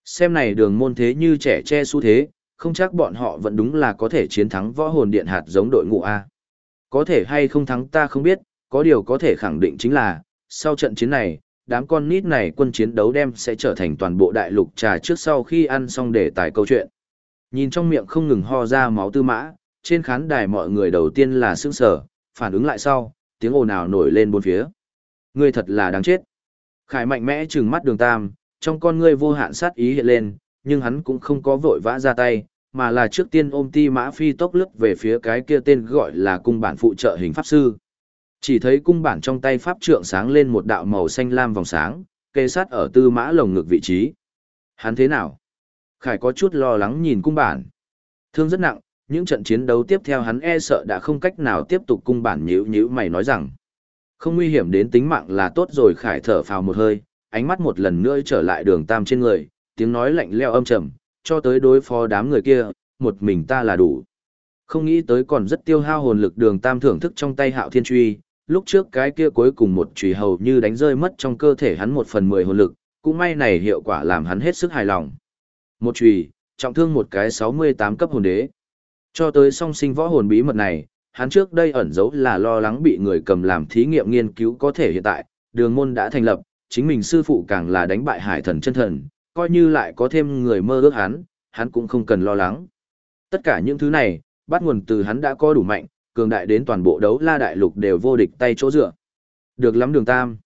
Xem này đường môn thế như trẻ che xu thế, không chắc bọn họ vẫn đúng là có thể chiến thắng võ hồn điện hạt giống đội ngũ A. Có thể hay không thắng ta không biết, có điều có thể khẳng định chính là, sau trận chiến này, đám con nít này quân chiến đấu đem sẽ trở thành toàn bộ đại lục trà trước sau khi ăn xong để tài câu chuyện. Nhìn trong miệng không ngừng ho ra máu tư mã, trên khán đài mọi người đầu tiên là sững sở, phản ứng lại sau, tiếng ồn ào nổi lên bốn phía. Ngươi thật là đáng chết. Khải mạnh mẽ trừng mắt đường tam, trong con ngươi vô hạn sát ý hiện lên, nhưng hắn cũng không có vội vã ra tay, mà là trước tiên ôm ti mã phi tốc lướt về phía cái kia tên gọi là cung bản phụ trợ hình pháp sư. Chỉ thấy cung bản trong tay pháp trượng sáng lên một đạo màu xanh lam vòng sáng, kê sát ở tư mã lồng ngực vị trí. Hắn thế nào? Khải có chút lo lắng nhìn cung bản. Thương rất nặng, những trận chiến đấu tiếp theo hắn e sợ đã không cách nào tiếp tục cung bản nhữ nhữ mày nói rằng. Không nguy hiểm đến tính mạng là tốt rồi Khải thở phào một hơi, ánh mắt một lần nữa trở lại đường tam trên người, tiếng nói lạnh leo âm trầm, cho tới đối phó đám người kia, một mình ta là đủ. Không nghĩ tới còn rất tiêu hao hồn lực đường tam thưởng thức trong tay hạo thiên truy, lúc trước cái kia cuối cùng một chùy hầu như đánh rơi mất trong cơ thể hắn một phần mười hồn lực, cũng may này hiệu quả làm hắn hết sức hài lòng. Một chùy, trọng thương một cái 68 cấp hồn đế. Cho tới song sinh võ hồn bí mật này, hắn trước đây ẩn giấu là lo lắng bị người cầm làm thí nghiệm nghiên cứu có thể hiện tại, đường môn đã thành lập, chính mình sư phụ càng là đánh bại hải thần chân thần, coi như lại có thêm người mơ ước hắn, hắn cũng không cần lo lắng. Tất cả những thứ này, bắt nguồn từ hắn đã có đủ mạnh, cường đại đến toàn bộ đấu la đại lục đều vô địch tay chỗ dựa. Được lắm đường tam.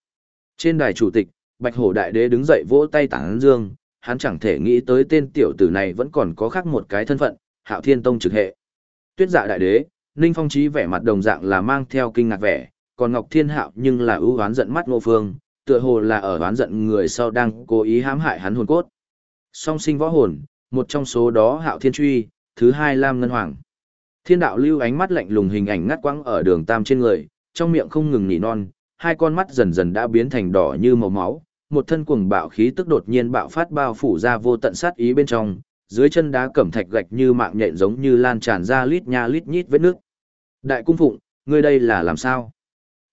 Trên đài chủ tịch, Bạch Hổ Đại Đế đứng dậy vỗ tay tảng dương, hắn chẳng thể nghĩ tới tên tiểu tử này vẫn còn có khác một cái thân phận, Hạo Thiên Tông trực hệ. Tuyết Dạ đại đế, Ninh Phong Chí vẻ mặt đồng dạng là mang theo kinh ngạc vẻ, còn Ngọc Thiên Hạo nhưng là ưu oán giận mắt Ngô Phương, tựa hồ là ở oán giận người sau đang cố ý hãm hại hắn hồn cốt. Song sinh võ hồn, một trong số đó Hạo Thiên Truy, thứ hai Lam Ngân Hoàng. Thiên đạo lưu ánh mắt lạnh lùng hình ảnh ngắt quăng ở đường tam trên người, trong miệng không ngừng nỉ non, hai con mắt dần dần đã biến thành đỏ như màu máu, một thân cuồng bạo khí tức đột nhiên bạo phát bao phủ ra vô tận sát ý bên trong, dưới chân đá cẩm thạch gạch như mạng nhện giống như lan tràn ra lít nha lít nhít vết nước. Đại cung phụng, ngươi đây là làm sao?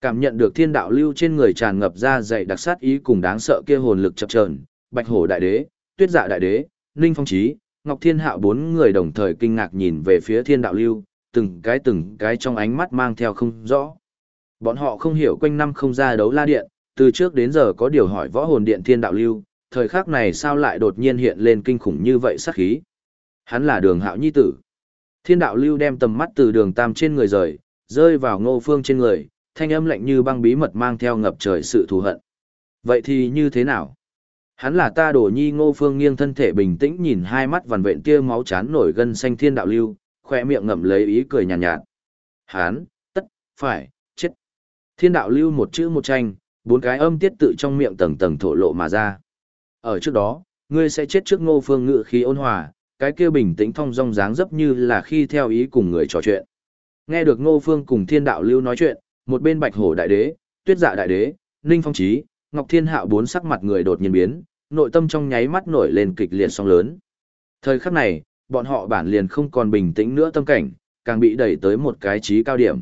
Cảm nhận được thiên đạo lưu trên người tràn ngập ra dày đặc sát ý cùng đáng sợ kia hồn lực chập chờn, Bạch Hổ đại đế, Tuyết Dạ đại đế, Ninh Phong Chí, Ngọc Thiên Hạo bốn người đồng thời kinh ngạc nhìn về phía thiên đạo lưu, từng cái từng cái trong ánh mắt mang theo không rõ. Bọn họ không hiểu quanh năm không ra đấu la điện, từ trước đến giờ có điều hỏi võ hồn điện thiên đạo lưu, thời khắc này sao lại đột nhiên hiện lên kinh khủng như vậy sát khí. Hắn là đường hạo nhi tử. Thiên đạo lưu đem tầm mắt từ đường tam trên người rời, rơi vào ngô phương trên người, thanh âm lạnh như băng bí mật mang theo ngập trời sự thù hận. Vậy thì như thế nào? Hắn là ta đổ nhi ngô phương nghiêng thân thể bình tĩnh nhìn hai mắt vằn vện tia máu chán nổi gân xanh thiên đạo lưu, khỏe miệng ngậm lấy ý cười nhàn nhạt, nhạt. Hắn, tất, phải, chết. Thiên đạo lưu một chữ một tranh, bốn cái âm tiết tự trong miệng tầng tầng thổ lộ mà ra. Ở trước đó, ngươi sẽ chết trước ngô phương ngự khí ôn hòa, cái kia bình tĩnh thong dong dáng dấp như là khi theo ý cùng người trò chuyện. Nghe được ngô phương cùng thiên đạo lưu nói chuyện, một bên bạch hổ đại đế, tuyết dạ đại đế, ninh phong trí, ngọc thiên hạo bốn sắc mặt người đột nhiên biến, nội tâm trong nháy mắt nổi lên kịch liệt sóng lớn. Thời khắc này, bọn họ bản liền không còn bình tĩnh nữa tâm cảnh, càng bị đẩy tới một cái trí cao điểm.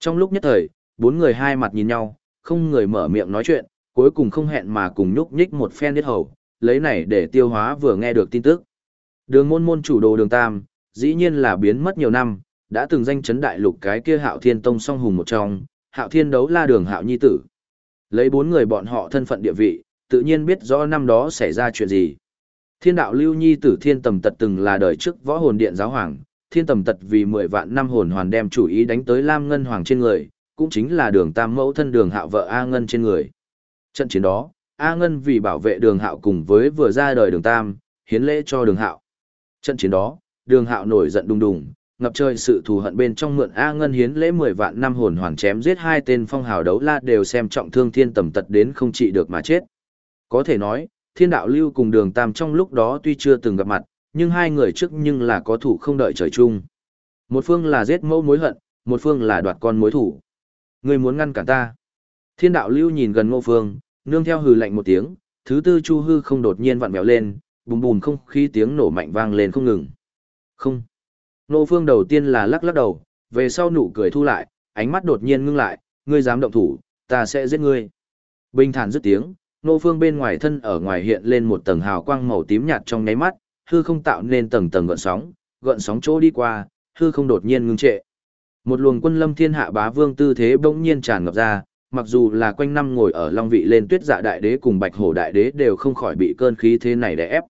Trong lúc nhất thời, bốn người hai mặt nhìn nhau, không người mở miệng nói chuyện, cuối cùng không hẹn mà cùng nhúc nhích một phen điết hầu, lấy này để tiêu hóa vừa nghe được tin tức. Đường môn môn chủ đồ đường tam, dĩ nhiên là biến mất nhiều năm, đã từng danh chấn đại lục cái kia hạo thiên tông song hùng một trong, hạo thiên đấu la đường hạo nhi tử. Lấy bốn người bọn họ thân phận địa vị, tự nhiên biết rõ năm đó xảy ra chuyện gì. Thiên đạo lưu nhi tử thiên tầm tật từng là đời trước võ hồn điện giáo hoàng, thiên tầm tật vì 10 vạn năm hồn hoàn đem chủ ý đánh tới Lam Ngân Hoàng trên người, cũng chính là đường tam mẫu thân đường hạo vợ A Ngân trên người. Trận chiến đó, A Ngân vì bảo vệ đường hạo cùng với vừa ra đời đường tam, hiến lễ cho đường hạo. Trận chiến đó, đường hạo nổi giận đùng đùng, ngập trời sự thù hận bên trong mượn A Ngân hiến lễ 10 vạn năm hồn hoàn chém giết hai tên phong hào đấu la đều xem trọng thương thiên tầm tật đến không trị được mà chết. Có thể nói, thiên đạo lưu cùng đường tam trong lúc đó tuy chưa từng gặp mặt, nhưng hai người trước nhưng là có thủ không đợi trời chung. Một phương là giết mẫu mối hận, một phương là đoạt con mối thủ. Người muốn ngăn cản ta. Thiên đạo lưu nhìn gần ngô phương, nương theo hừ lạnh một tiếng, thứ tư chu hư không đột nhiên vặn vẹo lên, bùm bùm không khí tiếng nổ mạnh vang lên không ngừng. Không. Nô phương đầu tiên là lắc lắc đầu, về sau nụ cười thu lại, ánh mắt đột nhiên ngưng lại, ngươi dám động thủ, ta sẽ giết ngươi. Bình thản dứt tiếng, nô phương bên ngoài thân ở ngoài hiện lên một tầng hào quang màu tím nhạt trong nháy mắt, hư không tạo nên tầng tầng gợn sóng, gợn sóng chỗ đi qua, hư không đột nhiên ngưng trệ. Một luồng quân lâm thiên hạ bá vương tư thế bỗng nhiên tràn ngập ra, mặc dù là quanh năm ngồi ở long vị lên tuyết dạ đại đế cùng bạch hổ đại đế đều không khỏi bị cơn khí thế này đè ép.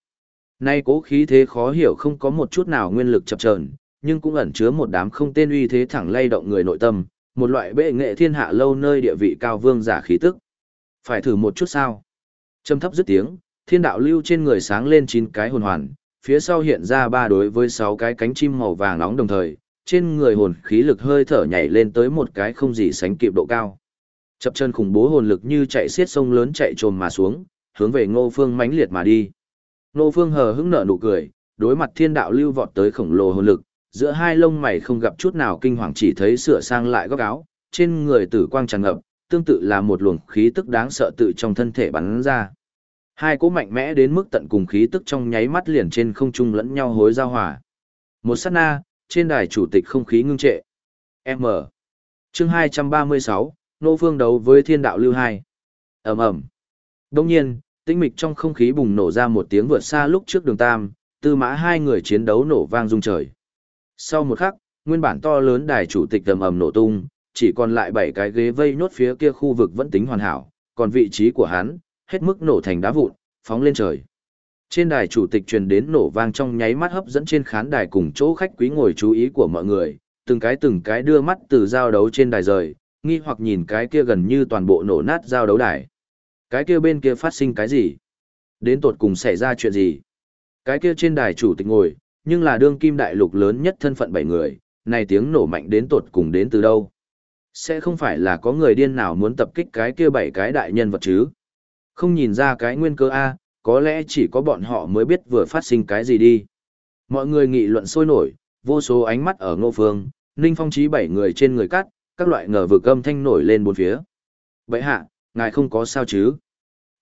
Nay cố khí thế khó hiểu không có một chút nào nguyên lực chập chờn, nhưng cũng ẩn chứa một đám không tên uy thế thẳng lay động người nội tâm, một loại bệ nghệ thiên hạ lâu nơi địa vị cao vương giả khí tức. Phải thử một chút sao? Trầm thấp dứt tiếng, thiên đạo lưu trên người sáng lên chín cái hồn hoàn, phía sau hiện ra ba đối với sáu cái cánh chim màu vàng nóng đồng thời, trên người hồn khí lực hơi thở nhảy lên tới một cái không gì sánh kịp độ cao. Chập chân khủng bố hồn lực như chạy xiết sông lớn chạy trồm mà xuống, hướng về Ngô Phương mãnh liệt mà đi. Ngô Phương hờ hững nở nụ cười, đối mặt thiên đạo lưu vọt tới khổng lồ hồn lực, giữa hai lông mày không gặp chút nào kinh hoàng chỉ thấy sửa sang lại góc áo, trên người tử quang tràn ngập, tương tự là một luồng khí tức đáng sợ tự trong thân thể bắn ra. Hai cỗ mạnh mẽ đến mức tận cùng khí tức trong nháy mắt liền trên không trung lẫn nhau hối giao hòa. Một sát na, trên đài chủ tịch không khí ngưng trệ. M. Chương 236, Nô Phương đấu với thiên đạo lưu hai. ầm ầm. Đông nhiên, tinh mịch trong không khí bùng nổ ra một tiếng vượt xa lúc trước đường tam, tư mã hai người chiến đấu nổ vang rung trời. Sau một khắc, nguyên bản to lớn đài chủ tịch ầm ầm nổ tung, chỉ còn lại bảy cái ghế vây nốt phía kia khu vực vẫn tính hoàn hảo, còn vị trí của hắn, hết mức nổ thành đá vụn, phóng lên trời. Trên đài chủ tịch truyền đến nổ vang trong nháy mắt hấp dẫn trên khán đài cùng chỗ khách quý ngồi chú ý của mọi người, từng cái từng cái đưa mắt từ giao đấu trên đài rời, nghi hoặc nhìn cái kia gần như toàn bộ nổ nát giao đấu đài. Cái kia bên kia phát sinh cái gì? Đến tột cùng xảy ra chuyện gì? Cái kia trên đài chủ tịch ngồi, nhưng là đương kim đại lục lớn nhất thân phận bảy người, này tiếng nổ mạnh đến tột cùng đến từ đâu. Sẽ không phải là có người điên nào muốn tập kích cái kia bảy cái đại nhân vật chứ. Không nhìn ra cái nguyên cơ A, có lẽ chỉ có bọn họ mới biết vừa phát sinh cái gì đi. Mọi người nghị luận sôi nổi, vô số ánh mắt ở ngô phương, ninh phong trí bảy người trên người cắt, các loại ngờ vực âm thanh nổi lên bốn phía. Vậy hạ, ngài không có sao chứ?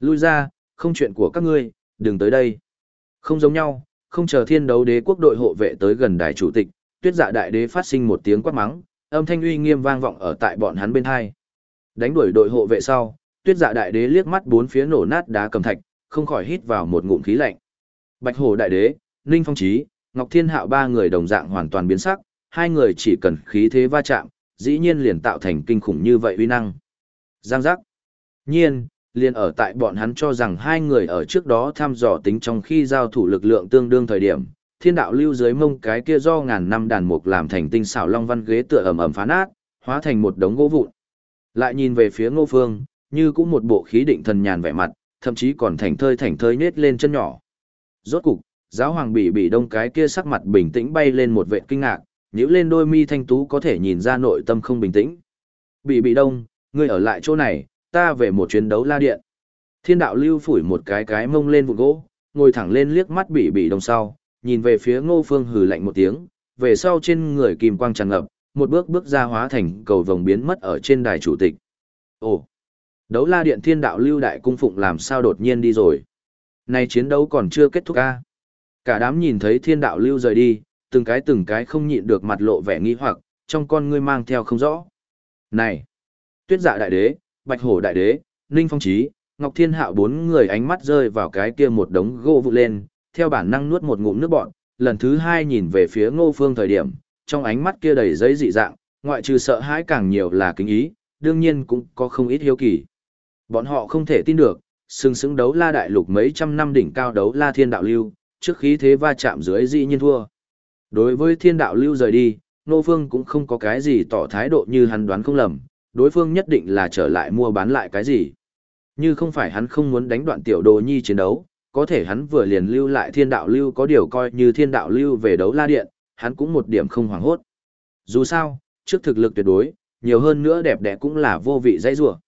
Lui ra, không chuyện của các ngươi, đừng tới đây. Không giống nhau, không chờ thiên đấu đế quốc đội hộ vệ tới gần đài chủ tịch, tuyết dạ đại đế phát sinh một tiếng quát mắng, âm thanh uy nghiêm vang vọng ở tại bọn hắn bên hai. Đánh đuổi đội hộ vệ sau, tuyết dạ đại đế liếc mắt bốn phía nổ nát đá cầm thạch, không khỏi hít vào một ngụm khí lạnh. Bạch hổ đại đế, Ninh Phong Trí, Ngọc Thiên Hạo ba người đồng dạng hoàn toàn biến sắc, hai người chỉ cần khí thế va chạm, dĩ nhiên liền tạo thành kinh khủng như vậy uy năng. Giang giác. Nhiên, liền ở tại bọn hắn cho rằng hai người ở trước đó thăm dò tính trong khi giao thủ lực lượng tương đương thời điểm, thiên đạo lưu dưới mông cái kia do ngàn năm đàn mục làm thành tinh xảo long văn ghế tựa ẩm ẩm phá nát, hóa thành một đống gỗ vụn. Lại nhìn về phía ngô phương, như cũng một bộ khí định thần nhàn vẻ mặt, thậm chí còn thành thơi thành thơi nết lên chân nhỏ. Rốt cục, giáo hoàng bị bị đông cái kia sắc mặt bình tĩnh bay lên một vệ kinh ngạc, nhíu lên đôi mi thanh tú có thể nhìn ra nội tâm không bình tĩnh. Bị bị đông, ngươi ở lại chỗ này, ta về một chuyến đấu la điện. Thiên đạo lưu phủi một cái cái mông lên vụ gỗ, ngồi thẳng lên liếc mắt bị bị đồng sau, nhìn về phía ngô phương hừ lạnh một tiếng, về sau trên người kim quang tràn ngập, một bước bước ra hóa thành cầu vồng biến mất ở trên đài chủ tịch. Ồ, đấu la điện thiên đạo lưu đại cung phụng làm sao đột nhiên đi rồi. Này chiến đấu còn chưa kết thúc a Cả đám nhìn thấy thiên đạo lưu rời đi, từng cái từng cái không nhịn được mặt lộ vẻ nghi hoặc, trong con ngươi mang theo không rõ. Này! Tuyết dạ đại đế, bạch hổ đại đế, ninh phong trí, ngọc thiên hạo bốn người ánh mắt rơi vào cái kia một đống gỗ vụ lên, theo bản năng nuốt một ngụm nước bọn, lần thứ hai nhìn về phía ngô phương thời điểm, trong ánh mắt kia đầy giấy dị dạng, ngoại trừ sợ hãi càng nhiều là kính ý, đương nhiên cũng có không ít hiếu kỳ. Bọn họ không thể tin được, sừng sững đấu la đại lục mấy trăm năm đỉnh cao đấu la thiên đạo lưu, trước khí thế va chạm dưới dị nhiên thua. Đối với thiên đạo lưu rời đi, Nô Phương cũng không có cái gì tỏ thái độ như hắn đoán không lầm, đối phương nhất định là trở lại mua bán lại cái gì. Như không phải hắn không muốn đánh đoạn tiểu đồ nhi chiến đấu, có thể hắn vừa liền lưu lại thiên đạo lưu có điều coi như thiên đạo lưu về đấu la điện, hắn cũng một điểm không hoảng hốt. Dù sao, trước thực lực tuyệt đối, nhiều hơn nữa đẹp đẽ cũng là vô vị dãy rủa.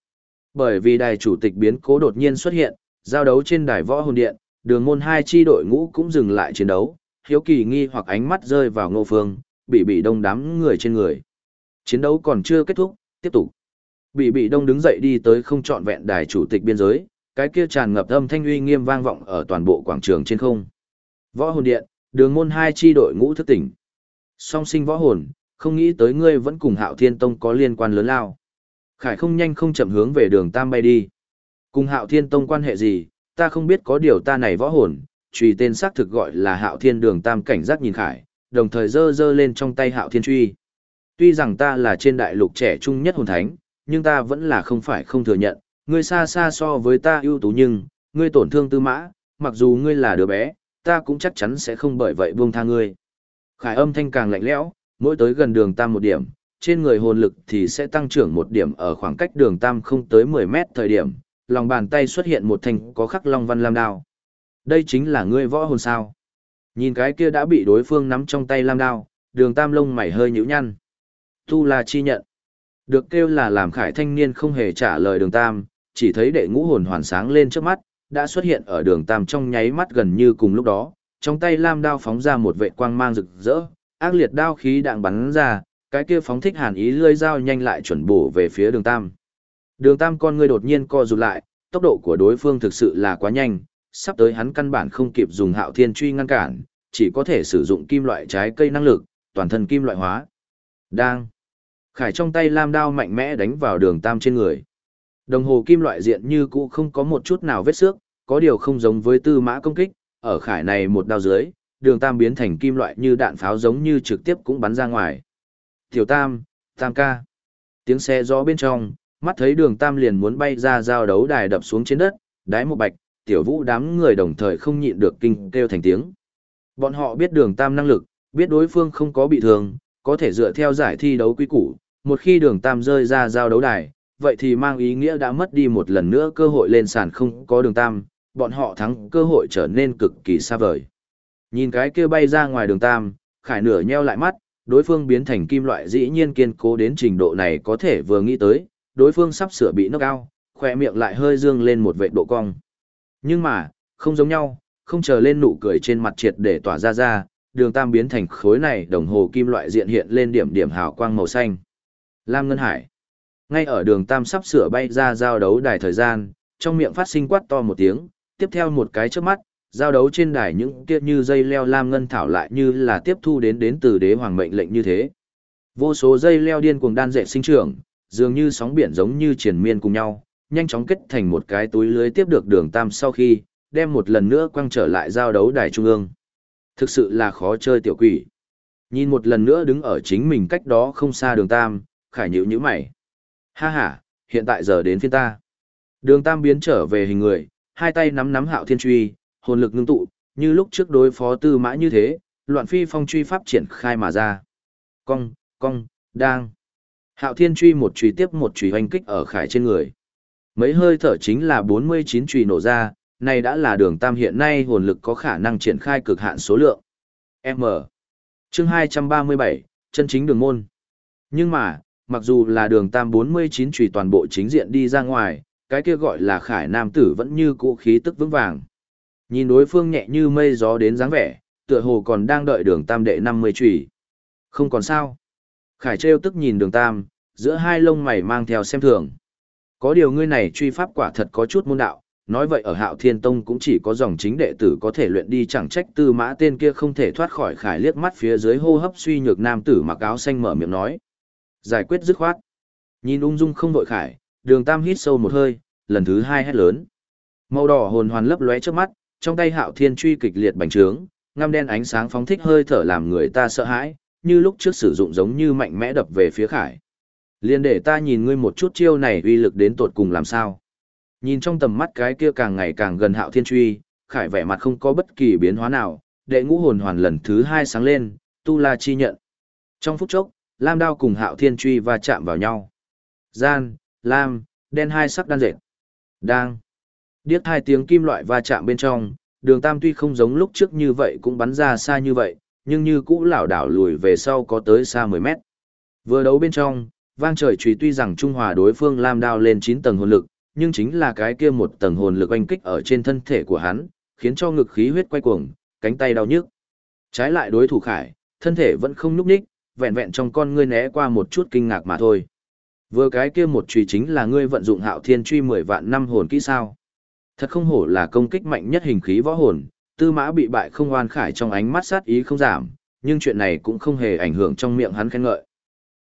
Bởi vì đài chủ tịch biến cố đột nhiên xuất hiện, giao đấu trên đài võ hồn điện, đường môn hai chi đội ngũ cũng dừng lại chiến đấu, hiếu kỳ nghi hoặc ánh mắt rơi vào ngô phương, bị bị đông đám người trên người. Chiến đấu còn chưa kết thúc, tiếp tục. Bị bị đông đứng dậy đi tới không trọn vẹn đài chủ tịch biên giới, cái kia tràn ngập âm thanh uy nghiêm vang vọng ở toàn bộ quảng trường trên không. Võ hồn điện, đường môn hai chi đội ngũ thức tỉnh. Song sinh võ hồn, không nghĩ tới ngươi vẫn cùng hạo thiên tông có liên quan lớn lao. Khải không nhanh không chậm hướng về đường Tam bay đi. Cùng hạo thiên tông quan hệ gì, ta không biết có điều ta này võ hồn, truy tên xác thực gọi là hạo thiên đường Tam cảnh giác nhìn Khải, đồng thời giơ giơ lên trong tay hạo thiên truy. Tuy rằng ta là trên đại lục trẻ trung nhất hồn thánh, nhưng ta vẫn là không phải không thừa nhận, ngươi xa xa so với ta ưu tú nhưng, ngươi tổn thương tư mã, mặc dù ngươi là đứa bé, ta cũng chắc chắn sẽ không bởi vậy buông tha ngươi. Khải âm thanh càng lạnh lẽo, mỗi tới gần đường tam một điểm, trên người hồn lực thì sẽ tăng trưởng một điểm ở khoảng cách đường tam không tới 10 mét thời điểm, lòng bàn tay xuất hiện một thanh có khắc long văn lam đao. Đây chính là ngươi võ hồn sao. Nhìn cái kia đã bị đối phương nắm trong tay lam đao, đường tam lông mày hơi nhíu nhăn. Tu La chi nhận. Được kêu là làm khải thanh niên không hề trả lời đường tam, chỉ thấy đệ ngũ hồn hoàn sáng lên trước mắt, đã xuất hiện ở đường tam trong nháy mắt gần như cùng lúc đó, trong tay lam đao phóng ra một vệ quang mang rực rỡ, ác liệt đao khí đạn bắn ra, cái kia phóng thích hàn ý lươi dao nhanh lại chuẩn bổ về phía đường tam. Đường tam con người đột nhiên co rụt lại, tốc độ của đối phương thực sự là quá nhanh, sắp tới hắn căn bản không kịp dùng hạo thiên truy ngăn cản, chỉ có thể sử dụng kim loại trái cây năng lực, toàn thân kim loại hóa. Đang. Khải trong tay lam đao mạnh mẽ đánh vào đường tam trên người. Đồng hồ kim loại diện như cũ không có một chút nào vết xước, có điều không giống với tư mã công kích, ở khải này một đao dưới, đường tam biến thành kim loại như đạn pháo giống như trực tiếp cũng bắn ra ngoài. Tiểu tam, tam ca. Tiếng xe gió bên trong, mắt thấy đường tam liền muốn bay ra giao đấu đài đập xuống trên đất, đái một bạch, tiểu vũ đám người đồng thời không nhịn được kinh kêu thành tiếng. Bọn họ biết đường tam năng lực, biết đối phương không có bị thương, có thể dựa theo giải thi đấu quy củ, một khi đường tam rơi ra giao đấu đài, vậy thì mang ý nghĩa đã mất đi một lần nữa cơ hội lên sàn không có đường tam, bọn họ thắng cơ hội trở nên cực kỳ xa vời. Nhìn cái kia bay ra ngoài đường tam, khải nửa nheo lại mắt, đối phương biến thành kim loại dĩ nhiên kiên cố đến trình độ này có thể vừa nghĩ tới, đối phương sắp sửa bị knock out, khỏe miệng lại hơi dương lên một vệ độ cong. Nhưng mà, không giống nhau, không chờ lên nụ cười trên mặt triệt để tỏa ra ra, đường tam biến thành khối này đồng hồ kim loại diện hiện lên điểm điểm hào quang màu xanh. Lam Ngân Hải. Ngay ở đường tam sắp sửa bay ra giao đấu đài thời gian, trong miệng phát sinh quát to một tiếng, tiếp theo một cái trước mắt, giao đấu trên đài những kia như dây leo lam ngân thảo lại như là tiếp thu đến đến từ đế hoàng mệnh lệnh như thế. Vô số dây leo điên cuồng đan dệt sinh trưởng, dường như sóng biển giống như triển miên cùng nhau, nhanh chóng kết thành một cái túi lưới tiếp được đường tam sau khi, đem một lần nữa quăng trở lại giao đấu đài trung ương. Thực sự là khó chơi tiểu quỷ. Nhìn một lần nữa đứng ở chính mình cách đó không xa đường tam, khải nhữ nhữ mày. Ha ha, hiện tại giờ đến phiên ta. Đường tam biến trở về hình người, hai tay nắm nắm hạo thiên truy, hồn lực ngưng tụ, như lúc trước đối phó tư mã như thế, loạn phi phong truy pháp triển khai mà ra. Cong, cong, đang. Hạo thiên truy một truy tiếp một truy hoành kích ở khải trên người. Mấy hơi thở chính là 49 truy nổ ra, này đã là đường tam hiện nay hồn lực có khả năng triển khai cực hạn số lượng. M. Chương 237, chân chính đường môn. Nhưng mà, mặc dù là đường tam 49 trùy toàn bộ chính diện đi ra ngoài, cái kia gọi là khải nam tử vẫn như cũ khí tức vững vàng. Nhìn đối phương nhẹ như mây gió đến dáng vẻ, tựa hồ còn đang đợi đường tam đệ 50 trùy. Không còn sao. Khải trêu tức nhìn đường tam, giữa hai lông mày mang theo xem thường. Có điều ngươi này truy pháp quả thật có chút môn đạo, nói vậy ở hạo thiên tông cũng chỉ có dòng chính đệ tử có thể luyện đi chẳng trách tư mã tên kia không thể thoát khỏi khải liếc mắt phía dưới hô hấp suy nhược nam tử mặc áo xanh mở miệng nói giải quyết dứt khoát. Nhìn ung dung không vội khải đường tam hít sâu một hơi lần thứ hai hét lớn. Màu đỏ hồn hoàn lấp lóe trước mắt trong tay hạo thiên truy kịch liệt bành trướng ngăm đen ánh sáng phóng thích hơi thở làm người ta sợ hãi như lúc trước sử dụng giống như mạnh mẽ đập về phía khải. Liên để ta nhìn ngươi một chút chiêu này uy lực đến tột cùng làm sao. Nhìn trong tầm mắt cái kia càng ngày càng gần hạo thiên truy, khải vẻ mặt không có bất kỳ biến hóa nào, đệ ngũ hồn hoàn lần thứ hai sáng lên, tu la chi nhận. Trong phút chốc, lam đao cùng hạo thiên truy va chạm vào nhau. Gian, lam, đen hai sắc đan dệt. Đang. Điếc hai tiếng kim loại va chạm bên trong, đường tam tuy không giống lúc trước như vậy cũng bắn ra xa như vậy, nhưng như cũ lảo đảo lùi về sau có tới xa 10 mét. Vừa đấu bên trong, vang trời truy tuy rằng Trung Hòa đối phương lam đao lên chín tầng hồn lực, nhưng chính là cái kia một tầng hồn lực oanh kích ở trên thân thể của hắn, khiến cho ngực khí huyết quay cuồng, cánh tay đau nhức. Trái lại đối thủ Khải, thân thể vẫn không nhúc nhích, vẹn vẹn trong con ngươi né qua một chút kinh ngạc mà thôi. Vừa cái kia một truy chính là ngươi vận dụng Hạo Thiên truy 10 vạn năm hồn kỹ sao? Thật không hổ là công kích mạnh nhất hình khí võ hồn, Tư Mã bị bại không oan khải trong ánh mắt sát ý không giảm, nhưng chuyện này cũng không hề ảnh hưởng trong miệng hắn khen ngợi.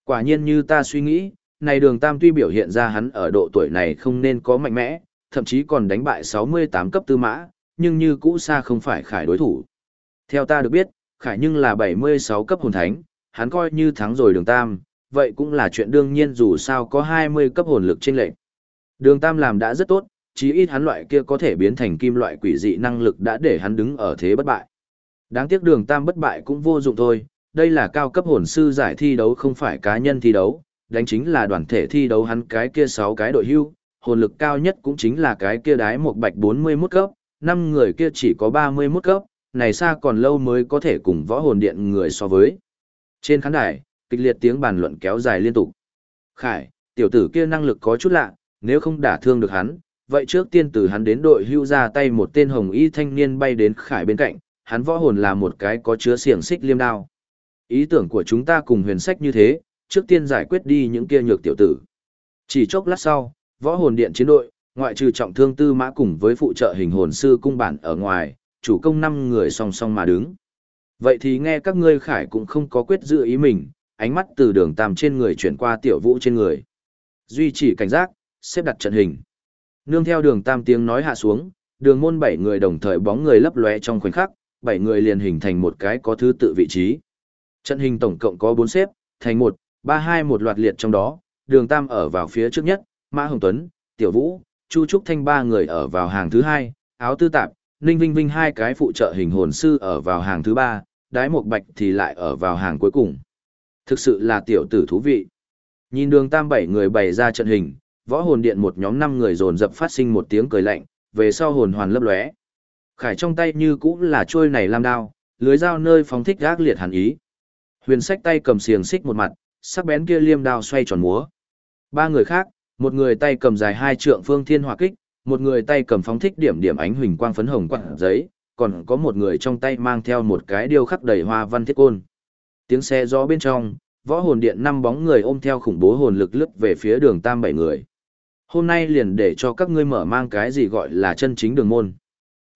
Quả nhiên như ta suy nghĩ, này đường tam tuy biểu hiện ra hắn ở độ tuổi này không nên có mạnh mẽ, thậm chí còn đánh bại 68 cấp tư mã, nhưng như cũ xa không phải khải đối thủ. Theo ta được biết, khải nhưng là 76 cấp hồn thánh, hắn coi như thắng rồi đường tam, vậy cũng là chuyện đương nhiên dù sao có 20 cấp hồn lực trên lệnh. Đường tam làm đã rất tốt, chí ít hắn loại kia có thể biến thành kim loại quỷ dị năng lực đã để hắn đứng ở thế bất bại. Đáng tiếc đường tam bất bại cũng vô dụng thôi, đây là cao cấp hồn sư giải thi đấu không phải cá nhân thi đấu, đánh chính là đoàn thể thi đấu hắn cái kia 6 cái đội hưu, hồn lực cao nhất cũng chính là cái kia đái một bạch 41 cấp, 5 người kia chỉ có 31 cấp, này xa còn lâu mới có thể cùng võ hồn điện người so với. Trên khán đài, kịch liệt tiếng bàn luận kéo dài liên tục. Khải, tiểu tử kia năng lực có chút lạ, nếu không đả thương được hắn, vậy trước tiên từ hắn đến đội hưu ra tay một tên hồng y thanh niên bay đến Khải bên cạnh, hắn võ hồn là một cái có chứa xiềng xích liêm đao. Ý tưởng của chúng ta cùng huyền sách như thế, trước tiên giải quyết đi những kia nhược tiểu tử. Chỉ chốc lát sau, võ hồn điện chiến đội, ngoại trừ trọng thương tư mã cùng với phụ trợ hình hồn sư cung bản ở ngoài, chủ công năm người song song mà đứng. Vậy thì nghe các ngươi khải cũng không có quyết dự ý mình, ánh mắt từ đường tam trên người chuyển qua tiểu vũ trên người. Duy trì cảnh giác, xếp đặt trận hình. Nương theo đường tam tiếng nói hạ xuống, đường môn bảy người đồng thời bóng người lấp lóe trong khoảnh khắc, bảy người liền hình thành một cái có thứ tự vị trí. Trận hình tổng cộng có bốn xếp, thành một, ba hai một loạt liệt trong đó, đường tam ở vào phía trước nhất, Mã Hồng Tuấn, Tiểu Vũ, Chu Trúc Thanh ba người ở vào hàng thứ hai, áo tư tạp, Ninh Vinh Vinh hai cái phụ trợ hình hồn sư ở vào hàng thứ ba, đái một bạch thì lại ở vào hàng cuối cùng. Thực sự là tiểu tử thú vị. Nhìn đường tam bảy người bày ra trận hình, võ hồn điện một nhóm năm người dồn dập phát sinh một tiếng cười lạnh, về sau hồn hoàn lấp lóe. Khải trong tay như cũng là trôi này lam đao, lưới dao nơi phóng thích gác liệt hàn ý. Huyền sách tay cầm xiềng xích một mặt, sắc bén kia liêm đao xoay tròn múa. Ba người khác, một người tay cầm dài hai trượng phương thiên hỏa kích, một người tay cầm phóng thích điểm điểm ánh huỳnh quang phấn hồng quặng giấy, còn có một người trong tay mang theo một cái điêu khắc đầy hoa văn thiết côn. Tiếng xe gió bên trong, võ hồn điện năm bóng người ôm theo khủng bố hồn lực lướt về phía đường tam bảy người. Hôm nay liền để cho các ngươi mở mang cái gì gọi là chân chính đường môn.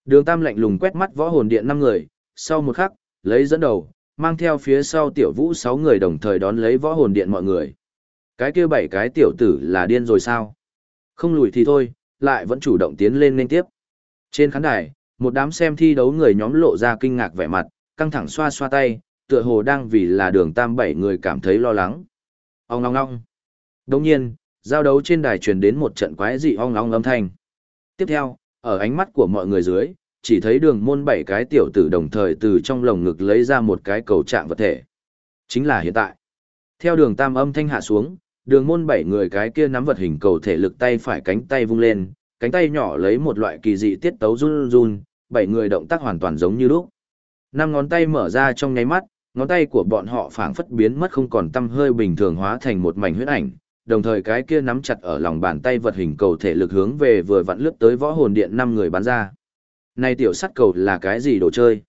Đường tam lạnh lùng quét mắt võ hồn điện năm người, sau một khắc, lấy dẫn đầu, mang theo phía sau tiểu vũ sáu người đồng thời đón lấy võ hồn điện mọi người. Cái kia bảy cái tiểu tử là điên rồi sao? Không lùi thì thôi, lại vẫn chủ động tiến lên nên tiếp. Trên khán đài, một đám xem thi đấu người nhóm lộ ra kinh ngạc vẻ mặt, căng thẳng xoa xoa tay, tựa hồ đang vì là đường tam bảy người cảm thấy lo lắng. Ông ngong ngong. Đồng nhiên, giao đấu trên đài truyền đến một trận quái dị ong ong âm thanh. Tiếp theo, ở ánh mắt của mọi người dưới, chỉ thấy đường môn bảy cái tiểu tử đồng thời từ trong lồng ngực lấy ra một cái cầu trạng vật thể. Chính là hiện tại. Theo đường tam âm thanh hạ xuống, đường môn bảy người cái kia nắm vật hình cầu thể lực tay phải cánh tay vung lên, cánh tay nhỏ lấy một loại kỳ dị tiết tấu run run, bảy người động tác hoàn toàn giống như lúc. Năm ngón tay mở ra trong nháy mắt, ngón tay của bọn họ phảng phất biến mất không còn tâm hơi bình thường hóa thành một mảnh huyết ảnh, đồng thời cái kia nắm chặt ở lòng bàn tay vật hình cầu thể lực hướng về vừa vặn lướt tới võ hồn điện năm người bắn ra. Này tiểu sắt cầu là cái gì đồ chơi?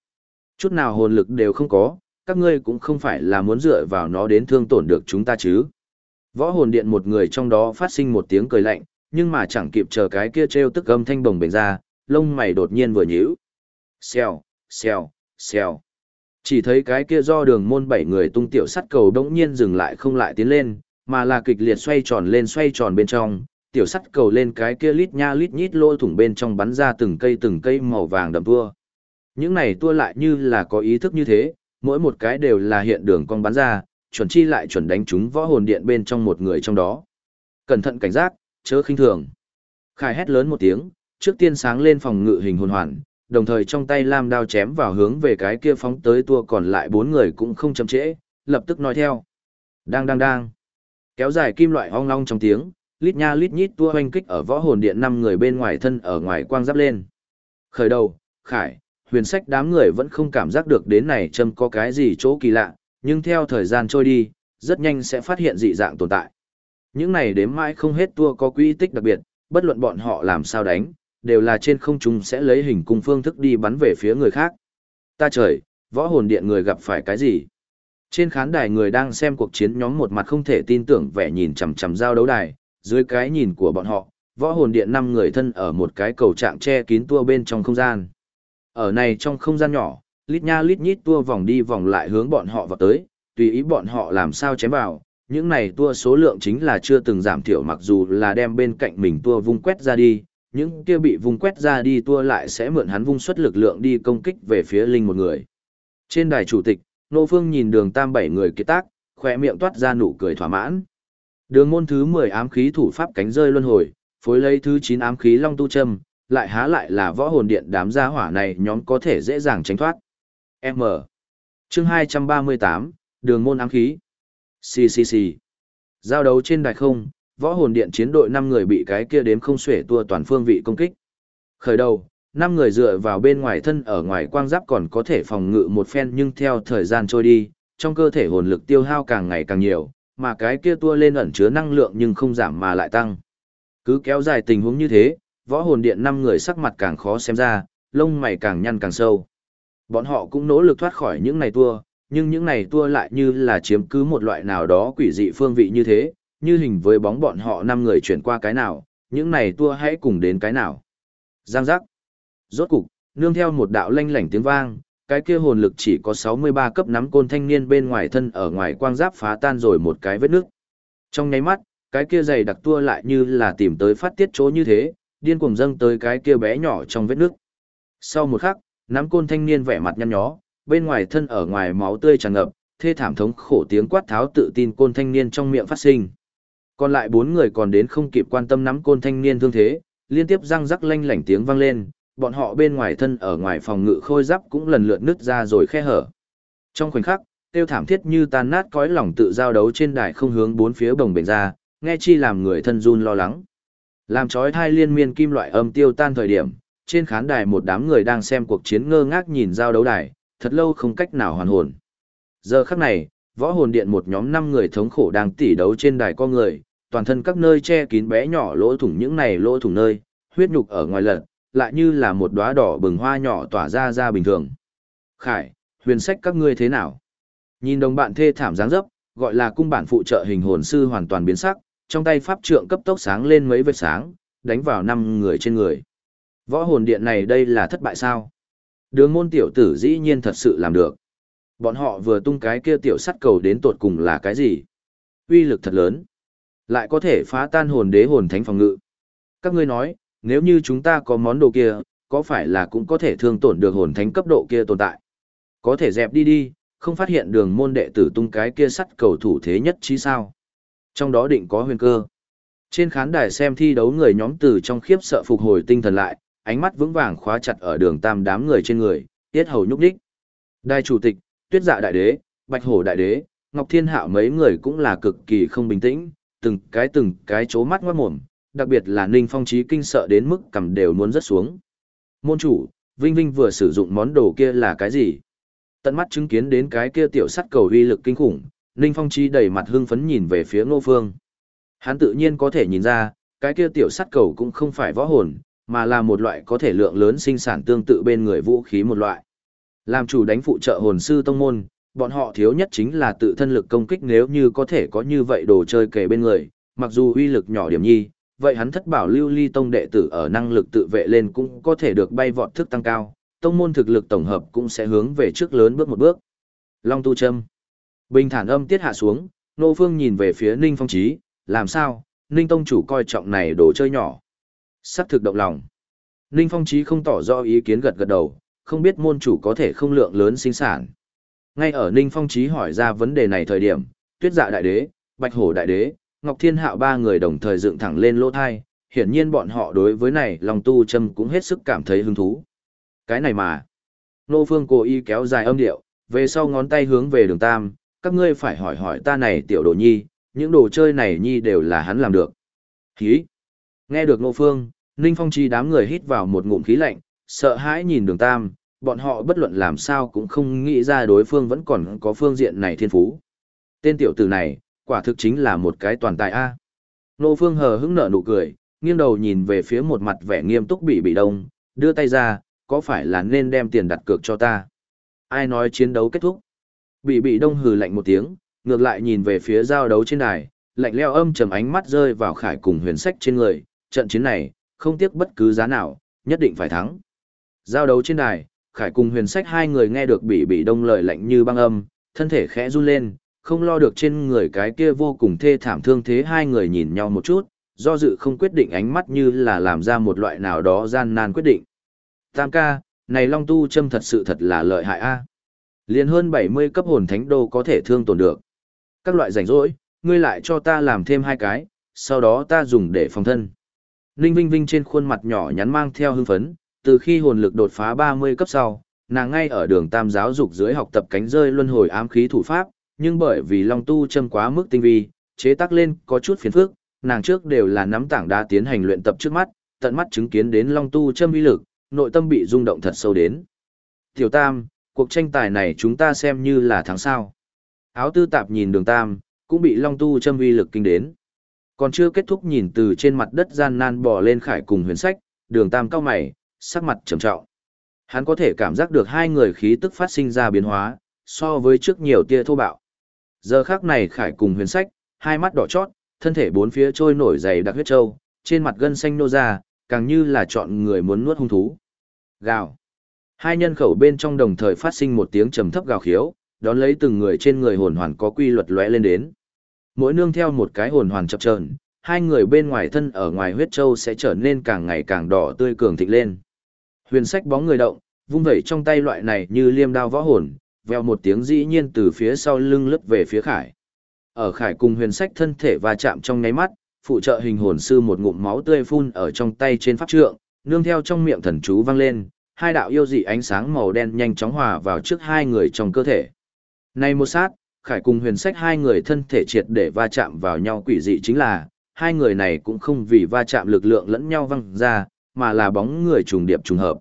Chút nào hồn lực đều không có, các ngươi cũng không phải là muốn dựa vào nó đến thương tổn được chúng ta chứ. Võ hồn điện một người trong đó phát sinh một tiếng cười lạnh, nhưng mà chẳng kịp chờ cái kia treo tức âm thanh bồng bềnh ra, lông mày đột nhiên vừa nhíu. Xèo, xèo, xèo. Chỉ thấy cái kia do đường môn bảy người tung tiểu sắt cầu đống nhiên dừng lại không lại tiến lên, mà là kịch liệt xoay tròn lên xoay tròn bên trong, tiểu sắt cầu lên cái kia lít nha lít nhít lỗ thủng bên trong bắn ra từng cây từng cây màu vàng đậm tua. Những này tua lại như là có ý thức như thế, mỗi một cái đều là hiện đường con bắn ra, chuẩn chi lại chuẩn đánh chúng võ hồn điện bên trong một người trong đó. Cẩn thận cảnh giác, chớ khinh thường. Khải hét lớn một tiếng, trước tiên sáng lên phòng ngự hình hồn hoàn, đồng thời trong tay lam đao chém vào hướng về cái kia phóng tới tua còn lại bốn người cũng không chậm trễ, lập tức nói theo. Đang đang đang. Kéo dài kim loại ong long trong tiếng, lít nha lít nhít tua hoanh kích ở võ hồn điện năm người bên ngoài thân ở ngoài quang giáp lên. Khởi đầu, Khải, huyền sách đám người vẫn không cảm giác được đến này châm có cái gì chỗ kỳ lạ, nhưng theo thời gian trôi đi, rất nhanh sẽ phát hiện dị dạng tồn tại. Những này đếm mãi không hết tua có quy tích đặc biệt, bất luận bọn họ làm sao đánh, đều là trên không trung sẽ lấy hình cung phương thức đi bắn về phía người khác. Ta trời, võ hồn điện người gặp phải cái gì? Trên khán đài người đang xem cuộc chiến nhóm một mặt không thể tin tưởng vẻ nhìn chằm chằm giao đấu đài, dưới cái nhìn của bọn họ, võ hồn điện năm người thân ở một cái cầu trạng che kín tua bên trong không gian. Ở này trong không gian nhỏ, lít nha lít nhít tua vòng đi vòng lại hướng bọn họ vào tới, tùy ý bọn họ làm sao chém vào, những này tua số lượng chính là chưa từng giảm thiểu mặc dù là đem bên cạnh mình tua vung quét ra đi, những kia bị vung quét ra đi tua lại sẽ mượn hắn vung xuất lực lượng đi công kích về phía linh một người. Trên đài chủ tịch, Nô Phương nhìn đường tam bảy người kết tác, khỏe miệng toát ra nụ cười thỏa mãn. Đường môn thứ 10 ám khí thủ pháp cánh rơi luân hồi, phối lấy thứ 9 ám khí long tu châm, lại há lại là võ hồn điện đám gia hỏa này nhóm có thể dễ dàng tránh thoát. M. Chương 238, đường môn ám khí. CCC. Giao đấu trên đài không, võ hồn điện chiến đội 5 người bị cái kia đếm không xuể tua toàn phương vị công kích. Khởi đầu, 5 người dựa vào bên ngoài thân ở ngoài quang giáp còn có thể phòng ngự một phen nhưng theo thời gian trôi đi, trong cơ thể hồn lực tiêu hao càng ngày càng nhiều, mà cái kia tua lên ẩn chứa năng lượng nhưng không giảm mà lại tăng. Cứ kéo dài tình huống như thế, võ hồn điện 5 người sắc mặt càng khó xem ra, lông mày càng nhăn càng sâu. Bọn họ cũng nỗ lực thoát khỏi những này tua, nhưng những này tua lại như là chiếm cứ một loại nào đó quỷ dị phương vị như thế, như hình với bóng bọn họ 5 người chuyển qua cái nào, những này tua hãy cùng đến cái nào. Giang giác. Rốt cục, nương theo một đạo lanh lảnh tiếng vang, cái kia hồn lực chỉ có 63 cấp nắm côn thanh niên bên ngoài thân ở ngoài quang giáp phá tan rồi một cái vết nước. Trong nháy mắt, cái kia dày đặc tua lại như là tìm tới phát tiết chỗ như thế, điên cuồng dâng tới cái kia bé nhỏ trong vết nước. Sau một khắc, nắm côn thanh niên vẻ mặt nhăn nhó, bên ngoài thân ở ngoài máu tươi tràn ngập, thê thảm thống khổ tiếng quát tháo tự tin côn thanh niên trong miệng phát sinh. Còn lại bốn người còn đến không kịp quan tâm nắm côn thanh niên thương thế, liên tiếp răng rắc lanh lảnh tiếng vang lên, bọn họ bên ngoài thân ở ngoài phòng ngự khôi giáp cũng lần lượt nứt ra rồi khe hở. Trong khoảnh khắc, tiêu thảm thiết như tan nát cõi lòng tự giao đấu trên đài không hướng bốn phía bồng bềnh ra, nghe chi làm người thân run lo lắng. Làm chói thai liên miên kim loại âm tiêu tan thời điểm, trên khán đài một đám người đang xem cuộc chiến ngơ ngác nhìn giao đấu đài, thật lâu không cách nào hoàn hồn. Giờ khắc này, võ hồn điện một nhóm năm người thống khổ đang tỉ đấu trên đài con người, toàn thân các nơi che kín bé nhỏ lỗ thủng những này lỗ thủng nơi, huyết nhục ở ngoài lật, lại như là một đóa đỏ bừng hoa nhỏ tỏa ra ra bình thường. Khải, huyền sách các ngươi thế nào? Nhìn đồng bạn thê thảm dáng dấp, gọi là cung bản phụ trợ hình hồn sư hoàn toàn biến sắc, trong tay pháp trượng cấp tốc sáng lên mấy vệt sáng, đánh vào năm người trên người. Võ hồn điện này đây là thất bại sao? Đường môn tiểu tử dĩ nhiên thật sự làm được. Bọn họ vừa tung cái kia tiểu sắt cầu đến tột cùng là cái gì? Uy lực thật lớn. Lại có thể phá tan hồn đế hồn thánh phòng ngự. Các ngươi nói, nếu như chúng ta có món đồ kia, có phải là cũng có thể thương tổn được hồn thánh cấp độ kia tồn tại? Có thể dẹp đi đi, không phát hiện đường môn đệ tử tung cái kia sắt cầu thủ thế nhất chí sao? Trong đó định có huyền cơ. Trên khán đài xem thi đấu người nhóm từ trong khiếp sợ phục hồi tinh thần lại, ánh mắt vững vàng khóa chặt ở đường tam đám người trên người, tiết hầu nhúc đích. Đại chủ tịch, tuyết dạ đại đế, bạch hổ đại đế, ngọc thiên hạo mấy người cũng là cực kỳ không bình tĩnh, từng cái từng cái chố mắt ngoát mồm, đặc biệt là ninh phong trí kinh sợ đến mức cầm đều muốn rớt xuống. Môn chủ, Vinh Vinh vừa sử dụng món đồ kia là cái gì? Tận mắt chứng kiến đến cái kia tiểu sắt cầu uy lực kinh khủng, Ninh Phong Chi đầy mặt hưng phấn nhìn về phía Ngô Phương. Hắn tự nhiên có thể nhìn ra, cái kia tiểu sắt cầu cũng không phải võ hồn, mà là một loại có thể lượng lớn sinh sản tương tự bên người vũ khí một loại. Làm chủ đánh phụ trợ hồn sư tông môn, bọn họ thiếu nhất chính là tự thân lực công kích nếu như có thể có như vậy đồ chơi kề bên người, mặc dù uy lực nhỏ điểm nhi, vậy hắn thất bảo lưu ly tông đệ tử ở năng lực tự vệ lên cũng có thể được bay vọt thức tăng cao, tông môn thực lực tổng hợp cũng sẽ hướng về trước lớn bước một bước. Long tu châm. Bình thản âm tiết hạ xuống, nô phương nhìn về phía Ninh Phong Trí, làm sao, Ninh Tông chủ coi trọng này đồ chơi nhỏ. Sắc thực động lòng. Ninh Phong Chí không tỏ rõ ý kiến gật gật đầu, không biết môn chủ có thể không lượng lớn sinh sản. Ngay ở Ninh Phong Chí hỏi ra vấn đề này thời điểm, tuyết dạ đại đế, bạch hổ đại đế, ngọc thiên hạo ba người đồng thời dựng thẳng lên lỗ thai, hiển nhiên bọn họ đối với này lòng tu châm cũng hết sức cảm thấy hứng thú. Cái này mà. Nô Phương cố ý kéo dài âm điệu, về sau ngón tay hướng về đường tam, các ngươi phải hỏi hỏi ta này tiểu đồ nhi, những đồ chơi này nhi đều là hắn làm được. Khí. Nghe được Nô Phương, Ninh Phong Chi đám người hít vào một ngụm khí lạnh, sợ hãi nhìn đường tam, bọn họ bất luận làm sao cũng không nghĩ ra đối phương vẫn còn có phương diện này thiên phú. Tên tiểu tử này, quả thực chính là một cái toàn tài A. Nô Phương hờ hững nở nụ cười, nghiêng đầu nhìn về phía một mặt vẻ nghiêm túc bị bị đông, đưa tay ra, có phải là nên đem tiền đặt cược cho ta? Ai nói chiến đấu kết thúc? Bị bị đông hừ lạnh một tiếng, ngược lại nhìn về phía giao đấu trên đài, lạnh leo âm trầm ánh mắt rơi vào khải cùng huyền sách trên người, trận chiến này, không tiếc bất cứ giá nào, nhất định phải thắng. Giao đấu trên đài, khải cùng huyền sách hai người nghe được bị bị đông lời lạnh như băng âm, thân thể khẽ run lên, không lo được trên người cái kia vô cùng thê thảm thương thế hai người nhìn nhau một chút, do dự không quyết định ánh mắt như là làm ra một loại nào đó gian nan quyết định. Tam ca, này long tu châm thật sự thật là lợi hại a. Liền hơn 70 cấp hồn thánh đô có thể thương tổn được. Các loại rảnh rỗi, ngươi lại cho ta làm thêm hai cái, sau đó ta dùng để phòng thân. Ninh Vinh Vinh trên khuôn mặt nhỏ nhắn mang theo hưng phấn, từ khi hồn lực đột phá 30 cấp sau, nàng ngay ở đường tam giáo dục dưới học tập cánh rơi luân hồi ám khí thủ pháp, nhưng bởi vì long tu châm quá mức tinh vi, chế tác lên có chút phiền phức, nàng trước đều là nắm tảng đá tiến hành luyện tập trước mắt, tận mắt chứng kiến đến long tu châm uy lực, nội tâm bị rung động thật sâu đến. Tiểu Tam, cuộc tranh tài này chúng ta xem như là thắng sao. Áo tư tạp nhìn đường Tam, cũng bị long tu châm uy lực kinh đến. Còn chưa kết thúc nhìn từ trên mặt đất gian nan bò lên khải cùng huyền sách, đường Tam cao mày, sắc mặt trầm trọng. Hắn có thể cảm giác được hai người khí tức phát sinh ra biến hóa, so với trước nhiều tia thô bạo. Giờ khác này khải cùng huyền sách, hai mắt đỏ chót, thân thể bốn phía trôi nổi dày đặc huyết trâu, trên mặt gân xanh nô ra, càng như là chọn người muốn nuốt hung thú. Gào. Hai nhân khẩu bên trong đồng thời phát sinh một tiếng trầm thấp gào khiếu, đón lấy từng người trên người hồn hoàn có quy luật lóe lên đến. Mỗi nương theo một cái hồn hoàn chập chờn, hai người bên ngoài thân ở ngoài huyết châu sẽ trở nên càng ngày càng đỏ tươi cường thịnh lên. Huyền sách bóng người động, vung vẩy trong tay loại này như liêm đao võ hồn, veo một tiếng dĩ nhiên từ phía sau lưng lướt về phía khải. Ở khải cùng huyền sách thân thể va chạm trong nháy mắt, phụ trợ hình hồn sư một ngụm máu tươi phun ở trong tay trên pháp trượng, nương theo trong miệng thần chú vang lên, hai đạo yêu dị ánh sáng màu đen nhanh chóng hòa vào trước hai người trong cơ thể. Này một sát, Khải cùng huyền sách hai người thân thể triệt để va chạm vào nhau quỷ dị chính là, hai người này cũng không vì va chạm lực lượng lẫn nhau văng ra, mà là bóng người trùng điệp trùng hợp.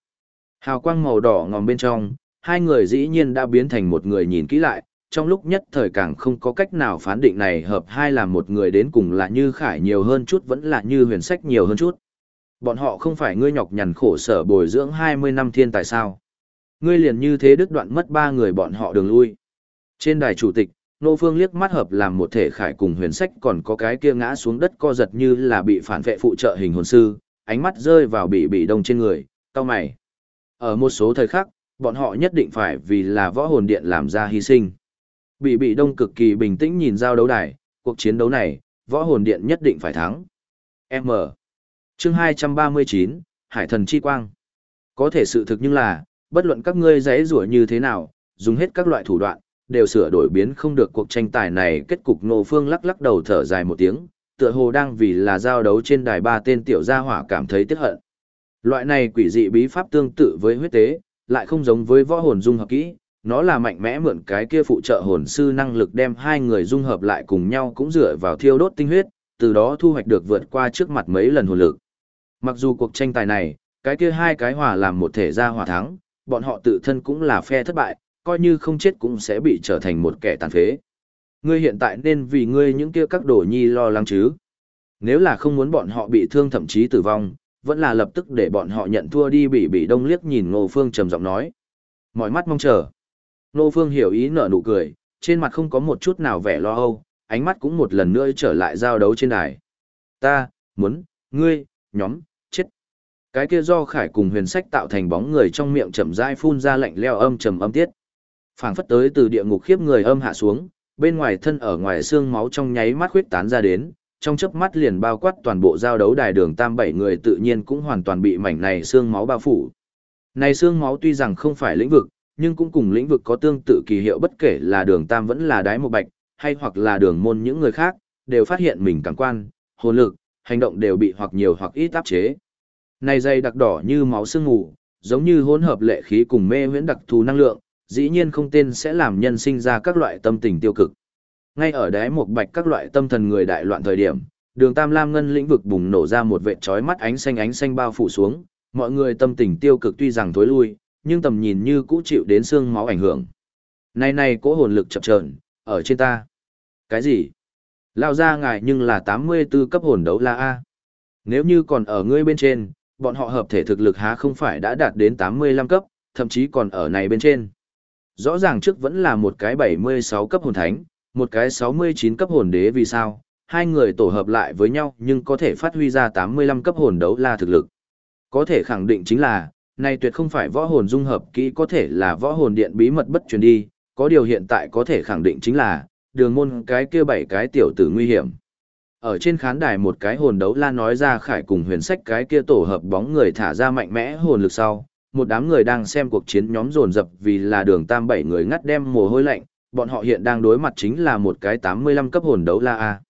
Hào quang màu đỏ ngòm bên trong, hai người dĩ nhiên đã biến thành một người nhìn kỹ lại, trong lúc nhất thời càng không có cách nào phán định này hợp hai là một người đến cùng là như khải nhiều hơn chút vẫn là như huyền sách nhiều hơn chút. Bọn họ không phải ngươi nhọc nhằn khổ sở bồi dưỡng 20 năm thiên tài sao. Ngươi liền như thế đứt đoạn mất ba người bọn họ đường lui. Trên đài chủ tịch, Nô Phương liếc mắt hợp làm một thể khải cùng huyền sách còn có cái kia ngã xuống đất co giật như là bị phản vệ phụ trợ hình hồn sư, ánh mắt rơi vào bị bị đông trên người, cao mày. Ở một số thời khắc, bọn họ nhất định phải vì là võ hồn điện làm ra hy sinh. Bị bị đông cực kỳ bình tĩnh nhìn giao đấu đài, cuộc chiến đấu này, võ hồn điện nhất định phải thắng. M. Chương 239, Hải thần chi quang. Có thể sự thực nhưng là, bất luận các ngươi giấy rủa như thế nào, dùng hết các loại thủ đoạn, đều sửa đổi biến không được cuộc tranh tài này kết cục nô phương lắc lắc đầu thở dài một tiếng, tựa hồ đang vì là giao đấu trên đài ba tên tiểu gia hỏa cảm thấy tiếc hận. Loại này quỷ dị bí pháp tương tự với huyết tế, lại không giống với võ hồn dung hợp kỹ, nó là mạnh mẽ mượn cái kia phụ trợ hồn sư năng lực đem hai người dung hợp lại cùng nhau cũng dựa vào thiêu đốt tinh huyết, từ đó thu hoạch được vượt qua trước mặt mấy lần hồn lực. Mặc dù cuộc tranh tài này, cái kia hai cái hòa làm một thể ra hòa thắng, bọn họ tự thân cũng là phe thất bại, coi như không chết cũng sẽ bị trở thành một kẻ tàn phế. Ngươi hiện tại nên vì ngươi những kia các đồ nhi lo lắng chứ. Nếu là không muốn bọn họ bị thương thậm chí tử vong, vẫn là lập tức để bọn họ nhận thua đi bị bị đông liếc nhìn Ngô Phương trầm giọng nói. Mọi mắt mong chờ. Ngô Phương hiểu ý nở nụ cười, trên mặt không có một chút nào vẻ lo âu, ánh mắt cũng một lần nữa trở lại giao đấu trên đài. Ta, muốn, ngươi, nhóm, chết. Cái kia do khải cùng huyền sách tạo thành bóng người trong miệng chậm rãi phun ra lạnh leo âm trầm âm tiết phảng phất tới từ địa ngục khiếp người âm hạ xuống, bên ngoài thân ở ngoài xương máu trong nháy mắt khuyết tán ra đến, trong chớp mắt liền bao quát toàn bộ giao đấu đài đường tam bảy người tự nhiên cũng hoàn toàn bị mảnh này xương máu bao phủ. Này xương máu tuy rằng không phải lĩnh vực, nhưng cũng cùng lĩnh vực có tương tự kỳ hiệu bất kể là đường tam vẫn là đái một bạch, hay hoặc là đường môn những người khác, đều phát hiện mình cảm quan, hồn lực, hành động đều bị hoặc nhiều hoặc ít áp chế. Này dây đặc đỏ như máu sương ngủ, giống như hỗn hợp lệ khí cùng mê huyễn đặc thù năng lượng, dĩ nhiên không tên sẽ làm nhân sinh ra các loại tâm tình tiêu cực. Ngay ở đáy một bạch các loại tâm thần người đại loạn thời điểm, đường Tam Lam Ngân lĩnh vực bùng nổ ra một vệt chói mắt ánh xanh ánh xanh bao phủ xuống, mọi người tâm tình tiêu cực tuy rằng thối lui, nhưng tầm nhìn như cũ chịu đến xương máu ảnh hưởng. Này này cố hồn lực chập chờn ở trên ta. Cái gì? Lao ra ngài nhưng là 84 cấp hồn đấu la A. Nếu như còn ở ngươi bên trên, bọn họ hợp thể thực lực há không phải đã đạt đến 85 cấp, thậm chí còn ở này bên trên. Rõ ràng trước vẫn là một cái 76 cấp hồn thánh, một cái 69 cấp hồn đế vì sao, hai người tổ hợp lại với nhau nhưng có thể phát huy ra 85 cấp hồn đấu la thực lực. Có thể khẳng định chính là, này tuyệt không phải võ hồn dung hợp kỹ có thể là võ hồn điện bí mật bất truyền đi, có điều hiện tại có thể khẳng định chính là, đường môn cái kia bảy cái tiểu tử nguy hiểm. Ở trên khán đài một cái hồn đấu la nói ra khải cùng huyền sách cái kia tổ hợp bóng người thả ra mạnh mẽ hồn lực sau, một đám người đang xem cuộc chiến nhóm dồn dập vì là đường tam bảy người ngắt đem mồ hôi lạnh, bọn họ hiện đang đối mặt chính là một cái 85 cấp hồn đấu la A.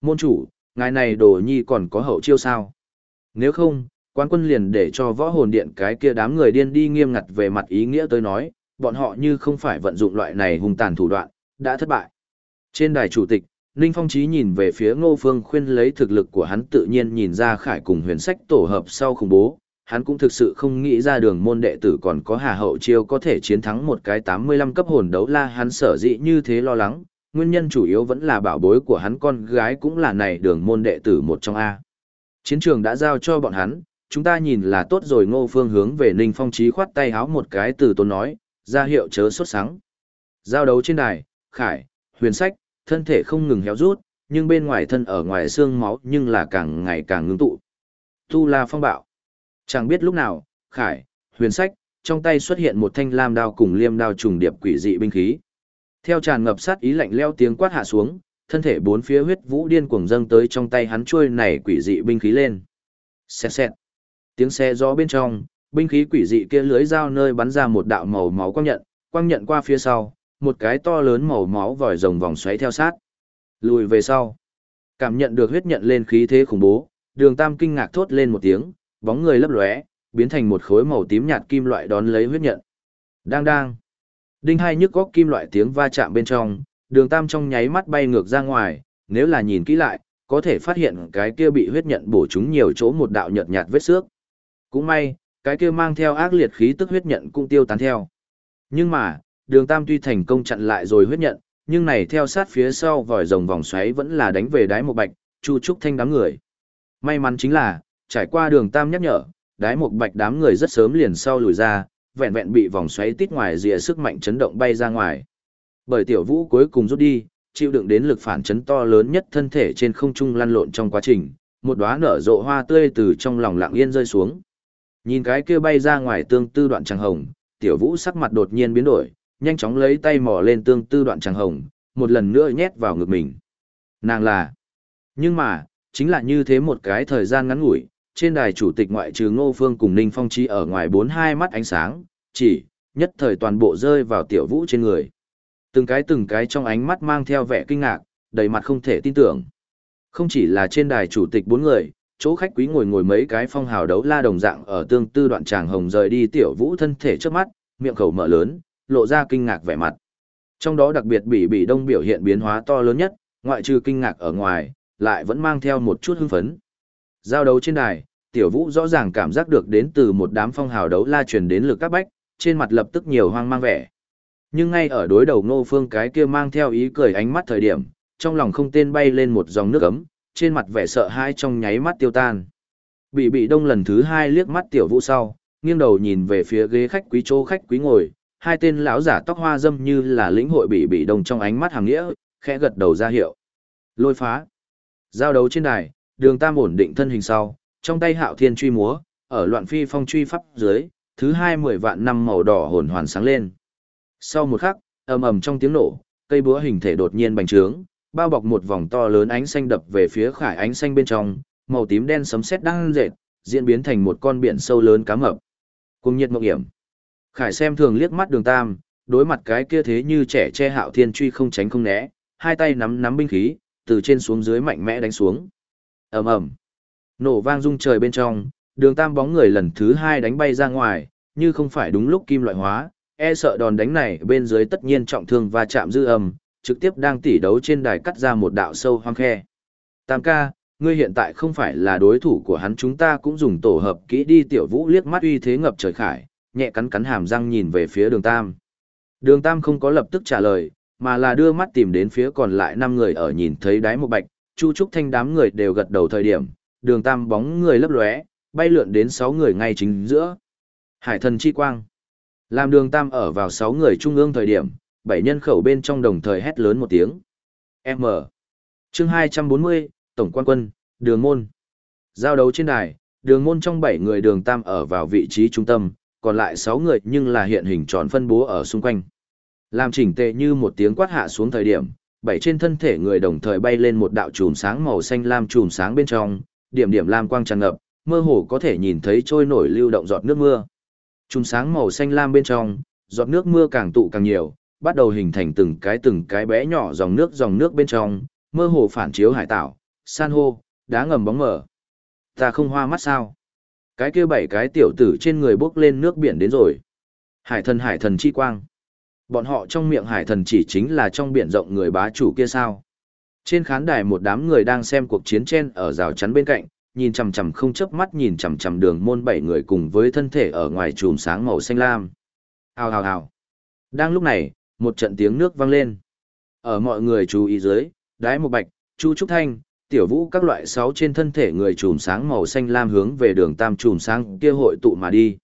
Môn chủ, ngài này đồ nhi còn có hậu chiêu sao? Nếu không, quan quân liền để cho võ hồn điện cái kia đám người điên đi nghiêm ngặt về mặt ý nghĩa tới nói, bọn họ như không phải vận dụng loại này hung tàn thủ đoạn, đã thất bại. Trên đài chủ tịch, Ninh Phong Chí nhìn về phía Ngô Phương khuyên lấy thực lực của hắn tự nhiên nhìn ra khải cùng huyền sách tổ hợp sau khủng bố, hắn cũng thực sự không nghĩ ra đường môn đệ tử còn có hà hậu chiêu có thể chiến thắng một cái 85 cấp hồn đấu la hắn sở dĩ như thế lo lắng, nguyên nhân chủ yếu vẫn là bảo bối của hắn con gái cũng là này đường môn đệ tử một trong A. Chiến trường đã giao cho bọn hắn, chúng ta nhìn là tốt rồi ngô phương hướng về Ninh Phong Chí khoát tay háo một cái từ tôn nói, ra hiệu chớ xuất sáng. Giao đấu trên đài, Khải, huyền sách, thân thể không ngừng héo rút, nhưng bên ngoài thân ở ngoài xương máu nhưng là càng ngày càng ngưng tụ. Tu La phong bạo. Chẳng biết lúc nào, Khải, huyền sách, trong tay xuất hiện một thanh lam đao cùng liêm đao trùng điệp quỷ dị binh khí. Theo tràn ngập sát ý lạnh leo tiếng quát hạ xuống, thân thể bốn phía huyết vũ điên cuồng dâng tới trong tay hắn chui này quỷ dị binh khí lên. Xẹt xẹt. Tiếng xe gió bên trong, binh khí quỷ dị kia lưới dao nơi bắn ra một đạo màu máu quang nhận, quang nhận qua phía sau, một cái to lớn màu máu vòi rồng vòng xoáy theo sát. Lùi về sau. Cảm nhận được huyết nhận lên khí thế khủng bố, đường tam kinh ngạc thốt lên một tiếng, bóng người lấp lóe, biến thành một khối màu tím nhạt kim loại đón lấy huyết nhận. Đang đang. Đinh hai nhức góc kim loại tiếng va chạm bên trong, đường tam trong nháy mắt bay ngược ra ngoài, nếu là nhìn kỹ lại, có thể phát hiện cái kia bị huyết nhận bổ trúng nhiều chỗ một đạo nhợt nhạt vết xước. Cũng may, cái kia mang theo ác liệt khí tức huyết nhận cũng tiêu tán theo. Nhưng mà, đường tam tuy thành công chặn lại rồi huyết nhận, nhưng này theo sát phía sau vòi rồng vòng xoáy vẫn là đánh về đáy một bạch, chu trúc thanh đám người. May mắn chính là, trải qua đường tam nhắc nhở, đái một bạch đám người rất sớm liền sau lùi ra, vẹn vẹn bị vòng xoáy tít ngoài rìa sức mạnh chấn động bay ra ngoài. Bởi tiểu vũ cuối cùng rút đi, chịu đựng đến lực phản chấn to lớn nhất thân thể trên không trung lăn lộn trong quá trình, một đóa nở rộ hoa tươi từ trong lòng lặng yên rơi xuống. Nhìn cái kia bay ra ngoài tương tư đoạn tràng hồng, tiểu vũ sắc mặt đột nhiên biến đổi, nhanh chóng lấy tay mò lên tương tư đoạn tràng hồng, một lần nữa nhét vào ngực mình. Nàng là... Nhưng mà, chính là như thế một cái thời gian ngắn ngủi, trên đài chủ tịch ngoại trừ Ngô Phương cùng Ninh Phong Chi ở ngoài bốn hai mắt ánh sáng, chỉ, nhất thời toàn bộ rơi vào tiểu vũ trên người. Từng cái từng cái trong ánh mắt mang theo vẻ kinh ngạc, đầy mặt không thể tin tưởng. Không chỉ là trên đài chủ tịch bốn người, chỗ khách quý ngồi ngồi mấy cái phong hào đấu la đồng dạng ở tương tư đoạn tràng hồng rời đi tiểu vũ thân thể trước mắt, miệng khẩu mở lớn, lộ ra kinh ngạc vẻ mặt. Trong đó đặc biệt bị bị đông biểu hiện biến hóa to lớn nhất, ngoại trừ kinh ngạc ở ngoài, lại vẫn mang theo một chút hưng phấn. Giao đấu trên đài, tiểu vũ rõ ràng cảm giác được đến từ một đám phong hào đấu la truyền đến lực các bách, trên mặt lập tức nhiều hoang mang vẻ. Nhưng ngay ở đối đầu ngô phương cái kia mang theo ý cười ánh mắt thời điểm, trong lòng không tên bay lên một dòng nước ấm, trên mặt vẻ sợ hãi trong nháy mắt tiêu tan. Bị bị đông lần thứ hai liếc mắt tiểu vũ sau, nghiêng đầu nhìn về phía ghế khách quý chỗ khách quý ngồi, hai tên lão giả tóc hoa dâm như là lĩnh hội bị bị đông trong ánh mắt hàng nghĩa, khẽ gật đầu ra hiệu. Lôi phá. Giao đấu trên đài, đường tam ổn định thân hình sau, trong tay hạo thiên truy múa, ở loạn phi phong truy pháp dưới, thứ hai mười vạn năm màu đỏ hồn hoàn sáng lên. Sau một khắc, ầm ầm trong tiếng nổ, cây búa hình thể đột nhiên bành trướng, bao bọc một vòng to lớn ánh xanh đập về phía khải ánh xanh bên trong, màu tím đen sấm sét đang rệt, diễn biến thành một con biển sâu lớn cá mập. Cùng nhiệt mộng hiểm. Khải xem thường liếc mắt đường tam, đối mặt cái kia thế như trẻ che hạo thiên truy không tránh không né, hai tay nắm nắm binh khí, từ trên xuống dưới mạnh mẽ đánh xuống ầm ầm, nổ vang rung trời bên trong, đường tam bóng người lần thứ hai đánh bay ra ngoài, như không phải đúng lúc kim loại hóa, e sợ đòn đánh này bên dưới tất nhiên trọng thương và chạm dư âm, trực tiếp đang tỉ đấu trên đài cắt ra một đạo sâu hoang khe. Tam ca, ngươi hiện tại không phải là đối thủ của hắn chúng ta cũng dùng tổ hợp kỹ đi tiểu vũ liếc mắt uy thế ngập trời khải, nhẹ cắn cắn hàm răng nhìn về phía đường tam. Đường tam không có lập tức trả lời, mà là đưa mắt tìm đến phía còn lại năm người ở nhìn thấy đáy một bạch, chu trúc thanh đám người đều gật đầu thời điểm, đường tam bóng người lấp lóe, bay lượn đến sáu người ngay chính giữa. Hải thần chi quang. Làm đường tam ở vào sáu người trung ương thời điểm, bảy nhân khẩu bên trong đồng thời hét lớn một tiếng. M. Chương 240, Tổng quan quân, đường môn. Giao đấu trên đài, đường môn trong bảy người đường tam ở vào vị trí trung tâm, còn lại sáu người nhưng là hiện hình tròn phân bố ở xung quanh. Làm chỉnh tệ như một tiếng quát hạ xuống thời điểm, bảy trên thân thể người đồng thời bay lên một đạo chùm sáng màu xanh lam chùm sáng bên trong, điểm điểm lam quang tràn ngập, mơ hồ có thể nhìn thấy trôi nổi lưu động giọt nước mưa. Chùm sáng màu xanh lam bên trong, giọt nước mưa càng tụ càng nhiều, bắt đầu hình thành từng cái từng cái bé nhỏ dòng nước dòng nước bên trong, mơ hồ phản chiếu hải tạo, san hô, đá ngầm bóng mở. Ta không hoa mắt sao? Cái kia bảy cái tiểu tử trên người bốc lên nước biển đến rồi. Hải thần hải thần chi quang. Bọn họ trong miệng hải thần chỉ chính là trong biển rộng người bá chủ kia sao. Trên khán đài một đám người đang xem cuộc chiến trên ở rào chắn bên cạnh, nhìn chằm chằm không chớp mắt nhìn chằm chằm đường môn bảy người cùng với thân thể ở ngoài chùm sáng màu xanh lam. Hào hào hào. Đang lúc này, một trận tiếng nước vang lên. Ở mọi người chú ý dưới, đái một bạch, chu trúc thanh, tiểu vũ các loại sáu trên thân thể người chùm sáng màu xanh lam hướng về đường tam chùm sáng kia hội tụ mà đi.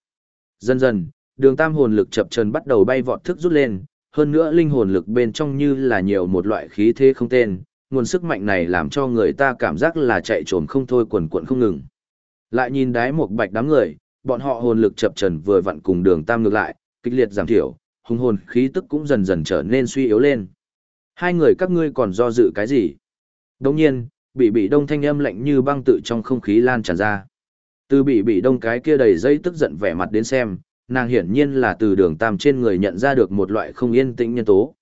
Dần dần, đường tam hồn lực chập trần bắt đầu bay vọt thức rút lên, hơn nữa linh hồn lực bên trong như là nhiều một loại khí thế không tên, nguồn sức mạnh này làm cho người ta cảm giác là chạy trồm không thôi quần quận không ngừng. Lại nhìn đái một bạch đám người, bọn họ hồn lực chập trần vừa vặn cùng đường tam ngược lại, kịch liệt giảm thiểu, hùng hồn khí tức cũng dần dần trở nên suy yếu lên. Hai người các ngươi còn do dự cái gì? Đồng nhiên, bị bị đông thanh âm lạnh như băng tự trong không khí lan tràn ra. Từ bị bị đông cái kia đầy dây tức giận vẻ mặt đến xem, nàng hiển nhiên là từ đường tam trên người nhận ra được một loại không yên tĩnh nhân tố.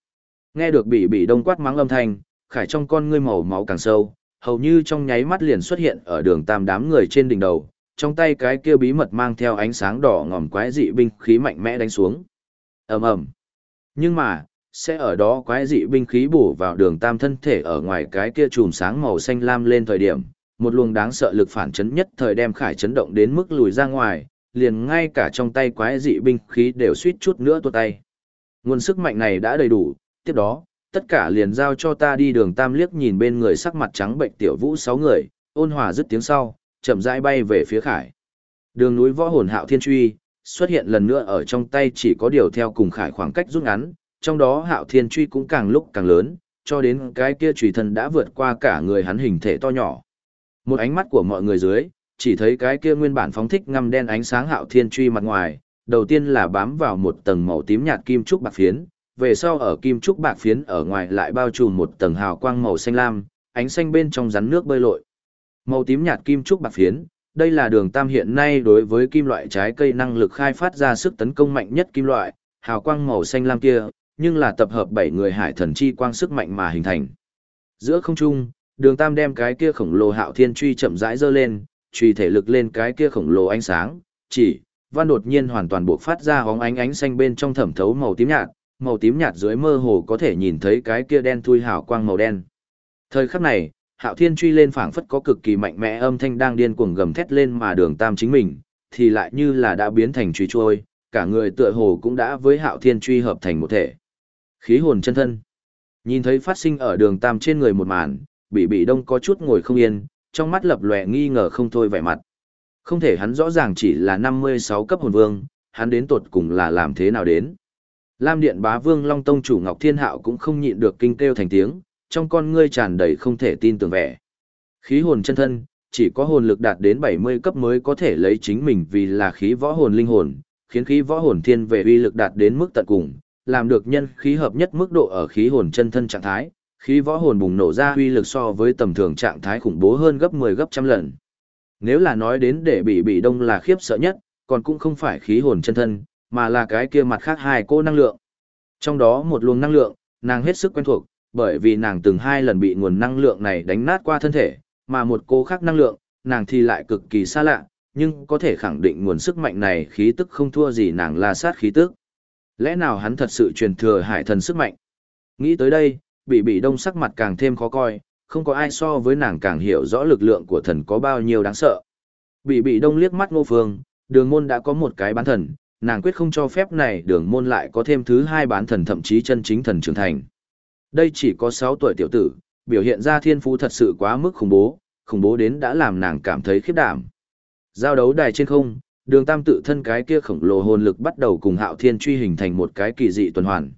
Nghe được bị bị đông quát mắng âm thanh, khải trong con ngươi màu máu càng sâu, hầu như trong nháy mắt liền xuất hiện ở đường tam đám người trên đỉnh đầu, trong tay cái kia bí mật mang theo ánh sáng đỏ ngòm quái dị binh khí mạnh mẽ đánh xuống ầm ầm nhưng mà sẽ ở đó quái dị binh khí bổ vào đường tam thân thể ở ngoài cái kia chùm sáng màu xanh lam lên thời điểm một luồng đáng sợ lực phản chấn nhất thời đem khải chấn động đến mức lùi ra ngoài liền ngay cả trong tay quái dị binh khí đều suýt chút nữa tuột tay Nguồn sức mạnh này đã đầy đủ, tiếp đó, tất cả liền giao cho ta đi đường tam liếc nhìn bên người sắc mặt trắng bệnh tiểu vũ sáu người, ôn hòa dứt tiếng sau, chậm rãi bay về phía khải. Đường núi võ hồn hạo thiên truy, xuất hiện lần nữa ở trong tay chỉ có điều theo cùng khải khoảng cách rút ngắn, trong đó hạo thiên truy cũng càng lúc càng lớn, cho đến cái kia trùy thần đã vượt qua cả người hắn hình thể to nhỏ. Một ánh mắt của mọi người dưới, chỉ thấy cái kia nguyên bản phóng thích ngăm đen ánh sáng hạo thiên truy mặt ngoài, đầu tiên là bám vào một tầng màu tím nhạt kim trúc bạc phiến, về sau ở kim trúc bạc phiến ở ngoài lại bao trùm một tầng hào quang màu xanh lam, ánh xanh bên trong rắn nước bơi lội. Màu tím nhạt kim trúc bạc phiến, đây là đường tam hiện nay đối với kim loại trái cây năng lực khai phát ra sức tấn công mạnh nhất kim loại, hào quang màu xanh lam kia, nhưng là tập hợp bảy người hải thần chi quang sức mạnh mà hình thành. Giữa không trung, đường tam đem cái kia khổng lồ hạo thiên truy chậm rãi dơ lên, truy thể lực lên cái kia khổng lồ ánh sáng, chỉ, văn đột nhiên hoàn toàn buộc phát ra hóng ánh ánh xanh bên trong thẩm thấu màu tím nhạt, màu tím nhạt dưới mơ hồ có thể nhìn thấy cái kia đen thui hào quang màu đen. Thời khắc này, hạo thiên truy lên phảng phất có cực kỳ mạnh mẽ âm thanh đang điên cuồng gầm thét lên mà đường tam chính mình, thì lại như là đã biến thành truy trôi, cả người tựa hồ cũng đã với hạo thiên truy hợp thành một thể. Khí hồn chân thân. Nhìn thấy phát sinh ở đường tam trên người một màn, bị bị đông có chút ngồi không yên, trong mắt lập lòe nghi ngờ không thôi vẻ mặt. Không thể hắn rõ ràng chỉ là 56 cấp hồn vương, hắn đến tột cùng là làm thế nào đến. Lam Điện Bá Vương Long Tông chủ Ngọc Thiên Hạo cũng không nhịn được kinh kêu thành tiếng, trong con ngươi tràn đầy không thể tin tưởng vẻ. Khí hồn chân thân, chỉ có hồn lực đạt đến 70 cấp mới có thể lấy chính mình vì là khí võ hồn linh hồn, khiến khí võ hồn thiên về uy lực đạt đến mức tận cùng, làm được nhân khí hợp nhất mức độ ở khí hồn chân thân trạng thái, khí võ hồn bùng nổ ra uy lực so với tầm thường trạng thái khủng bố hơn gấp 10 gấp trăm lần. Nếu là nói đến để bị bị đông là khiếp sợ nhất, còn cũng không phải khí hồn chân thân, mà là cái kia mặt khác hai cô năng lượng. Trong đó một luồng năng lượng, nàng hết sức quen thuộc, bởi vì nàng từng hai lần bị nguồn năng lượng này đánh nát qua thân thể, mà một cô khác năng lượng, nàng thì lại cực kỳ xa lạ, nhưng có thể khẳng định nguồn sức mạnh này khí tức không thua gì nàng là sát khí tức. Lẽ nào hắn thật sự truyền thừa hải thần sức mạnh? Nghĩ tới đây, bị bị đông sắc mặt càng thêm khó coi, không có ai so với nàng càng hiểu rõ lực lượng của thần có bao nhiêu đáng sợ. Bị bị đông liếc mắt ngô phương, đường môn đã có một cái bán thần, nàng quyết không cho phép này đường môn lại có thêm thứ hai bán thần thậm chí chân chính thần trưởng thành. Đây chỉ có 6 tuổi tiểu tử, biểu hiện ra thiên phú thật sự quá mức khủng bố, khủng bố đến đã làm nàng cảm thấy khiếp đảm. Giao đấu đài trên không, đường tam tự thân cái kia khổng lồ hồn lực bắt đầu cùng hạo thiên truy hình thành một cái kỳ dị tuần hoàn.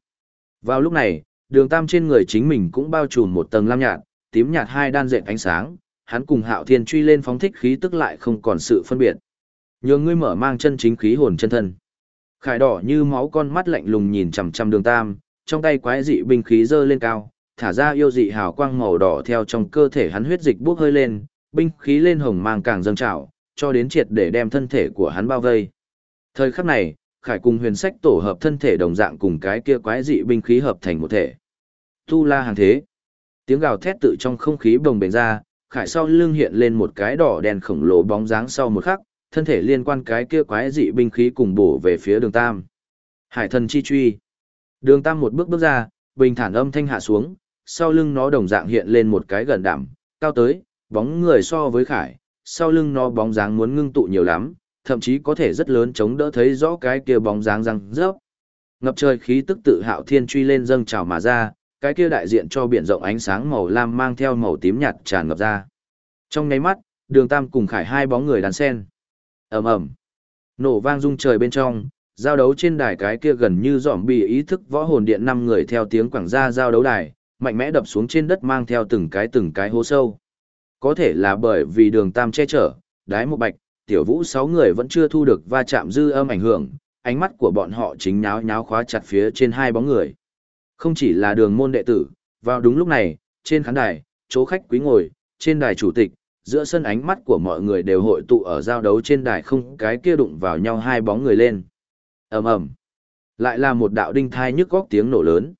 Vào lúc này, đường tam trên người chính mình cũng bao trùm một tầng lam nhạt, tím nhạt hai đan dệt ánh sáng, hắn cùng hạo thiên truy lên phóng thích khí tức lại không còn sự phân biệt. Nhường ngươi mở mang chân chính khí hồn chân thân. Khải đỏ như máu con mắt lạnh lùng nhìn chằm chằm đường tam, trong tay quái dị binh khí dơ lên cao, thả ra yêu dị hào quang màu đỏ theo trong cơ thể hắn huyết dịch bốc hơi lên, binh khí lên hồng mang càng dâng trào, cho đến triệt để đem thân thể của hắn bao vây. Thời khắc này, Khải cùng huyền sách tổ hợp thân thể đồng dạng cùng cái kia quái dị binh khí hợp thành một thể. Tu la hàng thế. Tiếng gào thét tự trong không khí bồng bềnh ra, Khải sau lưng hiện lên một cái đỏ đen khổng lồ bóng dáng sau một khắc, thân thể liên quan cái kia quái dị binh khí cùng bổ về phía đường tam. Hải thần chi truy. Đường tam một bước bước ra, bình thản âm thanh hạ xuống, sau lưng nó đồng dạng hiện lên một cái gần đảm, cao tới, bóng người so với khải, sau lưng nó bóng dáng muốn ngưng tụ nhiều lắm, thậm chí có thể rất lớn chống đỡ thấy rõ cái kia bóng dáng răng rớp. Ngập trời khí tức tự hạo thiên truy lên dâng trào mà ra, cái kia đại diện cho biển rộng ánh sáng màu lam mang theo màu tím nhạt tràn ngập ra. Trong nháy mắt, đường tam cùng khải hai bóng người đàn sen. ầm ầm Nổ vang rung trời bên trong, giao đấu trên đài cái kia gần như dòm bị ý thức võ hồn điện năm người theo tiếng quảng ra giao đấu đài, mạnh mẽ đập xuống trên đất mang theo từng cái từng cái hố sâu. Có thể là bởi vì đường tam che chở, đái một bạch, tiểu vũ sáu người vẫn chưa thu được va chạm dư âm ảnh hưởng, ánh mắt của bọn họ chính nháo nháo khóa chặt phía trên hai bóng người. Không chỉ là đường môn đệ tử, vào đúng lúc này, trên khán đài, chỗ khách quý ngồi, trên đài chủ tịch, giữa sân ánh mắt của mọi người đều hội tụ ở giao đấu trên đài không cái kia đụng vào nhau hai bóng người lên. Ầm ầm. Lại là một đạo đinh thai nhức góc tiếng nổ lớn.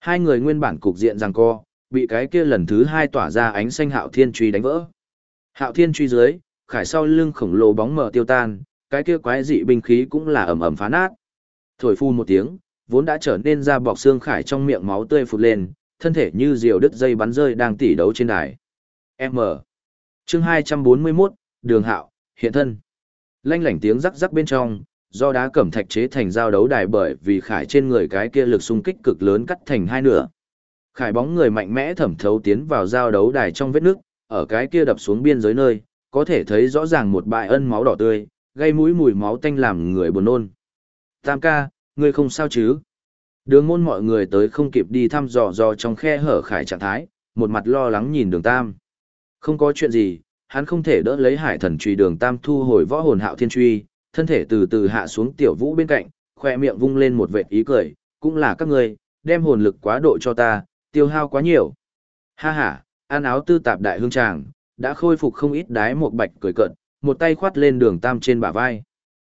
Hai người nguyên bản cục diện rằng co bị cái kia lần thứ hai tỏa ra ánh xanh hạo thiên truy đánh vỡ. Hạo thiên truy dưới khải sau lưng khổng lồ bóng mờ tiêu tan cái kia quái dị binh khí cũng là ầm ầm phá nát. Thổi phu một tiếng vốn đã trở nên ra bọc xương khải trong miệng máu tươi phụt lên thân thể như diều đứt dây bắn rơi đang tỉ đấu trên đài m chương hai trăm bốn mươi 241, đường hạo hiện thân lanh lảnh tiếng rắc rắc bên trong do đá cẩm thạch chế thành giao đấu đài bởi vì khải trên người cái kia lực xung kích cực lớn cắt thành hai nửa. Khải bóng người mạnh mẽ thẩm thấu tiến vào giao đấu đài trong vết nước, ở cái kia đập xuống biên giới nơi, có thể thấy rõ ràng một bãi ân máu đỏ tươi, gây mũi mùi máu tanh làm người buồn nôn. Tam ca, ngươi không sao chứ? Đường môn mọi người tới không kịp đi thăm dò dò trong khe hở khải trạng thái, một mặt lo lắng nhìn đường tam. Không có chuyện gì, hắn không thể đỡ lấy hải thần truy đường tam thu hồi võ hồn hạo thiên truy, thân thể từ từ hạ xuống tiểu vũ bên cạnh, khoe miệng vung lên một vệt ý cười, cũng là các ngươi, đem hồn lực quá độ cho ta, tiêu hao quá nhiều. Ha ha, an áo tư tạp đại hương tràng, đã khôi phục không ít đái một bạch cười cận, một tay khoát lên đường tam trên bả vai.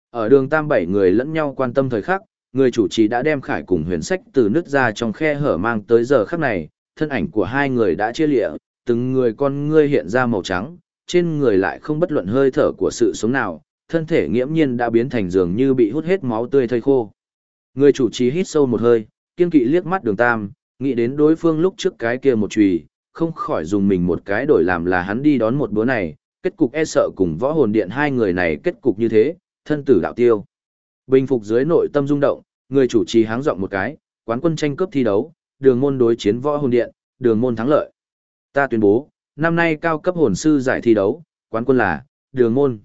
Ở đường tam bảy người lẫn nhau quan tâm thời khắc, người chủ trì đã đem khải cùng huyền sách từ nứt ra trong khe hở mang tới giờ khắc này, thân ảnh của hai người đã chia lịa, từng người con ngươi hiện ra màu trắng, trên người lại không bất luận hơi thở của sự sống nào, thân thể nghiễm nhiên đã biến thành dường như bị hút hết máu tươi thây khô. Người chủ trì hít sâu một hơi, kiên kỵ liếc mắt đường tam, nghĩ đến đối phương lúc trước cái kia một chùy, không khỏi dùng mình một cái đổi làm là hắn đi đón một bữa này, kết cục e sợ cùng võ hồn điện hai người này kết cục như thế, thân tử đạo tiêu. Bình phục dưới nội tâm rung động, người chủ trì háng giọng một cái, quán quân tranh cướp thi đấu, đường môn đối chiến võ hồn điện, đường môn thắng lợi. Ta tuyên bố, năm nay cao cấp hồn sư giải thi đấu, quán quân là đường môn.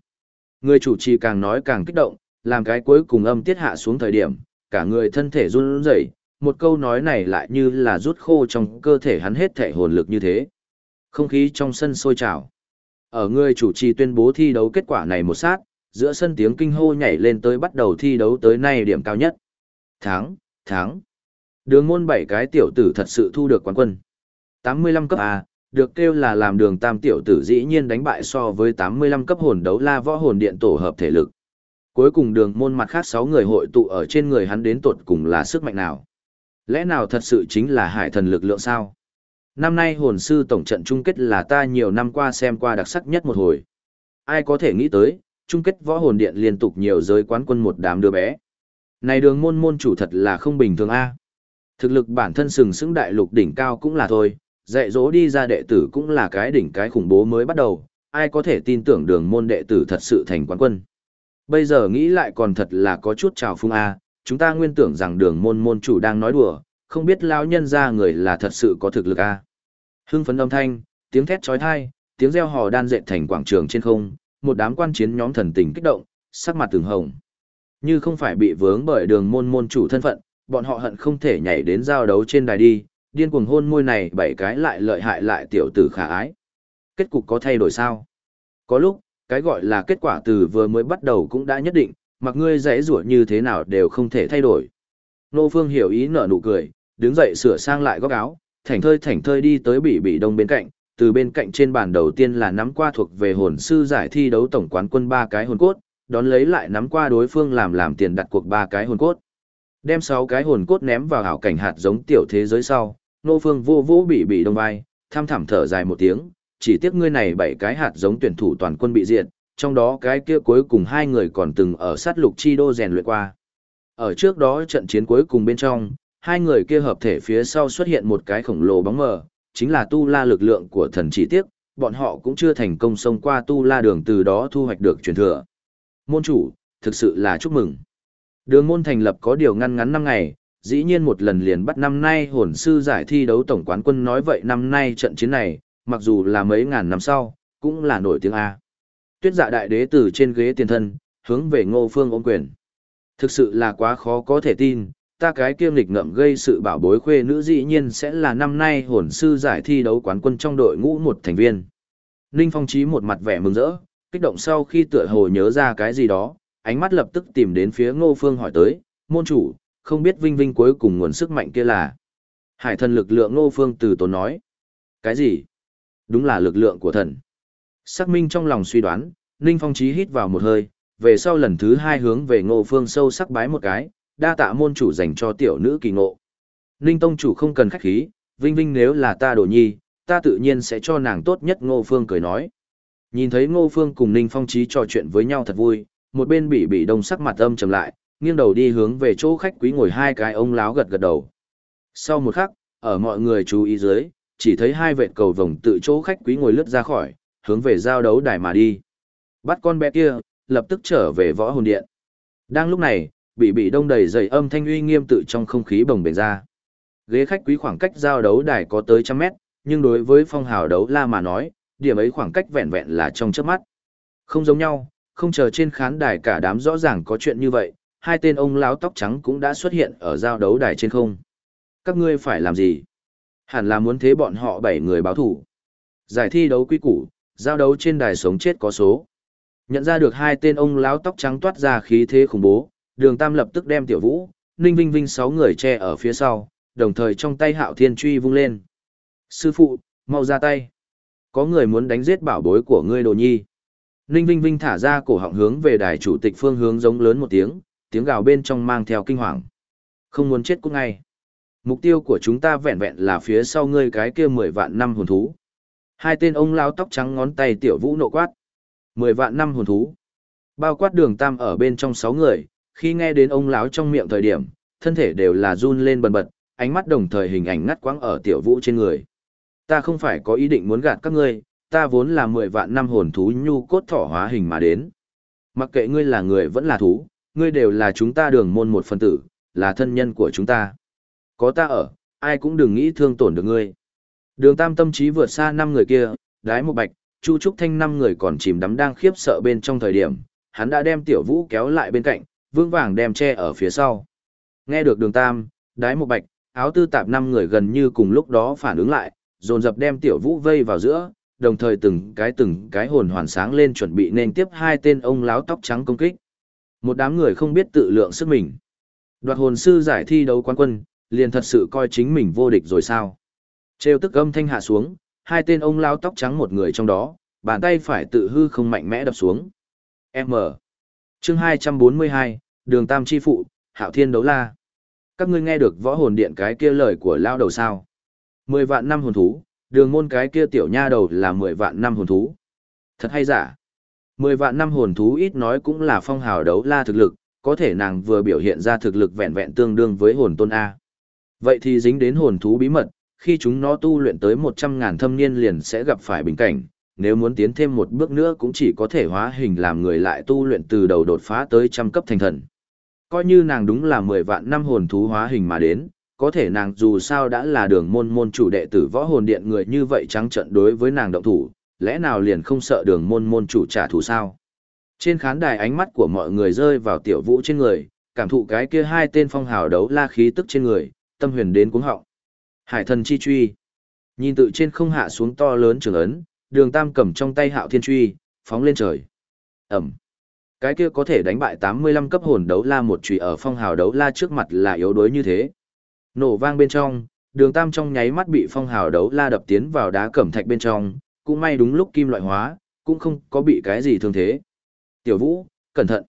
Người chủ trì càng nói càng kích động, làm cái cuối cùng âm tiết hạ xuống thời điểm, cả người thân thể run rẩy, một câu nói này lại như là rút khô trong cơ thể hắn hết thể hồn lực như thế. Không khí trong sân sôi trào. Ở người chủ trì tuyên bố thi đấu kết quả này một sát, giữa sân tiếng kinh hô nhảy lên tới bắt đầu thi đấu tới nay điểm cao nhất. tháng tháng Đường môn bảy cái tiểu tử thật sự thu được quán quân. 85 cấp A, được kêu là làm đường tam tiểu tử dĩ nhiên đánh bại so với 85 cấp hồn đấu la võ hồn điện tổ hợp thể lực. Cuối cùng đường môn mặt khác 6 người hội tụ ở trên người hắn đến tột cùng là sức mạnh nào. Lẽ nào thật sự chính là hải thần lực lượng sao? Năm nay hồn sư tổng trận chung kết là ta nhiều năm qua xem qua đặc sắc nhất một hồi. Ai có thể nghĩ tới, chung kết võ hồn điện liên tục nhiều giới quán quân một đám đứa bé. Này đường môn môn chủ thật là không bình thường a. Thực lực bản thân sừng sững đại lục đỉnh cao cũng là thôi, dạy dỗ đi ra đệ tử cũng là cái đỉnh cái khủng bố mới bắt đầu, ai có thể tin tưởng đường môn đệ tử thật sự thành quán quân. Bây giờ nghĩ lại còn thật là có chút trào phung a, chúng ta nguyên tưởng rằng đường môn môn chủ đang nói đùa, không biết lão nhân ra người là thật sự có thực lực a. Hưng phấn âm thanh, tiếng thét chói tai, tiếng reo hò đan dệt thành quảng trường trên không, một đám quan chiến nhóm thần tình kích động, sắc mặt từng hồng. Như không phải bị vướng bởi đường môn môn chủ thân phận, bọn họ hận không thể nhảy đến giao đấu trên đài đi, điên cuồng hôn môi này bảy cái lại lợi hại lại tiểu tử khả ái. Kết cục có thay đổi sao? Có lúc, cái gọi là kết quả từ vừa mới bắt đầu cũng đã nhất định, mặc ngươi dễ rủa như thế nào đều không thể thay đổi. Nô Phương hiểu ý nở nụ cười, đứng dậy sửa sang lại góc áo, thảnh thơi thảnh thơi đi tới bị bị đông bên cạnh, từ bên cạnh trên bàn đầu tiên là nắm qua thuộc về hồn sư giải thi đấu tổng quán quân ba cái hồn cốt, đón lấy lại nắm qua đối phương làm làm tiền đặt cuộc ba cái hồn cốt. Đem sáu cái hồn cốt ném vào hảo cảnh hạt giống tiểu thế giới sau, nô phương vô vũ bị bị đông vai, tham thảm thở dài một tiếng, chỉ tiếc ngươi này bảy cái hạt giống tuyển thủ toàn quân bị diệt, trong đó cái kia cuối cùng hai người còn từng ở sát lục chi đô rèn luyện qua. Ở trước đó trận chiến cuối cùng bên trong, hai người kia hợp thể phía sau xuất hiện một cái khổng lồ bóng mờ, chính là tu la lực lượng của thần chỉ tiếc, bọn họ cũng chưa thành công xông qua tu la đường từ đó thu hoạch được truyền thừa. Môn chủ, thực sự là chúc mừng. Đường môn thành lập có điều ngăn ngắn năm ngày, dĩ nhiên một lần liền bắt năm nay hồn sư giải thi đấu tổng quán quân nói vậy năm nay trận chiến này, mặc dù là mấy ngàn năm sau, cũng là nổi tiếng A. Tuyết dạ đại đế từ trên ghế tiền thân, hướng về ngô phương ôm quyền. Thực sự là quá khó có thể tin, ta cái kiêm lịch ngậm gây sự bảo bối khuê nữ dĩ nhiên sẽ là năm nay hồn sư giải thi đấu quán quân trong đội ngũ một thành viên. Ninh Phong Chí một mặt vẻ mừng rỡ, kích động sau khi tựa hồ nhớ ra cái gì đó, ánh mắt lập tức tìm đến phía Ngô Phương hỏi tới, môn chủ, không biết Vinh Vinh cuối cùng nguồn sức mạnh kia là. Hải thần lực lượng Ngô Phương từ tốn nói. Cái gì? Đúng là lực lượng của thần. Xác minh trong lòng suy đoán, Ninh Phong Chí hít vào một hơi, về sau lần thứ hai hướng về Ngô Phương sâu sắc bái một cái, đa tạ môn chủ dành cho tiểu nữ kỳ ngộ. Ninh Tông chủ không cần khách khí, Vinh Vinh nếu là ta đồ nhi, ta tự nhiên sẽ cho nàng tốt nhất Ngô Phương cười nói. Nhìn thấy Ngô Phương cùng Ninh Phong Chí trò chuyện với nhau thật vui, một bên bị bị đông sắc mặt âm trầm lại, nghiêng đầu đi hướng về chỗ khách quý ngồi hai cái ông láo gật gật đầu. Sau một khắc, ở mọi người chú ý dưới, chỉ thấy hai vệt cầu vồng tự chỗ khách quý ngồi lướt ra khỏi, hướng về giao đấu đài mà đi. Bắt con bé kia, lập tức trở về võ hồn điện. Đang lúc này, bị bị đông đầy dày âm thanh uy nghiêm tự trong không khí bồng bềnh ra. Ghế khách quý khoảng cách giao đấu đài có tới trăm mét, nhưng đối với phong hào đấu la mà nói, điểm ấy khoảng cách vẹn vẹn là trong chớp mắt. Không giống nhau, không chờ trên khán đài cả đám rõ ràng có chuyện như vậy, hai tên ông lão tóc trắng cũng đã xuất hiện ở giao đấu đài trên không. Các ngươi phải làm gì? Hẳn là muốn thế bọn họ bảy người báo thủ. Giải thi đấu quy củ, giao đấu trên đài sống chết có số. Nhận ra được hai tên ông lão tóc trắng toát ra khí thế khủng bố, đường tam lập tức đem tiểu vũ, ninh vinh vinh sáu người che ở phía sau, đồng thời trong tay hạo thiên truy vung lên. Sư phụ, mau ra tay. Có người muốn đánh giết bảo bối của ngươi đồ nhi. Ninh Vinh Vinh thả ra cổ họng hướng về đài chủ tịch phương hướng giống lớn một tiếng, tiếng gào bên trong mang theo kinh hoàng. Không muốn chết cũng ngay. Mục tiêu của chúng ta vẹn vẹn là phía sau ngươi cái kia mười vạn năm hồn thú. Hai tên ông lao tóc trắng ngón tay tiểu vũ nộ quát. Mười vạn năm hồn thú. Bao quát đường tam ở bên trong sáu người, khi nghe đến ông lão trong miệng thời điểm, thân thể đều là run lên bần bật, ánh mắt đồng thời hình ảnh ngắt quãng ở tiểu vũ trên người. Ta không phải có ý định muốn gạt các ngươi, ta vốn là mười vạn năm hồn thú nhu cốt thỏ hóa hình mà đến. Mặc kệ ngươi là người vẫn là thú, ngươi đều là chúng ta đường môn một phân tử, là thân nhân của chúng ta. Có ta ở, ai cũng đừng nghĩ thương tổn được ngươi. Đường tam tâm trí vượt xa năm người kia, đái một bạch, chu trúc thanh năm người còn chìm đắm đang khiếp sợ bên trong thời điểm, hắn đã đem tiểu vũ kéo lại bên cạnh, vững vàng đem che ở phía sau. Nghe được đường tam, đái một bạch, áo tư tạp năm người gần như cùng lúc đó phản ứng lại, dồn dập đem tiểu vũ vây vào giữa, đồng thời từng cái từng cái hồn hoàn sáng lên chuẩn bị nên tiếp hai tên ông láo tóc trắng công kích. Một đám người không biết tự lượng sức mình. Đoạt hồn sư giải thi đấu quán quân, liền thật sự coi chính mình vô địch rồi sao. Trêu tức âm thanh hạ xuống, hai tên ông lao tóc trắng một người trong đó, bàn tay phải tự hư không mạnh mẽ đập xuống. M. Chương 242, Đường Tam Chi Phụ, Hạo Thiên Đấu La. Các ngươi nghe được võ hồn điện cái kia lời của lao đầu sao? Mười vạn năm hồn thú, đường môn cái kia tiểu nha đầu là mười vạn năm hồn thú. Thật hay giả? Mười vạn năm hồn thú ít nói cũng là phong hào đấu la thực lực, có thể nàng vừa biểu hiện ra thực lực vẹn vẹn tương đương với hồn tôn A. Vậy thì dính đến hồn thú bí mật, khi chúng nó tu luyện tới một trăm ngàn thâm niên liền sẽ gặp phải bình cảnh, nếu muốn tiến thêm một bước nữa cũng chỉ có thể hóa hình làm người lại tu luyện từ đầu đột phá tới trăm cấp thành thần. Coi như nàng đúng là mười vạn năm hồn thú hóa hình mà đến, có thể nàng dù sao đã là đường môn môn chủ đệ tử võ hồn điện người như vậy trắng trận đối với nàng động thủ, lẽ nào liền không sợ đường môn môn chủ trả thù sao? Trên khán đài ánh mắt của mọi người rơi vào tiểu vũ trên người, cảm thụ cái kia hai tên phong hào đấu la khí tức trên người, tâm huyền đến cuống họng. Hải thần chi truy. Nhìn tự trên không hạ xuống to lớn trường ấn, đường tam cầm trong tay hạo thiên truy, phóng lên trời. Ẩm. Cái kia có thể đánh bại 85 cấp hồn đấu la một chùy ở phong hào đấu la trước mặt là yếu đuối như thế. Nổ vang bên trong, đường tam trong nháy mắt bị phong hào đấu la đập tiến vào đá cẩm thạch bên trong, cũng may đúng lúc kim loại hóa, cũng không có bị cái gì thương thế. Tiểu vũ, cẩn thận.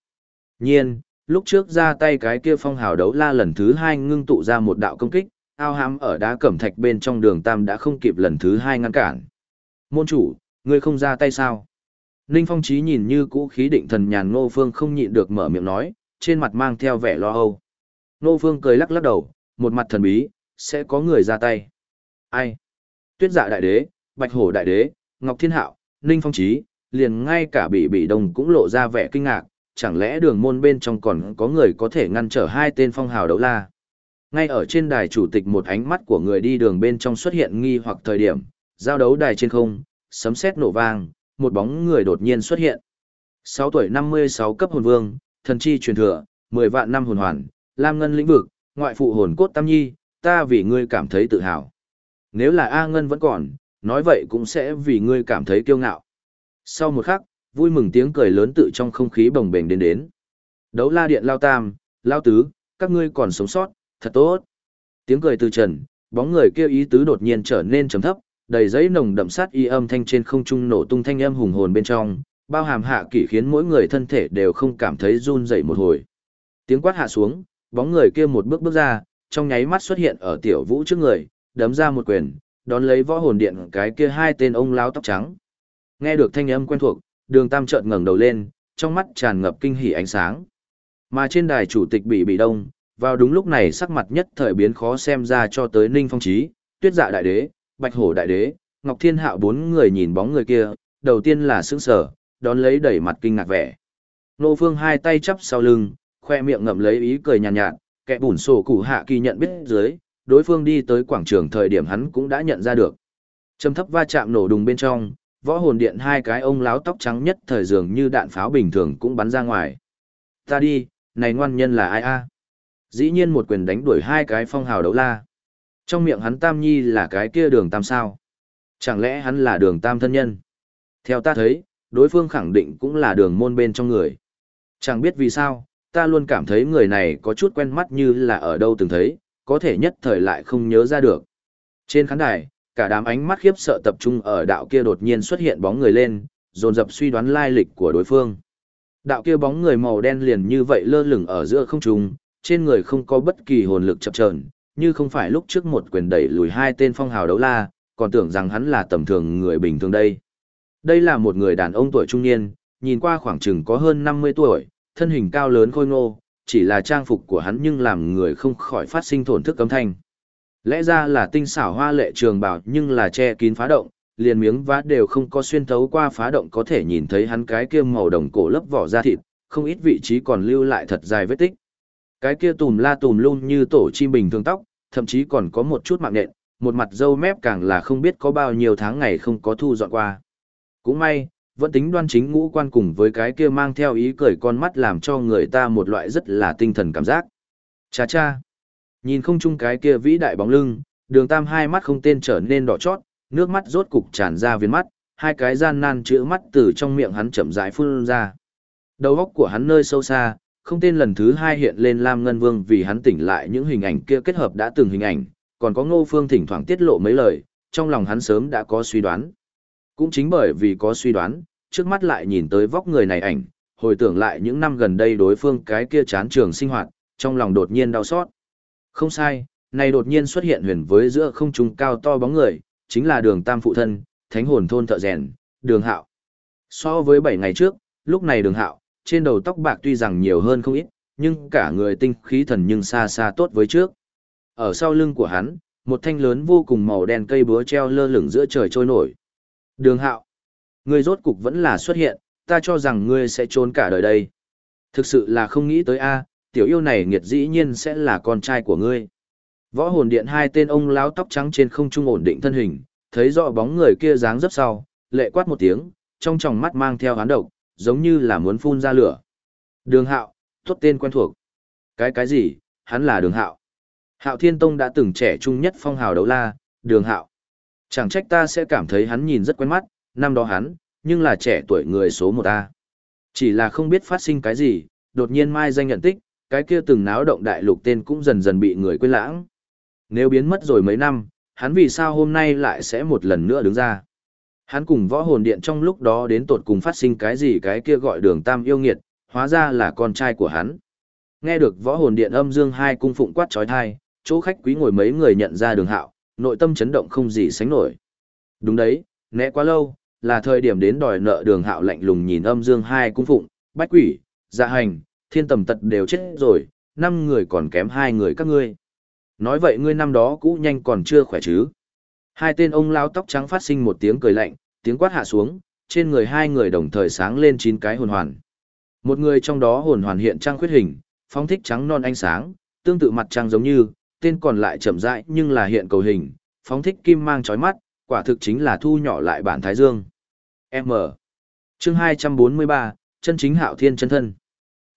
Nhiên, lúc trước ra tay cái kia phong hào đấu la lần thứ hai ngưng tụ ra một đạo công kích, ao hám ở đá cẩm thạch bên trong đường tam đã không kịp lần thứ hai ngăn cản. Môn chủ, ngươi không ra tay sao? Ninh Phong Chí nhìn như cũ khí định thần nhàn Ngô Phương không nhịn được mở miệng nói, trên mặt mang theo vẻ lo âu. Ngô Phương cười lắc lắc đầu, một mặt thần bí, sẽ có người ra tay. Ai? Tuyết dạ đại đế, Bạch Hổ đại đế, Ngọc Thiên Hạo, Ninh Phong Chí, liền ngay cả Bỉ Bỉ đồng cũng lộ ra vẻ kinh ngạc, chẳng lẽ đường môn bên trong còn có người có thể ngăn trở hai tên phong hào đấu la. Ngay ở trên đài chủ tịch một ánh mắt của người đi đường bên trong xuất hiện nghi hoặc thời điểm, giao đấu đài trên không, sấm sét nổ vang, một bóng người đột nhiên xuất hiện. 6 tuổi 56 cấp hồn vương, thần chi truyền thừa, 10 vạn năm hồn hoàn, lam ngân lĩnh vực, ngoại phụ hồn cốt tam nhi, ta vì ngươi cảm thấy tự hào. Nếu là A Ngân vẫn còn, nói vậy cũng sẽ vì ngươi cảm thấy kiêu ngạo. Sau một khắc, vui mừng tiếng cười lớn tự trong không khí bồng bềnh đến đến. Đấu la điện lao tam, lao tứ, các ngươi còn sống sót, thật tốt. Tiếng cười từ trần, bóng người kêu ý tứ đột nhiên trở nên trầm thấp, đầy giấy nồng đậm sát y âm thanh trên không trung nổ tung thanh âm hùng hồn bên trong, bao hàm hạ kỷ khiến mỗi người thân thể đều không cảm thấy run dậy một hồi. Tiếng quát hạ xuống, bóng người kia một bước bước ra, trong nháy mắt xuất hiện ở tiểu vũ trước người, đấm ra một quyền, đón lấy võ hồn điện cái kia hai tên ông láo tóc trắng. Nghe được thanh âm quen thuộc, đường tam trợn ngẩng đầu lên, trong mắt tràn ngập kinh hỉ ánh sáng. Mà trên đài chủ tịch bị bị đông, vào đúng lúc này sắc mặt nhất thời biến khó xem ra cho tới ninh phong trí, tuyết dạ đại đế, bạch hổ đại đế, ngọc thiên hạo bốn người nhìn bóng người kia, đầu tiên là sững sờ, đón lấy đẩy mặt kinh ngạc vẻ. Nô phương hai tay chắp sau lưng, khoe miệng ngậm lấy ý cười nhàn nhạt, nhạt, kẻ bùn sổ cụ hạ kỳ nhận biết dưới, đối phương đi tới quảng trường thời điểm hắn cũng đã nhận ra được. Trầm thấp va chạm nổ đùng bên trong, võ hồn điện hai cái ông láo tóc trắng nhất thời dường như đạn pháo bình thường cũng bắn ra ngoài. Ta đi, này ngoan nhân là ai a? Dĩ nhiên một quyền đánh đuổi hai cái phong hào đấu la. Trong miệng hắn tam nhi là cái kia đường tam sao. Chẳng lẽ hắn là đường tam thân nhân? Theo ta thấy, đối phương khẳng định cũng là đường môn bên trong người. Chẳng biết vì sao, ta luôn cảm thấy người này có chút quen mắt như là ở đâu từng thấy, có thể nhất thời lại không nhớ ra được. Trên khán đài, cả đám ánh mắt khiếp sợ tập trung ở đạo kia đột nhiên xuất hiện bóng người lên, dồn dập suy đoán lai lịch của đối phương. Đạo kia bóng người màu đen liền như vậy lơ lửng ở giữa không trung, trên người không có bất kỳ hồn lực chập chờn, như không phải lúc trước một quyền đẩy lùi hai tên phong hào đấu la, còn tưởng rằng hắn là tầm thường người bình thường đây. Đây là một người đàn ông tuổi trung niên, nhìn qua khoảng chừng có hơn 50 tuổi, thân hình cao lớn khôi ngô, chỉ là trang phục của hắn nhưng làm người không khỏi phát sinh thổn thức cấm thanh. Lẽ ra là tinh xảo hoa lệ trường bào nhưng là che kín phá động, liền miếng vá đều không có xuyên thấu qua phá động có thể nhìn thấy hắn cái kia màu đồng cổ lấp vỏ da thịt, không ít vị trí còn lưu lại thật dài vết tích. Cái kia tùm la tùm luôn như tổ chim bình thường tóc, thậm chí còn có một chút mạng nện, một mặt dâu mép càng là không biết có bao nhiêu tháng ngày không có thu dọn qua. Cũng may, vẫn tính đoan chính ngũ quan cùng với cái kia mang theo ý cười con mắt làm cho người ta một loại rất là tinh thần cảm giác. Cha cha. Nhìn không chung cái kia vĩ đại bóng lưng, đường tam hai mắt không tên trở nên đỏ chót, nước mắt rốt cục tràn ra viên mắt, hai cái gian nan chữ mắt từ trong miệng hắn chậm rãi phun ra. Đầu óc của hắn nơi sâu xa, không tên lần thứ hai hiện lên Lam Ngân Vương vì hắn tỉnh lại những hình ảnh kia kết hợp đã từng hình ảnh, còn có Ngô Phương thỉnh thoảng tiết lộ mấy lời, trong lòng hắn sớm đã có suy đoán. Cũng chính bởi vì có suy đoán, trước mắt lại nhìn tới vóc người này ảnh, hồi tưởng lại những năm gần đây đối phương cái kia chán trường sinh hoạt, trong lòng đột nhiên đau xót. Không sai, này đột nhiên xuất hiện huyền với giữa không trung cao to bóng người, chính là đường tam phụ thân, thánh hồn thôn thợ rèn, đường hạo. So với 7 ngày trước, lúc này đường hạo, trên đầu tóc bạc tuy rằng nhiều hơn không ít, nhưng cả người tinh khí thần nhưng xa xa tốt với trước. Ở sau lưng của hắn, một thanh lớn vô cùng màu đen cây búa treo lơ lửng giữa trời trôi nổi. Đường hạo, ngươi rốt cục vẫn là xuất hiện, ta cho rằng ngươi sẽ trốn cả đời đây. Thực sự là không nghĩ tới a, tiểu yêu này nghiệt dĩ nhiên sẽ là con trai của ngươi. Võ hồn điện hai tên ông láo tóc trắng trên không trung ổn định thân hình, thấy rõ bóng người kia dáng dấp sau, lệ quát một tiếng, trong tròng mắt mang theo hán độc, giống như là muốn phun ra lửa. Đường hạo, thốt tên quen thuộc. Cái cái gì, hắn là đường hạo. Hạo Thiên Tông đã từng trẻ trung nhất phong hào đấu la, đường hạo. Chẳng trách ta sẽ cảm thấy hắn nhìn rất quen mắt, năm đó hắn, nhưng là trẻ tuổi người số một a. Chỉ là không biết phát sinh cái gì, đột nhiên mai danh nhận tích, cái kia từng náo động đại lục tên cũng dần dần bị người quên lãng. Nếu biến mất rồi mấy năm, hắn vì sao hôm nay lại sẽ một lần nữa đứng ra? Hắn cùng võ hồn điện trong lúc đó đến tột cùng phát sinh cái gì cái kia gọi đường tam yêu nghiệt, hóa ra là con trai của hắn. Nghe được võ hồn điện âm dương hai cung phụng quát trói thai, chỗ khách quý ngồi mấy người nhận ra đường hạo, nội tâm chấn động không gì sánh nổi. Đúng đấy, né quá lâu, là thời điểm đến đòi nợ đường hạo lạnh lùng nhìn âm dương hai cung phụng, bách quỷ, dạ hành, thiên tầm tật đều chết rồi, năm người còn kém hai người các ngươi. Nói vậy ngươi năm đó cũ nhanh còn chưa khỏe chứ. Hai tên ông lao tóc trắng phát sinh một tiếng cười lạnh, tiếng quát hạ xuống, trên người hai người đồng thời sáng lên chín cái hồn hoàn. Một người trong đó hồn hoàn hiện trang khuyết hình, phóng thích trắng non ánh sáng, tương tự mặt trăng giống như, tên còn lại chậm rãi nhưng là hiện cầu hình, phóng thích kim mang chói mắt, quả thực chính là thu nhỏ lại bản thái dương. M. Chương 243, chân chính hạo thiên chân thân.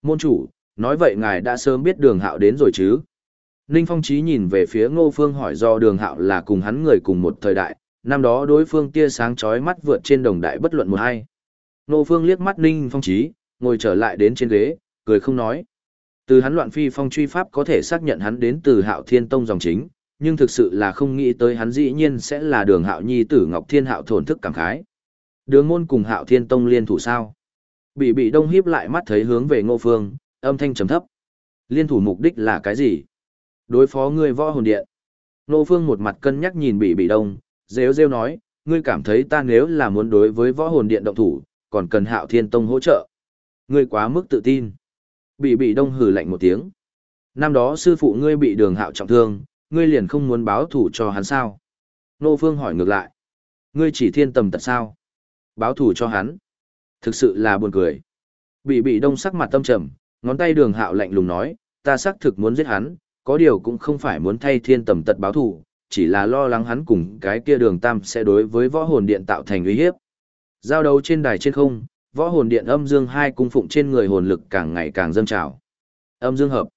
Môn chủ, nói vậy ngài đã sớm biết đường hạo đến rồi chứ? Ninh Phong Chí nhìn về phía Ngô Phương hỏi do đường hạo là cùng hắn người cùng một thời đại, năm đó đối phương tia sáng chói mắt vượt trên đồng đại bất luận một hai. Ngô Phương liếc mắt Ninh Phong Chí, ngồi trở lại đến trên ghế, cười không nói. Từ hắn loạn phi phong truy pháp có thể xác nhận hắn đến từ hạo thiên tông dòng chính, nhưng thực sự là không nghĩ tới hắn dĩ nhiên sẽ là đường hạo nhi tử Ngọc Thiên hạo thổn thức cảm khái. Đường môn cùng hạo thiên tông liên thủ sao? Bị bị đông hiếp lại mắt thấy hướng về ngô phương, âm thanh trầm thấp. Liên thủ mục đích là cái gì? Đối phó ngươi võ hồn điện. nô phương một mặt cân nhắc nhìn bị bị đông, rêu rêu nói, ngươi cảm thấy ta nếu là muốn đối với võ hồn điện động thủ, còn cần hạo thiên tông hỗ trợ. Ngươi quá mức tự tin. Bị bị đông hừ lạnh một tiếng. Năm đó sư phụ ngươi bị đường hạo trọng thương, ngươi liền không muốn báo thủ cho hắn sao? Nô Phương hỏi ngược lại. Ngươi chỉ thiên tầm tật sao? Báo thủ cho hắn. Thực sự là buồn cười. Bị bị đông sắc mặt tâm trầm, ngón tay đường hạo lạnh lùng nói, ta xác thực muốn giết hắn, có điều cũng không phải muốn thay thiên tầm tật báo thù, chỉ là lo lắng hắn cùng cái kia đường tam sẽ đối với võ hồn điện tạo thành uy hiếp. Giao đấu trên đài trên không, võ hồn điện âm dương hai cung phụng trên người hồn lực càng ngày càng dâng trào. Âm dương hợp.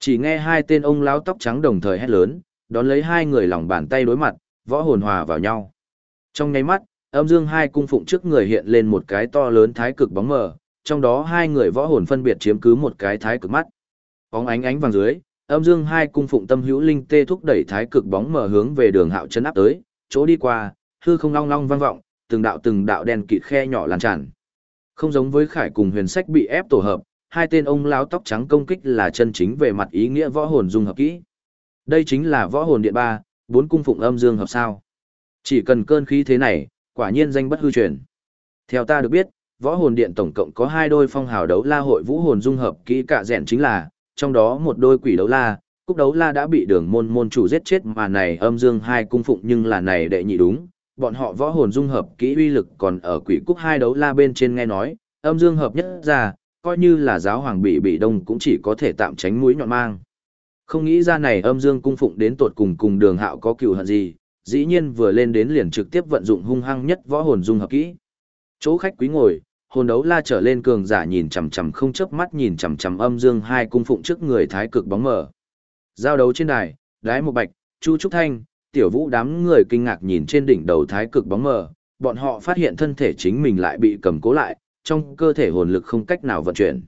Chỉ nghe hai tên ông lão tóc trắng đồng thời hét lớn, đón lấy hai người lòng bàn tay đối mặt, võ hồn hòa vào nhau. Trong nháy mắt, âm dương hai cung phụng trước người hiện lên một cái to lớn thái cực bóng mờ, trong đó hai người võ hồn phân biệt chiếm cứ một cái thái cực mắt. Bóng ánh ánh vàng dưới, âm dương hai cung phụng tâm hữu linh tê thúc đẩy thái cực bóng mở hướng về đường hạo chân áp tới, chỗ đi qua, hư không long long vang vọng, từng đạo từng đạo đen kịt khe nhỏ lan tràn. Không giống với Khải cùng Huyền Sách bị ép tổ hợp, hai tên ông lão tóc trắng công kích là chân chính về mặt ý nghĩa võ hồn dung hợp kỹ. Đây chính là võ hồn điện ba, bốn cung phụng âm dương hợp sao? Chỉ cần cơn khí thế này, quả nhiên danh bất hư truyền. Theo ta được biết, võ hồn điện tổng cộng có hai đôi phong hào đấu la hội vũ hồn dung hợp kỹ cả rèn chính là, trong đó một đôi quỷ đấu la, cúc đấu la đã bị đường môn môn chủ giết chết mà này âm dương hai cung phụng nhưng là này đệ nhị đúng, bọn họ võ hồn dung hợp kỹ uy lực còn ở quỷ cúc hai đấu la bên trên nghe nói, âm dương hợp nhất ra, coi như là giáo hoàng bị bị đông cũng chỉ có thể tạm tránh mũi nhọn mang. Không nghĩ ra này âm dương cung phụng đến tột cùng cùng đường hạo có cựu hận gì, dĩ nhiên vừa lên đến liền trực tiếp vận dụng hung hăng nhất võ hồn dung hợp kỹ. Chỗ khách quý ngồi, hồn đấu la trở lên cường giả nhìn chằm chằm không chớp mắt nhìn chằm chằm âm dương hai cung phụng trước người thái cực bóng mở. Giao đấu trên đài, đái một bạch, chu trúc thanh, tiểu vũ đám người kinh ngạc nhìn trên đỉnh đầu thái cực bóng mờ, bọn họ phát hiện thân thể chính mình lại bị cầm cố lại, trong cơ thể hồn lực không cách nào vận chuyển.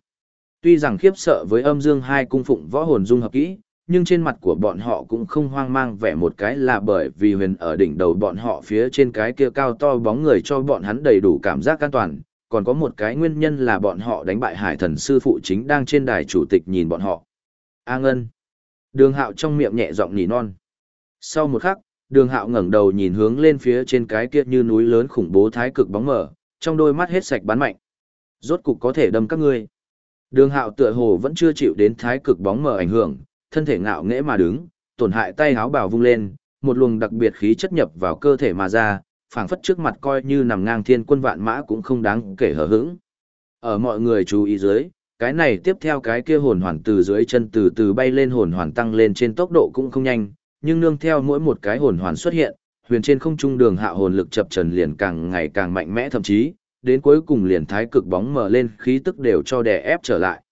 Tuy rằng khiếp sợ với âm dương hai cung phụng võ hồn dung hợp kỹ, nhưng trên mặt của bọn họ cũng không hoang mang vẻ một cái là bởi vì huyền ở đỉnh đầu bọn họ phía trên cái kia cao to bóng người cho bọn hắn đầy đủ cảm giác an toàn, còn có một cái nguyên nhân là bọn họ đánh bại hải thần sư phụ chính đang trên đài chủ tịch nhìn bọn họ. A ngân. Đường hạo trong miệng nhẹ giọng nỉ non. Sau một khắc, đường hạo ngẩng đầu nhìn hướng lên phía trên cái kia như núi lớn khủng bố thái cực bóng mở, trong đôi mắt hết sạch bắn mạnh. Rốt cục có thể đâm các ngươi. Đường hạo tựa hồ vẫn chưa chịu đến thái cực bóng mở ảnh hưởng, thân thể ngạo nghễ mà đứng, tổn hại tay háo bào vung lên, một luồng đặc biệt khí chất nhập vào cơ thể mà ra, phảng phất trước mặt coi như nằm ngang thiên quân vạn mã cũng không đáng kể hở hững. Ở mọi người chú ý dưới, cái này tiếp theo cái kia hồn hoàn từ dưới chân từ từ bay lên hồn hoàn tăng lên trên tốc độ cũng không nhanh, nhưng nương theo mỗi một cái hồn hoàn xuất hiện, huyền trên không trung đường hạ hồn lực chập trần liền càng ngày càng mạnh mẽ thậm chí, đến cuối cùng liền thái cực bóng mở lên khí tức đều cho đè ép trở lại.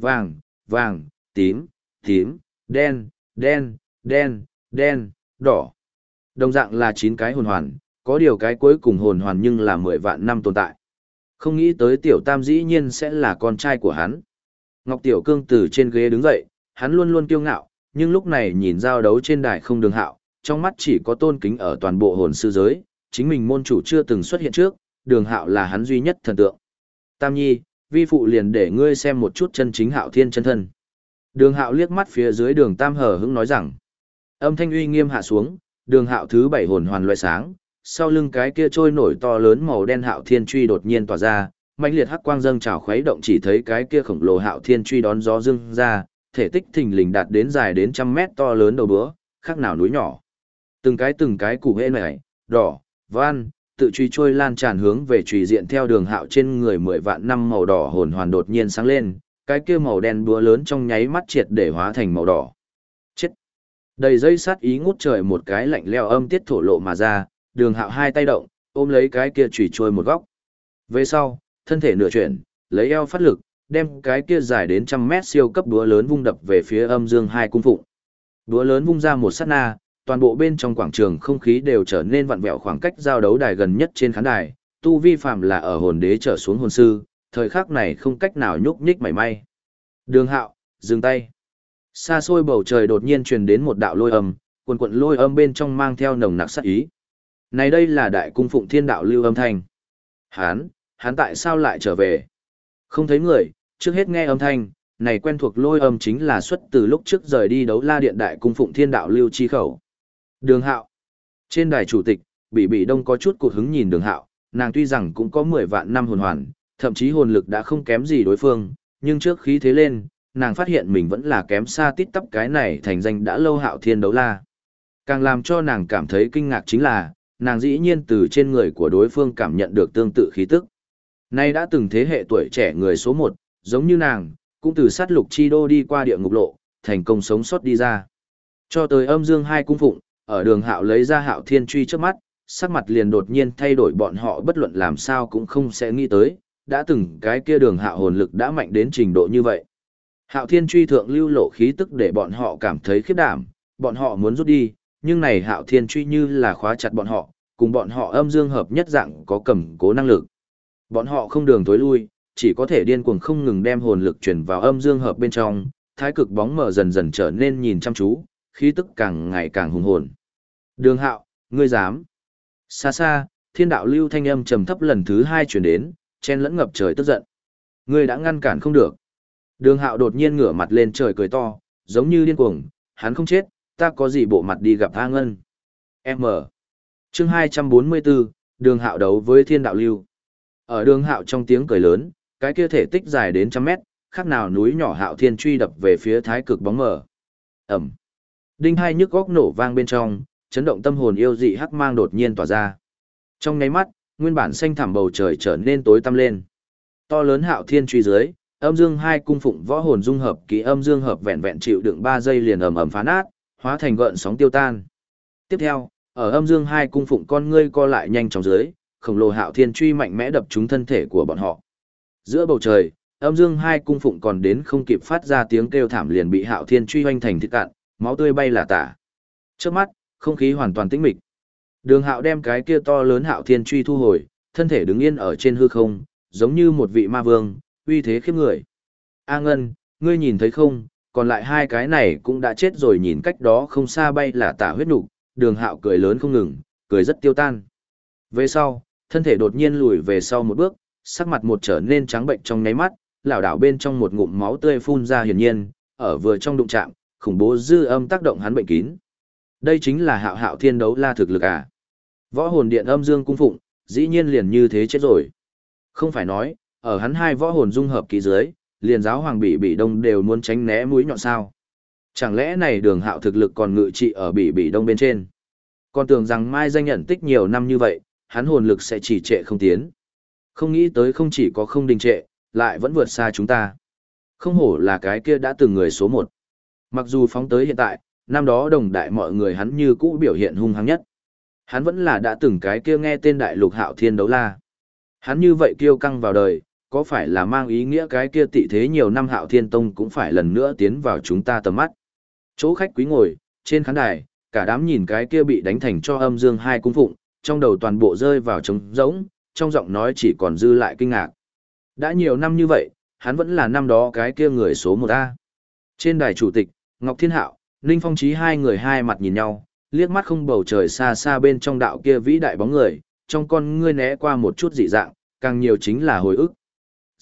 Vàng, vàng, tím, tím, đen, đen, đen, đen, đỏ. Đồng dạng là 9 cái hồn hoàn, có điều cái cuối cùng hồn hoàn nhưng là 10 vạn năm tồn tại. Không nghĩ tới tiểu tam dĩ nhiên sẽ là con trai của hắn. Ngọc Tiểu Cương từ trên ghế đứng dậy, hắn luôn luôn kiêu ngạo, nhưng lúc này nhìn giao đấu trên đài không đường hạo, trong mắt chỉ có tôn kính ở toàn bộ hồn sư giới, chính mình môn chủ chưa từng xuất hiện trước, đường hạo là hắn duy nhất thần tượng. Tam nhi, vi phụ liền để ngươi xem một chút chân chính hạo thiên chân thân. Đường hạo liếc mắt phía dưới đường tam hở hững nói rằng, âm thanh uy nghiêm hạ xuống, đường hạo thứ bảy hồn hoàn loại sáng, sau lưng cái kia trôi nổi to lớn màu đen hạo thiên truy đột nhiên tỏa ra, mãnh liệt hắc quang dâng trào khuấy động chỉ thấy cái kia khổng lồ hạo thiên truy đón gió dưng ra, thể tích thình lình đạt đến dài đến trăm mét to lớn đầu bữa, khác nào núi nhỏ. Từng cái từng cái củ hễ này, đỏ, van, tự truy trôi lan tràn hướng về truy diện theo đường hạo trên người mười vạn năm màu đỏ hồn hoàn đột nhiên sáng lên, cái kia màu đen búa lớn trong nháy mắt triệt để hóa thành màu đỏ. Chết! Đầy dây sắt ý ngút trời một cái lạnh leo âm tiết thổ lộ mà ra, đường hạo hai tay động, ôm lấy cái kia chủy trôi một góc. Về sau, thân thể nửa chuyển, lấy eo phát lực, đem cái kia dài đến trăm mét siêu cấp đúa lớn vung đập về phía âm dương hai cung phụng. Đúa lớn vung ra một sát na, toàn bộ bên trong quảng trường không khí đều trở nên vặn vẹo khoảng cách giao đấu đài gần nhất trên khán đài, tu vi phạm là ở hồn đế trở xuống hồn sư, thời khắc này không cách nào nhúc nhích mảy may. Đường hạo, dừng tay. Xa xôi bầu trời đột nhiên truyền đến một đạo lôi âm, quần quận lôi âm bên trong mang theo nồng nặc sát ý. Này đây là đại cung phụng thiên đạo lưu âm thanh. Hán, hán tại sao lại trở về? Không thấy người, trước hết nghe âm thanh, này quen thuộc lôi âm chính là xuất từ lúc trước rời đi đấu la điện đại cung phụng thiên đạo lưu chi khẩu. Đường hạo. Trên đài chủ tịch, bị bị đông có chút cụt hứng nhìn đường hạo, nàng tuy rằng cũng có 10 vạn năm hồn hoàn, thậm chí hồn lực đã không kém gì đối phương, nhưng trước khí thế lên, nàng phát hiện mình vẫn là kém xa tít tắp cái này thành danh đã lâu hạo thiên đấu la. Càng làm cho nàng cảm thấy kinh ngạc chính là, nàng dĩ nhiên từ trên người của đối phương cảm nhận được tương tự khí tức. Nay đã từng thế hệ tuổi trẻ người số một, giống như nàng, cũng từ sát lục chi đô đi qua địa ngục lộ, thành công sống sót đi ra. Cho tới âm dương hai cung phụng, ở đường hạo lấy ra hạo thiên truy trước mắt, sắc mặt liền đột nhiên thay đổi bọn họ bất luận làm sao cũng không sẽ nghĩ tới, đã từng cái kia đường hạo hồn lực đã mạnh đến trình độ như vậy. Hạo thiên truy thượng lưu lộ khí tức để bọn họ cảm thấy khiếp đảm, bọn họ muốn rút đi, nhưng này hạo thiên truy như là khóa chặt bọn họ, cùng bọn họ âm dương hợp nhất dạng có cầm cố năng lực. Bọn họ không đường tối lui, chỉ có thể điên cuồng không ngừng đem hồn lực chuyển vào âm dương hợp bên trong, thái cực bóng mở dần dần trở nên nhìn chăm chú, khí tức càng ngày càng hùng hồn. Đường hạo, ngươi dám. Xa xa, thiên đạo lưu thanh âm trầm thấp lần thứ hai chuyển đến, chen lẫn ngập trời tức giận. Ngươi đã ngăn cản không được. Đường hạo đột nhiên ngửa mặt lên trời cười to, giống như điên cuồng, hắn không chết, ta có gì bộ mặt đi gặp A Ngân. M. Chương 244, đường hạo đấu với thiên đạo lưu. Ở đường hạo trong tiếng cười lớn, cái kia thể tích dài đến trăm mét, khác nào núi nhỏ hạo thiên truy đập về phía thái cực bóng mở. Ẩm. Đinh hai nhức góc nổ vang bên trong, chấn động tâm hồn yêu dị hắc mang đột nhiên tỏa ra. Trong nháy mắt, nguyên bản xanh thẳm bầu trời trở nên tối tăm lên. To lớn hạo thiên truy dưới, âm dương hai cung phụng võ hồn dung hợp kỹ âm dương hợp vẹn vẹn chịu đựng 3 giây liền ầm ầm phá nát, hóa thành gợn sóng tiêu tan. Tiếp theo, ở âm dương hai cung phụng con ngươi co lại nhanh chóng dưới, khổng lồ hạo thiên truy mạnh mẽ đập trúng thân thể của bọn họ. Giữa bầu trời, âm dương hai cung phụng còn đến không kịp phát ra tiếng kêu thảm liền bị hạo thiên truy hoành thành thịt cạn, máu tươi bay là tả. Trước mắt, không khí hoàn toàn tĩnh mịch. Đường hạo đem cái kia to lớn hạo thiên truy thu hồi, thân thể đứng yên ở trên hư không, giống như một vị ma vương, uy thế khiếp người. A Ngân, ngươi nhìn thấy không, còn lại hai cái này cũng đã chết rồi nhìn cách đó không xa bay là tả huyết nục, đường hạo cười lớn không ngừng, cười rất tiêu tan. Về sau, thân thể đột nhiên lùi về sau một bước, sắc mặt một trở nên trắng bệnh trong nháy mắt, lảo đảo bên trong một ngụm máu tươi phun ra hiển nhiên, ở vừa trong đụng chạm, khủng bố dư âm tác động hắn bệnh kín. Đây chính là hạo hạo thiên đấu la thực lực à. Võ hồn điện âm dương cung phụng, dĩ nhiên liền như thế chết rồi. Không phải nói, ở hắn hai võ hồn dung hợp kỹ dưới, liền giáo hoàng bị bị đông đều muốn tránh né mũi nhọn sao. Chẳng lẽ này đường hạo thực lực còn ngự trị ở bị bị đông bên trên. Còn tưởng rằng mai danh nhận tích nhiều năm như vậy, hắn hồn lực sẽ chỉ trệ không tiến. Không nghĩ tới không chỉ có không đình trệ, lại vẫn vượt xa chúng ta. Không hổ là cái kia đã từng người số một. Mặc dù phóng tới hiện tại, năm đó đồng đại mọi người hắn như cũ biểu hiện hung hăng nhất. Hắn vẫn là đã từng cái kia nghe tên đại lục hạo thiên đấu la. Hắn như vậy kiêu căng vào đời, có phải là mang ý nghĩa cái kia tị thế nhiều năm hạo thiên tông cũng phải lần nữa tiến vào chúng ta tầm mắt. Chỗ khách quý ngồi, trên khán đài, cả đám nhìn cái kia bị đánh thành cho âm dương hai cung phụng, trong đầu toàn bộ rơi vào trống rỗng, trong giọng nói chỉ còn dư lại kinh ngạc. Đã nhiều năm như vậy, hắn vẫn là năm đó cái kia người số một a Trên đài chủ tịch, Ngọc Thiên Hạo, Ninh Phong Chí hai người hai mặt nhìn nhau, liếc mắt không bầu trời xa xa bên trong đạo kia vĩ đại bóng người, trong con ngươi né qua một chút dị dạng, càng nhiều chính là hồi ức.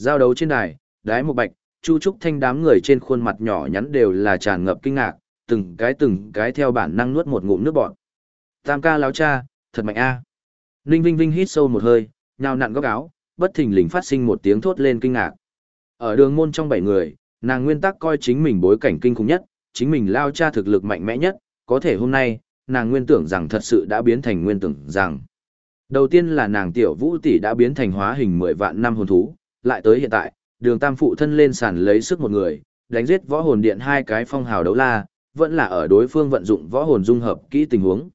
Giao đấu trên đài, đái một bạch, chu trúc thanh đám người trên khuôn mặt nhỏ nhắn đều là tràn ngập kinh ngạc, từng cái từng cái theo bản năng nuốt một ngụm nước bọt. Tam ca láo cha, thật mạnh a. Ninh Vinh Vinh hít sâu một hơi, nhào nặn góc áo, bất thình lình phát sinh một tiếng thốt lên kinh ngạc. Ở đường môn trong bảy người, nàng nguyên tắc coi chính mình bối cảnh kinh khủng nhất, chính mình lao cha thực lực mạnh mẽ nhất, có thể hôm nay, nàng nguyên tưởng rằng thật sự đã biến thành nguyên tưởng rằng. Đầu tiên là nàng tiểu vũ tỷ đã biến thành hóa hình 10 vạn năm hồn thú, lại tới hiện tại, đường tam phụ thân lên sàn lấy sức một người, đánh giết võ hồn điện hai cái phong hào đấu la, vẫn là ở đối phương vận dụng võ hồn dung hợp kỹ tình huống.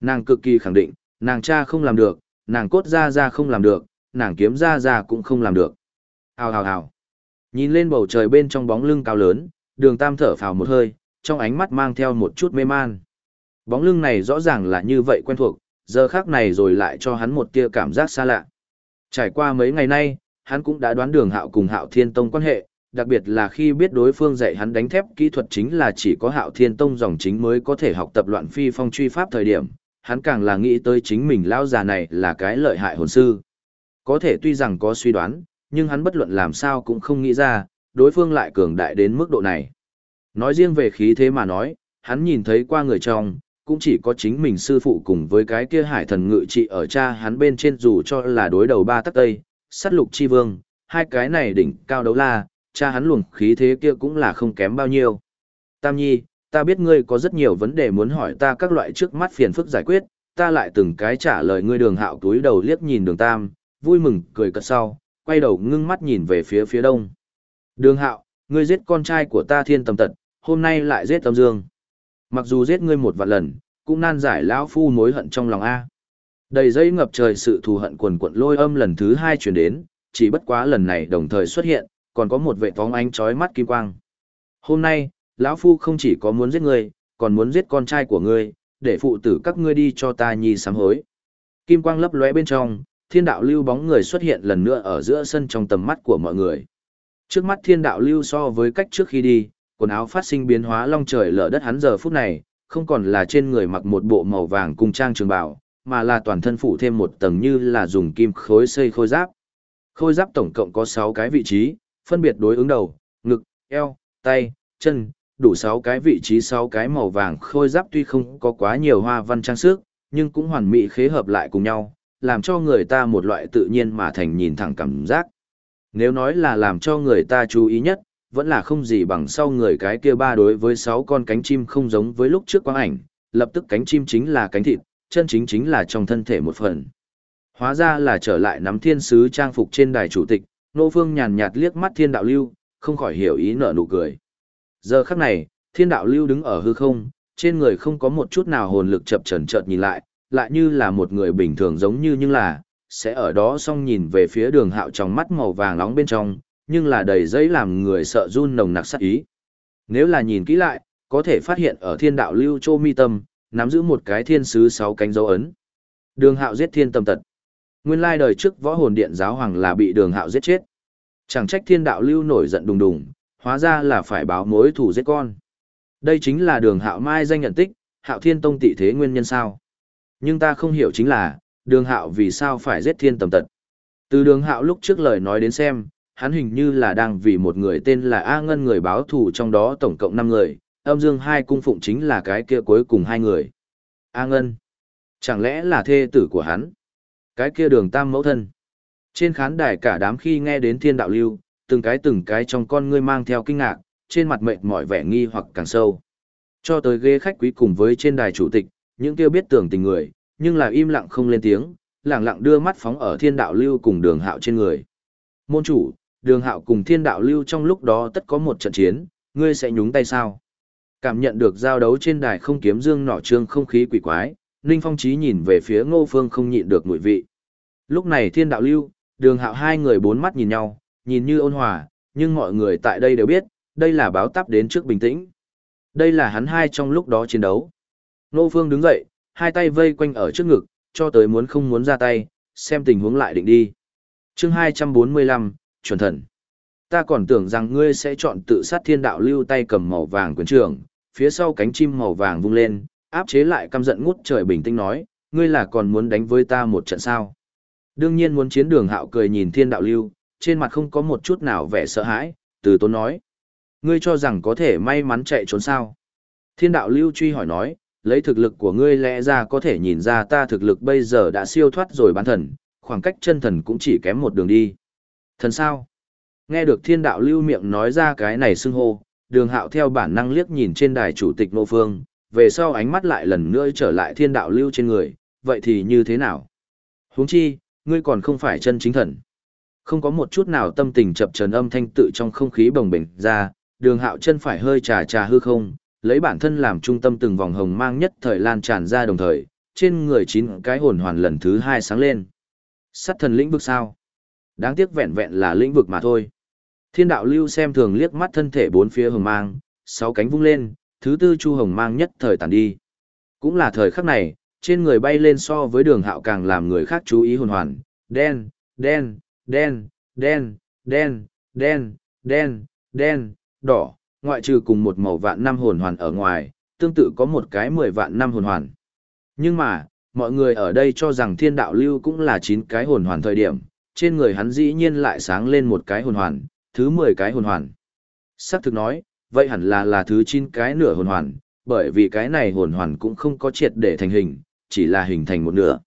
Nàng cực kỳ khẳng định, nàng cha không làm được, nàng cốt ra ra không làm được, nàng kiếm ra ra cũng không làm được. Hào hào hào. Nhìn lên bầu trời bên trong bóng lưng cao lớn, đường tam thở phào một hơi, trong ánh mắt mang theo một chút mê man. Bóng lưng này rõ ràng là như vậy quen thuộc, giờ khác này rồi lại cho hắn một tia cảm giác xa lạ. Trải qua mấy ngày nay, hắn cũng đã đoán đường hạo cùng hạo thiên tông quan hệ, đặc biệt là khi biết đối phương dạy hắn đánh thép kỹ thuật chính là chỉ có hạo thiên tông dòng chính mới có thể học tập loạn phi phong truy pháp thời điểm, hắn càng là nghĩ tới chính mình lão già này là cái lợi hại hồn sư. Có thể tuy rằng có suy đoán, nhưng hắn bất luận làm sao cũng không nghĩ ra, đối phương lại cường đại đến mức độ này. Nói riêng về khí thế mà nói, hắn nhìn thấy qua người trong, cũng chỉ có chính mình sư phụ cùng với cái kia hải thần ngự trị ở cha hắn bên trên dù cho là đối đầu ba tắc tây, sát lục chi vương, hai cái này đỉnh cao đấu la, cha hắn luồng khí thế kia cũng là không kém bao nhiêu. Tam Nhi, ta biết ngươi có rất nhiều vấn đề muốn hỏi ta các loại trước mắt phiền phức giải quyết, ta lại từng cái trả lời ngươi đường hạo túi đầu liếc nhìn đường tam, vui mừng cười cợt sau, quay đầu ngưng mắt nhìn về phía phía đông. Đường hạo, ngươi giết con trai của ta thiên tầm tật, hôm nay lại giết tâm dương. Mặc dù giết ngươi một vạn lần, cũng nan giải lão phu mối hận trong lòng A. Đầy dây ngập trời sự thù hận quần quận lôi âm lần thứ hai chuyển đến, chỉ bất quá lần này đồng thời xuất hiện, còn có một vệ phóng ánh chói mắt kim quang. Hôm nay, lão phu không chỉ có muốn giết ngươi, còn muốn giết con trai của ngươi, để phụ tử các ngươi đi cho ta nhi sám hối. Kim quang lấp lóe bên trong, thiên đạo lưu bóng người xuất hiện lần nữa ở giữa sân trong tầm mắt của mọi người. Trước mắt thiên đạo lưu so với cách trước khi đi, quần áo phát sinh biến hóa long trời lở đất hắn giờ phút này, không còn là trên người mặc một bộ màu vàng cung trang trường bào, mà là toàn thân phủ thêm một tầng như là dùng kim khối xây khôi giáp. Khôi giáp tổng cộng có 6 cái vị trí, phân biệt đối ứng đầu, ngực, eo, tay, chân, đủ 6 cái vị trí 6 cái màu vàng khôi giáp tuy không có quá nhiều hoa văn trang sức, nhưng cũng hoàn mỹ khế hợp lại cùng nhau, làm cho người ta một loại tự nhiên mà thành nhìn thẳng cảm giác. Nếu nói là làm cho người ta chú ý nhất, vẫn là không gì bằng sau người cái kia ba đối với 6 con cánh chim không giống với lúc trước quang ảnh, lập tức cánh chim chính là cánh thịt, chân chính chính là trong thân thể một phần. Hóa ra là trở lại nắm thiên sứ trang phục trên đài chủ tịch, Nô Phương nhàn nhạt liếc mắt thiên đạo lưu, không khỏi hiểu ý nở nụ cười. Giờ khắc này, thiên đạo lưu đứng ở hư không, trên người không có một chút nào hồn lực chập trần chợt nhìn lại, lại như là một người bình thường giống như nhưng là, sẽ ở đó xong nhìn về phía đường hạo trong mắt màu vàng nóng bên trong, nhưng là đầy giấy làm người sợ run nồng nặc sát ý. Nếu là nhìn kỹ lại, có thể phát hiện ở thiên đạo lưu chô mi tâm, nắm giữ một cái thiên sứ sáu cánh dấu ấn. Đường hạo giết thiên tâm tật. Nguyên lai đời trước võ hồn điện giáo hoàng là bị đường hạo giết chết. Chẳng trách thiên đạo lưu nổi giận đùng đùng, hóa ra là phải báo mối thù giết con. Đây chính là đường hạo mai danh nhận tích, hạo thiên tông tỷ thế nguyên nhân sao. Nhưng ta không hiểu chính là, đường hạo vì sao phải giết thiên tầm tật. Từ đường hạo lúc trước lời nói đến xem, hắn hình như là đang vì một người tên là A Ngân người báo thù trong đó tổng cộng 5 người, âm dương hai cung phụng chính là cái kia cuối cùng hai người. A Ngân. Chẳng lẽ là thê tử của hắn? Cái kia đường tam mẫu thân. Trên khán đài cả đám khi nghe đến thiên đạo lưu, từng cái từng cái trong con ngươi mang theo kinh ngạc, trên mặt mệt mỏi vẻ nghi hoặc càng sâu. Cho tới ghế khách quý cùng với trên đài chủ tịch, những kia biết tưởng tình người, nhưng là im lặng không lên tiếng, lặng lặng đưa mắt phóng ở thiên đạo lưu cùng đường hạo trên người. Môn chủ, đường hạo cùng thiên đạo lưu trong lúc đó tất có một trận chiến, ngươi sẽ nhúng tay sao? Cảm nhận được giao đấu trên đài không kiếm dương nỏ trương không khí quỷ quái, Ninh Phong Chí nhìn về phía ngô phương không nhịn được mùi vị. Lúc này thiên đạo lưu, đường hạo hai người bốn mắt nhìn nhau, nhìn như ôn hòa, nhưng mọi người tại đây đều biết, đây là báo táp đến trước bình tĩnh. Đây là hắn hai trong lúc đó chiến đấu. Ngô phương đứng dậy, hai tay vây quanh ở trước ngực, cho tới muốn không muốn ra tay, xem tình huống lại định đi. chương 245, chuẩn thần. Ta còn tưởng rằng ngươi sẽ chọn tự sát thiên đạo lưu tay cầm màu vàng quyền trường, phía sau cánh chim màu vàng vung lên, áp chế lại căm giận ngút trời bình tĩnh nói, ngươi là còn muốn đánh với ta một trận sao. Đương nhiên muốn chiến đường hạo cười nhìn thiên đạo lưu, trên mặt không có một chút nào vẻ sợ hãi, từ tốn nói. Ngươi cho rằng có thể may mắn chạy trốn sao. Thiên đạo lưu truy hỏi nói, lấy thực lực của ngươi lẽ ra có thể nhìn ra ta thực lực bây giờ đã siêu thoát rồi bán thần, khoảng cách chân thần cũng chỉ kém một đường đi. Thần sao? Nghe được thiên đạo lưu miệng nói ra cái này xưng hô, đường hạo theo bản năng liếc nhìn trên đài chủ tịch nô phương, về sau ánh mắt lại lần nữa trở lại thiên đạo lưu trên người, vậy thì như thế nào? huống chi, ngươi còn không phải chân chính thần. Không có một chút nào tâm tình chập trần âm thanh tự trong không khí bồng bềnh ra, đường hạo chân phải hơi trà trà hư không, lấy bản thân làm trung tâm từng vòng hồng mang nhất thời lan tràn ra đồng thời, trên người chín cái hồn hoàn lần thứ hai sáng lên. Sát thần lĩnh vực sao? Đáng tiếc vẹn vẹn là lĩnh vực mà thôi. Thiên đạo lưu xem thường liếc mắt thân thể bốn phía hồng mang, sáu cánh vung lên, thứ tư chu hồng mang nhất thời tàn đi. Cũng là thời khắc này, trên người bay lên so với đường hạo càng làm người khác chú ý hồn hoàn, đen, đen, đen, đen, đen, đen, đen, đen, đỏ, ngoại trừ cùng một màu vạn năm hồn hoàn ở ngoài, tương tự có một cái mười vạn năm hồn hoàn. Nhưng mà, mọi người ở đây cho rằng thiên đạo lưu cũng là chín cái hồn hoàn thời điểm, trên người hắn dĩ nhiên lại sáng lên một cái hồn hoàn, thứ mười cái hồn hoàn. Sắc thực nói, vậy hẳn là là thứ chín cái nửa hồn hoàn, bởi vì cái này hồn hoàn cũng không có triệt để thành hình, chỉ là hình thành một nửa.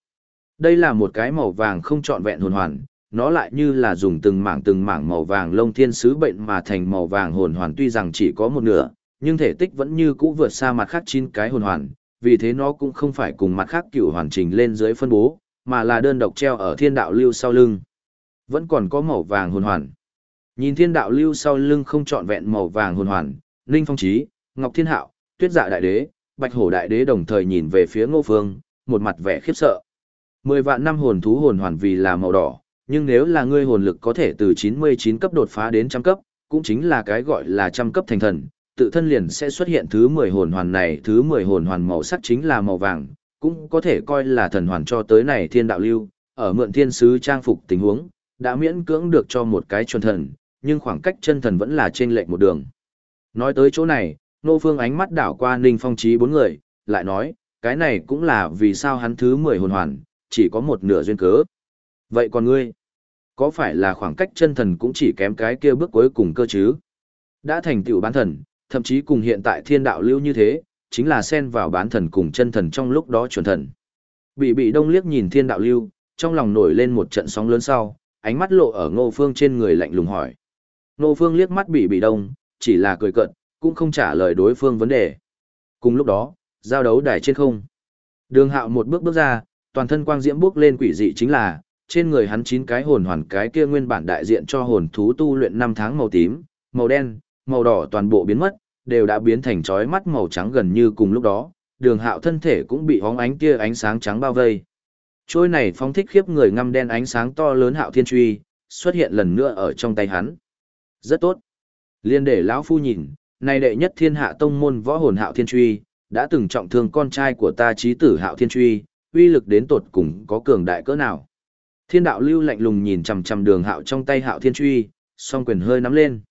Đây là một cái màu vàng không trọn vẹn hồn hoàn, nó lại như là dùng từng mảng từng mảng màu vàng lông thiên sứ bệnh mà thành màu vàng hồn hoàn tuy rằng chỉ có một nửa, nhưng thể tích vẫn như cũ vượt xa mặt khác chín cái hồn hoàn, vì thế nó cũng không phải cùng mặt khác cựu hoàn trình lên dưới phân bố, mà là đơn độc treo ở thiên đạo lưu sau lưng. Vẫn còn có màu vàng hồn hoàn. Nhìn thiên đạo lưu sau lưng không trọn vẹn màu vàng hồn hoàn, Ninh Phong trí, Ngọc Thiên Hạo, Tuyết Dạ Đại Đế, Bạch Hổ Đại Đế đồng thời nhìn về phía Ngô Phương, một mặt vẻ khiếp sợ. Mười vạn năm hồn thú hồn hoàn vì là màu đỏ, nhưng nếu là ngươi hồn lực có thể từ 99 cấp đột phá đến trăm cấp, cũng chính là cái gọi là trăm cấp thành thần, tự thân liền sẽ xuất hiện thứ 10 hồn hoàn này, thứ 10 hồn hoàn màu sắc chính là màu vàng, cũng có thể coi là thần hoàn cho tới này thiên đạo lưu, ở mượn thiên sứ trang phục tình huống, đã miễn cưỡng được cho một cái chuẩn thần, nhưng khoảng cách chân thần vẫn là trên lệch một đường. Nói tới chỗ này, Nô Phương ánh mắt đảo qua Ninh Phong Chí bốn người, lại nói, cái này cũng là vì sao hắn thứ 10 hồn hoàn, chỉ có một nửa duyên cớ. Vậy còn ngươi, có phải là khoảng cách chân thần cũng chỉ kém cái kia bước cuối cùng cơ chứ? Đã thành tựu bán thần, thậm chí cùng hiện tại thiên đạo lưu như thế, chính là xen vào bán thần cùng chân thần trong lúc đó chuẩn thần. Bị bị đông liếc nhìn thiên đạo lưu, trong lòng nổi lên một trận sóng lớn sau, ánh mắt lộ ở ngô phương trên người lạnh lùng hỏi. Nô phương liếc mắt bị bị đông, chỉ là cười cợt, cũng không trả lời đối phương vấn đề. Cùng lúc đó, giao đấu đài trên không. Đường hạo một bước bước ra, toàn thân quang diễm bước lên quỷ dị chính là, trên người hắn chín cái hồn hoàn cái kia nguyên bản đại diện cho hồn thú tu luyện năm tháng màu tím, màu đen, màu đỏ toàn bộ biến mất, đều đã biến thành chói mắt màu trắng gần như cùng lúc đó, đường hạo thân thể cũng bị hóng ánh kia ánh sáng trắng bao vây. Trôi này phóng thích khiếp người ngăm đen ánh sáng to lớn hạo thiên truy, xuất hiện lần nữa ở trong tay hắn. Rất tốt. Liên để lão phu nhìn, này đệ nhất thiên hạ tông môn võ hồn hạo thiên truy, đã từng trọng thương con trai của ta trí tử hạo thiên truy, uy lực đến tột cùng có cường đại cỡ nào. Thiên đạo lưu lạnh lùng nhìn chằm chằm đường hạo trong tay hạo thiên truy, song quyền hơi nắm lên.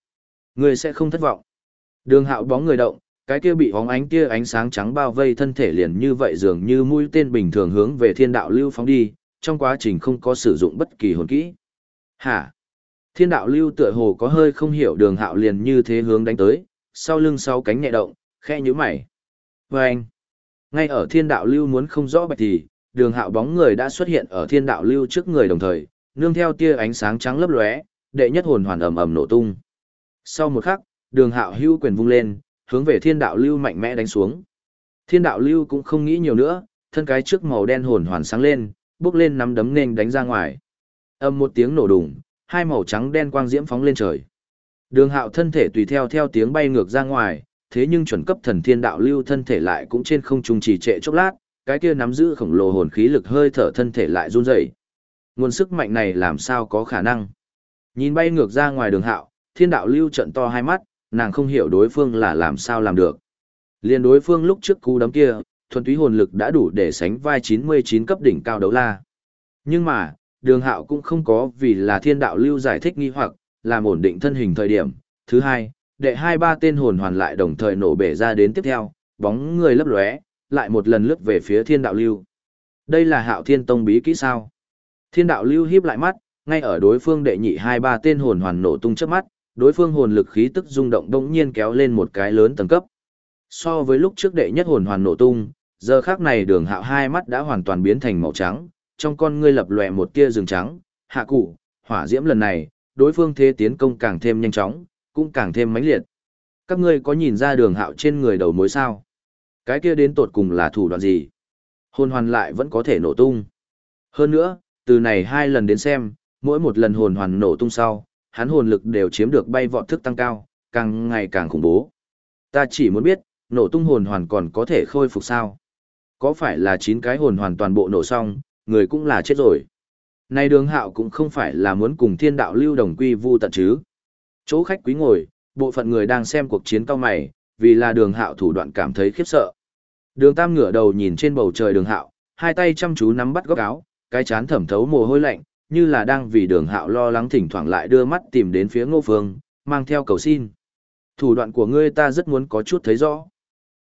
Người sẽ không thất vọng. Đường hạo bóng người động, cái kia bị hóng ánh kia ánh sáng trắng bao vây thân thể liền như vậy dường như mũi tên bình thường hướng về thiên đạo lưu phóng đi, trong quá trình không có sử dụng bất kỳ hồn kỹ. Hả? Thiên đạo lưu tựa hồ có hơi không hiểu đường hạo liền như thế hướng đánh tới, sau lưng sau cánh nhẹ động, khe như mày. Và anh, ngay ở thiên đạo lưu muốn không rõ bạch thì, đường hạo bóng người đã xuất hiện ở thiên đạo lưu trước người đồng thời, nương theo tia ánh sáng trắng lấp lóe, đệ nhất hồn hoàn ầm ầm nổ tung. Sau một khắc, đường hạo hưu quyền vung lên, hướng về thiên đạo lưu mạnh mẽ đánh xuống. Thiên đạo lưu cũng không nghĩ nhiều nữa, thân cái trước màu đen hồn hoàn sáng lên, bước lên nắm đấm nên đánh ra ngoài. Âm một tiếng nổ đùng, hai màu trắng đen quang diễm phóng lên trời. Đường hạo thân thể tùy theo theo tiếng bay ngược ra ngoài, thế nhưng chuẩn cấp thần thiên đạo lưu thân thể lại cũng trên không trung trì trệ chốc lát, cái kia nắm giữ khổng lồ hồn khí lực hơi thở thân thể lại run rẩy. Nguồn sức mạnh này làm sao có khả năng? Nhìn bay ngược ra ngoài đường hạo, thiên đạo lưu trận to hai mắt, nàng không hiểu đối phương là làm sao làm được. Liên đối phương lúc trước cú đấm kia, thuần túy hồn lực đã đủ để sánh vai 99 cấp đỉnh cao đấu la. Nhưng mà, đường hạo cũng không có vì là thiên đạo lưu giải thích nghi hoặc, làm ổn định thân hình thời điểm. Thứ hai, đệ hai ba tên hồn hoàn lại đồng thời nổ bể ra đến tiếp theo, bóng người lấp lóe, lại một lần lướt về phía thiên đạo lưu. Đây là hạo thiên tông bí kỹ sao? Thiên đạo lưu híp lại mắt, ngay ở đối phương đệ nhị hai ba tên hồn hoàn nổ tung trước mắt, đối phương hồn lực khí tức rung động đông nhiên kéo lên một cái lớn tầng cấp. So với lúc trước đệ nhất hồn hoàn nổ tung, giờ khác này đường hạo hai mắt đã hoàn toàn biến thành màu trắng, trong con ngươi lập lòe một tia rừng trắng, hạ cụ, hỏa diễm lần này, đối phương thế tiến công càng thêm nhanh chóng, cũng càng thêm mãnh liệt. Các ngươi có nhìn ra đường hạo trên người đầu mối sao? Cái kia đến tột cùng là thủ đoạn gì? Hồn hoàn lại vẫn có thể nổ tung. Hơn nữa, từ này hai lần đến xem, mỗi một lần hồn hoàn nổ tung sau, hắn hồn lực đều chiếm được bay vọt thức tăng cao, càng ngày càng khủng bố. Ta chỉ muốn biết, nổ tung hồn hoàn còn có thể khôi phục sao? Có phải là chín cái hồn hoàn toàn bộ nổ xong, người cũng là chết rồi. Nay đường hạo cũng không phải là muốn cùng thiên đạo lưu đồng quy vu tận chứ. Chỗ khách quý ngồi, bộ phận người đang xem cuộc chiến cao mày, vì là đường hạo thủ đoạn cảm thấy khiếp sợ. Đường tam ngửa đầu nhìn trên bầu trời đường hạo, hai tay chăm chú nắm bắt góc áo, cái chán thẩm thấu mồ hôi lạnh, như là đang vì đường hạo lo lắng thỉnh thoảng lại đưa mắt tìm đến phía ngô phương, mang theo cầu xin. Thủ đoạn của ngươi ta rất muốn có chút thấy rõ.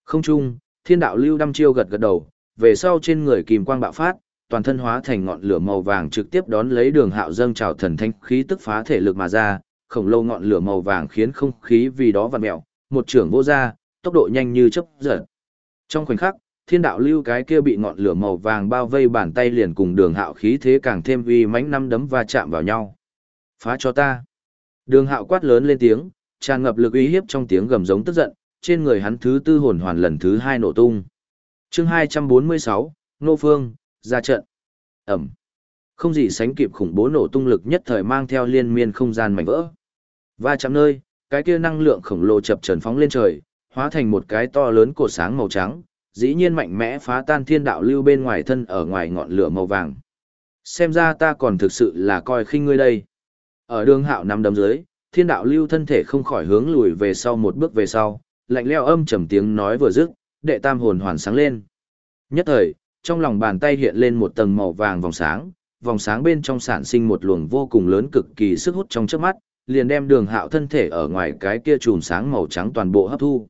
Không chung, thiên đạo lưu đăm chiêu gật gật đầu, về sau trên người kìm quang bạo phát, toàn thân hóa thành ngọn lửa màu vàng trực tiếp đón lấy đường hạo dâng trào thần thanh khí tức phá thể lực mà ra, khổng lồ ngọn lửa màu vàng khiến không khí vì đó vặn mẹo, một trưởng vô ra, tốc độ nhanh như chớp giật. Trong khoảnh khắc, thiên đạo lưu cái kia bị ngọn lửa màu vàng bao vây bàn tay liền cùng đường hạo khí thế càng thêm uy mãnh năm đấm va chạm vào nhau. Phá cho ta. Đường hạo quát lớn lên tiếng, tràn ngập lực uy hiếp trong tiếng gầm giống tức giận, trên người hắn thứ tư hồn hoàn lần thứ hai nổ tung. chương 246, Nô Phương, ra trận. Ẩm. Không gì sánh kịp khủng bố nổ tung lực nhất thời mang theo liên miên không gian mảnh vỡ. Va chạm nơi, cái kia năng lượng khổng lồ chập trần phóng lên trời, hóa thành một cái to lớn cổ sáng màu trắng, dĩ nhiên mạnh mẽ phá tan thiên đạo lưu bên ngoài thân ở ngoài ngọn lửa màu vàng. Xem ra ta còn thực sự là coi khinh ngươi đây. Ở đường hạo nằm đấm dưới, thiên đạo lưu thân thể không khỏi hướng lùi về sau một bước về sau, lạnh leo âm trầm tiếng nói vừa dứt, đệ tam hồn hoàn sáng lên. Nhất thời, trong lòng bàn tay hiện lên một tầng màu vàng vòng sáng, vòng sáng bên trong sản sinh một luồng vô cùng lớn cực kỳ sức hút trong trước mắt, liền đem đường hạo thân thể ở ngoài cái kia chùm sáng màu trắng toàn bộ hấp thu.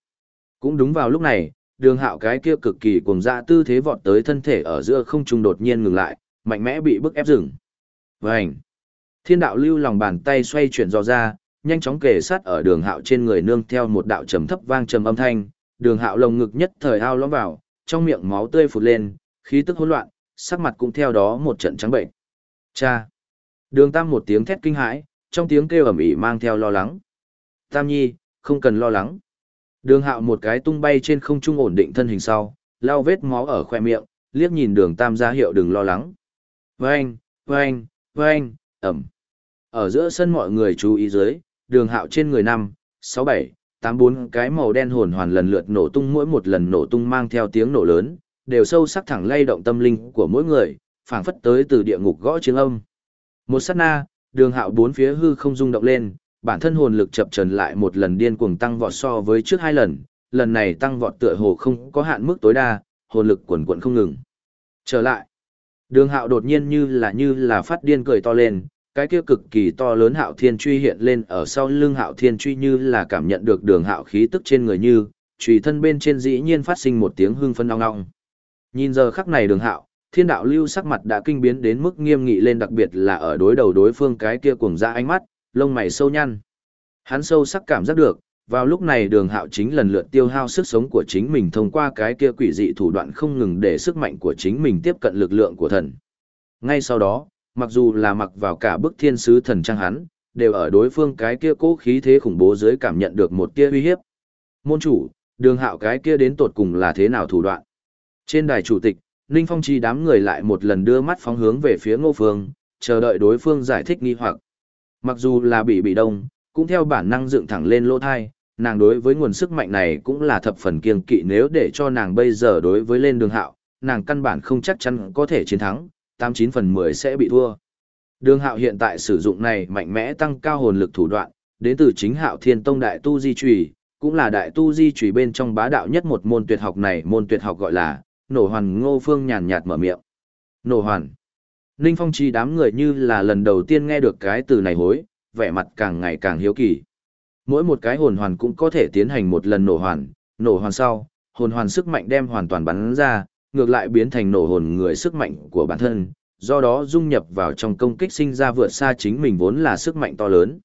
Cũng đúng vào lúc này, đường hạo cái kia cực kỳ cuồng dã tư thế vọt tới thân thể ở giữa không trung đột nhiên ngừng lại, mạnh mẽ bị bức ép dừng. Vành! Thiên đạo lưu lòng bàn tay xoay chuyển do ra, nhanh chóng kề sát ở đường hạo trên người nương theo một đạo trầm thấp vang trầm âm thanh, đường hạo lồng ngực nhất thời ao lõm vào, trong miệng máu tươi phụt lên, khí tức hỗn loạn, sắc mặt cũng theo đó một trận trắng bệnh. Cha! Đường tam một tiếng thét kinh hãi, trong tiếng kêu ầm ĩ mang theo lo lắng. Tam nhi, không cần lo lắng. Đường hạo một cái tung bay trên không trung ổn định thân hình sau, lau vết máu ở khoe miệng, liếc nhìn đường tam ra hiệu đừng lo lắng. Vâng, vâng, vâng, ẩm. Ở giữa sân mọi người chú ý dưới, đường hạo trên người năm, sáu bảy, tám bốn cái màu đen hồn hoàn lần lượt nổ tung mỗi một lần nổ tung mang theo tiếng nổ lớn, đều sâu sắc thẳng lay động tâm linh của mỗi người, phảng phất tới từ địa ngục gõ tiếng âm. Một sát na, đường hạo bốn phía hư không rung động lên, bản thân hồn lực chập trần lại một lần điên cuồng tăng vọt so với trước hai lần, lần này tăng vọt tựa hồ không có hạn mức tối đa, hồn lực quần quần không ngừng. Trở lại, đường hạo đột nhiên như là như là phát điên cười to lên, cái kia cực kỳ to lớn hạo thiên truy hiện lên ở sau lưng hạo thiên truy như là cảm nhận được đường hạo khí tức trên người như, trùy thân bên trên dĩ nhiên phát sinh một tiếng hưng phân ong ong. Nhìn giờ khắc này đường hạo, thiên đạo lưu sắc mặt đã kinh biến đến mức nghiêm nghị lên đặc biệt là ở đối đầu đối phương cái kia cuồng ra ánh mắt, lông mày sâu nhăn. Hắn sâu sắc cảm giác được, vào lúc này đường hạo chính lần lượt tiêu hao sức sống của chính mình thông qua cái kia quỷ dị thủ đoạn không ngừng để sức mạnh của chính mình tiếp cận lực lượng của thần. Ngay sau đó, mặc dù là mặc vào cả bức thiên sứ thần trang hắn, đều ở đối phương cái kia cố khí thế khủng bố dưới cảm nhận được một tia uy hiếp. Môn chủ, đường hạo cái kia đến tột cùng là thế nào thủ đoạn? Trên đài chủ tịch, Ninh Phong chi đám người lại một lần đưa mắt phóng hướng về phía ngô phương, chờ đợi đối phương giải thích nghi hoặc. Mặc dù là bị bị đông, cũng theo bản năng dựng thẳng lên lỗ thai, nàng đối với nguồn sức mạnh này cũng là thập phần kiêng kỵ nếu để cho nàng bây giờ đối với lên đường hạo, nàng căn bản không chắc chắn có thể chiến thắng, 89 phần 10 sẽ bị thua. Đường hạo hiện tại sử dụng này mạnh mẽ tăng cao hồn lực thủ đoạn, đến từ chính hạo thiên tông đại tu di trùy, cũng là đại tu di trùy bên trong bá đạo nhất một môn tuyệt học này môn tuyệt học gọi là nổ hoàn ngô phương nhàn nhạt mở miệng. Nổ hoàn. Ninh Phong chi đám người như là lần đầu tiên nghe được cái từ này hối, vẻ mặt càng ngày càng hiếu kỳ. Mỗi một cái hồn hoàn cũng có thể tiến hành một lần nổ hoàn, nổ hoàn sau, hồn hoàn sức mạnh đem hoàn toàn bắn ra, ngược lại biến thành nổ hồn người sức mạnh của bản thân, do đó dung nhập vào trong công kích sinh ra vượt xa chính mình vốn là sức mạnh to lớn.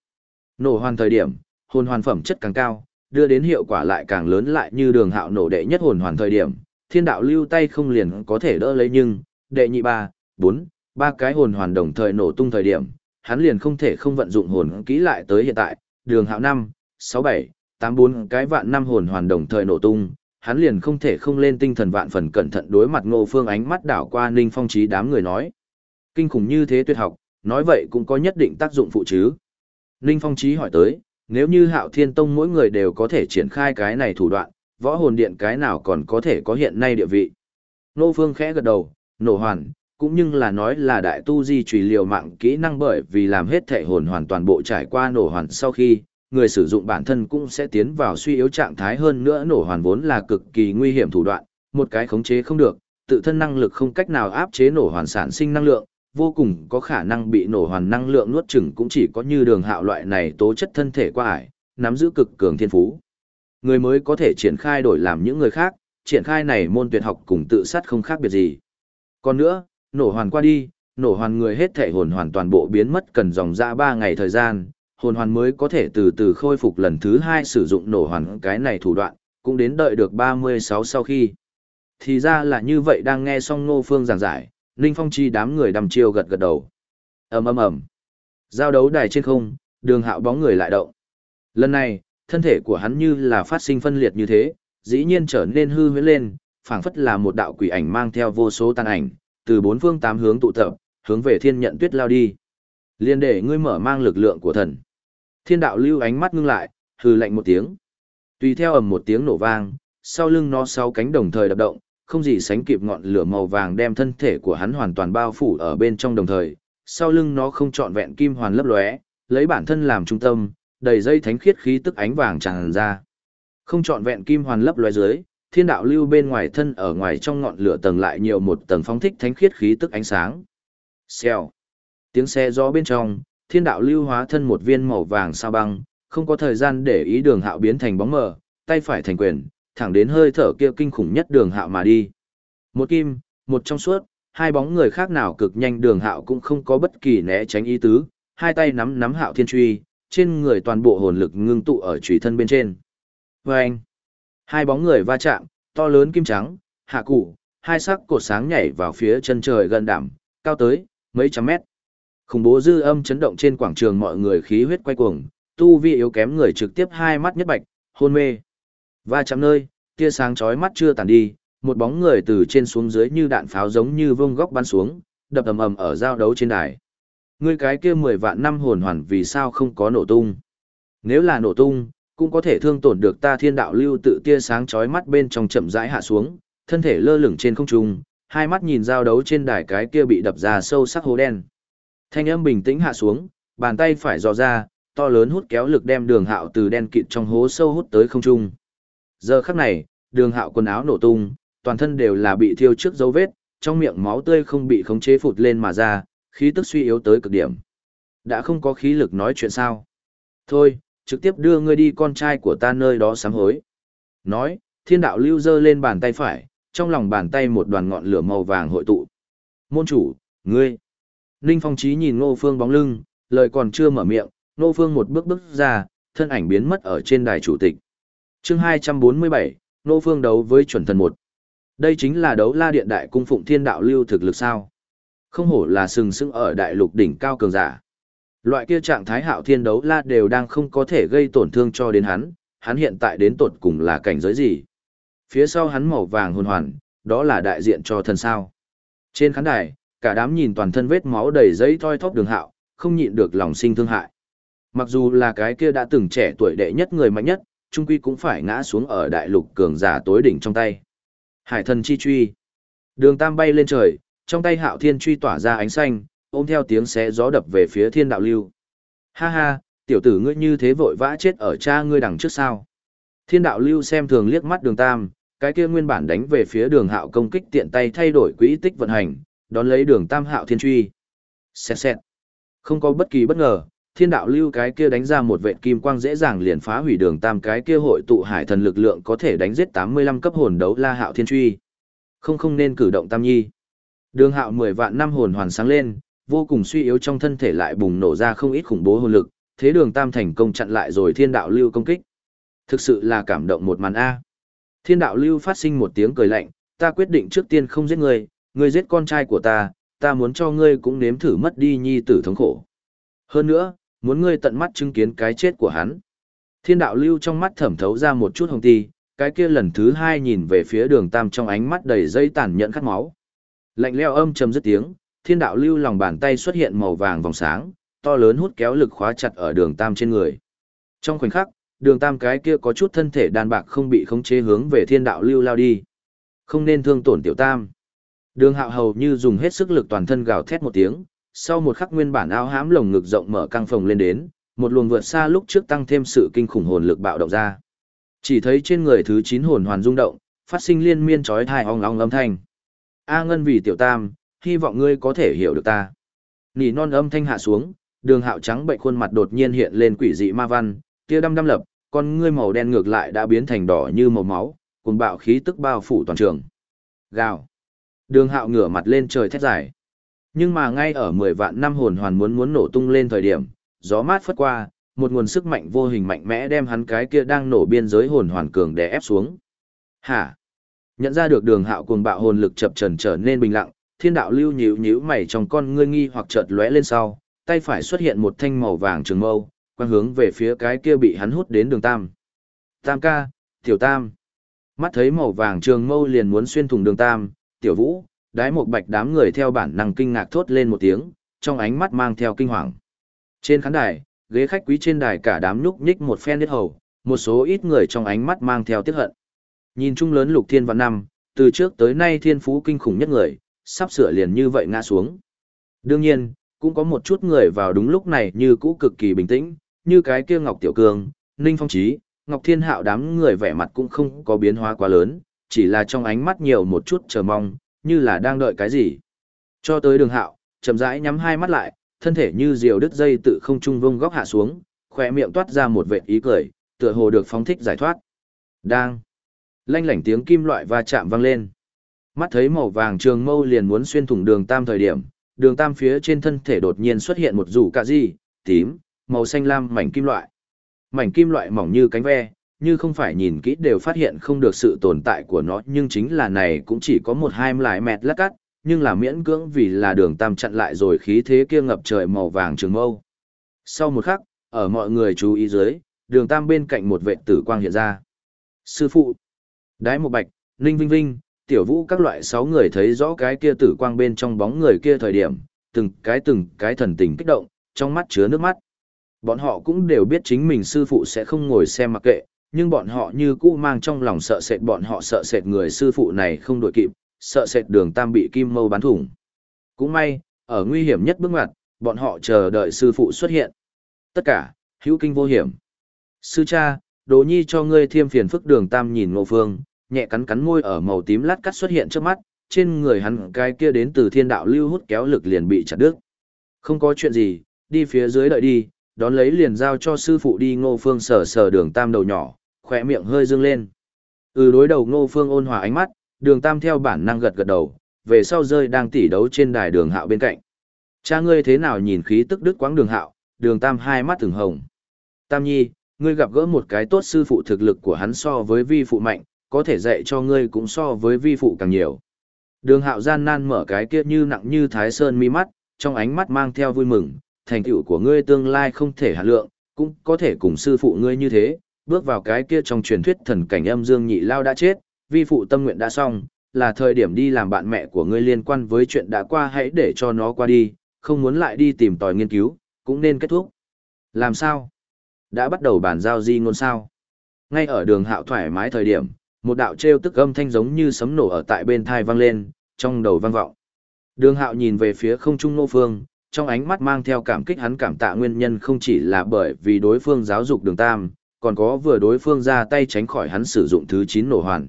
Nổ hoàn thời điểm, hồn hoàn phẩm chất càng cao, đưa đến hiệu quả lại càng lớn lại như đường hạo nổ đệ nhất hồn hoàn thời điểm, thiên đạo lưu tay không liền có thể đỡ lấy nhưng, đệ nhị ba, bốn, ba cái hồn hoàn đồng thời nổ tung thời điểm, hắn liền không thể không vận dụng hồn kỹ lại tới hiện tại, đường hạo năm, sáu bảy, tám bốn cái vạn năm hồn hoàn đồng thời nổ tung, hắn liền không thể không lên tinh thần vạn phần cẩn thận đối mặt ngô phương ánh mắt đảo qua ninh phong trí đám người nói. Kinh khủng như thế tuyệt học, nói vậy cũng có nhất định tác dụng phụ chứ. Ninh phong trí hỏi tới, nếu như hạo thiên tông mỗi người đều có thể triển khai cái này thủ đoạn, võ hồn điện cái nào còn có thể có hiện nay địa vị. Nô phương khẽ gật đầu, nổ hoàn, cũng nhưng là nói là đại tu di trùy liều mạng kỹ năng bởi vì làm hết thể hồn hoàn toàn bộ trải qua nổ hoàn sau khi, người sử dụng bản thân cũng sẽ tiến vào suy yếu trạng thái hơn nữa nổ hoàn vốn là cực kỳ nguy hiểm thủ đoạn, một cái khống chế không được, tự thân năng lực không cách nào áp chế nổ hoàn sản sinh năng lượng, vô cùng có khả năng bị nổ hoàn năng lượng nuốt chửng cũng chỉ có như đường hạo loại này tố chất thân thể qua ải, nắm giữ cực cường thiên phú. Người mới có thể triển khai đổi làm những người khác, triển khai này môn tuyệt học cùng tự sát không khác biệt gì. Còn nữa, nổ hoàn qua đi, nổ hoàn người hết thể hồn hoàn toàn bộ biến mất cần dòng ra 3 ngày thời gian, hồn hoàn mới có thể từ từ khôi phục lần thứ 2 sử dụng nổ hoàn cái này thủ đoạn, cũng đến đợi được 36 sau khi. Thì ra là như vậy đang nghe xong Ngô Phương giảng giải, Ninh Phong chi đám người đầm chiêu gật gật đầu. ầm ầm ầm Giao đấu đài trên không, đường hạo bóng người lại động. Lần này, thân thể của hắn như là phát sinh phân liệt như thế, dĩ nhiên trở nên hư huyễn lên, phảng phất là một đạo quỷ ảnh mang theo vô số tàn ảnh, từ bốn phương tám hướng tụ tập, hướng về thiên nhận tuyết lao đi. Liên để ngươi mở mang lực lượng của thần. Thiên đạo lưu ánh mắt ngưng lại, hừ lạnh một tiếng. Tùy theo ầm một tiếng nổ vang, sau lưng nó sáu cánh đồng thời đập động, không gì sánh kịp ngọn lửa màu vàng đem thân thể của hắn hoàn toàn bao phủ ở bên trong đồng thời, sau lưng nó không trọn vẹn kim hoàn lấp lóe, lấy bản thân làm trung tâm, đầy dây thánh khiết khí tức ánh vàng tràn ra. Không trọn vẹn kim hoàn lấp loé dưới, thiên đạo lưu bên ngoài thân ở ngoài trong ngọn lửa tầng lại nhiều một tầng phóng thích thánh khiết khí tức ánh sáng. Xèo. Tiếng xe gió bên trong, thiên đạo lưu hóa thân một viên màu vàng sao băng, không có thời gian để ý đường hạo biến thành bóng mờ, tay phải thành quyền, thẳng đến hơi thở kia kinh khủng nhất đường hạo mà đi. Một kim, một trong suốt, hai bóng người khác nào cực nhanh đường hạo cũng không có bất kỳ né tránh ý tứ, hai tay nắm nắm hạo thiên truy, trên người toàn bộ hồn lực ngưng tụ ở chủy thân bên trên. Vâng! Hai bóng người va chạm, to lớn kim trắng, hạ cụ, hai sắc cột sáng nhảy vào phía chân trời gần đảm, cao tới, mấy trăm mét. Khủng bố dư âm chấn động trên quảng trường mọi người khí huyết quay cuồng, tu vi yếu kém người trực tiếp hai mắt nhất bạch, hôn mê. Va chạm nơi, tia sáng chói mắt chưa tàn đi, một bóng người từ trên xuống dưới như đạn pháo giống như vông góc bắn xuống, đập ầm ầm ở giao đấu trên đài. Ngươi cái kia mười vạn năm hồn hoàn vì sao không có nổ tung? Nếu là nổ tung, cũng có thể thương tổn được ta thiên đạo lưu tự tia sáng chói mắt bên trong chậm rãi hạ xuống, thân thể lơ lửng trên không trung, hai mắt nhìn giao đấu trên đài cái kia bị đập ra sâu sắc hố đen. Thanh âm bình tĩnh hạ xuống, bàn tay phải dò ra, to lớn hút kéo lực đem đường hạo từ đen kịt trong hố sâu hút tới không trung. Giờ khắc này, đường hạo quần áo nổ tung, toàn thân đều là bị thiêu trước dấu vết, trong miệng máu tươi không bị khống chế phụt lên mà ra, khí tức suy yếu tới cực điểm. Đã không có khí lực nói chuyện sao? Thôi, trực tiếp đưa ngươi đi con trai của ta nơi đó sám hối. Nói, thiên đạo lưu dơ lên bàn tay phải, trong lòng bàn tay một đoàn ngọn lửa màu vàng hội tụ. Môn chủ, ngươi. Ninh Phong Chí nhìn Ngô Phương bóng lưng, lời còn chưa mở miệng, Ngô Phương một bước bước ra, thân ảnh biến mất ở trên đài chủ tịch. Chương 247, Ngô Phương đấu với chuẩn thần một. Đây chính là đấu la điện đại cung phụng thiên đạo lưu thực lực sao. Không hổ là sừng sững ở đại lục đỉnh cao cường giả. Loại kia trạng thái hạo thiên đấu la đều đang không có thể gây tổn thương cho đến hắn, hắn hiện tại đến tột cùng là cảnh giới gì. Phía sau hắn màu vàng hồn hoàn, đó là đại diện cho thần sao. Trên khán đài, cả đám nhìn toàn thân vết máu đầy giấy thoi thóp đường hạo, không nhịn được lòng sinh thương hại. Mặc dù là cái kia đã từng trẻ tuổi đệ nhất người mạnh nhất, trung quy cũng phải ngã xuống ở đại lục cường giả tối đỉnh trong tay. Hải thần chi truy. Đường tam bay lên trời, trong tay hạo thiên truy tỏa ra ánh xanh, ôm theo tiếng xé gió đập về phía thiên đạo lưu. Ha ha, tiểu tử ngươi như thế vội vã chết ở cha ngươi đằng trước sao. Thiên đạo lưu xem thường liếc mắt đường tam, cái kia nguyên bản đánh về phía đường hạo công kích tiện tay thay đổi quỹ tích vận hành, đón lấy đường tam hạo thiên truy. Xẹt xẹt. Không có bất kỳ bất ngờ, thiên đạo lưu cái kia đánh ra một vệ kim quang dễ dàng liền phá hủy đường tam cái kia hội tụ hải thần lực lượng có thể đánh giết 85 cấp hồn đấu la hạo thiên truy. Không không nên cử động tam nhi. Đường hạo 10 vạn năm hồn hoàn sáng lên, vô cùng suy yếu trong thân thể lại bùng nổ ra không ít khủng bố hồn lực, thế đường tam thành công chặn lại rồi thiên đạo lưu công kích. Thực sự là cảm động một màn A. Thiên đạo lưu phát sinh một tiếng cười lạnh, ta quyết định trước tiên không giết ngươi, ngươi giết con trai của ta, ta muốn cho ngươi cũng nếm thử mất đi nhi tử thống khổ. Hơn nữa, muốn ngươi tận mắt chứng kiến cái chết của hắn. Thiên đạo lưu trong mắt thẩm thấu ra một chút hồng ti, cái kia lần thứ hai nhìn về phía đường tam trong ánh mắt đầy dây tàn nhẫn khát máu. Lạnh leo âm trầm dứt tiếng, thiên đạo lưu lòng bàn tay xuất hiện màu vàng vòng sáng, to lớn hút kéo lực khóa chặt ở đường tam trên người. Trong khoảnh khắc, đường tam cái kia có chút thân thể đàn bạc không bị khống chế hướng về thiên đạo lưu lao đi. Không nên thương tổn tiểu tam. Đường hạo hầu như dùng hết sức lực toàn thân gào thét một tiếng, sau một khắc nguyên bản áo hãm lồng ngực rộng mở căng phồng lên đến, một luồng vượt xa lúc trước tăng thêm sự kinh khủng hồn lực bạo động ra. Chỉ thấy trên người thứ chín hồn hoàn rung động, phát sinh liên miên chói tai ong ong âm thanh. A Ngân vì tiểu tam, hy vọng ngươi có thể hiểu được ta. Nỉ non âm thanh hạ xuống, đường hạo trắng bệnh khuôn mặt đột nhiên hiện lên quỷ dị ma văn, tia đăm đăm lập, con ngươi màu đen ngược lại đã biến thành đỏ như màu máu, cùng bạo khí tức bao phủ toàn trường. Gào. Đường hạo ngửa mặt lên trời thét dài. Nhưng mà ngay ở 10 vạn năm hồn hoàn muốn muốn nổ tung lên thời điểm, gió mát phất qua, một nguồn sức mạnh vô hình mạnh mẽ đem hắn cái kia đang nổ biên giới hồn hoàn cường đè ép xuống. Hả? Nhận ra được đường hạo cuồng bạo hồn lực chập trần trở nên bình lặng, thiên đạo lưu nhíu nhíu mày trong con ngươi nghi hoặc chợt lóe lên sau, tay phải xuất hiện một thanh màu vàng trường mâu, quang hướng về phía cái kia bị hắn hút đến đường tam. Tam ca, tiểu tam. Mắt thấy màu vàng trường mâu liền muốn xuyên thủng đường tam, tiểu vũ, đái một bạch đám người theo bản năng kinh ngạc thốt lên một tiếng, trong ánh mắt mang theo kinh hoàng. Trên khán đài, ghế khách quý trên đài cả đám nhúc nhích một phen đít hầu, một số ít người trong ánh mắt mang theo tiếc hận. Nhìn chung lớn lục thiên vạn năm, từ trước tới nay thiên phú kinh khủng nhất người, sắp sửa liền như vậy ngã xuống. Đương nhiên, cũng có một chút người vào đúng lúc này như cũ cực kỳ bình tĩnh, như cái kia Ngọc Tiểu Cương, Ninh Phong Trí, Ngọc Thiên Hạo đám người vẻ mặt cũng không có biến hóa quá lớn, chỉ là trong ánh mắt nhiều một chút chờ mong, như là đang đợi cái gì. Cho tới đường hạo, chậm rãi nhắm hai mắt lại, thân thể như diều đứt dây tự không trung vông góc hạ xuống, khỏe miệng toát ra một vệt ý cười, tựa hồ được phóng thích giải thoát. Đang. Lanh lảnh tiếng kim loại va chạm vang lên. Mắt thấy màu vàng trường mâu liền muốn xuyên thủng đường tam thời điểm, đường tam phía trên thân thể đột nhiên xuất hiện một rủ cạ di, tím, màu xanh lam mảnh kim loại. Mảnh kim loại mỏng như cánh ve, như không phải nhìn kỹ đều phát hiện không được sự tồn tại của nó nhưng chính là này cũng chỉ có một hai lại mẹt lát cắt, nhưng là miễn cưỡng vì là đường tam chặn lại rồi khí thế kia ngập trời màu vàng trường mâu. Sau một khắc, ở mọi người chú ý dưới, đường tam bên cạnh một vệ tử quang hiện ra. Sư phụ, đái một bạch, ninh vinh vinh, tiểu vũ các loại sáu người thấy rõ cái kia tử quang bên trong bóng người kia thời điểm, từng cái từng cái thần tình kích động, trong mắt chứa nước mắt. Bọn họ cũng đều biết chính mình sư phụ sẽ không ngồi xem mặc kệ, nhưng bọn họ như cũ mang trong lòng sợ sệt bọn họ sợ sệt người sư phụ này không đội kịp, sợ sệt đường tam bị kim mâu bán thủng. Cũng may, ở nguy hiểm nhất bước ngoặt, bọn họ chờ đợi sư phụ xuất hiện. Tất cả, hữu kinh vô hiểm. Sư cha, đồ nhi cho ngươi thiêm phiền phức đường tam nhìn ngô phương, nhẹ cắn cắn môi ở màu tím lát cắt xuất hiện trước mắt, trên người hắn cái kia đến từ thiên đạo lưu hút kéo lực liền bị chặt đứt. Không có chuyện gì, đi phía dưới đợi đi, đón lấy liền giao cho sư phụ đi ngô phương sờ sờ đường tam đầu nhỏ, khỏe miệng hơi dương lên. Ừ đối đầu ngô phương ôn hòa ánh mắt, đường tam theo bản năng gật gật đầu, về sau rơi đang tỉ đấu trên đài đường hạo bên cạnh. Cha ngươi thế nào nhìn khí tức đức quãng đường hạo, đường tam hai mắt thường hồng. Tam nhi, ngươi gặp gỡ một cái tốt sư phụ thực lực của hắn so với vi phụ mạnh, có thể dạy cho ngươi cũng so với vi phụ càng nhiều. Đường hạo gian nan mở cái kia như nặng như thái sơn mi mắt, trong ánh mắt mang theo vui mừng, thành tựu của ngươi tương lai không thể hạ lượng, cũng có thể cùng sư phụ ngươi như thế, bước vào cái kia trong truyền thuyết thần cảnh âm dương nhị lao đã chết, vi phụ tâm nguyện đã xong, là thời điểm đi làm bạn mẹ của ngươi liên quan với chuyện đã qua hãy để cho nó qua đi, không muốn lại đi tìm tòi nghiên cứu, cũng nên kết thúc. Làm sao? Đã bắt đầu bàn giao di ngôn sao? Ngay ở đường hạo thoải mái thời điểm, một đạo trêu tức âm thanh giống như sấm nổ ở tại bên thai vang lên, trong đầu vang vọng. Đường hạo nhìn về phía không trung nô phương, trong ánh mắt mang theo cảm kích hắn cảm tạ nguyên nhân không chỉ là bởi vì đối phương giáo dục đường tam, còn có vừa đối phương ra tay tránh khỏi hắn sử dụng thứ chín nổ hoàn.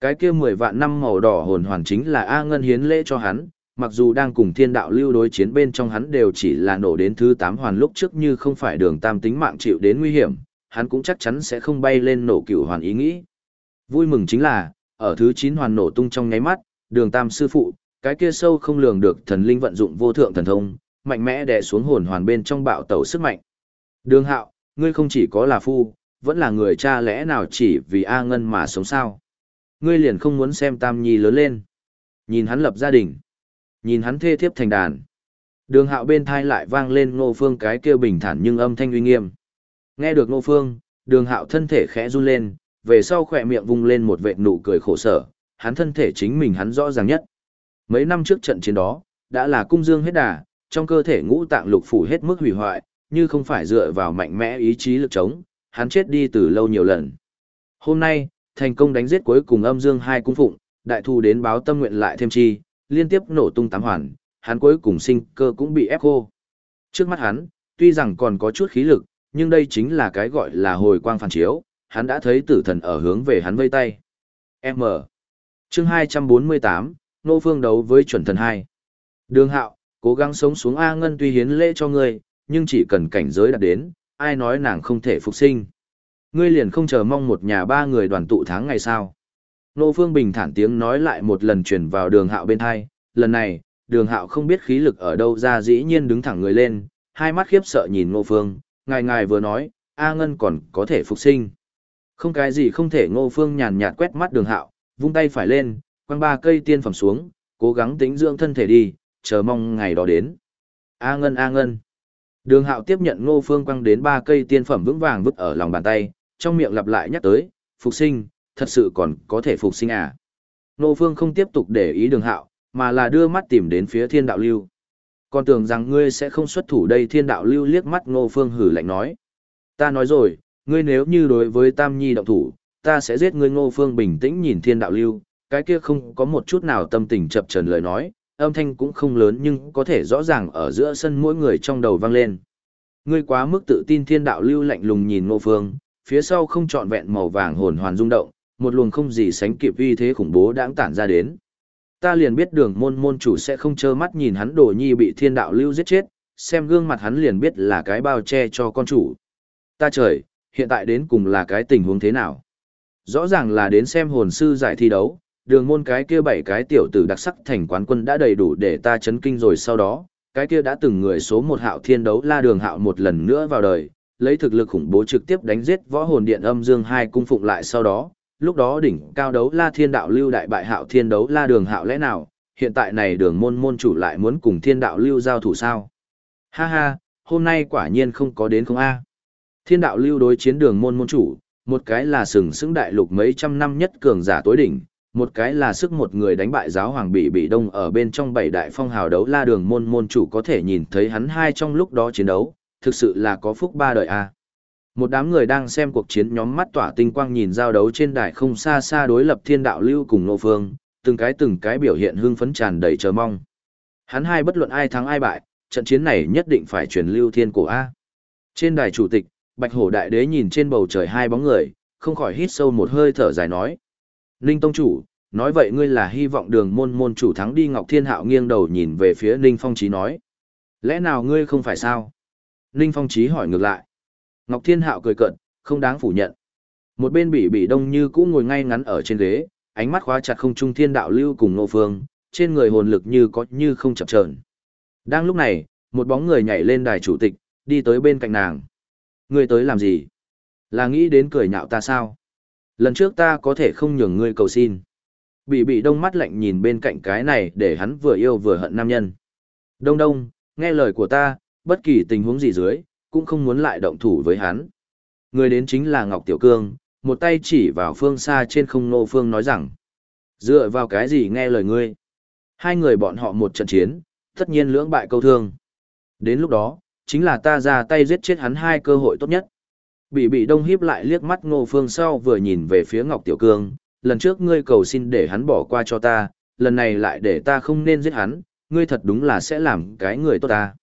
Cái kia 10 vạn năm màu đỏ hồn hoàn chính là A Ngân hiến lễ cho hắn, mặc dù đang cùng thiên đạo lưu đối chiến bên trong hắn đều chỉ là nổ đến thứ 8 hoàn lúc trước như không phải đường tam tính mạng chịu đến nguy hiểm, hắn cũng chắc chắn sẽ không bay lên nổ cửu hoàn ý nghĩ. Vui mừng chính là, ở thứ 9 hoàn nổ tung trong nháy mắt, đường tam sư phụ, cái kia sâu không lường được thần linh vận dụng vô thượng thần thông, mạnh mẽ đè xuống hồn hoàn bên trong bạo tẩu sức mạnh. Đường hạo, ngươi không chỉ có là phu, vẫn là người cha lẽ nào chỉ vì A Ngân mà sống sao. Ngươi liền không muốn xem Tam Nhi lớn lên. Nhìn hắn lập gia đình. Nhìn hắn thê thiếp thành đàn. Đường hạo bên thai lại vang lên ngô phương cái kêu bình thản nhưng âm thanh uy nghiêm. Nghe được ngô phương, đường hạo thân thể khẽ run lên, về sau khỏe miệng vung lên một vệt nụ cười khổ sở, hắn thân thể chính mình hắn rõ ràng nhất. Mấy năm trước trận chiến đó, đã là cung dương hết đà, trong cơ thể ngũ tạng lục phủ hết mức hủy hoại, như không phải dựa vào mạnh mẽ ý chí lực chống, hắn chết đi từ lâu nhiều lần. Hôm nay, thành công đánh giết cuối cùng âm dương hai cung phụng, đại thu đến báo tâm nguyện lại thêm chi, liên tiếp nổ tung tám hoàn, hắn cuối cùng sinh cơ cũng bị ép khô. Trước mắt hắn, tuy rằng còn có chút khí lực, nhưng đây chính là cái gọi là hồi quang phản chiếu, hắn đã thấy tử thần ở hướng về hắn vây tay. M. Chương 248, Nô Phương đấu với chuẩn thần 2. Đường hạo, cố gắng sống xuống A Ngân tuy hiến lễ cho ngươi, nhưng chỉ cần cảnh giới đạt đến, ai nói nàng không thể phục sinh. Ngươi liền không chờ mong một nhà ba người đoàn tụ tháng ngày sao. Nô Phương bình thản tiếng nói lại một lần truyền vào đường hạo bên hai, lần này, đường hạo không biết khí lực ở đâu ra dĩ nhiên đứng thẳng người lên, hai mắt khiếp sợ nhìn Ngô Phương, ngài ngài vừa nói, A Ngân còn có thể phục sinh. Không cái gì không thể Ngô Phương nhàn nhạt quét mắt đường hạo, vung tay phải lên, quăng ba cây tiên phẩm xuống, cố gắng tính dưỡng thân thể đi, chờ mong ngày đó đến. A Ngân A Ngân. Đường hạo tiếp nhận ngô phương quăng đến ba cây tiên phẩm vững vàng vứt ở lòng bàn tay, trong miệng lặp lại nhắc tới, phục sinh, thật sự còn có thể phục sinh à. Ngô phương không tiếp tục để ý đường hạo, mà là đưa mắt tìm đến phía thiên đạo lưu. Còn tưởng rằng ngươi sẽ không xuất thủ đây thiên đạo lưu liếc mắt ngô phương hử lạnh nói. Ta nói rồi, ngươi nếu như đối với Tam Nhi động thủ, ta sẽ giết ngươi ngô phương bình tĩnh nhìn thiên đạo lưu, cái kia không có một chút nào tâm tình chập trần lời nói, âm thanh cũng không lớn nhưng có thể rõ ràng ở giữa sân mỗi người trong đầu vang lên. Ngươi quá mức tự tin thiên đạo lưu lạnh lùng nhìn ngô phương, phía sau không trọn vẹn màu vàng hồn hoàn rung động, một luồng không gì sánh kịp uy thế khủng bố đãng tản ra đến. Ta liền biết đường môn môn chủ sẽ không trơ mắt nhìn hắn đồ nhi bị thiên đạo lưu giết chết, xem gương mặt hắn liền biết là cái bao che cho con chủ. Ta trời, hiện tại đến cùng là cái tình huống thế nào? Rõ ràng là đến xem hồn sư giải thi đấu, đường môn cái kia bảy cái tiểu tử đặc sắc thành quán quân đã đầy đủ để ta chấn kinh rồi sau đó, cái kia đã từng người số một hạo thiên đấu la đường hạo một lần nữa vào đời, lấy thực lực khủng bố trực tiếp đánh giết võ hồn điện âm dương hai cung phụng lại sau đó, lúc đó đỉnh cao đấu la thiên đạo lưu đại bại hạo thiên đấu la đường hạo lẽ nào, hiện tại này đường môn môn chủ lại muốn cùng thiên đạo lưu giao thủ sao? Ha ha, hôm nay quả nhiên không có đến không a. Thiên đạo lưu đối chiến đường môn môn chủ, một cái là sừng sững đại lục mấy trăm năm nhất cường giả tối đỉnh, một cái là sức một người đánh bại giáo hoàng bị bị đông ở bên trong bảy đại phong hào đấu la đường môn môn chủ có thể nhìn thấy hắn hai trong lúc đó chiến đấu, thực sự là có phúc ba đời a. Một đám người đang xem cuộc chiến nhóm mắt tỏa tinh quang nhìn giao đấu trên đài không xa xa đối lập thiên đạo lưu cùng nô phương, từng cái từng cái biểu hiện hưng phấn tràn đầy chờ mong. Hắn hai bất luận ai thắng ai bại, trận chiến này nhất định phải truyền lưu thiên cổ A. Trên đài chủ tịch, Bạch Hổ Đại Đế nhìn trên bầu trời hai bóng người, không khỏi hít sâu một hơi thở dài nói. Ninh Tông Chủ, nói vậy ngươi là hy vọng đường môn môn chủ thắng đi Ngọc Thiên Hạo nghiêng đầu nhìn về phía Ninh Phong Chí nói. Lẽ nào ngươi không phải sao? Ninh Phong Chí hỏi ngược lại. Ngọc Thiên Hạo cười cợt, không đáng phủ nhận. Một bên bị bị đông như cũ ngồi ngay ngắn ở trên ghế, ánh mắt khóa chặt không trung thiên đạo lưu cùng nô phương, trên người hồn lực như có như không chập chờn. Đang lúc này, một bóng người nhảy lên đài chủ tịch, đi tới bên cạnh nàng. Ngươi tới làm gì? Là nghĩ đến cười nhạo ta sao? Lần trước ta có thể không nhường ngươi cầu xin. Bị bị đông mắt lạnh nhìn bên cạnh cái này để hắn vừa yêu vừa hận nam nhân. Đông đông, nghe lời của ta, bất kỳ tình huống gì dưới, cũng không muốn lại động thủ với hắn. Người đến chính là Ngọc Tiểu Cương, một tay chỉ vào phương xa trên không nô phương nói rằng. Dựa vào cái gì nghe lời ngươi? Hai người bọn họ một trận chiến, tất nhiên lưỡng bại câu thương. Đến lúc đó, chính là ta ra tay giết chết hắn hai cơ hội tốt nhất. Bị bị đông hiếp lại liếc mắt ngô phương sau vừa nhìn về phía Ngọc Tiểu Cương, lần trước ngươi cầu xin để hắn bỏ qua cho ta, lần này lại để ta không nên giết hắn, ngươi thật đúng là sẽ làm cái người tốt ta.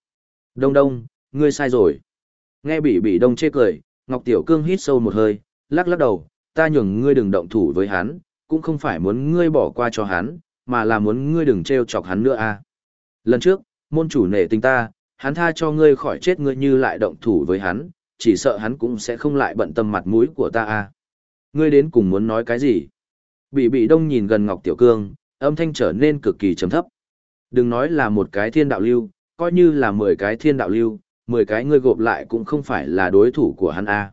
Đông đông, ngươi sai rồi. Nghe bị bị đông chê cười, Ngọc Tiểu Cương hít sâu một hơi, lắc lắc đầu, ta nhường ngươi đừng động thủ với hắn, cũng không phải muốn ngươi bỏ qua cho hắn, mà là muốn ngươi đừng trêu chọc hắn nữa à. Lần trước, môn chủ nể tình ta, hắn tha cho ngươi khỏi chết ngươi như lại động thủ với hắn, chỉ sợ hắn cũng sẽ không lại bận tâm mặt mũi của ta à. Ngươi đến cùng muốn nói cái gì? Bị bị đông nhìn gần Ngọc Tiểu Cương, âm thanh trở nên cực kỳ trầm thấp. Đừng nói là một cái thiên đạo lưu, coi như là mười cái thiên đạo lưu, mười cái ngươi gộp lại cũng không phải là đối thủ của hắn a.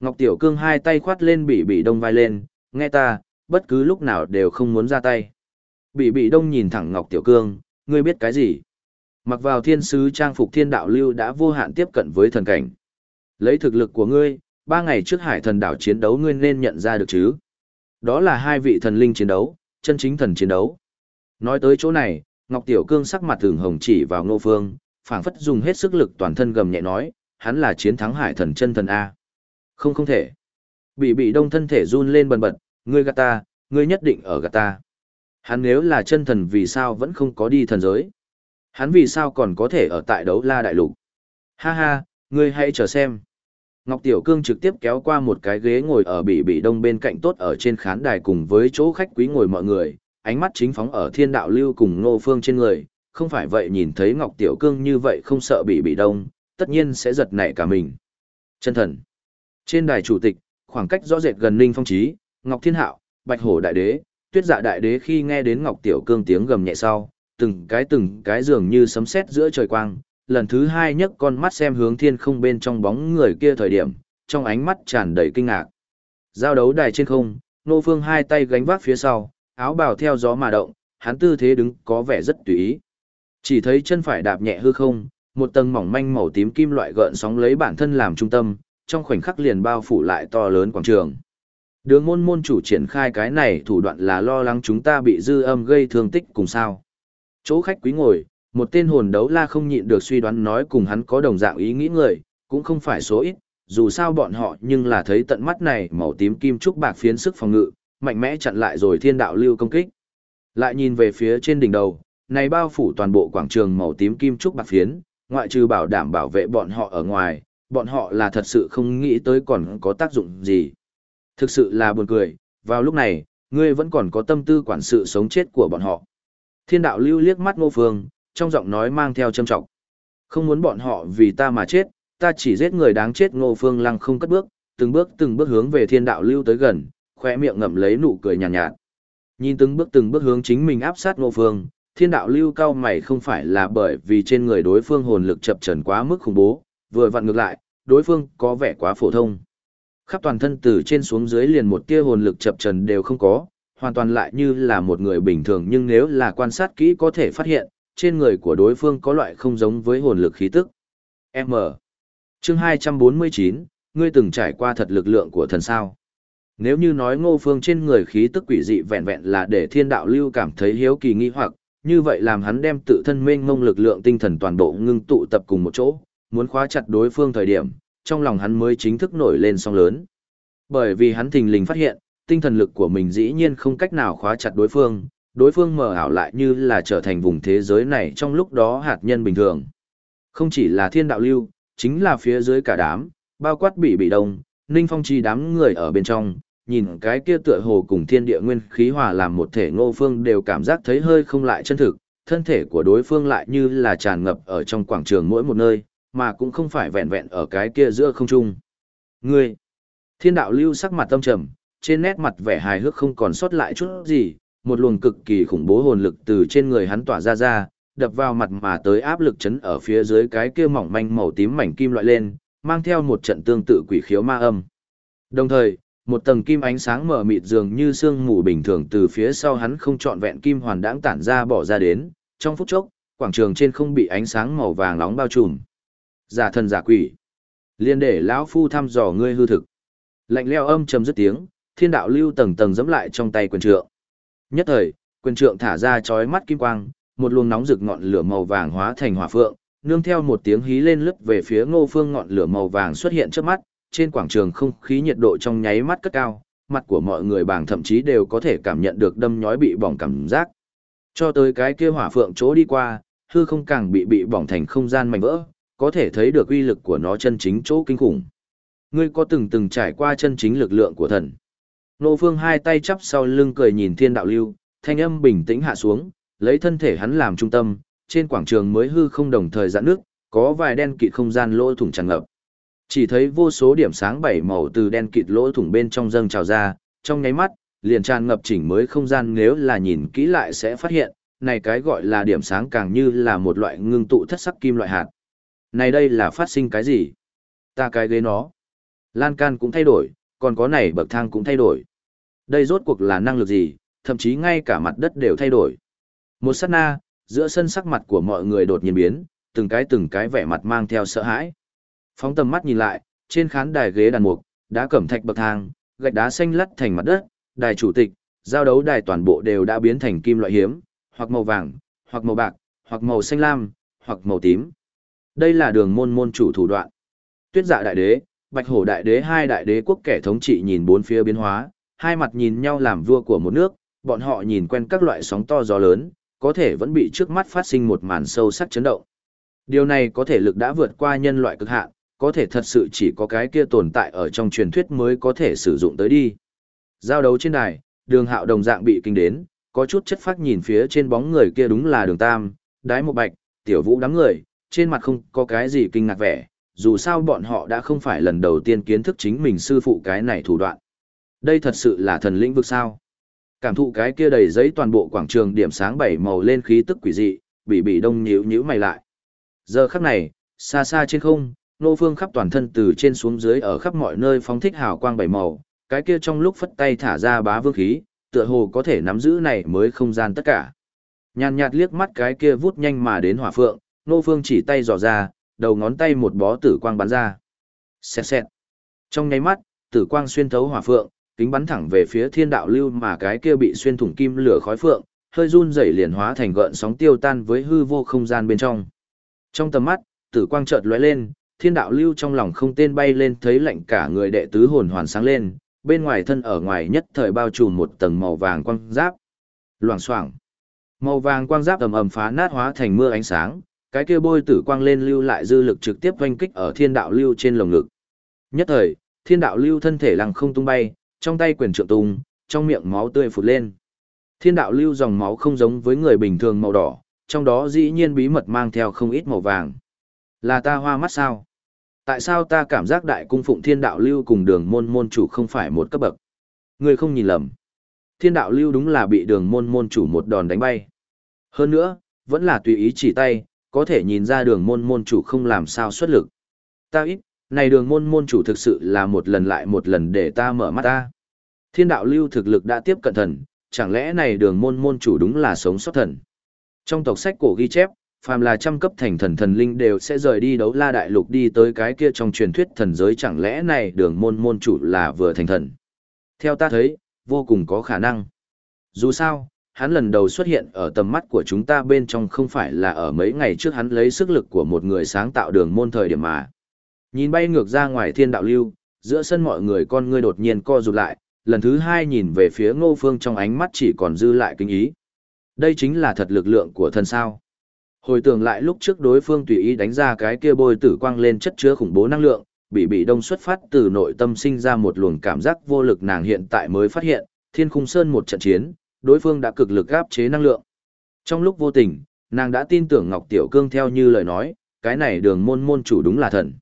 Ngọc Tiểu Cương hai tay khoát lên bị bị đông vai lên, nghe ta, bất cứ lúc nào đều không muốn ra tay. Bị bị đông nhìn thẳng Ngọc Tiểu Cương, ngươi biết cái gì? Mặc vào thiên sứ trang phục thiên đạo lưu đã vô hạn tiếp cận với thần cảnh. Lấy thực lực của ngươi, ba ngày trước hải thần đảo chiến đấu ngươi nên nhận ra được chứ. Đó là hai vị thần linh chiến đấu, chân chính thần chiến đấu. Nói tới chỗ này, Ngọc Tiểu Cương sắc mặt thường hồng chỉ vào ngô phương, phảng phất dùng hết sức lực toàn thân gầm nhẹ nói, hắn là chiến thắng hải thần chân thần A. Không không thể. Bị bị đông thân thể run lên bần bật, ngươi gạt ta, ngươi nhất định ở gạt ta. Hắn nếu là chân thần vì sao vẫn không có đi thần giới? Hắn vì sao còn có thể ở tại đấu la đại lục? Ha ha, ngươi hãy chờ xem. Ngọc Tiểu Cương trực tiếp kéo qua một cái ghế ngồi ở bị bị đông bên cạnh tốt ở trên khán đài cùng với chỗ khách quý ngồi mọi người, ánh mắt chính phóng ở thiên đạo lưu cùng ngô phương trên người, không phải vậy nhìn thấy Ngọc Tiểu Cương như vậy không sợ bị bị đông, tất nhiên sẽ giật nảy cả mình. Chân thần. Trên đài chủ tịch, khoảng cách rõ rệt gần Ninh Phong Trí, Ngọc Thiên Hạo, Bạch Hổ Đại Đế, Tuyết Dạ Đại Đế khi nghe đến Ngọc Tiểu Cương tiếng gầm nhẹ sau, từng cái từng cái dường như sấm sét giữa trời quang, lần thứ hai nhấc con mắt xem hướng thiên không bên trong bóng người kia thời điểm, trong ánh mắt tràn đầy kinh ngạc. Giao đấu đài trên không, Nô Phương hai tay gánh vác phía sau, áo bào theo gió mà động, hắn tư thế đứng có vẻ rất tùy ý. Chỉ thấy chân phải đạp nhẹ hư không, một tầng mỏng manh màu tím kim loại gợn sóng lấy bản thân làm trung tâm, trong khoảnh khắc liền bao phủ lại to lớn quảng trường. Đường môn môn chủ triển khai cái này thủ đoạn là lo lắng chúng ta bị dư âm gây thương tích cùng sao. Chỗ khách quý ngồi, Một tên hồn đấu la không nhịn được suy đoán nói cùng hắn có đồng dạng ý nghĩ người, cũng không phải số ít, dù sao bọn họ nhưng là thấy tận mắt này màu tím kim trúc bạc phiến sức phòng ngự, mạnh mẽ chặn lại rồi thiên đạo lưu công kích. Lại nhìn về phía trên đỉnh đầu, này bao phủ toàn bộ quảng trường màu tím kim trúc bạc phiến, ngoại trừ bảo đảm bảo vệ bọn họ ở ngoài, bọn họ là thật sự không nghĩ tới còn có tác dụng gì. Thực sự là buồn cười, vào lúc này, ngươi vẫn còn có tâm tư quản sự sống chết của bọn họ. Thiên đạo lưu liếc mắt ngô phương, trong giọng nói mang theo châm trọng. Không muốn bọn họ vì ta mà chết, ta chỉ giết người đáng chết ngô phương lăng không cất bước, từng bước từng bước hướng về thiên đạo lưu tới gần, khỏe miệng ngậm lấy nụ cười nhàn nhạt, nhạt. Nhìn từng bước từng bước hướng chính mình áp sát ngô phương, thiên đạo lưu cao mày không phải là bởi vì trên người đối phương hồn lực chập trần quá mức khủng bố, vừa vặn ngược lại, đối phương có vẻ quá phổ thông. Khắp toàn thân từ trên xuống dưới liền một tia hồn lực chập trần đều không có, hoàn toàn lại như là một người bình thường nhưng nếu là quan sát kỹ có thể phát hiện, trên người của đối phương có loại không giống với hồn lực khí tức. M. Chương 249, ngươi từng trải qua thật lực lượng của thần sao. Nếu như nói ngô phương trên người khí tức quỷ dị vẹn vẹn là để thiên đạo lưu cảm thấy hiếu kỳ nghi hoặc, như vậy làm hắn đem tự thân mênh mông lực lượng tinh thần toàn bộ ngưng tụ tập cùng một chỗ, muốn khóa chặt đối phương thời điểm, trong lòng hắn mới chính thức nổi lên song lớn. Bởi vì hắn thình lình phát hiện, tinh thần lực của mình dĩ nhiên không cách nào khóa chặt đối phương, đối phương mờ ảo lại như là trở thành vùng thế giới này trong lúc đó hạt nhân bình thường. Không chỉ là thiên đạo lưu, chính là phía dưới cả đám, bao quát bị bị đông, ninh phong chi đám người ở bên trong, nhìn cái kia tựa hồ cùng thiên địa nguyên khí hòa làm một thể ngô phương đều cảm giác thấy hơi không lại chân thực, thân thể của đối phương lại như là tràn ngập ở trong quảng trường mỗi một nơi, mà cũng không phải vẹn vẹn ở cái kia giữa không trung. Ngươi, thiên đạo lưu sắc mặt tâm trầm, trên nét mặt vẻ hài hước không còn sót lại chút gì, một luồng cực kỳ khủng bố hồn lực từ trên người hắn tỏa ra ra, đập vào mặt mà tới áp lực chấn ở phía dưới cái kia mỏng manh màu tím mảnh kim loại lên, mang theo một trận tương tự quỷ khiếu ma âm. Đồng thời, một tầng kim ánh sáng mở mịt dường như sương mù bình thường từ phía sau hắn không trọn vẹn kim hoàn đãng tản ra bỏ ra đến, trong phút chốc, quảng trường trên không bị ánh sáng màu vàng nóng bao trùm. Giả thần giả quỷ. Liên để lão phu thăm dò ngươi hư thực. Lạnh leo âm trầm dứt tiếng, thiên đạo lưu tầng tầng dẫm lại trong tay quyền trượng. Nhất thời, quyền trượng thả ra chói mắt kim quang, một luồng nóng rực ngọn lửa màu vàng hóa thành hỏa phượng, nương theo một tiếng hí lên lướt về phía Ngô Phương ngọn lửa màu vàng xuất hiện trước mắt, trên quảng trường không khí nhiệt độ trong nháy mắt cất cao, mặt của mọi người bàng thậm chí đều có thể cảm nhận được đâm nhói bị bỏng cảm giác. Cho tới cái kia hỏa phượng chỗ đi qua, hư không càng bị bị bỏng thành không gian mảnh vỡ, có thể thấy được uy lực của nó chân chính chỗ kinh khủng. Ngươi có từng từng trải qua chân chính lực lượng của thần. Nô Phương hai tay chắp sau lưng cười nhìn thiên đạo lưu, thanh âm bình tĩnh hạ xuống, lấy thân thể hắn làm trung tâm, trên quảng trường mới hư không đồng thời giãn nước, có vài đen kịt không gian lỗ thủng tràn ngập. Chỉ thấy vô số điểm sáng bảy màu từ đen kịt lỗ thủng bên trong dâng trào ra, trong nháy mắt, liền tràn ngập chỉnh mới không gian nếu là nhìn kỹ lại sẽ phát hiện, này cái gọi là điểm sáng càng như là một loại ngưng tụ thất sắc kim loại hạt. Này đây là phát sinh cái gì? Ta cái ghế nó. Lan can cũng thay đổi, còn có này bậc thang cũng thay đổi. Đây rốt cuộc là năng lực gì, thậm chí ngay cả mặt đất đều thay đổi. Một sát na, giữa sân sắc mặt của mọi người đột nhiên biến, từng cái từng cái vẻ mặt mang theo sợ hãi. Phóng tầm mắt nhìn lại, trên khán đài ghế đàn mục, đá cẩm thạch bậc thang, gạch đá xanh lắt thành mặt đất, đài chủ tịch, giao đấu đài toàn bộ đều đã biến thành kim loại hiếm, hoặc màu vàng, hoặc màu bạc, hoặc màu xanh lam, hoặc màu tím. Đây là đường môn môn chủ thủ đoạn. Tuyết dạ đại đế, bạch hổ đại đế hai đại đế quốc kẻ thống trị nhìn bốn phía biến hóa, hai mặt nhìn nhau làm vua của một nước, bọn họ nhìn quen các loại sóng to gió lớn, có thể vẫn bị trước mắt phát sinh một màn sâu sắc chấn động. Điều này có thể lực đã vượt qua nhân loại cực hạn, có thể thật sự chỉ có cái kia tồn tại ở trong truyền thuyết mới có thể sử dụng tới đi. Giao đấu trên đài, đường hạo đồng dạng bị kinh đến, có chút chất phát nhìn phía trên bóng người kia đúng là đường tam, đái một bạch, tiểu vũ đám người, trên mặt không có cái gì kinh ngạc vẻ, dù sao bọn họ đã không phải lần đầu tiên kiến thức chính mình sư phụ cái này thủ đoạn. Đây thật sự là thần lĩnh vực sao? Cảm thụ cái kia đầy giấy toàn bộ quảng trường điểm sáng bảy màu lên khí tức quỷ dị, bị bị đông nhíu nhíu mày lại. Giờ khắc này, xa xa trên không, nô phương khắp toàn thân từ trên xuống dưới ở khắp mọi nơi phóng thích hào quang bảy màu, cái kia trong lúc phất tay thả ra bá vương khí, tựa hồ có thể nắm giữ này mới không gian tất cả. Nhàn nhạt liếc mắt cái kia vút nhanh mà đến hỏa phượng, nô phương chỉ tay dò ra, đầu ngón tay một bó tử quang bắn ra. Xẹt xẹt. Trong nháy mắt, tử quang xuyên thấu hỏa phượng, kính bắn thẳng về phía thiên đạo lưu mà cái kia bị xuyên thủng kim lửa khói phượng, hơi run rẩy liền hóa thành gợn sóng tiêu tan với hư vô không gian bên trong. Trong tầm mắt, tử quang chợt lóe lên, thiên đạo lưu trong lòng không tên bay lên thấy lạnh cả người đệ tứ hồn hoàn sáng lên, bên ngoài thân ở ngoài nhất thời bao trùm một tầng màu vàng quang giáp. Loảng xoảng. Màu vàng quang giáp ầm ầm phá nát hóa thành mưa ánh sáng, cái kia bôi tử quang lên lưu lại dư lực trực tiếp oanh kích ở thiên đạo lưu trên lồng ngực. Nhất thời, thiên đạo lưu thân thể lăng không tung bay, trong tay quyền trượng tung, trong miệng máu tươi phụt lên. Thiên đạo lưu dòng máu không giống với người bình thường màu đỏ, trong đó dĩ nhiên bí mật mang theo không ít màu vàng. Là ta hoa mắt sao? Tại sao ta cảm giác đại cung phụng thiên đạo lưu cùng đường môn môn chủ không phải một cấp bậc? Ngươi không nhìn lầm. Thiên đạo lưu đúng là bị đường môn môn chủ một đòn đánh bay. Hơn nữa, vẫn là tùy ý chỉ tay, có thể nhìn ra đường môn môn chủ không làm sao xuất lực. Ta ít, này đường môn môn chủ thực sự là một lần lại một lần để ta mở mắt ta. Thiên đạo lưu thực lực đã tiếp cận thần, chẳng lẽ này đường môn môn chủ đúng là sống sót thần. Trong tộc sách cổ ghi chép, phàm là trăm cấp thành thần thần linh đều sẽ rời đi đấu la đại lục đi tới cái kia trong truyền thuyết thần giới chẳng lẽ này đường môn môn chủ là vừa thành thần. Theo ta thấy, vô cùng có khả năng. Dù sao, hắn lần đầu xuất hiện ở tầm mắt của chúng ta bên trong không phải là ở mấy ngày trước hắn lấy sức lực của một người sáng tạo đường môn thời điểm mà. Nhìn bay ngược ra ngoài thiên đạo lưu, giữa sân mọi người con ngươi đột nhiên co rụt lại, lần thứ hai nhìn về phía ngô phương trong ánh mắt chỉ còn dư lại kinh ý. Đây chính là thật lực lượng của thần sao. Hồi tưởng lại lúc trước đối phương tùy ý đánh ra cái kia bôi tử quang lên chất chứa khủng bố năng lượng, bị bị đông xuất phát từ nội tâm sinh ra một luồng cảm giác vô lực nàng hiện tại mới phát hiện, thiên khung sơn một trận chiến, đối phương đã cực lực áp chế năng lượng. Trong lúc vô tình, nàng đã tin tưởng Ngọc Tiểu Cương theo như lời nói, cái này đường môn môn chủ đúng là thần.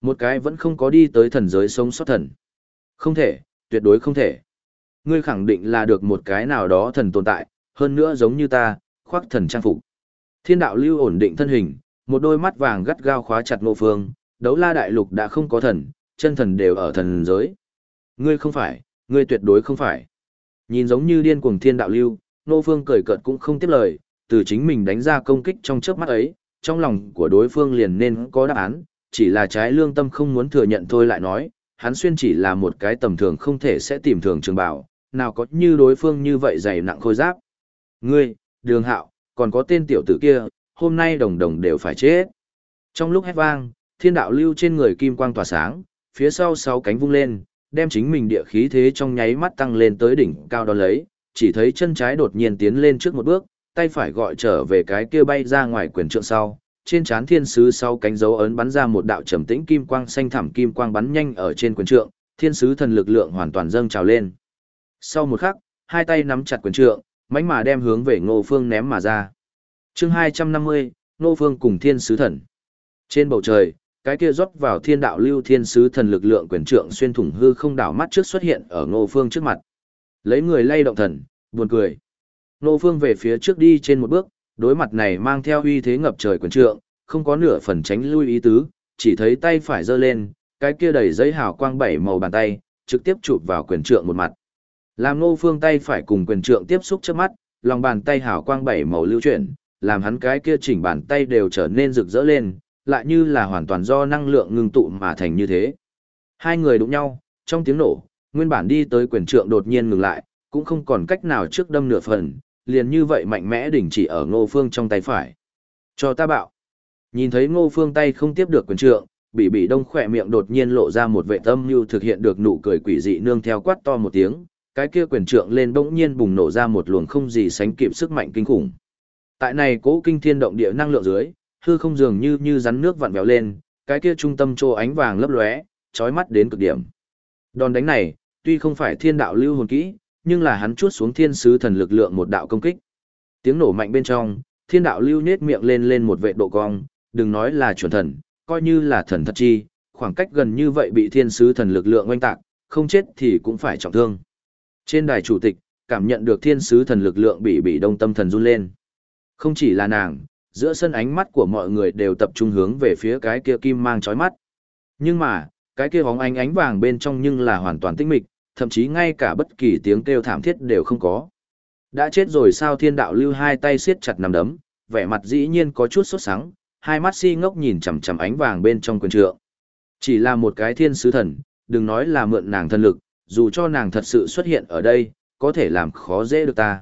Một cái vẫn không có đi tới thần giới sống sót thần. Không thể, tuyệt đối không thể. Ngươi khẳng định là được một cái nào đó thần tồn tại, hơn nữa giống như ta, khoác thần trang phục. Thiên đạo lưu ổn định thân hình, một đôi mắt vàng gắt gao khóa chặt ngô phương, đấu la đại lục đã không có thần, chân thần đều ở thần giới. Ngươi không phải, ngươi tuyệt đối không phải. Nhìn giống như điên cuồng thiên đạo lưu, ngô phương cười cợt cũng không tiếp lời, từ chính mình đánh ra công kích trong chớp mắt ấy, trong lòng của đối phương liền nên có đáp án, chỉ là trái lương tâm không muốn thừa nhận thôi lại nói, hắn xuyên chỉ là một cái tầm thường không thể sẽ tìm thường trường bảo, nào có như đối phương như vậy dày nặng khôi giáp. Ngươi, đường hạo, còn có tên tiểu tử kia, hôm nay đồng đồng đều phải chết. Trong lúc hét vang, thiên đạo lưu trên người kim quang tỏa sáng, phía sau sáu cánh vung lên, đem chính mình địa khí thế trong nháy mắt tăng lên tới đỉnh cao đó lấy, chỉ thấy chân trái đột nhiên tiến lên trước một bước, tay phải gọi trở về cái kia bay ra ngoài quyền trượng sau, trên trán thiên sứ sau cánh dấu ấn bắn ra một đạo trầm tĩnh kim quang xanh thẳm kim quang bắn nhanh ở trên quyền trượng, thiên sứ thần lực lượng hoàn toàn dâng trào lên. Sau một khắc, hai tay nắm chặt quyền trượng, mánh mà đem hướng về Ngô Phương ném mà ra. Chương 250, Ngô Phương cùng thiên sứ thần. Trên bầu trời, cái kia rót vào thiên đạo lưu thiên sứ thần lực lượng quyền trượng xuyên thủng hư không đảo mắt trước xuất hiện ở Ngô Phương trước mặt. Lấy người lay động thần, buồn cười. Ngô Phương về phía trước đi trên một bước, đối mặt này mang theo uy thế ngập trời quyền trượng, không có nửa phần tránh lui ý tứ, chỉ thấy tay phải giơ lên, cái kia đầy giấy hào quang bảy màu bàn tay, trực tiếp chụp vào quyền trượng một mặt. Làm Ngô Phương tay phải cùng quyền trượng tiếp xúc trước mắt, lòng bàn tay hào quang bảy màu lưu chuyển, làm hắn cái kia chỉnh bàn tay đều trở nên rực rỡ lên, lại như là hoàn toàn do năng lượng ngưng tụ mà thành như thế. Hai người đụng nhau, trong tiếng nổ, nguyên bản đi tới quyền trượng đột nhiên ngừng lại, cũng không còn cách nào trước đâm nửa phần, liền như vậy mạnh mẽ đỉnh chỉ ở ngô phương trong tay phải. Cho ta bạo. Nhìn thấy ngô phương tay không tiếp được quyền trượng, bị bị đông khỏe miệng đột nhiên lộ ra một vệ tâm như thực hiện được nụ cười quỷ dị nương theo quát to một tiếng, cái kia quyền trượng lên bỗng nhiên bùng nổ ra một luồng không gì sánh kịp sức mạnh kinh khủng. Tại này cố kinh thiên động địa năng lượng dưới, hư không dường như như rắn nước vặn vẹo lên, cái kia trung tâm trô ánh vàng lấp lóe, chói mắt đến cực điểm. Đòn đánh này, tuy không phải thiên đạo lưu hồn kỹ, nhưng là hắn chuốt xuống thiên sứ thần lực lượng một đạo công kích. Tiếng nổ mạnh bên trong, thiên đạo lưu nhếch miệng lên lên một vệ độ cong, đừng nói là chuẩn thần, coi như là thần thật chi, khoảng cách gần như vậy bị thiên sứ thần lực lượng oanh tạc, không chết thì cũng phải trọng thương. Trên đài chủ tịch, cảm nhận được thiên sứ thần lực lượng bị bị đông tâm thần run lên. Không chỉ là nàng, giữa sân ánh mắt của mọi người đều tập trung hướng về phía cái kia kim mang chói mắt. Nhưng mà, cái kia bóng ánh ánh vàng bên trong nhưng là hoàn toàn tinh mịch, thậm chí ngay cả bất kỳ tiếng kêu thảm thiết đều không có. Đã chết rồi sao thiên đạo lưu hai tay siết chặt nằm đấm, vẻ mặt dĩ nhiên có chút sốt sắng, hai mắt si ngốc nhìn chằm chằm ánh vàng bên trong quyền trượng. Chỉ là một cái thiên sứ thần, đừng nói là mượn nàng thân lực, dù cho nàng thật sự xuất hiện ở đây, có thể làm khó dễ được ta.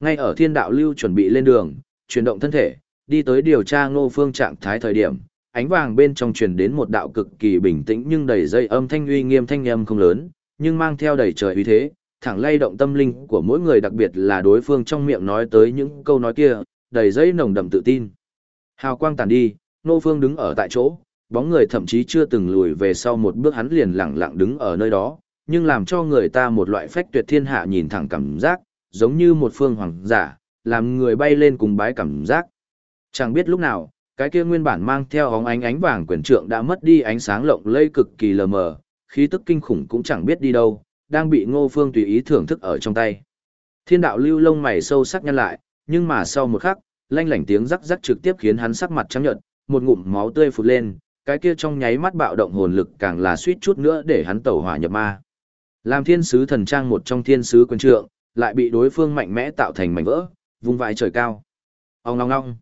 Ngay ở thiên đạo lưu chuẩn bị lên đường, chuyển động thân thể, đi tới điều tra ngô phương trạng thái thời điểm, ánh vàng bên trong truyền đến một đạo cực kỳ bình tĩnh nhưng đầy dây âm thanh uy nghiêm thanh âm không lớn, nhưng mang theo đầy trời uy thế, thẳng lay động tâm linh của mỗi người đặc biệt là đối phương trong miệng nói tới những câu nói kia, đầy dây nồng đậm tự tin. Hào quang tàn đi, Ngô Phương đứng ở tại chỗ, bóng người thậm chí chưa từng lùi về sau một bước hắn liền lặng lặng đứng ở nơi đó, nhưng làm cho người ta một loại phách tuyệt thiên hạ nhìn thẳng cảm giác, giống như một phương hoàng giả, làm người bay lên cùng bái cảm giác. Chẳng biết lúc nào, cái kia nguyên bản mang theo hóng ánh ánh vàng quyển trượng đã mất đi ánh sáng lộng lây cực kỳ lờ mờ, khí tức kinh khủng cũng chẳng biết đi đâu, đang bị Ngô Phương tùy ý thưởng thức ở trong tay. Thiên đạo lưu lông mày sâu sắc nhăn lại, nhưng mà sau một khắc, lanh lảnh tiếng rắc rắc trực tiếp khiến hắn sắc mặt trắng nhợt, một ngụm máu tươi phụt lên, cái kia trong nháy mắt bạo động hồn lực càng là suýt chút nữa để hắn tẩu hỏa nhập ma. Làm thiên sứ thần trang một trong thiên sứ quân trượng, lại bị đối phương mạnh mẽ tạo thành mảnh vỡ, vung vãi trời cao. Ông long long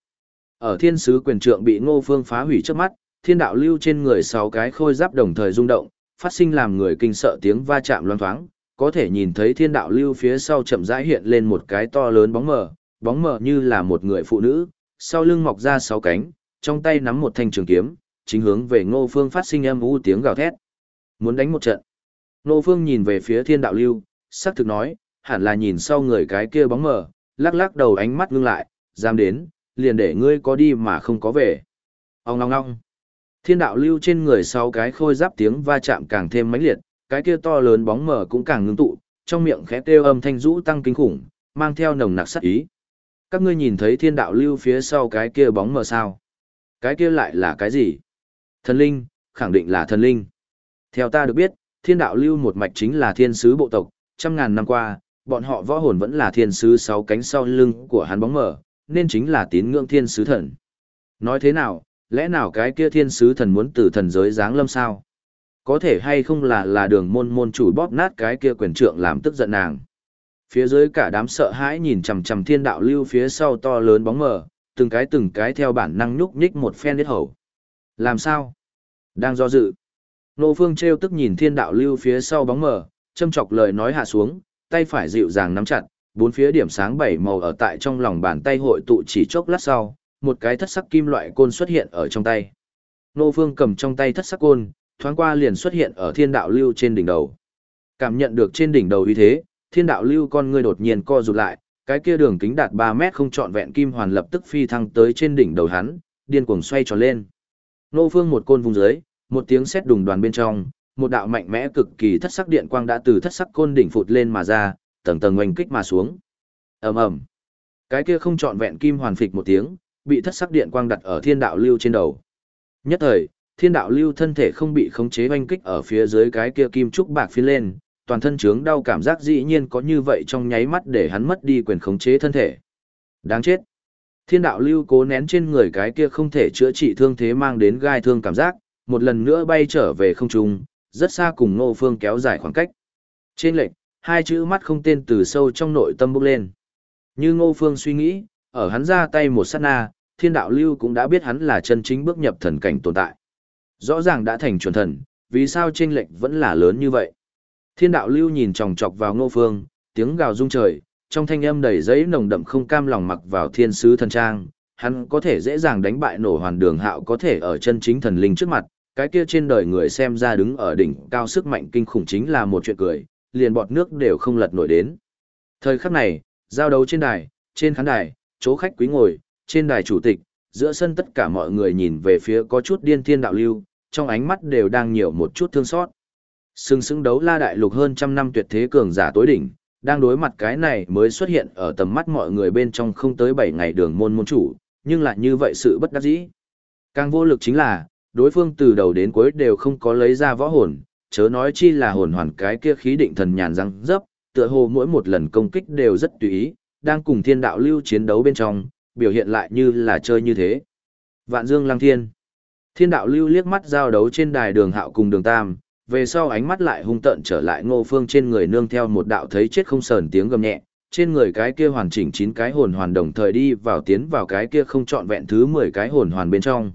Ở thiên sứ quyền trượng bị ngô phương phá hủy trước mắt, thiên đạo lưu trên người sáu cái khôi giáp đồng thời rung động, phát sinh làm người kinh sợ tiếng va chạm loang thoáng, có thể nhìn thấy thiên đạo lưu phía sau chậm rãi hiện lên một cái to lớn bóng mờ, bóng mờ như là một người phụ nữ, sau lưng mọc ra sáu cánh, trong tay nắm một thanh trường kiếm, chính hướng về ngô phương phát sinh âm u tiếng gào thét. Muốn đánh một trận. Nô phương nhìn về phía thiên đạo lưu, sắc thực nói, hẳn là nhìn sau người cái kia bóng mờ, lắc lắc đầu ánh mắt ngưng lại, dám đến, liền để ngươi có đi mà không có về. Ông ngong ngong. Thiên đạo lưu trên người sau cái khôi giáp tiếng va chạm càng thêm mãnh liệt, cái kia to lớn bóng mờ cũng càng ngưng tụ, trong miệng khẽ kêu âm thanh rũ tăng kinh khủng, mang theo nồng nặc sát ý. Các ngươi nhìn thấy thiên đạo lưu phía sau cái kia bóng mờ sao? Cái kia lại là cái gì? Thần linh, khẳng định là thần linh. Theo ta được biết, thiên đạo lưu một mạch chính là thiên sứ bộ tộc, trăm ngàn năm qua, bọn họ võ hồn vẫn là thiên sứ sáu cánh sau lưng của hắn bóng mở, nên chính là tín ngưỡng thiên sứ thần. Nói thế nào, lẽ nào cái kia thiên sứ thần muốn từ thần giới giáng lâm sao? Có thể hay không là là đường môn môn chủ bóp nát cái kia quyền trượng làm tức giận nàng. Phía dưới cả đám sợ hãi nhìn chằm chằm thiên đạo lưu phía sau to lớn bóng mờ, từng cái từng cái theo bản năng nhúc nhích một phen đết hầu. Làm sao? Đang do dự. Nô Phương treo tức nhìn thiên đạo lưu phía sau bóng mờ, châm chọc lời nói hạ xuống, tay phải dịu dàng nắm chặt, bốn phía điểm sáng bảy màu ở tại trong lòng bàn tay hội tụ chỉ chốc lát sau, một cái thất sắc kim loại côn xuất hiện ở trong tay. Nô Phương cầm trong tay thất sắc côn, thoáng qua liền xuất hiện ở thiên đạo lưu trên đỉnh đầu. Cảm nhận được trên đỉnh đầu uy thế, thiên đạo lưu con ngươi đột nhiên co rụt lại, cái kia đường kính đạt 3 mét không trọn vẹn kim hoàn lập tức phi thăng tới trên đỉnh đầu hắn, điên cuồng xoay tròn lên. Nô Phương một côn vùng dưới, một tiếng sét đùng đoàn bên trong, một đạo mạnh mẽ cực kỳ thất sắc điện quang đã từ thất sắc côn đỉnh phụt lên mà ra, tầng tầng oanh kích mà xuống. Ầm ầm. Cái kia không trọn vẹn kim hoàn phịch một tiếng, bị thất sắc điện quang đặt ở thiên đạo lưu trên đầu. Nhất thời, thiên đạo lưu thân thể không bị khống chế oanh kích ở phía dưới cái kia kim trúc bạc phi lên, toàn thân trướng đau cảm giác dĩ nhiên có như vậy trong nháy mắt để hắn mất đi quyền khống chế thân thể. Đáng chết. Thiên đạo lưu cố nén trên người cái kia không thể chữa trị thương thế mang đến gai thương cảm giác, một lần nữa bay trở về không trung, rất xa cùng Ngô Phương kéo dài khoảng cách. Trên lệnh, hai chữ mắt không tên từ sâu trong nội tâm bốc lên. Như Ngô Phương suy nghĩ, ở hắn ra tay một sát na, thiên đạo lưu cũng đã biết hắn là chân chính bước nhập thần cảnh tồn tại. Rõ ràng đã thành chuẩn thần, vì sao trên lệnh vẫn là lớn như vậy? Thiên đạo lưu nhìn chòng chọc vào Ngô Phương, tiếng gào rung trời, trong thanh âm đầy giấy nồng đậm không cam lòng mặc vào thiên sứ thần trang, hắn có thể dễ dàng đánh bại nổ hoàn đường hạo có thể ở chân chính thần linh trước mặt, cái kia trên đời người xem ra đứng ở đỉnh cao sức mạnh kinh khủng chính là một chuyện cười, liền bọt nước đều không lật nổi đến. Thời khắc này, giao đấu trên đài, trên khán đài, chỗ khách quý ngồi, trên đài chủ tịch, giữa sân tất cả mọi người nhìn về phía có chút điên thiên đạo lưu, trong ánh mắt đều đang nhiều một chút thương xót. Sừng sững đấu la đại lục hơn trăm năm tuyệt thế cường giả tối đỉnh, đang đối mặt cái này mới xuất hiện ở tầm mắt mọi người bên trong không tới 7 ngày đường môn môn chủ, nhưng lại như vậy sự bất đắc dĩ. Càng vô lực chính là, đối phương từ đầu đến cuối đều không có lấy ra võ hồn, chớ nói chi là hồn hoàn cái kia khí định thần nhàn răng dấp, tựa hồ mỗi một lần công kích đều rất tùy ý, đang cùng thiên đạo lưu chiến đấu bên trong, biểu hiện lại như là chơi như thế. Vạn Dương Lăng Thiên Thiên đạo lưu liếc mắt giao đấu trên đài đường hạo cùng đường tam, về sau ánh mắt lại hung tợn trở lại ngô phương trên người nương theo một đạo thấy chết không sờn tiếng gầm nhẹ, trên người cái kia hoàn chỉnh chín cái hồn hoàn đồng thời đi vào tiến vào cái kia không trọn vẹn thứ 10 cái hồn hoàn bên trong.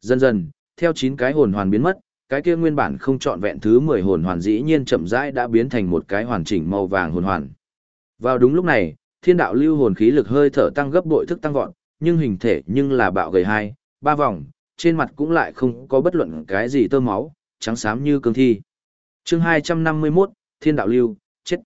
Dần dần, theo chín cái hồn hoàn biến mất, cái kia nguyên bản không trọn vẹn thứ 10 hồn hoàn dĩ nhiên chậm rãi đã biến thành một cái hoàn chỉnh màu vàng hồn hoàn. Vào đúng lúc này, thiên đạo lưu hồn khí lực hơi thở tăng gấp bội thức tăng vọt, nhưng hình thể nhưng là bạo gầy hai, ba vòng, trên mặt cũng lại không có bất luận cái gì tơ máu, trắng xám như cương thi. chương 251, Thiên đạo lưu, chết.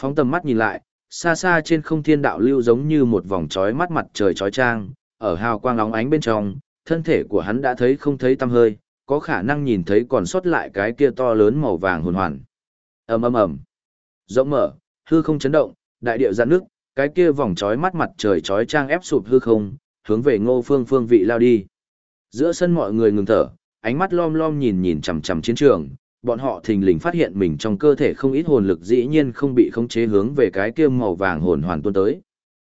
Phóng tầm mắt nhìn lại, xa xa trên không thiên đạo lưu giống như một vòng trói mắt mặt trời trói trang, ở hào quang óng ánh bên trong, thân thể của hắn đã thấy không thấy tăm hơi, có khả năng nhìn thấy còn sót lại cái kia to lớn màu vàng hồn hoàn. ầm ầm ầm, rộng mở, hư không chấn động, đại địa giãn nước, cái kia vòng trói mắt mặt trời trói trang ép sụp hư không, hướng về Ngô Phương phương vị lao đi. Giữa sân mọi người ngừng thở, ánh mắt lom lom nhìn nhìn chằm chằm chiến trường, bọn họ thình lình phát hiện mình trong cơ thể không ít hồn lực dĩ nhiên không bị khống chế hướng về cái kia màu vàng hồn hoàn tuôn tới.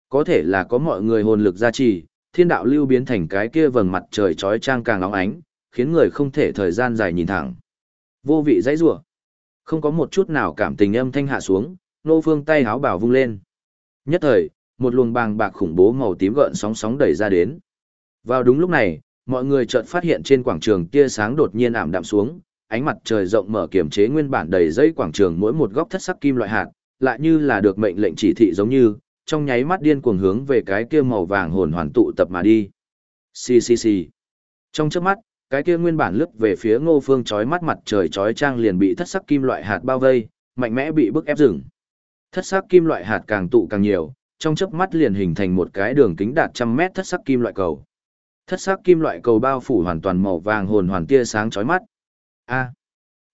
Có thể là có mọi người hồn lực gia trì, thiên đạo lưu biến thành cái kia vầng mặt trời trói trang càng óng ánh, khiến người không thể thời gian dài nhìn thẳng. Vô vị dãy rủa, không có một chút nào cảm tình âm thanh hạ xuống, nô phương tay háo bảo vung lên. Nhất thời, một luồng bàng bạc khủng bố màu tím gợn sóng sóng đẩy ra đến. Vào đúng lúc này, mọi người chợt phát hiện trên quảng trường tia sáng đột nhiên ảm đạm xuống, ánh mặt trời rộng mở kiểm chế nguyên bản đầy dây quảng trường mỗi một góc thất sắc kim loại hạt, lại như là được mệnh lệnh chỉ thị giống như, trong nháy mắt điên cuồng hướng về cái kia màu vàng hồn hoàn tụ tập mà đi. Xì xì xì. Trong chớp mắt, cái kia nguyên bản lướt về phía Ngô Phương chói mắt mặt trời chói trang liền bị thất sắc kim loại hạt bao vây, mạnh mẽ bị bức ép dừng. Thất sắc kim loại hạt càng tụ càng nhiều, trong chớp mắt liền hình thành một cái đường kính đạt trăm mét thất sắc kim loại cầu. Thất sắc kim loại cầu bao phủ hoàn toàn màu vàng hồn hoàn tia sáng chói mắt. A.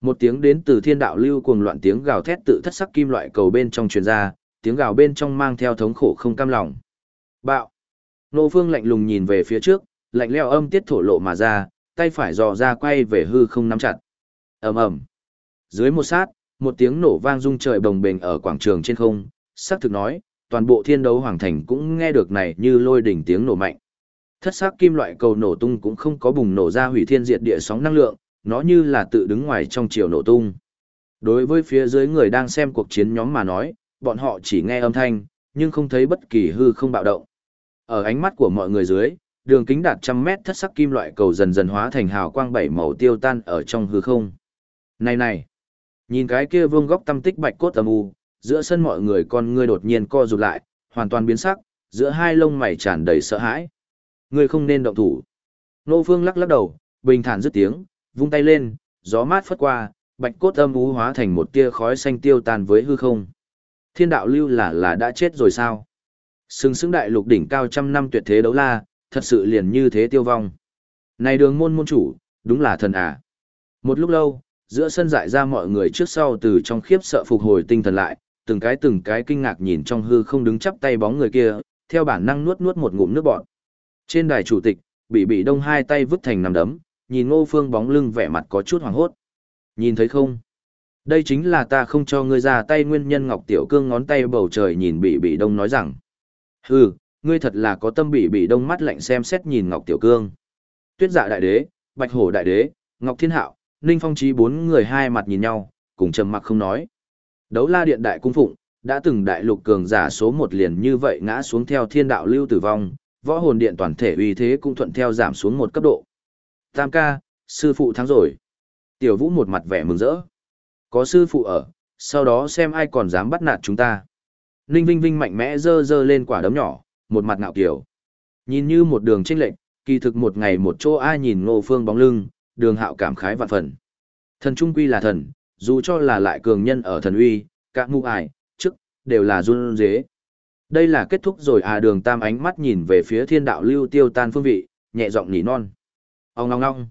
Một tiếng đến từ thiên đạo lưu cuồng loạn tiếng gào thét tự thất sắc kim loại cầu bên trong truyền ra, tiếng gào bên trong mang theo thống khổ không cam lòng. Bạo. Nô Phương lạnh lùng nhìn về phía trước, lạnh lẽo âm tiết thổ lộ mà ra, tay phải dò ra quay về hư không nắm chặt. Ầm ầm. Dưới một sát, một tiếng nổ vang rung trời bồng bềnh ở quảng trường trên không, sắc thực nói, toàn bộ thiên đấu hoàng thành cũng nghe được này như lôi đỉnh tiếng nổ mạnh. Thất sắc kim loại cầu nổ tung cũng không có bùng nổ ra hủy thiên diệt địa sóng năng lượng, nó như là tự đứng ngoài trong chiều nổ tung. Đối với phía dưới người đang xem cuộc chiến nhóm mà nói, bọn họ chỉ nghe âm thanh, nhưng không thấy bất kỳ hư không bạo động. Ở ánh mắt của mọi người dưới, đường kính đạt trăm mét thất sắc kim loại cầu dần dần hóa thành hào quang bảy màu tiêu tan ở trong hư không. Này này, nhìn cái kia vương góc tâm tích bạch cốt âm u, giữa sân mọi người con ngươi đột nhiên co rụt lại, hoàn toàn biến sắc, giữa hai lông mày tràn đầy sợ hãi. Ngươi không nên động thủ. Nô Phương lắc lắc đầu, bình thản dứt tiếng, vung tay lên, gió mát phất qua, bạch cốt âm u hóa thành một tia khói xanh tiêu tan với hư không. Thiên đạo lưu là là đã chết rồi sao? Sừng sững đại lục đỉnh cao trăm năm tuyệt thế đấu la, thật sự liền như thế tiêu vong. Này đường môn môn chủ, đúng là thần à. Một lúc lâu, giữa sân dại ra mọi người trước sau từ trong khiếp sợ phục hồi tinh thần lại, từng cái từng cái kinh ngạc nhìn trong hư không đứng chắp tay bóng người kia, theo bản năng nuốt nuốt một ngụm nước bọt. Trên đài chủ tịch, bị bị đông hai tay vứt thành nằm đấm, nhìn ngô phương bóng lưng vẻ mặt có chút hoàng hốt. Nhìn thấy không? Đây chính là ta không cho ngươi ra tay nguyên nhân Ngọc Tiểu Cương ngón tay bầu trời nhìn bị bị đông nói rằng. Hừ, ngươi thật là có tâm bị bị đông mắt lạnh xem xét nhìn Ngọc Tiểu Cương. Tuyết dạ đại đế, Bạch Hổ đại đế, Ngọc Thiên Hạo, Ninh Phong Trí bốn người hai mặt nhìn nhau, cùng trầm mặc không nói. Đấu la điện đại cung phụng, đã từng đại lục cường giả số một liền như vậy ngã xuống theo thiên đạo lưu tử vong, võ hồn điện toàn thể uy thế cũng thuận theo giảm xuống một cấp độ. Tam ca, sư phụ thắng rồi. Tiểu vũ một mặt vẻ mừng rỡ. Có sư phụ ở, sau đó xem ai còn dám bắt nạt chúng ta. Ninh Vinh Vinh mạnh mẽ dơ dơ lên quả đấm nhỏ, một mặt ngạo kiểu. Nhìn như một đường chênh lệch, kỳ thực một ngày một chỗ ai nhìn ngô phương bóng lưng, đường hạo cảm khái vạn phần. Thần trung quy là thần, dù cho là lại cường nhân ở thần uy, các ngu ải, chức, đều là run dế. Đây là kết thúc rồi à đường tam ánh mắt nhìn về phía thiên đạo lưu tiêu tan phương vị, nhẹ giọng nỉ non. Ông ngong ngong.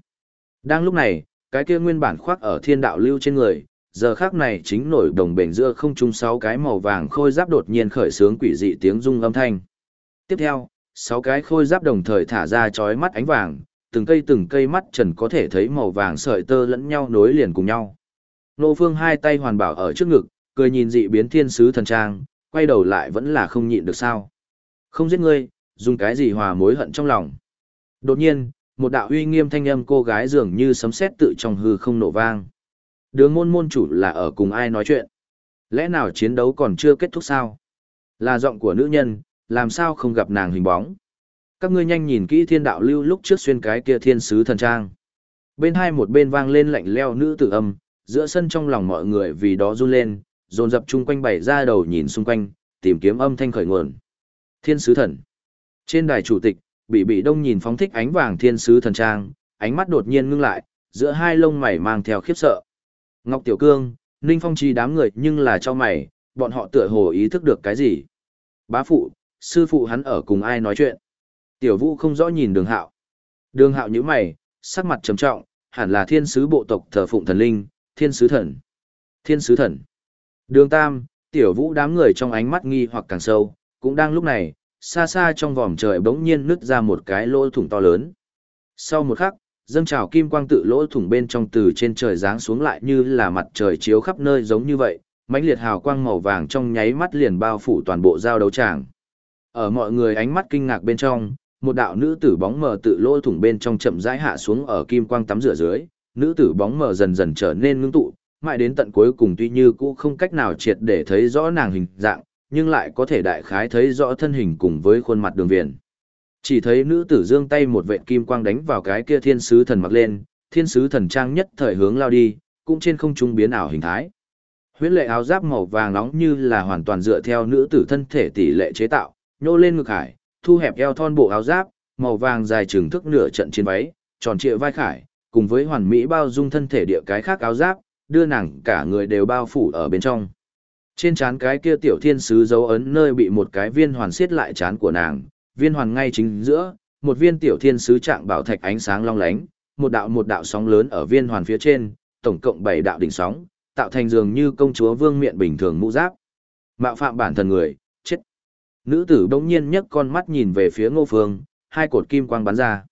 Đang lúc này, cái kia nguyên bản khoác ở thiên đạo lưu trên người, giờ khác này chính nổi đồng bền giữa không trung sáu cái màu vàng khôi giáp đột nhiên khởi sướng quỷ dị tiếng rung âm thanh. Tiếp theo, sáu cái khôi giáp đồng thời thả ra chói mắt ánh vàng, từng cây từng cây mắt trần có thể thấy màu vàng sợi tơ lẫn nhau nối liền cùng nhau. Nô Phương hai tay hoàn bảo ở trước ngực, cười nhìn dị biến thiên sứ thần trang, quay đầu lại vẫn là không nhịn được sao. Không giết ngươi, dùng cái gì hòa mối hận trong lòng. Đột nhiên, một đạo uy nghiêm thanh âm cô gái dường như sấm sét tự trong hư không nổ vang. Đường môn môn chủ là ở cùng ai nói chuyện? Lẽ nào chiến đấu còn chưa kết thúc sao? Là giọng của nữ nhân, làm sao không gặp nàng hình bóng? Các ngươi nhanh nhìn kỹ thiên đạo lưu lúc trước xuyên cái kia thiên sứ thần trang. Bên hai một bên vang lên lạnh leo nữ tử âm, giữa sân trong lòng mọi người vì đó run lên, dồn dập chung quanh bảy ra đầu nhìn xung quanh, tìm kiếm âm thanh khởi nguồn. Thiên sứ thần. Trên đài chủ tịch, bị bị đông nhìn phóng thích ánh vàng thiên sứ thần trang, ánh mắt đột nhiên ngưng lại, giữa hai lông mày mang theo khiếp sợ. Ngọc Tiểu Cương, Ninh Phong Chi đám người nhưng là cho mày, bọn họ tựa hồ ý thức được cái gì. Bá phụ, sư phụ hắn ở cùng ai nói chuyện. Tiểu vũ không rõ nhìn đường hạo. Đường hạo như mày, sắc mặt trầm trọng, hẳn là thiên sứ bộ tộc thờ phụng thần linh, thiên sứ thần. Thiên sứ thần. Đường tam, tiểu vũ đám người trong ánh mắt nghi hoặc càng sâu, cũng đang lúc này, xa xa trong vòm trời bỗng nhiên nứt ra một cái lỗ thủng to lớn. Sau một khắc, dâng trào kim quang tự lỗ thủng bên trong từ trên trời giáng xuống lại như là mặt trời chiếu khắp nơi giống như vậy, mãnh liệt hào quang màu vàng trong nháy mắt liền bao phủ toàn bộ giao đấu tràng. Ở mọi người ánh mắt kinh ngạc bên trong, một đạo nữ tử bóng mờ tự lỗ thủng bên trong chậm rãi hạ xuống ở kim quang tắm rửa dưới, nữ tử bóng mờ dần dần trở nên ngưng tụ, mãi đến tận cuối cùng tuy như cũ không cách nào triệt để thấy rõ nàng hình dạng, nhưng lại có thể đại khái thấy rõ thân hình cùng với khuôn mặt đường viền. Chỉ thấy nữ tử dương tay một vệt kim quang đánh vào cái kia thiên sứ thần mặc lên, thiên sứ thần trang nhất thời hướng lao đi, cũng trên không trung biến ảo hình thái. Huyễn lệ áo giáp màu vàng nóng như là hoàn toàn dựa theo nữ tử thân thể tỷ lệ chế tạo, nhô lên ngực hải, thu hẹp eo thon bộ áo giáp, màu vàng dài chừng thức nửa trận trên váy, tròn trịa vai khải, cùng với hoàn mỹ bao dung thân thể địa cái khác áo giáp, đưa nàng cả người đều bao phủ ở bên trong. Trên trán cái kia tiểu thiên sứ dấu ấn nơi bị một cái viên hoàn xiết lại trán của nàng, viên hoàn ngay chính giữa, một viên tiểu thiên sứ trạng bảo thạch ánh sáng long lánh, một đạo một đạo sóng lớn ở viên hoàn phía trên, tổng cộng 7 đạo đỉnh sóng, tạo thành dường như công chúa vương miện bình thường mũ giáp. Mạo phạm bản thân người, chết. Nữ tử bỗng nhiên nhấc con mắt nhìn về phía Ngô Phương, hai cột kim quang bắn ra.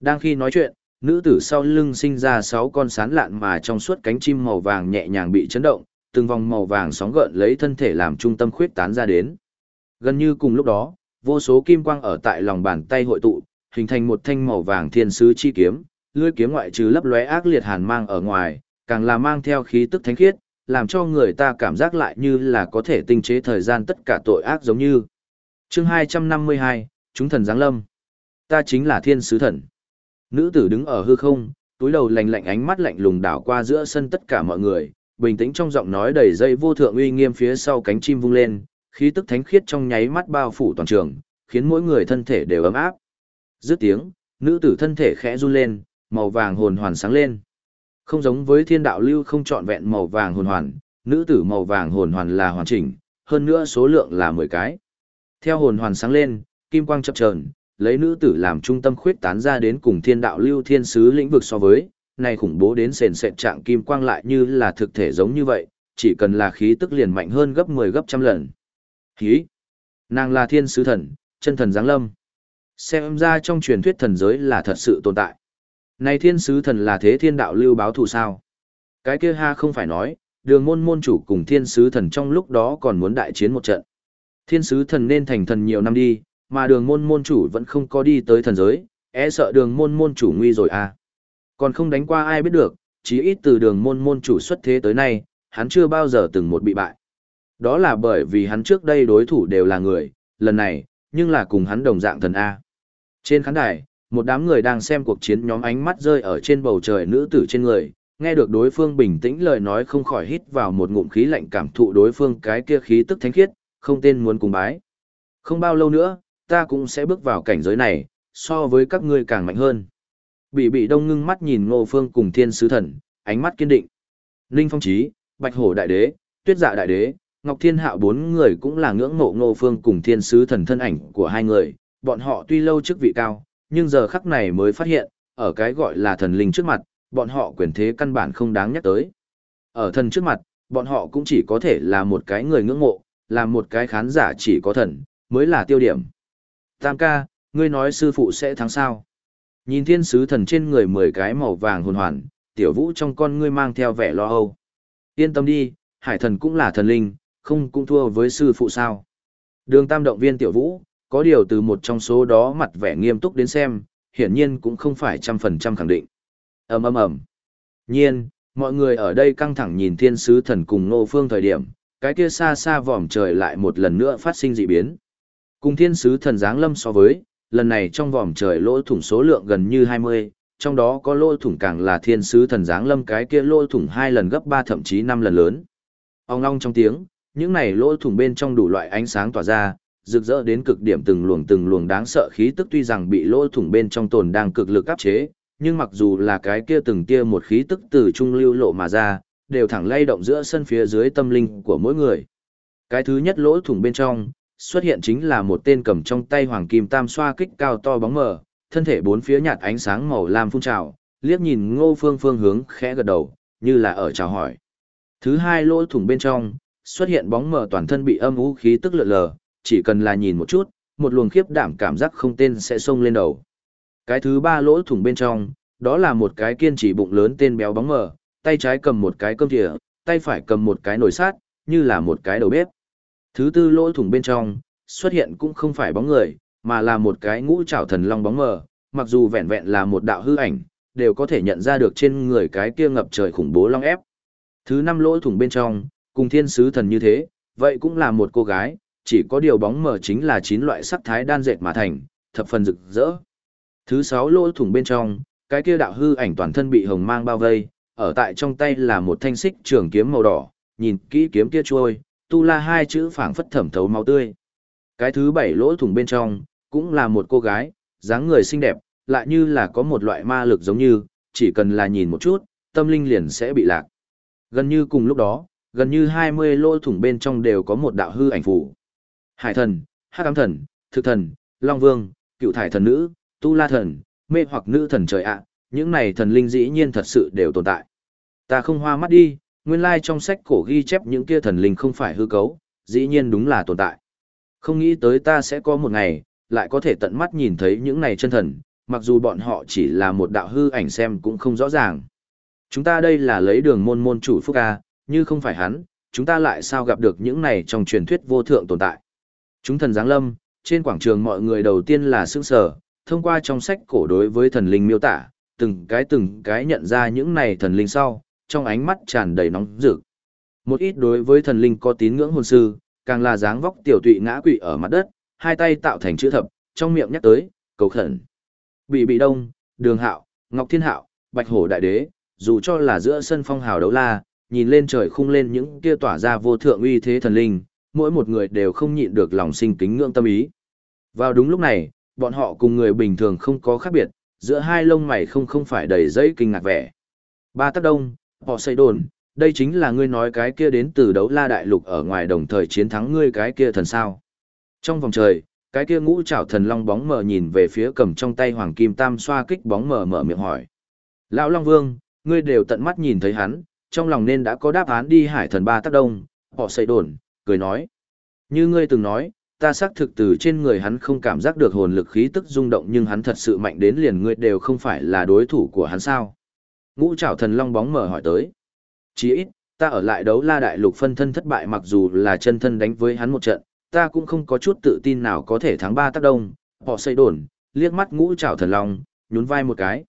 Đang khi nói chuyện, nữ tử sau lưng sinh ra sáu con sán lạn mà trong suốt cánh chim màu vàng nhẹ nhàng bị chấn động, từng vòng màu vàng sóng gợn lấy thân thể làm trung tâm khuyết tán ra đến. Gần như cùng lúc đó, vô số kim quang ở tại lòng bàn tay hội tụ, hình thành một thanh màu vàng thiên sứ chi kiếm, lưỡi kiếm ngoại trừ lấp lóe ác liệt hàn mang ở ngoài, càng là mang theo khí tức thánh khiết, làm cho người ta cảm giác lại như là có thể tinh chế thời gian tất cả tội ác giống như. Chương 252, chúng thần giáng lâm. Ta chính là thiên sứ thần. Nữ tử đứng ở hư không, túi đầu lạnh lạnh ánh mắt lạnh lùng đảo qua giữa sân tất cả mọi người, bình tĩnh trong giọng nói đầy dây vô thượng uy nghiêm phía sau cánh chim vung lên, khí tức thánh khiết trong nháy mắt bao phủ toàn trường, khiến mỗi người thân thể đều ấm áp. Dứt tiếng, nữ tử thân thể khẽ run lên, màu vàng hồn hoàn sáng lên. Không giống với thiên đạo lưu không trọn vẹn màu vàng hồn hoàn, nữ tử màu vàng hồn hoàn là hoàn chỉnh, hơn nữa số lượng là 10 cái. Theo hồn hoàn sáng lên, kim quang chập chờn, lấy nữ tử làm trung tâm khuyết tán ra đến cùng thiên đạo lưu thiên sứ lĩnh vực so với, này khủng bố đến sền sệt trạng kim quang lại như là thực thể giống như vậy, chỉ cần là khí tức liền mạnh hơn gấp 10 gấp trăm lần. Hí! Nàng là thiên sứ thần, chân thần giáng lâm. Xem ra trong truyền thuyết thần giới là thật sự tồn tại. Này thiên sứ thần là thế thiên đạo lưu báo thù sao? Cái kia ha không phải nói, đường môn môn chủ cùng thiên sứ thần trong lúc đó còn muốn đại chiến một trận. Thiên sứ thần nên thành thần nhiều năm đi, mà đường môn môn chủ vẫn không có đi tới thần giới, e sợ đường môn môn chủ nguy rồi à. Còn không đánh qua ai biết được, chí ít từ đường môn môn chủ xuất thế tới nay, hắn chưa bao giờ từng một bị bại. Đó là bởi vì hắn trước đây đối thủ đều là người, lần này, nhưng là cùng hắn đồng dạng thần A. Trên khán đài, một đám người đang xem cuộc chiến nhóm ánh mắt rơi ở trên bầu trời nữ tử trên người, nghe được đối phương bình tĩnh lời nói không khỏi hít vào một ngụm khí lạnh cảm thụ đối phương cái kia khí tức thánh khiết, không tên muốn cùng bái. Không bao lâu nữa, ta cũng sẽ bước vào cảnh giới này, so với các ngươi càng mạnh hơn. Bị bị đông ngưng mắt nhìn ngô phương cùng thiên sứ thần, ánh mắt kiên định. Ninh Phong Chí, Bạch Hổ Đại Đế, Tuyết Dạ Đại Đế, Ngọc Thiên Hạo bốn người cũng là ngưỡng mộ ngô phương cùng thiên sứ thần thân ảnh của hai người, bọn họ tuy lâu chức vị cao, nhưng giờ khắc này mới phát hiện, ở cái gọi là thần linh trước mặt, bọn họ quyền thế căn bản không đáng nhắc tới. Ở thần trước mặt, bọn họ cũng chỉ có thể là một cái người ngưỡng mộ, là một cái khán giả chỉ có thần, mới là tiêu điểm. Tam ca, ngươi nói sư phụ sẽ thắng sao? Nhìn thiên sứ thần trên người mười cái màu vàng hồn hoàn, tiểu vũ trong con ngươi mang theo vẻ lo âu. Yên tâm đi, hải thần cũng là thần linh, không cũng thua với sư phụ sao. Đường tam động viên tiểu vũ, có điều từ một trong số đó mặt vẻ nghiêm túc đến xem, hiển nhiên cũng không phải trăm phần trăm khẳng định. ầm ầm ầm. Nhiên, mọi người ở đây căng thẳng nhìn thiên sứ thần cùng nô phương thời điểm, cái kia xa xa vòm trời lại một lần nữa phát sinh dị biến. Cùng thiên sứ thần giáng lâm so với, lần này trong vòm trời lỗ thủng số lượng gần như 20, trong đó có lỗ thủng càng là thiên sứ thần giáng lâm cái kia lỗ thủng hai lần gấp 3 thậm chí 5 lần lớn. Ông long trong tiếng, những này lỗ thủng bên trong đủ loại ánh sáng tỏa ra, rực rỡ đến cực điểm từng luồng từng luồng đáng sợ khí tức tuy rằng bị lỗ thủng bên trong tồn đang cực lực áp chế, nhưng mặc dù là cái kia từng tia một khí tức từ trung lưu lộ mà ra, đều thẳng lay động giữa sân phía dưới tâm linh của mỗi người. Cái thứ nhất lỗ thủng bên trong, xuất hiện chính là một tên cầm trong tay hoàng kim tam xoa kích cao to bóng mờ, thân thể bốn phía nhạt ánh sáng màu lam phun trào, liếc nhìn ngô phương phương hướng khẽ gật đầu, như là ở chào hỏi. Thứ hai lỗ thủng bên trong, xuất hiện bóng mờ toàn thân bị âm u khí tức lượn lờ, chỉ cần là nhìn một chút, một luồng khiếp đảm cảm giác không tên sẽ xông lên đầu. Cái thứ ba lỗ thủng bên trong, đó là một cái kiên trì bụng lớn tên béo bóng mờ, tay trái cầm một cái cơm thìa, tay phải cầm một cái nồi sát, như là một cái đầu bếp. Thứ tư lỗ thủng bên trong, xuất hiện cũng không phải bóng người, mà là một cái ngũ trảo thần long bóng mờ, mặc dù vẹn vẹn là một đạo hư ảnh, đều có thể nhận ra được trên người cái kia ngập trời khủng bố long ép. Thứ năm lỗ thủng bên trong, cùng thiên sứ thần như thế, vậy cũng là một cô gái, chỉ có điều bóng mờ chính là chín loại sắc thái đan dệt mà thành, thập phần rực rỡ. Thứ sáu lỗ thủng bên trong, cái kia đạo hư ảnh toàn thân bị hồng mang bao vây, ở tại trong tay là một thanh xích trường kiếm màu đỏ, nhìn kỹ kiếm kia trôi, tu la hai chữ phảng phất thẩm thấu máu tươi. Cái thứ bảy lỗ thủng bên trong, cũng là một cô gái, dáng người xinh đẹp, lại như là có một loại ma lực giống như, chỉ cần là nhìn một chút, tâm linh liền sẽ bị lạc. Gần như cùng lúc đó, gần như 20 lỗ thủng bên trong đều có một đạo hư ảnh phù. Hải thần, hắc ám thần, thực thần, long vương, cựu thải thần nữ, tu la thần, mê hoặc nữ thần trời ạ, những này thần linh dĩ nhiên thật sự đều tồn tại. Ta không hoa mắt đi, nguyên lai trong sách cổ ghi chép những kia thần linh không phải hư cấu, dĩ nhiên đúng là tồn tại. Không nghĩ tới ta sẽ có một ngày, lại có thể tận mắt nhìn thấy những này chân thần, mặc dù bọn họ chỉ là một đạo hư ảnh xem cũng không rõ ràng. Chúng ta đây là lấy đường môn môn chủ Phúc A, như không phải hắn, chúng ta lại sao gặp được những này trong truyền thuyết vô thượng tồn tại. Chúng thần giáng lâm, trên quảng trường mọi người đầu tiên là sững sở, thông qua trong sách cổ đối với thần linh miêu tả, từng cái từng cái nhận ra những này thần linh sau, trong ánh mắt tràn đầy nóng rực. Một ít đối với thần linh có tín ngưỡng hồn sư, càng là dáng vóc tiểu tụy ngã quỵ ở mặt đất, hai tay tạo thành chữ thập, trong miệng nhắc tới, cầu khẩn. Bị bị đông, đường hạo, ngọc thiên hạo, bạch hổ đại đế, dù cho là giữa sân phong hào đấu la, nhìn lên trời khung lên những kia tỏa ra vô thượng uy thế thần linh, mỗi một người đều không nhịn được lòng sinh kính ngưỡng tâm ý. Vào đúng lúc này, bọn họ cùng người bình thường không có khác biệt, giữa hai lông mày không không phải đầy dây kinh ngạc vẻ. Ba tác đông, họ xây đồn, đây chính là ngươi nói cái kia đến từ đấu la đại lục ở ngoài đồng thời chiến thắng ngươi cái kia thần sao. Trong vòng trời, cái kia ngũ trảo thần long bóng mờ nhìn về phía cầm trong tay hoàng kim tam xoa kích bóng mờ mở miệng hỏi. Lão Long Vương, ngươi đều tận mắt nhìn thấy hắn, trong lòng nên đã có đáp án đi hải thần ba tác đông, họ xây đồn, cười nói. Như ngươi từng nói, ta xác thực từ trên người hắn không cảm giác được hồn lực khí tức rung động nhưng hắn thật sự mạnh đến liền ngươi đều không phải là đối thủ của hắn sao. Ngũ trảo thần long bóng mở hỏi tới. Chỉ ít, ta ở lại đấu la đại lục phân thân thất bại mặc dù là chân thân đánh với hắn một trận, ta cũng không có chút tự tin nào có thể thắng ba tác đông, họ xây đồn, liếc mắt ngũ trảo thần long, nhún vai một cái.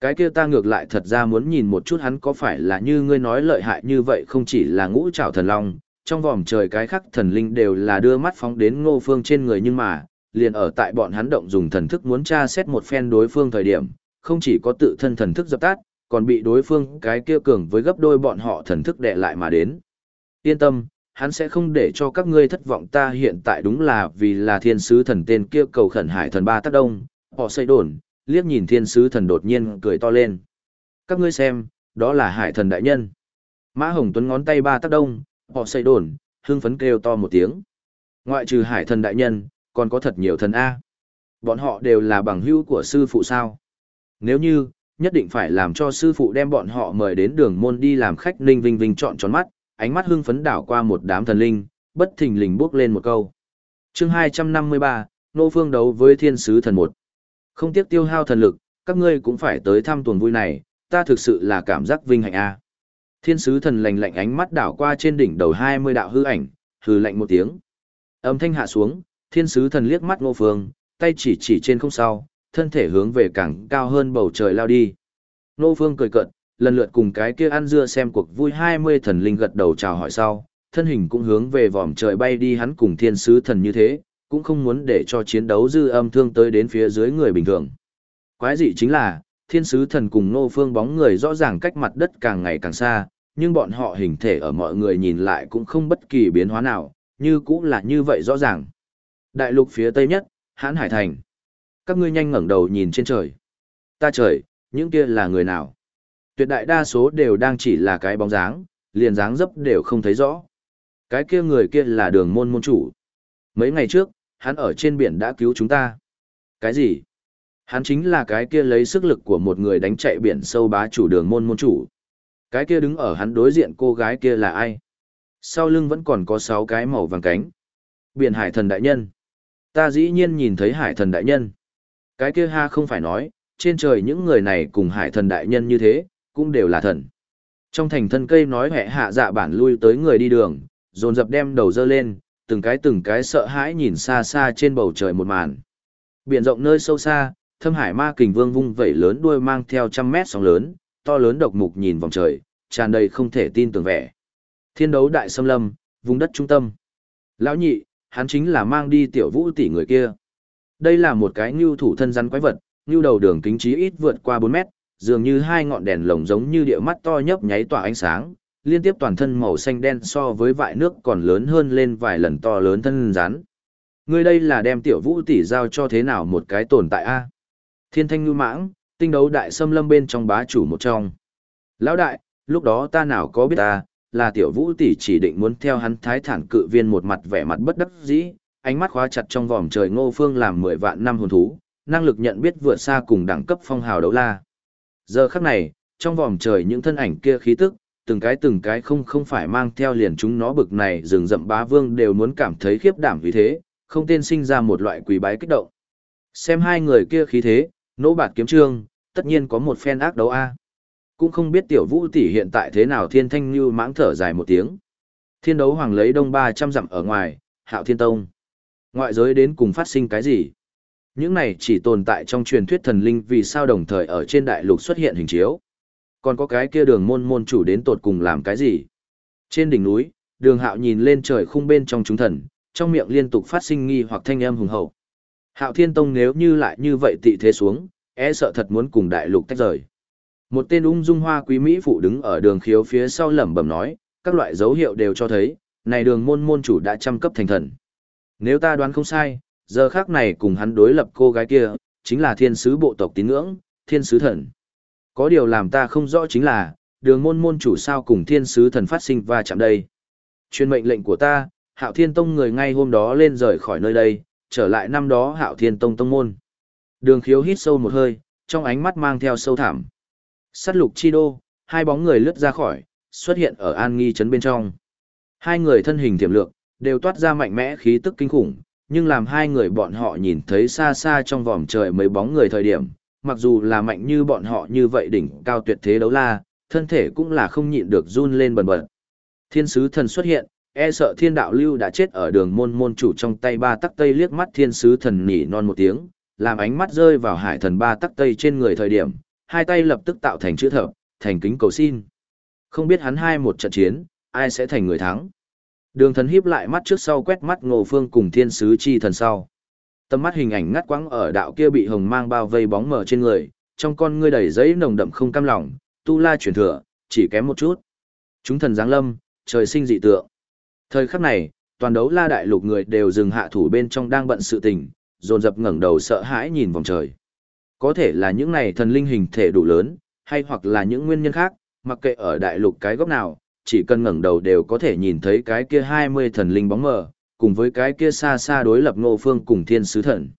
Cái kia ta ngược lại thật ra muốn nhìn một chút hắn có phải là như ngươi nói lợi hại như vậy không chỉ là ngũ trảo thần long, trong vòm trời cái khắc thần linh đều là đưa mắt phóng đến ngô phương trên người nhưng mà, liền ở tại bọn hắn động dùng thần thức muốn tra xét một phen đối phương thời điểm, không chỉ có tự thân thần thức dập tắt, còn bị đối phương cái kia cường với gấp đôi bọn họ thần thức đè lại mà đến. Yên tâm, hắn sẽ không để cho các ngươi thất vọng ta hiện tại đúng là vì là thiên sứ thần tên kia cầu khẩn hải thần ba tác đông, họ xây đồn, liếc nhìn thiên sứ thần đột nhiên cười to lên. Các ngươi xem, đó là hải thần đại nhân. Mã Hồng Tuấn ngón tay ba tác đông, họ xây đồn, hương phấn kêu to một tiếng. Ngoại trừ hải thần đại nhân, còn có thật nhiều thần A. Bọn họ đều là bằng hữu của sư phụ sao. Nếu như, nhất định phải làm cho sư phụ đem bọn họ mời đến đường môn đi làm khách ninh vinh vinh trọn tròn mắt, ánh mắt hưng phấn đảo qua một đám thần linh, bất thình lình bước lên một câu. chương 253, Nô Phương đấu với thiên sứ thần một. Không tiếc tiêu hao thần lực, các ngươi cũng phải tới thăm tuần vui này, ta thực sự là cảm giác vinh hạnh a. Thiên sứ thần lạnh lạnh ánh mắt đảo qua trên đỉnh đầu 20 đạo hư ảnh, hừ lạnh một tiếng. Âm thanh hạ xuống, thiên sứ thần liếc mắt Ngô Phương, tay chỉ chỉ trên không sau, thân thể hướng về càng cao hơn bầu trời lao đi. Ngô Phương cười cợt, lần lượt cùng cái kia ăn dưa xem cuộc vui 20 thần linh gật đầu chào hỏi sau, thân hình cũng hướng về vòm trời bay đi hắn cùng thiên sứ thần như thế, cũng không muốn để cho chiến đấu dư âm thương tới đến phía dưới người bình thường. Quái dị chính là, thiên sứ thần cùng nô phương bóng người rõ ràng cách mặt đất càng ngày càng xa, nhưng bọn họ hình thể ở mọi người nhìn lại cũng không bất kỳ biến hóa nào, như cũng là như vậy rõ ràng. Đại lục phía tây nhất, hãn hải thành. Các ngươi nhanh ngẩng đầu nhìn trên trời. Ta trời, những kia là người nào? Tuyệt đại đa số đều đang chỉ là cái bóng dáng, liền dáng dấp đều không thấy rõ. Cái kia người kia là đường môn môn chủ. Mấy ngày trước, hắn ở trên biển đã cứu chúng ta. Cái gì? Hắn chính là cái kia lấy sức lực của một người đánh chạy biển sâu bá chủ đường môn môn chủ. Cái kia đứng ở hắn đối diện cô gái kia là ai? Sau lưng vẫn còn có sáu cái màu vàng cánh. Biển hải thần đại nhân. Ta dĩ nhiên nhìn thấy hải thần đại nhân. Cái kia ha không phải nói, trên trời những người này cùng hải thần đại nhân như thế, cũng đều là thần. Trong thành thân cây nói hẹ hạ dạ bản lui tới người đi đường, dồn dập đem đầu dơ lên, từng cái từng cái sợ hãi nhìn xa xa trên bầu trời một màn. Biển rộng nơi sâu xa, thâm hải ma kình vương vung vẩy lớn đuôi mang theo trăm mét sóng lớn, to lớn độc mục nhìn vòng trời, tràn đầy không thể tin tưởng vẻ. Thiên đấu đại xâm lâm, vùng đất trung tâm. Lão nhị, hắn chính là mang đi tiểu vũ tỷ người kia. Đây là một cái ngưu thủ thân rắn quái vật, ngưu đầu đường kính trí ít vượt qua 4 mét, dường như hai ngọn đèn lồng giống như địa mắt to nhấp nháy tỏa ánh sáng, liên tiếp toàn thân màu xanh đen so với vại nước còn lớn hơn lên vài lần to lớn thân rắn. Ngươi đây là đem tiểu vũ tỷ giao cho thế nào một cái tồn tại a? Thiên thanh ngư mãng, tinh đấu đại xâm lâm bên trong bá chủ một trong. Lão đại, lúc đó ta nào có biết ta, là tiểu vũ tỷ chỉ định muốn theo hắn thái thản cự viên một mặt vẻ mặt bất đắc dĩ, ánh mắt khóa chặt trong vòm trời ngô phương làm mười vạn năm hồn thú, năng lực nhận biết vượt xa cùng đẳng cấp phong hào đấu la. Giờ khắc này, trong vòm trời những thân ảnh kia khí tức, từng cái từng cái không không phải mang theo liền chúng nó bực này rừng rậm bá vương đều muốn cảm thấy khiếp đảm vì thế, không tên sinh ra một loại quỷ bái kích động. Xem hai người kia khí thế, nỗ bạt kiếm trương, tất nhiên có một phen ác đấu A. Cũng không biết tiểu vũ tỷ hiện tại thế nào thiên thanh như mãng thở dài một tiếng. Thiên đấu hoàng lấy đông ba trăm dặm ở ngoài, hạo thiên tông. Ngoại giới đến cùng phát sinh cái gì? Những này chỉ tồn tại trong truyền thuyết thần linh vì sao đồng thời ở trên đại lục xuất hiện hình chiếu. Còn có cái kia đường môn môn chủ đến tột cùng làm cái gì? Trên đỉnh núi, đường hạo nhìn lên trời khung bên trong chúng thần, trong miệng liên tục phát sinh nghi hoặc thanh âm hùng hậu. Hạo Thiên Tông nếu như lại như vậy tị thế xuống, e sợ thật muốn cùng đại lục tách rời. Một tên ung dung hoa quý mỹ phụ đứng ở đường khiếu phía sau lẩm bẩm nói, các loại dấu hiệu đều cho thấy, này đường môn môn chủ đã trăm cấp thành thần. Nếu ta đoán không sai, giờ khác này cùng hắn đối lập cô gái kia, chính là thiên sứ bộ tộc tín ngưỡng, thiên sứ thần. Có điều làm ta không rõ chính là, đường môn môn chủ sao cùng thiên sứ thần phát sinh va chạm đây. Chuyên mệnh lệnh của ta, hạo thiên tông người ngay hôm đó lên rời khỏi nơi đây, trở lại năm đó hạo thiên tông tông môn. Đường khiếu hít sâu một hơi, trong ánh mắt mang theo sâu thẳm. Sát lục chi đô, hai bóng người lướt ra khỏi, xuất hiện ở an nghi trấn bên trong. Hai người thân hình thiểm lượng, đều toát ra mạnh mẽ khí tức kinh khủng, nhưng làm hai người bọn họ nhìn thấy xa xa trong vòm trời mấy bóng người thời điểm, mặc dù là mạnh như bọn họ như vậy đỉnh cao tuyệt thế đấu la, thân thể cũng là không nhịn được run lên bần bật. Thiên sứ thần xuất hiện, e sợ thiên đạo lưu đã chết ở đường môn môn chủ trong tay ba tắc tây liếc mắt thiên sứ thần nỉ non một tiếng, làm ánh mắt rơi vào hải thần ba tắc tây trên người thời điểm, hai tay lập tức tạo thành chữ thập, thành kính cầu xin. Không biết hắn hai một trận chiến, ai sẽ thành người thắng. Đường thần híp lại mắt trước sau quét mắt ngô phương cùng thiên sứ chi thần sau. Tầm mắt hình ảnh ngắt quãng ở đạo kia bị hồng mang bao vây bóng mờ trên người, trong con ngươi đầy giấy nồng đậm không cam lòng, tu la chuyển thừa, chỉ kém một chút. Chúng thần giáng lâm, trời sinh dị tượng. Thời khắc này, toàn đấu la đại lục người đều dừng hạ thủ bên trong đang bận sự tình, dồn dập ngẩng đầu sợ hãi nhìn vòng trời. Có thể là những này thần linh hình thể đủ lớn, hay hoặc là những nguyên nhân khác, mặc kệ ở đại lục cái góc nào, chỉ cần ngẩng đầu đều có thể nhìn thấy cái kia 20 thần linh bóng mờ, cùng với cái kia xa xa đối lập ngô phương cùng thiên sứ thần.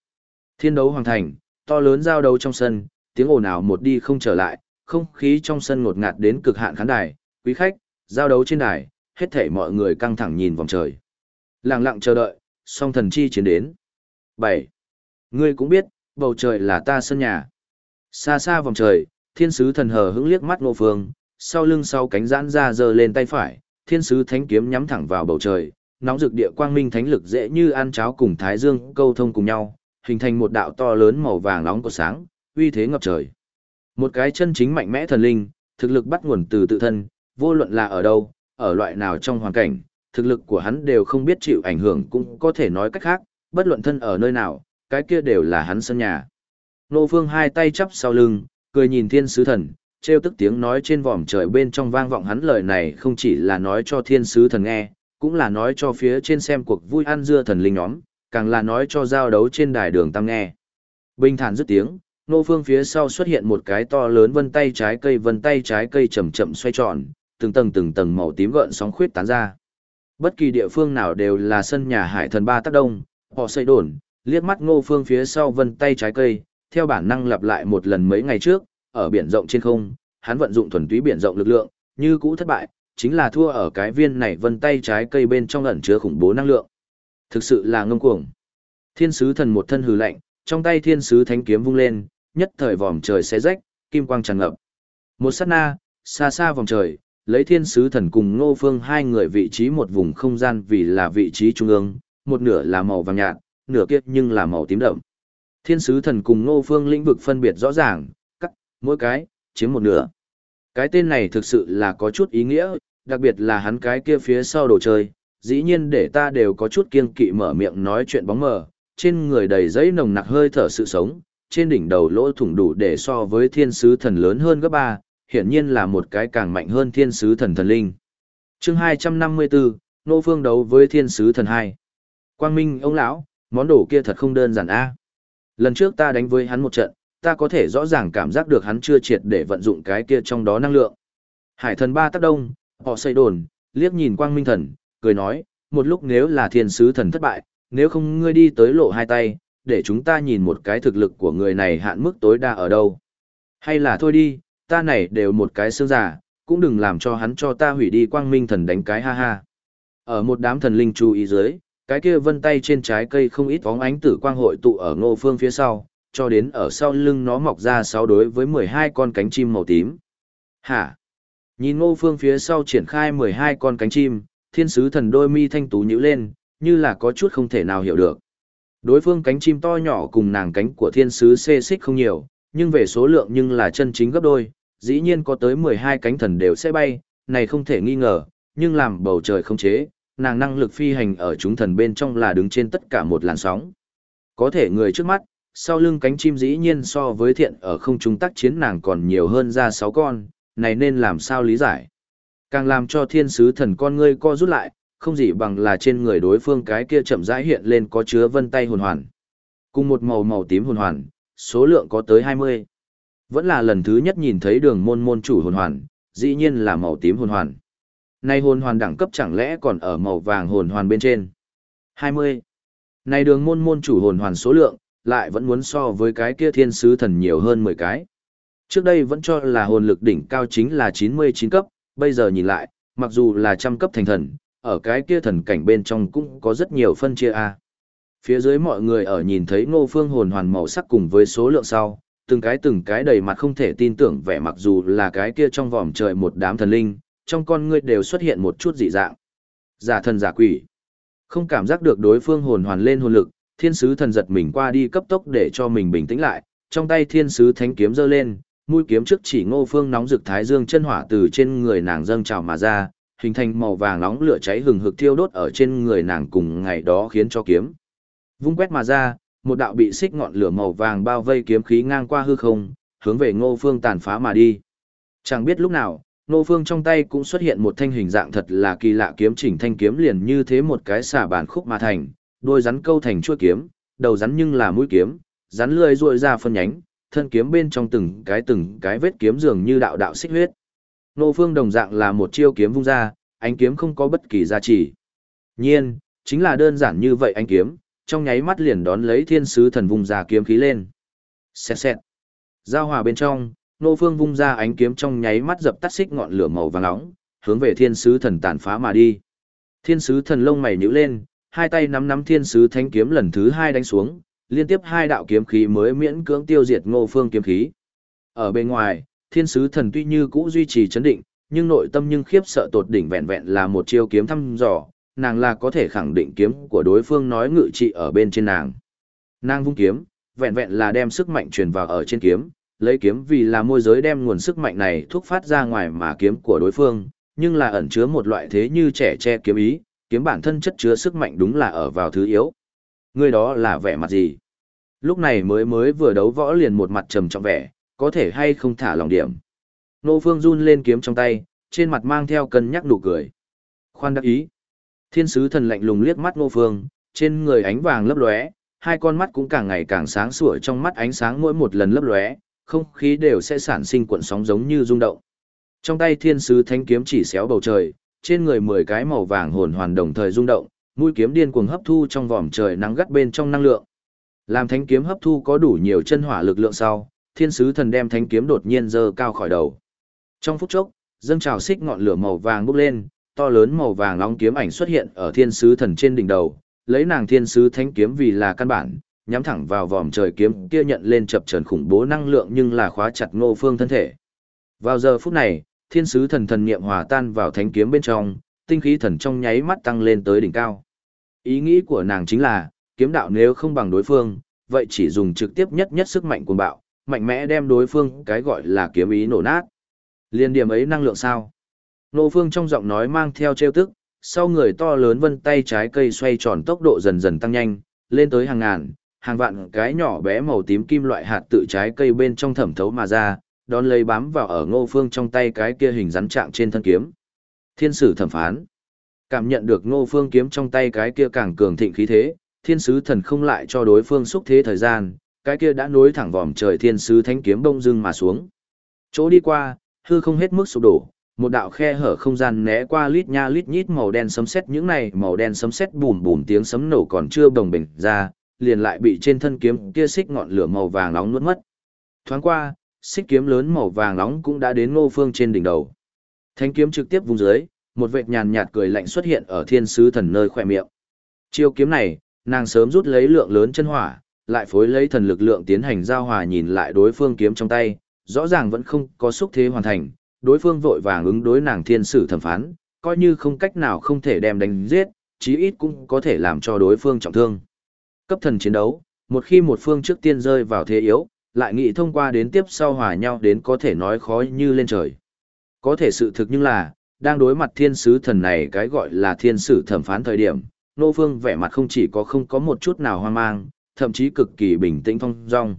Thiên đấu hoàng thành, to lớn giao đấu trong sân, tiếng ồn ào một đi không trở lại, không khí trong sân ngột ngạt đến cực hạn khán đài, quý khách, giao đấu trên đài, hết thảy mọi người căng thẳng nhìn vòng trời. Lặng lặng chờ đợi, song thần chi chiến đến. 7. Ngươi cũng biết, bầu trời là ta sân nhà. Xa xa vòng trời, thiên sứ thần hờ hững liếc mắt ngô phương, sau lưng sau cánh giãn ra giơ lên tay phải, thiên sứ thánh kiếm nhắm thẳng vào bầu trời, nóng rực địa quang minh thánh lực dễ như ăn cháo cùng thái dương câu thông cùng nhau, hình thành một đạo to lớn màu vàng nóng của sáng, uy thế ngập trời. Một cái chân chính mạnh mẽ thần linh, thực lực bắt nguồn từ tự thân, vô luận là ở đâu, ở loại nào trong hoàn cảnh, thực lực của hắn đều không biết chịu ảnh hưởng cũng có thể nói cách khác, bất luận thân ở nơi nào, cái kia đều là hắn sân nhà. Nô Phương hai tay chắp sau lưng, cười nhìn thiên sứ thần, trêu tức tiếng nói trên vòm trời bên trong vang vọng hắn lời này không chỉ là nói cho thiên sứ thần nghe, cũng là nói cho phía trên xem cuộc vui ăn dưa thần linh nhóm, càng là nói cho giao đấu trên đài đường tăng nghe. Bình thản dứt tiếng, nô phương phía sau xuất hiện một cái to lớn vân tay trái cây vân tay trái cây chậm chậm xoay tròn, từng tầng từng tầng màu tím gợn sóng khuyết tán ra. Bất kỳ địa phương nào đều là sân nhà hải thần ba tác đông, họ xây đồn, liếc mắt ngô phương phía sau vân tay trái cây, theo bản năng lặp lại một lần mấy ngày trước, ở biển rộng trên không, hắn vận dụng thuần túy biển rộng lực lượng, như cũ thất bại, chính là thua ở cái viên này vân tay trái cây bên trong ẩn chứa khủng bố năng lượng. Thực sự là ngông cuồng. Thiên sứ thần một thân hừ lạnh, trong tay thiên sứ thánh kiếm vung lên, nhất thời vòm trời xé rách, kim quang tràn ngập. Một sát na, xa xa vòng trời, lấy thiên sứ thần cùng ngô phương hai người vị trí một vùng không gian vì là vị trí trung ương, một nửa là màu vàng nhạt, nửa kia nhưng là màu tím đậm. Thiên sứ thần cùng ngô phương lĩnh vực phân biệt rõ ràng, cắt, mỗi cái, chiếm một nửa. Cái tên này thực sự là có chút ý nghĩa, đặc biệt là hắn cái kia phía sau đồ chơi, dĩ nhiên để ta đều có chút kiên kỵ mở miệng nói chuyện bóng mờ, trên người đầy giấy nồng nặc hơi thở sự sống, trên đỉnh đầu lỗ thủng đủ để so với thiên sứ thần lớn hơn gấp ba, hiển nhiên là một cái càng mạnh hơn thiên sứ thần thần linh. Chương 254, Nô Phương đấu với thiên sứ thần 2. Quang Minh ông lão, món đồ kia thật không đơn giản a. Lần trước ta đánh với hắn một trận, ta có thể rõ ràng cảm giác được hắn chưa triệt để vận dụng cái kia trong đó năng lượng. Hải thần ba tác đông, họ xây đồn, liếc nhìn Quang Minh thần, cười nói, một lúc nếu là thiên sứ thần thất bại, nếu không ngươi đi tới lộ hai tay, để chúng ta nhìn một cái thực lực của người này hạn mức tối đa ở đâu. Hay là thôi đi, ta này đều một cái xương giả, cũng đừng làm cho hắn cho ta hủy đi quang minh thần đánh cái ha ha. Ở một đám thần linh chú ý dưới, cái kia vân tay trên trái cây không ít bóng ánh tử quang hội tụ ở ngô phương phía sau, cho đến ở sau lưng nó mọc ra sáu đối với 12 con cánh chim màu tím. Hả? Nhìn ngô phương phía sau triển khai 12 con cánh chim, thiên sứ thần đôi mi thanh tú nhíu lên, như là có chút không thể nào hiểu được. Đối phương cánh chim to nhỏ cùng nàng cánh của thiên sứ xê xích không nhiều, nhưng về số lượng nhưng là chân chính gấp đôi, dĩ nhiên có tới 12 cánh thần đều sẽ bay, này không thể nghi ngờ, nhưng làm bầu trời không chế, nàng năng lực phi hành ở chúng thần bên trong là đứng trên tất cả một làn sóng. Có thể người trước mắt, sau lưng cánh chim dĩ nhiên so với thiện ở không trung tác chiến nàng còn nhiều hơn ra 6 con, này nên làm sao lý giải. Càng làm cho thiên sứ thần con ngươi co rút lại, không gì bằng là trên người đối phương cái kia chậm rãi hiện lên có chứa vân tay hồn hoàn. Cùng một màu màu tím hồn hoàn, số lượng có tới 20. Vẫn là lần thứ nhất nhìn thấy đường môn môn chủ hồn hoàn, dĩ nhiên là màu tím hồn hoàn. Này hồn hoàn đẳng cấp chẳng lẽ còn ở màu vàng hồn hoàn bên trên. 20. Này đường môn môn chủ hồn hoàn số lượng, lại vẫn muốn so với cái kia thiên sứ thần nhiều hơn 10 cái. Trước đây vẫn cho là hồn lực đỉnh cao chính là 99 cấp, bây giờ nhìn lại, mặc dù là trăm cấp thành thần, ở cái kia thần cảnh bên trong cũng có rất nhiều phân chia a. Phía dưới mọi người ở nhìn thấy Ngô Phương hồn hoàn màu sắc cùng với số lượng sau, từng cái từng cái đầy mặt không thể tin tưởng vẻ mặc dù là cái kia trong vòm trời một đám thần linh, trong con ngươi đều xuất hiện một chút dị dạng. Giả thần giả quỷ. Không cảm giác được đối phương hồn hoàn lên hồn lực, thiên sứ thần giật mình qua đi cấp tốc để cho mình bình tĩnh lại, trong tay thiên sứ thánh kiếm giơ lên, mũi kiếm trước chỉ ngô phương nóng rực thái dương chân hỏa từ trên người nàng dâng trào mà ra, hình thành màu vàng nóng lửa cháy hừng hực thiêu đốt ở trên người nàng cùng ngày đó khiến cho kiếm. Vung quét mà ra, một đạo bị xích ngọn lửa màu vàng bao vây kiếm khí ngang qua hư không, hướng về Ngô Phương tàn phá mà đi. Chẳng biết lúc nào, Ngô Phương trong tay cũng xuất hiện một thanh hình dạng thật là kỳ lạ kiếm chỉnh thanh kiếm liền như thế một cái xả bản khúc mà thành, đôi rắn câu thành chuôi kiếm, đầu rắn nhưng là mũi kiếm, rắn lưỡi ruội ra phân nhánh, thân kiếm bên trong từng cái từng cái vết kiếm dường như đạo đạo xích huyết. Nô Phương đồng dạng là một chiêu kiếm vung ra, ánh kiếm không có bất kỳ giá trị. Nhiên, chính là đơn giản như vậy ánh kiếm, trong nháy mắt liền đón lấy thiên sứ thần vung ra kiếm khí lên. Xẹt xẹt. Giao hòa bên trong, Nô Phương vung ra ánh kiếm trong nháy mắt dập tắt xích ngọn lửa màu vàng nóng, hướng về thiên sứ thần tàn phá mà đi. Thiên sứ thần lông mày nhíu lên, hai tay nắm nắm thiên sứ thánh kiếm lần thứ hai đánh xuống, liên tiếp hai đạo kiếm khí mới miễn cưỡng tiêu diệt Ngô Phương kiếm khí. Ở bên ngoài, thiên sứ thần tuy như cũ duy trì chấn định, nhưng nội tâm nhưng khiếp sợ tột đỉnh vẹn vẹn là một chiêu kiếm thăm dò, nàng là có thể khẳng định kiếm của đối phương nói ngự trị ở bên trên nàng. Nàng vung kiếm, vẹn vẹn là đem sức mạnh truyền vào ở trên kiếm, lấy kiếm vì là môi giới đem nguồn sức mạnh này thúc phát ra ngoài mà kiếm của đối phương, nhưng là ẩn chứa một loại thế như trẻ che kiếm ý, kiếm bản thân chất chứa sức mạnh đúng là ở vào thứ yếu. Ngươi đó là vẻ mặt gì? Lúc này mới mới vừa đấu võ liền một mặt trầm trọng vẻ, có thể hay không thả lòng điểm. Nô Phương run lên kiếm trong tay, trên mặt mang theo cân nhắc nụ cười. Khoan đắc ý. Thiên sứ thần lạnh lùng liếc mắt Nô Phương, trên người ánh vàng lấp lóe, hai con mắt cũng càng ngày càng sáng sủa trong mắt ánh sáng mỗi một lần lấp lóe, không khí đều sẽ sản sinh cuộn sóng giống như rung động. Trong tay thiên sứ thanh kiếm chỉ xéo bầu trời, trên người mười cái màu vàng hồn hoàn đồng thời rung động, mũi kiếm điên cuồng hấp thu trong vòm trời nắng gắt bên trong năng lượng. Làm thánh kiếm hấp thu có đủ nhiều chân hỏa lực lượng sau, thiên sứ thần đem thánh kiếm đột nhiên giơ cao khỏi đầu. Trong phút chốc, dâng trào xích ngọn lửa màu vàng bốc lên, to lớn màu vàng long kiếm ảnh xuất hiện ở thiên sứ thần trên đỉnh đầu, lấy nàng thiên sứ thánh kiếm vì là căn bản, nhắm thẳng vào vòm trời kiếm kia nhận lên chập chờn khủng bố năng lượng nhưng là khóa chặt Ngô Phương thân thể. Vào giờ phút này, thiên sứ thần thần niệm hòa tan vào thánh kiếm bên trong, tinh khí thần trong nháy mắt tăng lên tới đỉnh cao. Ý nghĩ của nàng chính là, kiếm đạo nếu không bằng đối phương, vậy chỉ dùng trực tiếp nhất nhất sức mạnh của bạo, mạnh mẽ đem đối phương cái gọi là kiếm ý nổ nát. Liên điểm ấy năng lượng sao? Nô phương trong giọng nói mang theo trêu tức, sau người to lớn vân tay trái cây xoay tròn tốc độ dần dần tăng nhanh, lên tới hàng ngàn, hàng vạn cái nhỏ bé màu tím kim loại hạt tự trái cây bên trong thẩm thấu mà ra, đón lấy bám vào ở ngô phương trong tay cái kia hình rắn trạng trên thân kiếm. Thiên sử thẩm phán. Cảm nhận được ngô phương kiếm trong tay cái kia càng cường thịnh khí thế, thiên sứ thần không lại cho đối phương xúc thế thời gian, cái kia đã nối thẳng vòm trời thiên sứ thánh kiếm bông dưng mà xuống. Chỗ đi qua, hư không hết mức sụp đổ, một đạo khe hở không gian né qua lít nha lít nhít màu đen sấm sét những này màu đen sấm sét bùm bùm tiếng sấm nổ còn chưa đồng bình ra, liền lại bị trên thân kiếm kia xích ngọn lửa màu vàng nóng nuốt mất. Thoáng qua, xích kiếm lớn màu vàng nóng cũng đã đến Ngô Phương trên đỉnh đầu. Thánh kiếm trực tiếp vùng dưới, một vệt nhàn nhạt cười lạnh xuất hiện ở thiên sứ thần nơi khỏe miệng. Chiêu kiếm này, nàng sớm rút lấy lượng lớn chân hỏa, lại phối lấy thần lực lượng tiến hành giao hòa nhìn lại đối phương kiếm trong tay, rõ ràng vẫn không có xúc thế hoàn thành, đối phương vội vàng ứng đối nàng thiên sử thẩm phán, coi như không cách nào không thể đem đánh giết, chí ít cũng có thể làm cho đối phương trọng thương. Cấp thần chiến đấu, một khi một phương trước tiên rơi vào thế yếu, lại nghĩ thông qua đến tiếp sau hòa nhau đến có thể nói khó như lên trời. Có thể sự thực nhưng là, đang đối mặt thiên sứ thần này cái gọi là thiên sử thẩm phán thời điểm, nô phương vẻ mặt không chỉ có không có một chút nào hoang mang, thậm chí cực kỳ bình tĩnh phong dong.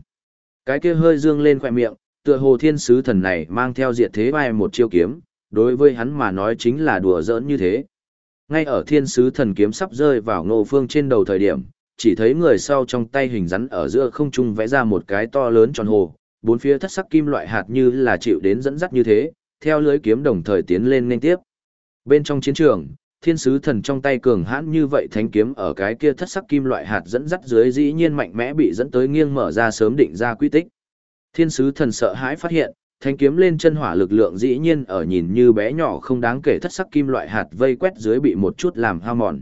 Cái kia hơi dương lên khỏe miệng, tựa hồ thiên sứ thần này mang theo diệt thế vai một chiêu kiếm, đối với hắn mà nói chính là đùa giỡn như thế. Ngay ở thiên sứ thần kiếm sắp rơi vào nô phương trên đầu thời điểm, chỉ thấy người sau trong tay hình rắn ở giữa không trung vẽ ra một cái to lớn tròn hồ, bốn phía thất sắc kim loại hạt như là chịu đến dẫn dắt như thế, theo lưới kiếm đồng thời tiến lên nên tiếp. Bên trong chiến trường, thiên sứ thần trong tay cường hãn như vậy thánh kiếm ở cái kia thất sắc kim loại hạt dẫn dắt dưới dĩ nhiên mạnh mẽ bị dẫn tới nghiêng mở ra sớm định ra quy tích. Thiên sứ thần sợ hãi phát hiện, thánh kiếm lên chân hỏa lực lượng dĩ nhiên ở nhìn như bé nhỏ không đáng kể thất sắc kim loại hạt vây quét dưới bị một chút làm hao mòn.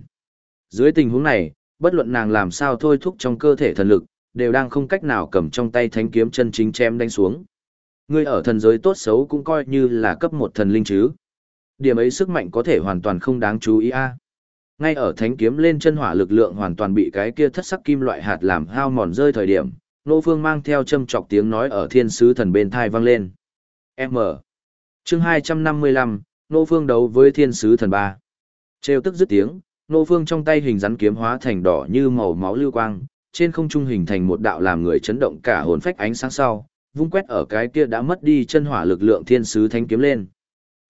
Dưới tình huống này, bất luận nàng làm sao thôi thúc trong cơ thể thần lực, đều đang không cách nào cầm trong tay thánh kiếm chân chính chém đánh xuống. Ngươi ở thần giới tốt xấu cũng coi như là cấp một thần linh chứ. Điểm ấy sức mạnh có thể hoàn toàn không đáng chú ý a. Ngay ở thánh kiếm lên chân hỏa lực lượng hoàn toàn bị cái kia thất sắc kim loại hạt làm hao mòn rơi thời điểm, Nô Phương mang theo châm chọc tiếng nói ở thiên sứ thần bên thai vang lên. M. Chương 255, Nô Phương đấu với thiên sứ thần ba. Trêu tức dứt tiếng, Nô Phương trong tay hình rắn kiếm hóa thành đỏ như màu máu lưu quang, trên không trung hình thành một đạo làm người chấn động cả hồn phách ánh sáng sau, vung quét ở cái kia đã mất đi chân hỏa lực lượng thiên sứ thánh kiếm lên.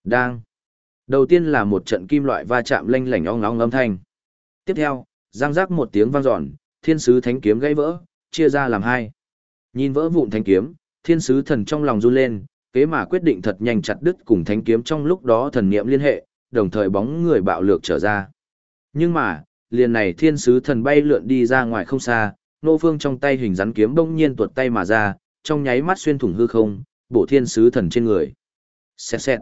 Đang. Đầu tiên là một trận kim loại va chạm lanh lảnh ong ong âm thanh. Tiếp theo, giang giác một tiếng vang dọn, thiên sứ thánh kiếm gãy vỡ, chia ra làm hai. Nhìn vỡ vụn thánh kiếm, thiên sứ thần trong lòng run lên, kế mà quyết định thật nhanh chặt đứt cùng thánh kiếm trong lúc đó thần niệm liên hệ, đồng thời bóng người bạo lược trở ra. Nhưng mà, liền này thiên sứ thần bay lượn đi ra ngoài không xa, nô phương trong tay hình rắn kiếm bỗng nhiên tuột tay mà ra, trong nháy mắt xuyên thủng hư không, bổ thiên sứ thần trên người. Xẹt xẹt.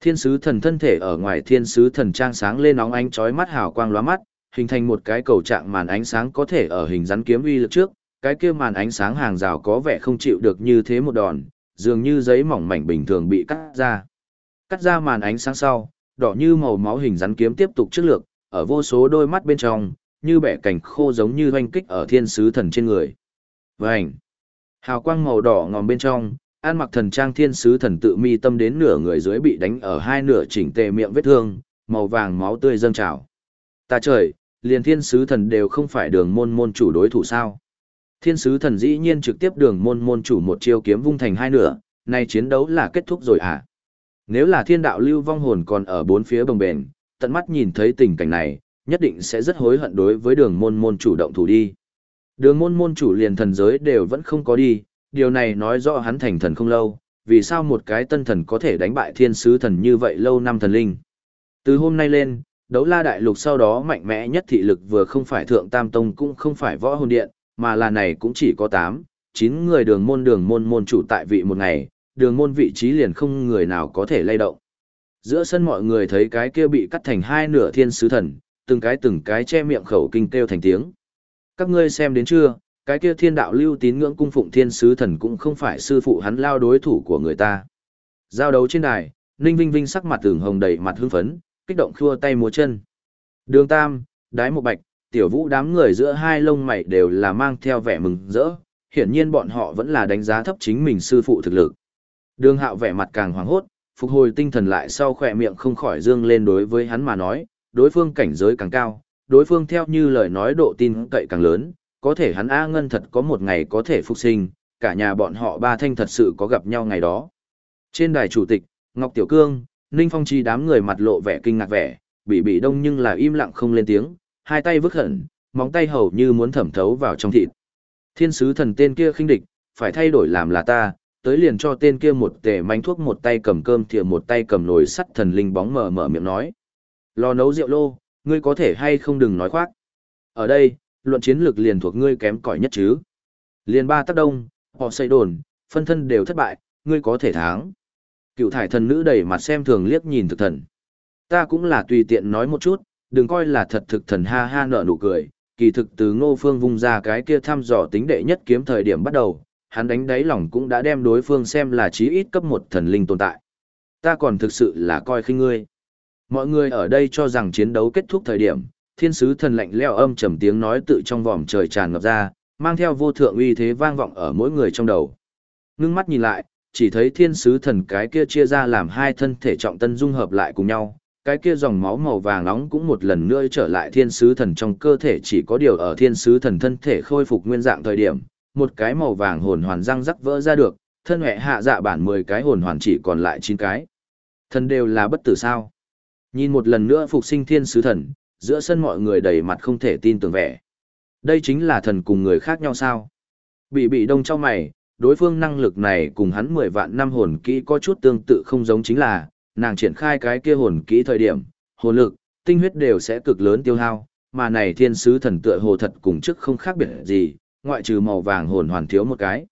Thiên sứ thần thân thể ở ngoài thiên sứ thần trang sáng lên nóng ánh chói mắt hào quang lóa mắt, hình thành một cái cầu trạng màn ánh sáng có thể ở hình rắn kiếm uy lực trước, cái kia màn ánh sáng hàng rào có vẻ không chịu được như thế một đòn, dường như giấy mỏng mảnh bình thường bị cắt ra. Cắt ra màn ánh sáng sau, đỏ như màu máu hình rắn kiếm tiếp tục trước lược, ở vô số đôi mắt bên trong, như bẻ cảnh khô giống như hoanh kích ở thiên sứ thần trên người. Vành! Hào quang màu đỏ ngòm bên trong, an mặc thần trang thiên sứ thần tự mi tâm đến nửa người dưới bị đánh ở hai nửa chỉnh tề miệng vết thương, màu vàng máu tươi dâng trào. Ta trời, liền thiên sứ thần đều không phải đường môn môn chủ đối thủ sao. Thiên sứ thần dĩ nhiên trực tiếp đường môn môn chủ một chiêu kiếm vung thành hai nửa, nay chiến đấu là kết thúc rồi à? Nếu là thiên đạo lưu vong hồn còn ở bốn phía bồng bền, tận mắt nhìn thấy tình cảnh này, nhất định sẽ rất hối hận đối với đường môn môn chủ động thủ đi. Đường môn môn chủ liền thần giới đều vẫn không có đi, điều này nói rõ hắn thành thần không lâu, vì sao một cái tân thần có thể đánh bại thiên sứ thần như vậy lâu năm thần linh. Từ hôm nay lên, đấu la đại lục sau đó mạnh mẽ nhất thị lực vừa không phải thượng tam tông cũng không phải võ hồn điện, mà là này cũng chỉ có 8, 9 người đường môn đường môn môn chủ tại vị một ngày, đường môn vị trí liền không người nào có thể lay động. Giữa sân mọi người thấy cái kia bị cắt thành hai nửa thiên sứ thần, từng cái từng cái che miệng khẩu kinh kêu thành tiếng. Các ngươi xem đến chưa, cái kia thiên đạo lưu tín ngưỡng cung phụng thiên sứ thần cũng không phải sư phụ hắn lao đối thủ của người ta. Giao đấu trên đài, Ninh Vinh Vinh sắc mặt tưởng hồng đầy mặt hưng phấn, kích động khua tay múa chân. Đường Tam, Đái Một Bạch, Tiểu Vũ đám người giữa hai lông mày đều là mang theo vẻ mừng rỡ, hiển nhiên bọn họ vẫn là đánh giá thấp chính mình sư phụ thực lực. Đường Hạo vẻ mặt càng hoảng hốt, phục hồi tinh thần lại sau khỏe miệng không khỏi dương lên đối với hắn mà nói, đối phương cảnh giới càng cao, đối phương theo như lời nói độ tin cậy càng lớn, có thể hắn A Ngân thật có một ngày có thể phục sinh, cả nhà bọn họ ba thanh thật sự có gặp nhau ngày đó. Trên đài chủ tịch, Ngọc Tiểu Cương, Ninh Phong Chi đám người mặt lộ vẻ kinh ngạc vẻ, bị bị đông nhưng là im lặng không lên tiếng, hai tay vứt hận, móng tay hầu như muốn thẩm thấu vào trong thịt. Thiên sứ thần tên kia khinh địch, phải thay đổi làm là ta, tới liền cho tên kia một tể manh thuốc một tay cầm cơm thìa một tay cầm nồi sắt thần linh bóng mở mở miệng nói. Lò nấu rượu lô, ngươi có thể hay không đừng nói khoác. Ở đây, luận chiến lược liền thuộc ngươi kém cỏi nhất chứ. Liền ba tác đông, họ xây đồn, phân thân đều thất bại, ngươi có thể thắng. Cựu thải thần nữ đẩy mặt xem thường liếc nhìn thực thần. Ta cũng là tùy tiện nói một chút, đừng coi là thật thực thần ha ha nở nụ cười. Kỳ thực từ ngô phương vung ra cái kia thăm dò tính đệ nhất kiếm thời điểm bắt đầu, hắn đánh đáy lòng cũng đã đem đối phương xem là chí ít cấp một thần linh tồn tại. Ta còn thực sự là coi khinh ngươi. Mọi người ở đây cho rằng chiến đấu kết thúc thời điểm, thiên sứ thần lạnh leo âm trầm tiếng nói tự trong vòm trời tràn ngập ra, mang theo vô thượng uy thế vang vọng ở mỗi người trong đầu. Ngưng mắt nhìn lại, chỉ thấy thiên sứ thần cái kia chia ra làm hai thân thể trọng tân dung hợp lại cùng nhau, cái kia dòng máu màu vàng nóng cũng một lần nữa trở lại thiên sứ thần trong cơ thể chỉ có điều ở thiên sứ thần thân thể khôi phục nguyên dạng thời điểm, một cái màu vàng hồn hoàn răng rắc vỡ ra được, thân hệ hạ dạ bản 10 cái hồn hoàn chỉ còn lại 9 cái. Thần đều là bất tử sao? Nhìn một lần nữa phục sinh thiên sứ thần, giữa sân mọi người đầy mặt không thể tin tưởng vẻ. Đây chính là thần cùng người khác nhau sao? Bị bị đông trong mày, đối phương năng lực này cùng hắn 10 vạn năm hồn kỹ có chút tương tự không giống chính là, nàng triển khai cái kia hồn kỹ thời điểm, hồn lực, tinh huyết đều sẽ cực lớn tiêu hao, mà này thiên sứ thần tựa hồ thật cùng trước không khác biệt gì, ngoại trừ màu vàng hồn hoàn thiếu một cái.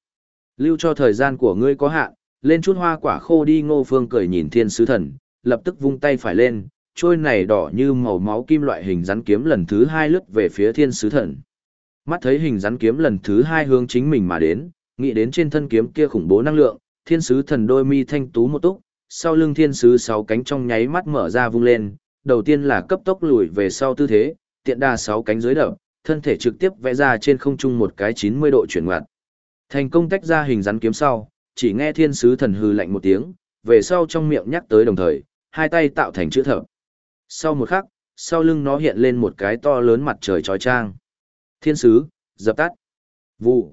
Lưu cho thời gian của ngươi có hạn, lên chút hoa quả khô đi ngô phương cười nhìn thiên sứ thần, lập tức vung tay phải lên, trôi này đỏ như màu máu kim loại hình rắn kiếm lần thứ hai lướt về phía thiên sứ thần. Mắt thấy hình rắn kiếm lần thứ hai hướng chính mình mà đến, nghĩ đến trên thân kiếm kia khủng bố năng lượng, thiên sứ thần đôi mi thanh tú một túc, sau lưng thiên sứ sáu cánh trong nháy mắt mở ra vung lên, đầu tiên là cấp tốc lùi về sau tư thế, tiện đa sáu cánh dưới đập, thân thể trực tiếp vẽ ra trên không trung một cái 90 độ chuyển ngoặt. Thành công tách ra hình rắn kiếm sau, chỉ nghe thiên sứ thần hư lạnh một tiếng, về sau trong miệng nhắc tới đồng thời, hai tay tạo thành chữ thập. Sau một khắc, sau lưng nó hiện lên một cái to lớn mặt trời trói trang. Thiên sứ, dập tắt. Vụ.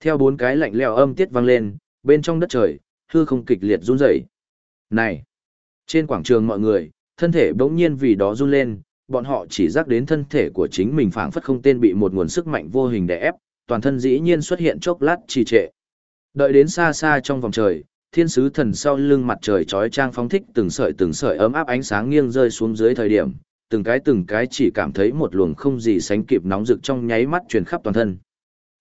Theo bốn cái lạnh lẽo âm tiết vang lên, bên trong đất trời, hư không kịch liệt run rẩy. Này! Trên quảng trường mọi người, thân thể bỗng nhiên vì đó run lên, bọn họ chỉ rắc đến thân thể của chính mình phảng phất không tên bị một nguồn sức mạnh vô hình đè ép, toàn thân dĩ nhiên xuất hiện chốc lát trì trệ. Đợi đến xa xa trong vòng trời, thiên sứ thần sau lưng mặt trời chói trang phóng thích từng sợi từng sợi ấm áp ánh sáng nghiêng rơi xuống dưới thời điểm, từng cái từng cái chỉ cảm thấy một luồng không gì sánh kịp nóng rực trong nháy mắt truyền khắp toàn thân.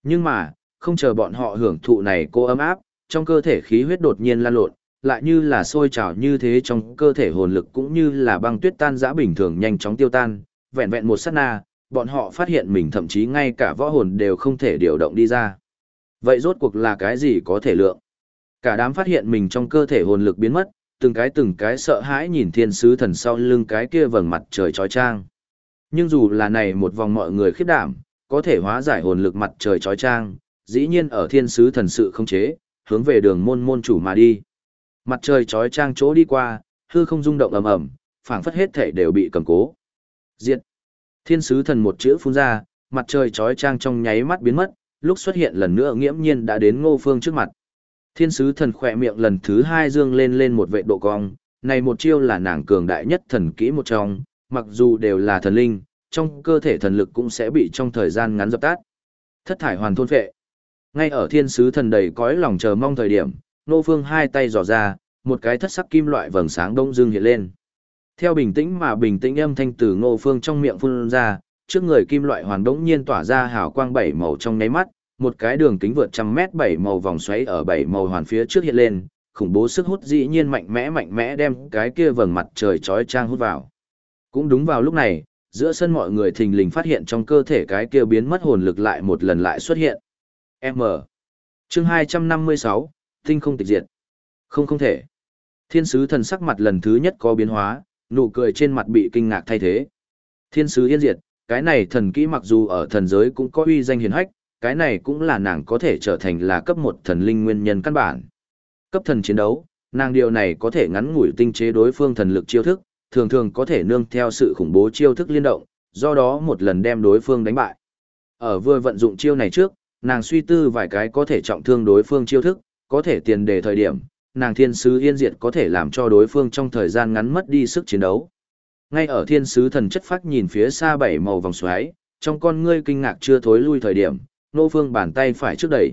Nhưng mà, không chờ bọn họ hưởng thụ này cô ấm áp, trong cơ thể khí huyết đột nhiên lan lộn, lại như là sôi trào như thế trong cơ thể hồn lực cũng như là băng tuyết tan dã bình thường nhanh chóng tiêu tan, vẹn vẹn một sát na, bọn họ phát hiện mình thậm chí ngay cả võ hồn đều không thể điều động đi ra. Vậy rốt cuộc là cái gì có thể lượng? Cả đám phát hiện mình trong cơ thể hồn lực biến mất, từng cái từng cái sợ hãi nhìn thiên sứ thần sau lưng cái kia vầng mặt trời trói trang. Nhưng dù là này một vòng mọi người khiếp đảm, có thể hóa giải hồn lực mặt trời trói trang, dĩ nhiên ở thiên sứ thần sự không chế, hướng về đường môn môn chủ mà đi. Mặt trời trói trang chỗ đi qua, hư không rung động ầm ầm, phảng phất hết thể đều bị cầm cố. Diệt. Thiên sứ thần một chữ phun ra, mặt trời trói trang trong nháy mắt biến mất, lúc xuất hiện lần nữa nghiễm nhiên đã đến ngô phương trước mặt. Thiên sứ thần khỏe miệng lần thứ hai dương lên lên một vệ độ cong, Này một chiêu là nàng cường đại nhất thần kỹ một trong, mặc dù đều là thần linh, trong cơ thể thần lực cũng sẽ bị trong thời gian ngắn dập tắt. Thất thải hoàn thôn phệ. Ngay ở thiên sứ thần đầy cõi lòng chờ mong thời điểm, nô phương hai tay dò ra, một cái thất sắc kim loại vầng sáng đông dương hiện lên. Theo bình tĩnh mà bình tĩnh âm thanh từ ngô phương trong miệng phun ra, trước người kim loại hoàn đống nhiên tỏa ra hào quang bảy màu trong nháy mắt, một cái đường kính vượt trăm mét bảy màu vòng xoáy ở bảy màu hoàn phía trước hiện lên, khủng bố sức hút dĩ nhiên mạnh mẽ mạnh mẽ đem cái kia vầng mặt trời chói chang hút vào. Cũng đúng vào lúc này, giữa sân mọi người thình lình phát hiện trong cơ thể cái kia biến mất hồn lực lại một lần lại xuất hiện. M. Chương 256, Tinh không tịch diệt. Không không thể. Thiên sứ thần sắc mặt lần thứ nhất có biến hóa, nụ cười trên mặt bị kinh ngạc thay thế. Thiên sứ yên diệt, cái này thần kỹ mặc dù ở thần giới cũng có uy danh hiền hách, cái này cũng là nàng có thể trở thành là cấp một thần linh nguyên nhân căn bản. Cấp thần chiến đấu, nàng điều này có thể ngắn ngủi tinh chế đối phương thần lực chiêu thức, thường thường có thể nương theo sự khủng bố chiêu thức liên động, do đó một lần đem đối phương đánh bại. Ở vừa vận dụng chiêu này trước, nàng suy tư vài cái có thể trọng thương đối phương chiêu thức, có thể tiền đề thời điểm, nàng thiên sứ yên diệt có thể làm cho đối phương trong thời gian ngắn mất đi sức chiến đấu. Ngay ở thiên sứ thần chất phát nhìn phía xa bảy màu vòng xoáy, trong con ngươi kinh ngạc chưa thối lui thời điểm, nô phương bàn tay phải trước đẩy.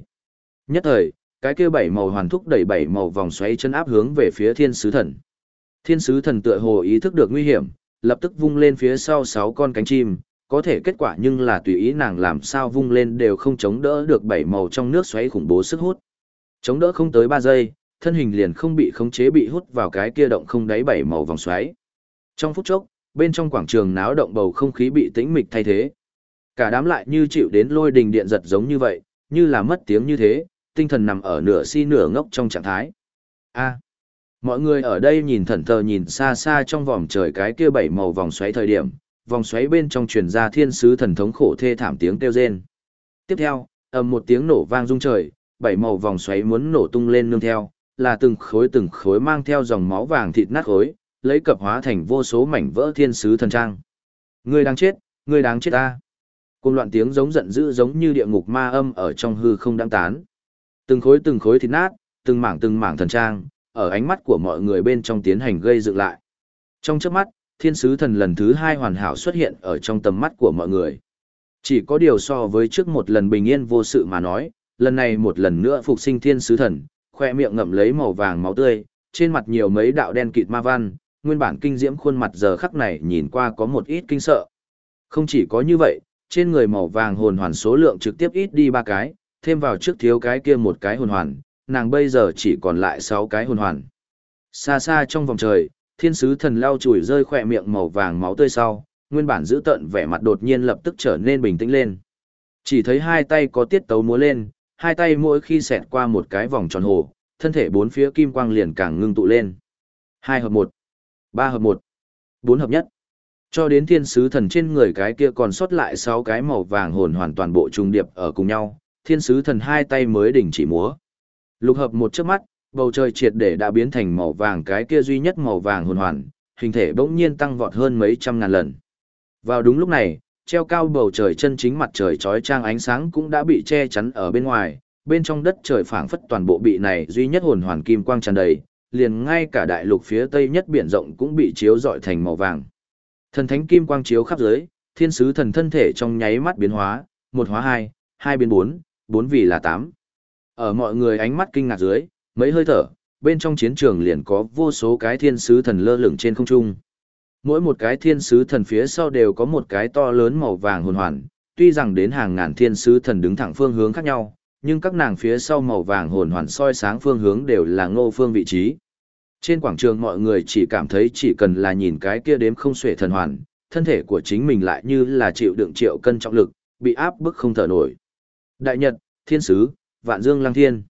Nhất thời, cái kia bảy màu hoàn thúc đẩy bảy màu vòng xoáy chân áp hướng về phía thiên sứ thần. Thiên sứ thần tựa hồ ý thức được nguy hiểm, lập tức vung lên phía sau sáu con cánh chim, có thể kết quả nhưng là tùy ý nàng làm sao vung lên đều không chống đỡ được bảy màu trong nước xoáy khủng bố sức hút. Chống đỡ không tới 3 giây, thân hình liền không bị khống chế bị hút vào cái kia động không đáy bảy màu vòng xoáy. Trong phút chốc, bên trong quảng trường náo động bầu không khí bị tĩnh mịch thay thế. Cả đám lại như chịu đến lôi đình điện giật giống như vậy, như là mất tiếng như thế, tinh thần nằm ở nửa si nửa ngốc trong trạng thái. A. mọi người ở đây nhìn thần thờ nhìn xa xa trong vòng trời cái kia bảy màu vòng xoáy thời điểm, vòng xoáy bên trong truyền ra thiên sứ thần thống khổ thê thảm tiếng kêu rên. Tiếp theo, ầm một tiếng nổ vang rung trời, bảy màu vòng xoáy muốn nổ tung lên nương theo, là từng khối từng khối mang theo dòng máu vàng thịt nát khối, lấy cập hóa thành vô số mảnh vỡ thiên sứ thần trang. Ngươi đang chết, ngươi đáng chết ta. Cùng loạn tiếng giống giận dữ giống như địa ngục ma âm ở trong hư không đang tán. Từng khối từng khối thịt nát, từng mảng từng mảng thần trang, ở ánh mắt của mọi người bên trong tiến hành gây dựng lại. Trong chớp mắt, thiên sứ thần lần thứ hai hoàn hảo xuất hiện ở trong tầm mắt của mọi người. Chỉ có điều so với trước một lần bình yên vô sự mà nói, lần này một lần nữa phục sinh thiên sứ thần, khoe miệng ngậm lấy màu vàng máu tươi, trên mặt nhiều mấy đạo đen kịt ma văn, nguyên bản kinh diễm khuôn mặt giờ khắc này nhìn qua có một ít kinh sợ. Không chỉ có như vậy, trên người màu vàng hồn hoàn số lượng trực tiếp ít đi ba cái, thêm vào trước thiếu cái kia một cái hồn hoàn, nàng bây giờ chỉ còn lại sáu cái hồn hoàn. Xa xa trong vòng trời, thiên sứ thần lao chùi rơi khỏe miệng màu vàng máu tươi sau, nguyên bản giữ tận vẻ mặt đột nhiên lập tức trở nên bình tĩnh lên. Chỉ thấy hai tay có tiết tấu múa lên, hai tay mỗi khi xẹt qua một cái vòng tròn hồ, thân thể bốn phía kim quang liền càng ngưng tụ lên. Hai hợp một, ba hợp một, bốn hợp nhất. Cho đến thiên sứ thần trên người cái kia còn sót lại sáu cái màu vàng hồn hoàn toàn bộ trùng điệp ở cùng nhau, thiên sứ thần hai tay mới đình chỉ múa. Lục hợp một chớp mắt, bầu trời triệt để đã biến thành màu vàng cái kia duy nhất màu vàng hồn hoàn, hình thể bỗng nhiên tăng vọt hơn mấy trăm ngàn lần. Vào đúng lúc này, treo cao bầu trời chân chính mặt trời chói chang ánh sáng cũng đã bị che chắn ở bên ngoài, bên trong đất trời phảng phất toàn bộ bị này duy nhất hồn hoàn kim quang tràn đầy, liền ngay cả đại lục phía tây nhất biển rộng cũng bị chiếu rọi thành màu vàng. Thần thánh kim quang chiếu khắp dưới, thiên sứ thần thân thể trong nháy mắt biến hóa, một hóa hai, hai biến bốn, bốn vì là tám. Ở mọi người ánh mắt kinh ngạc dưới, mấy hơi thở, bên trong chiến trường liền có vô số cái thiên sứ thần lơ lửng trên không trung. Mỗi một cái thiên sứ thần phía sau đều có một cái to lớn màu vàng hồn hoàn, tuy rằng đến hàng ngàn thiên sứ thần đứng thẳng phương hướng khác nhau, nhưng các nàng phía sau màu vàng hồn hoàn soi sáng phương hướng đều là ngô phương vị trí. Trên quảng trường mọi người chỉ cảm thấy chỉ cần là nhìn cái kia đếm không xuể thần hoàn, thân thể của chính mình lại như là chịu đựng triệu cân trọng lực, bị áp bức không thở nổi. Đại Nhật, Thiên Sứ, Vạn Dương Lăng Thiên.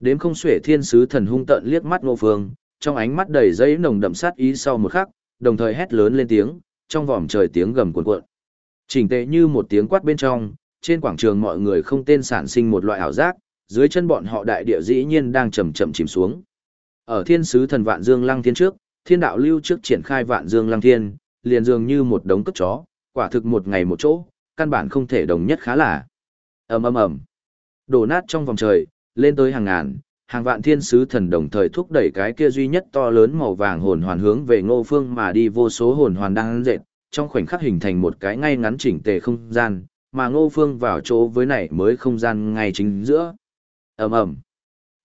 Đếm không xuể Thiên Sứ thần hung tận liếc mắt ngô phương, trong ánh mắt đầy giấy nồng đậm sát ý sau một khắc, đồng thời hét lớn lên tiếng, trong vòm trời tiếng gầm cuộn cuộn. Chỉnh tệ như một tiếng quát bên trong, trên quảng trường mọi người không tên sản sinh một loại ảo giác, dưới chân bọn họ đại địa dĩ nhiên đang chậm chậm chìm xuống. Ở thiên sứ thần vạn dương lăng thiên trước, thiên đạo lưu trước triển khai vạn dương lăng thiên, liền dường như một đống cất chó, quả thực một ngày một chỗ, căn bản không thể đồng nhất khá là. ầm ầm ầm, đổ nát trong vòng trời, lên tới hàng ngàn, hàng vạn thiên sứ thần đồng thời thúc đẩy cái kia duy nhất to lớn màu vàng hồn hoàn hướng về ngô phương mà đi vô số hồn hoàn đang dệt, trong khoảnh khắc hình thành một cái ngay ngắn chỉnh tề không gian, mà ngô phương vào chỗ với này mới không gian ngay chính giữa. ầm ầm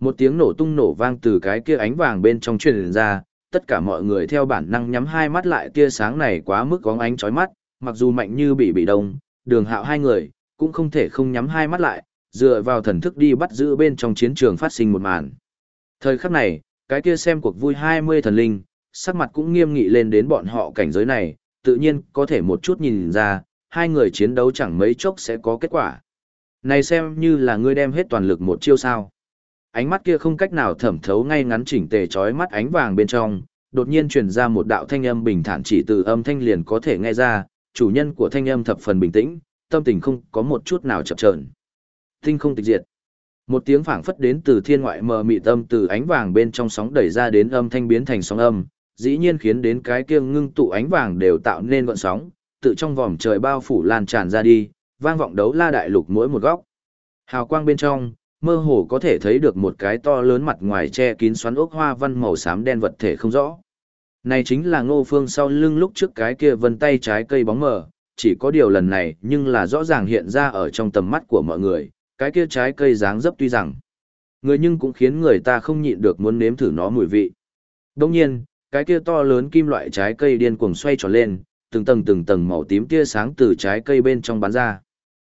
một tiếng nổ tung nổ vang từ cái kia ánh vàng bên trong truyền ra, tất cả mọi người theo bản năng nhắm hai mắt lại tia sáng này quá mức có ánh chói mắt, mặc dù mạnh như bị bị đông, đường hạo hai người, cũng không thể không nhắm hai mắt lại, dựa vào thần thức đi bắt giữ bên trong chiến trường phát sinh một màn. Thời khắc này, cái kia xem cuộc vui 20 thần linh, sắc mặt cũng nghiêm nghị lên đến bọn họ cảnh giới này, tự nhiên có thể một chút nhìn ra, hai người chiến đấu chẳng mấy chốc sẽ có kết quả. Này xem như là ngươi đem hết toàn lực một chiêu sao. Ánh mắt kia không cách nào thẩm thấu ngay ngắn chỉnh tề chói mắt ánh vàng bên trong, đột nhiên truyền ra một đạo thanh âm bình thản chỉ từ âm thanh liền có thể nghe ra, chủ nhân của thanh âm thập phần bình tĩnh, tâm tình không có một chút nào chập chờn. Tinh không tịch diệt. Một tiếng phảng phất đến từ thiên ngoại mờ mị tâm từ ánh vàng bên trong sóng đẩy ra đến âm thanh biến thành sóng âm, dĩ nhiên khiến đến cái kia ngưng tụ ánh vàng đều tạo nên gợn sóng, tự trong vòm trời bao phủ lan tràn ra đi, vang vọng đấu la đại lục mỗi một góc. Hào quang bên trong, mơ hồ có thể thấy được một cái to lớn mặt ngoài che kín xoắn ốc hoa văn màu xám đen vật thể không rõ. Này chính là ngô phương sau lưng lúc trước cái kia vân tay trái cây bóng mờ, chỉ có điều lần này nhưng là rõ ràng hiện ra ở trong tầm mắt của mọi người, cái kia trái cây dáng dấp tuy rằng người nhưng cũng khiến người ta không nhịn được muốn nếm thử nó mùi vị. Đồng nhiên, cái kia to lớn kim loại trái cây điên cuồng xoay tròn lên, từng tầng từng tầng màu tím tia sáng từ trái cây bên trong bắn ra.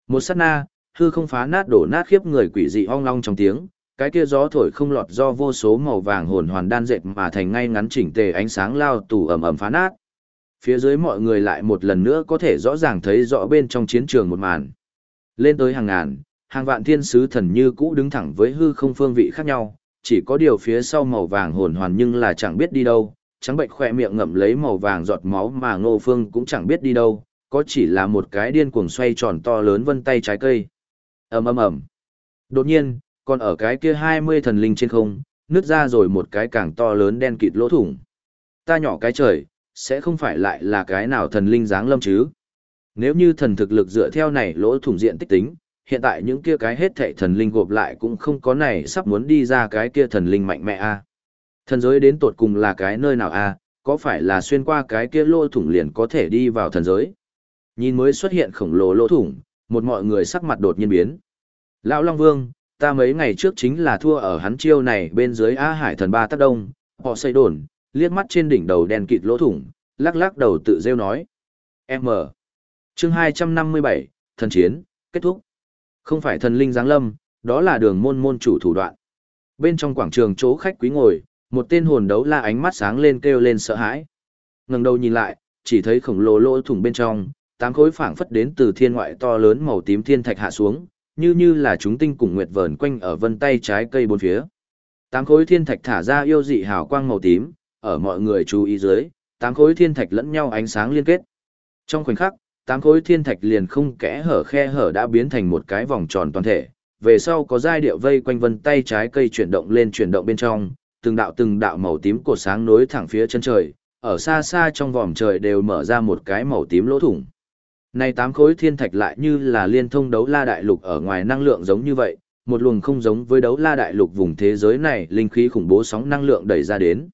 Một sát na, hư không phá nát đổ nát khiếp người quỷ dị ong long trong tiếng, cái kia gió thổi không lọt do vô số màu vàng hồn hoàn đan dệt mà thành ngay ngắn chỉnh tề ánh sáng lao tù ầm ầm phá nát. Phía dưới mọi người lại một lần nữa có thể rõ ràng thấy rõ bên trong chiến trường một màn. Lên tới hàng ngàn, hàng vạn thiên sứ thần như cũ đứng thẳng với hư không phương vị khác nhau, chỉ có điều phía sau màu vàng hồn hoàn nhưng là chẳng biết đi đâu, trắng bệnh khỏe miệng ngậm lấy màu vàng giọt máu mà ngô phương cũng chẳng biết đi đâu, có chỉ là một cái điên cuồng xoay tròn to lớn vân tay trái cây ầm ầm ầm. Đột nhiên, còn ở cái kia 20 thần linh trên không, nứt ra rồi một cái càng to lớn đen kịt lỗ thủng. Ta nhỏ cái trời, sẽ không phải lại là cái nào thần linh dáng lâm chứ. Nếu như thần thực lực dựa theo này lỗ thủng diện tích tính, hiện tại những kia cái hết thảy thần linh gộp lại cũng không có này sắp muốn đi ra cái kia thần linh mạnh mẽ a. Thần giới đến tột cùng là cái nơi nào a, có phải là xuyên qua cái kia lỗ thủng liền có thể đi vào thần giới? Nhìn mới xuất hiện khổng lồ lỗ thủng, một mọi người sắc mặt đột nhiên biến. Lão Long Vương, ta mấy ngày trước chính là thua ở hắn chiêu này bên dưới A Hải thần ba tác đông, họ xây đồn, liếc mắt trên đỉnh đầu đèn kịt lỗ thủng, lắc lắc đầu tự rêu nói. M. chương 257, thần chiến, kết thúc. Không phải thần linh giáng lâm, đó là đường môn môn chủ thủ đoạn. Bên trong quảng trường chỗ khách quý ngồi, một tên hồn đấu la ánh mắt sáng lên kêu lên sợ hãi. ngẩng đầu nhìn lại, chỉ thấy khổng lồ lỗ thủng bên trong, tám khối phảng phất đến từ thiên ngoại to lớn màu tím thiên thạch hạ xuống, như như là chúng tinh cùng nguyệt vờn quanh ở vân tay trái cây bốn phía. Tám khối thiên thạch thả ra yêu dị hào quang màu tím, ở mọi người chú ý dưới, tám khối thiên thạch lẫn nhau ánh sáng liên kết. Trong khoảnh khắc, tám khối thiên thạch liền không kẽ hở khe hở đã biến thành một cái vòng tròn toàn thể. Về sau có giai điệu vây quanh vân tay trái cây chuyển động lên chuyển động bên trong, từng đạo từng đạo màu tím cột sáng nối thẳng phía chân trời, ở xa xa trong vòm trời đều mở ra một cái màu tím lỗ thủng. Này tám khối thiên thạch lại như là liên thông đấu la đại lục ở ngoài năng lượng giống như vậy, một luồng không giống với đấu la đại lục vùng thế giới này linh khí khủng bố sóng năng lượng đẩy ra đến.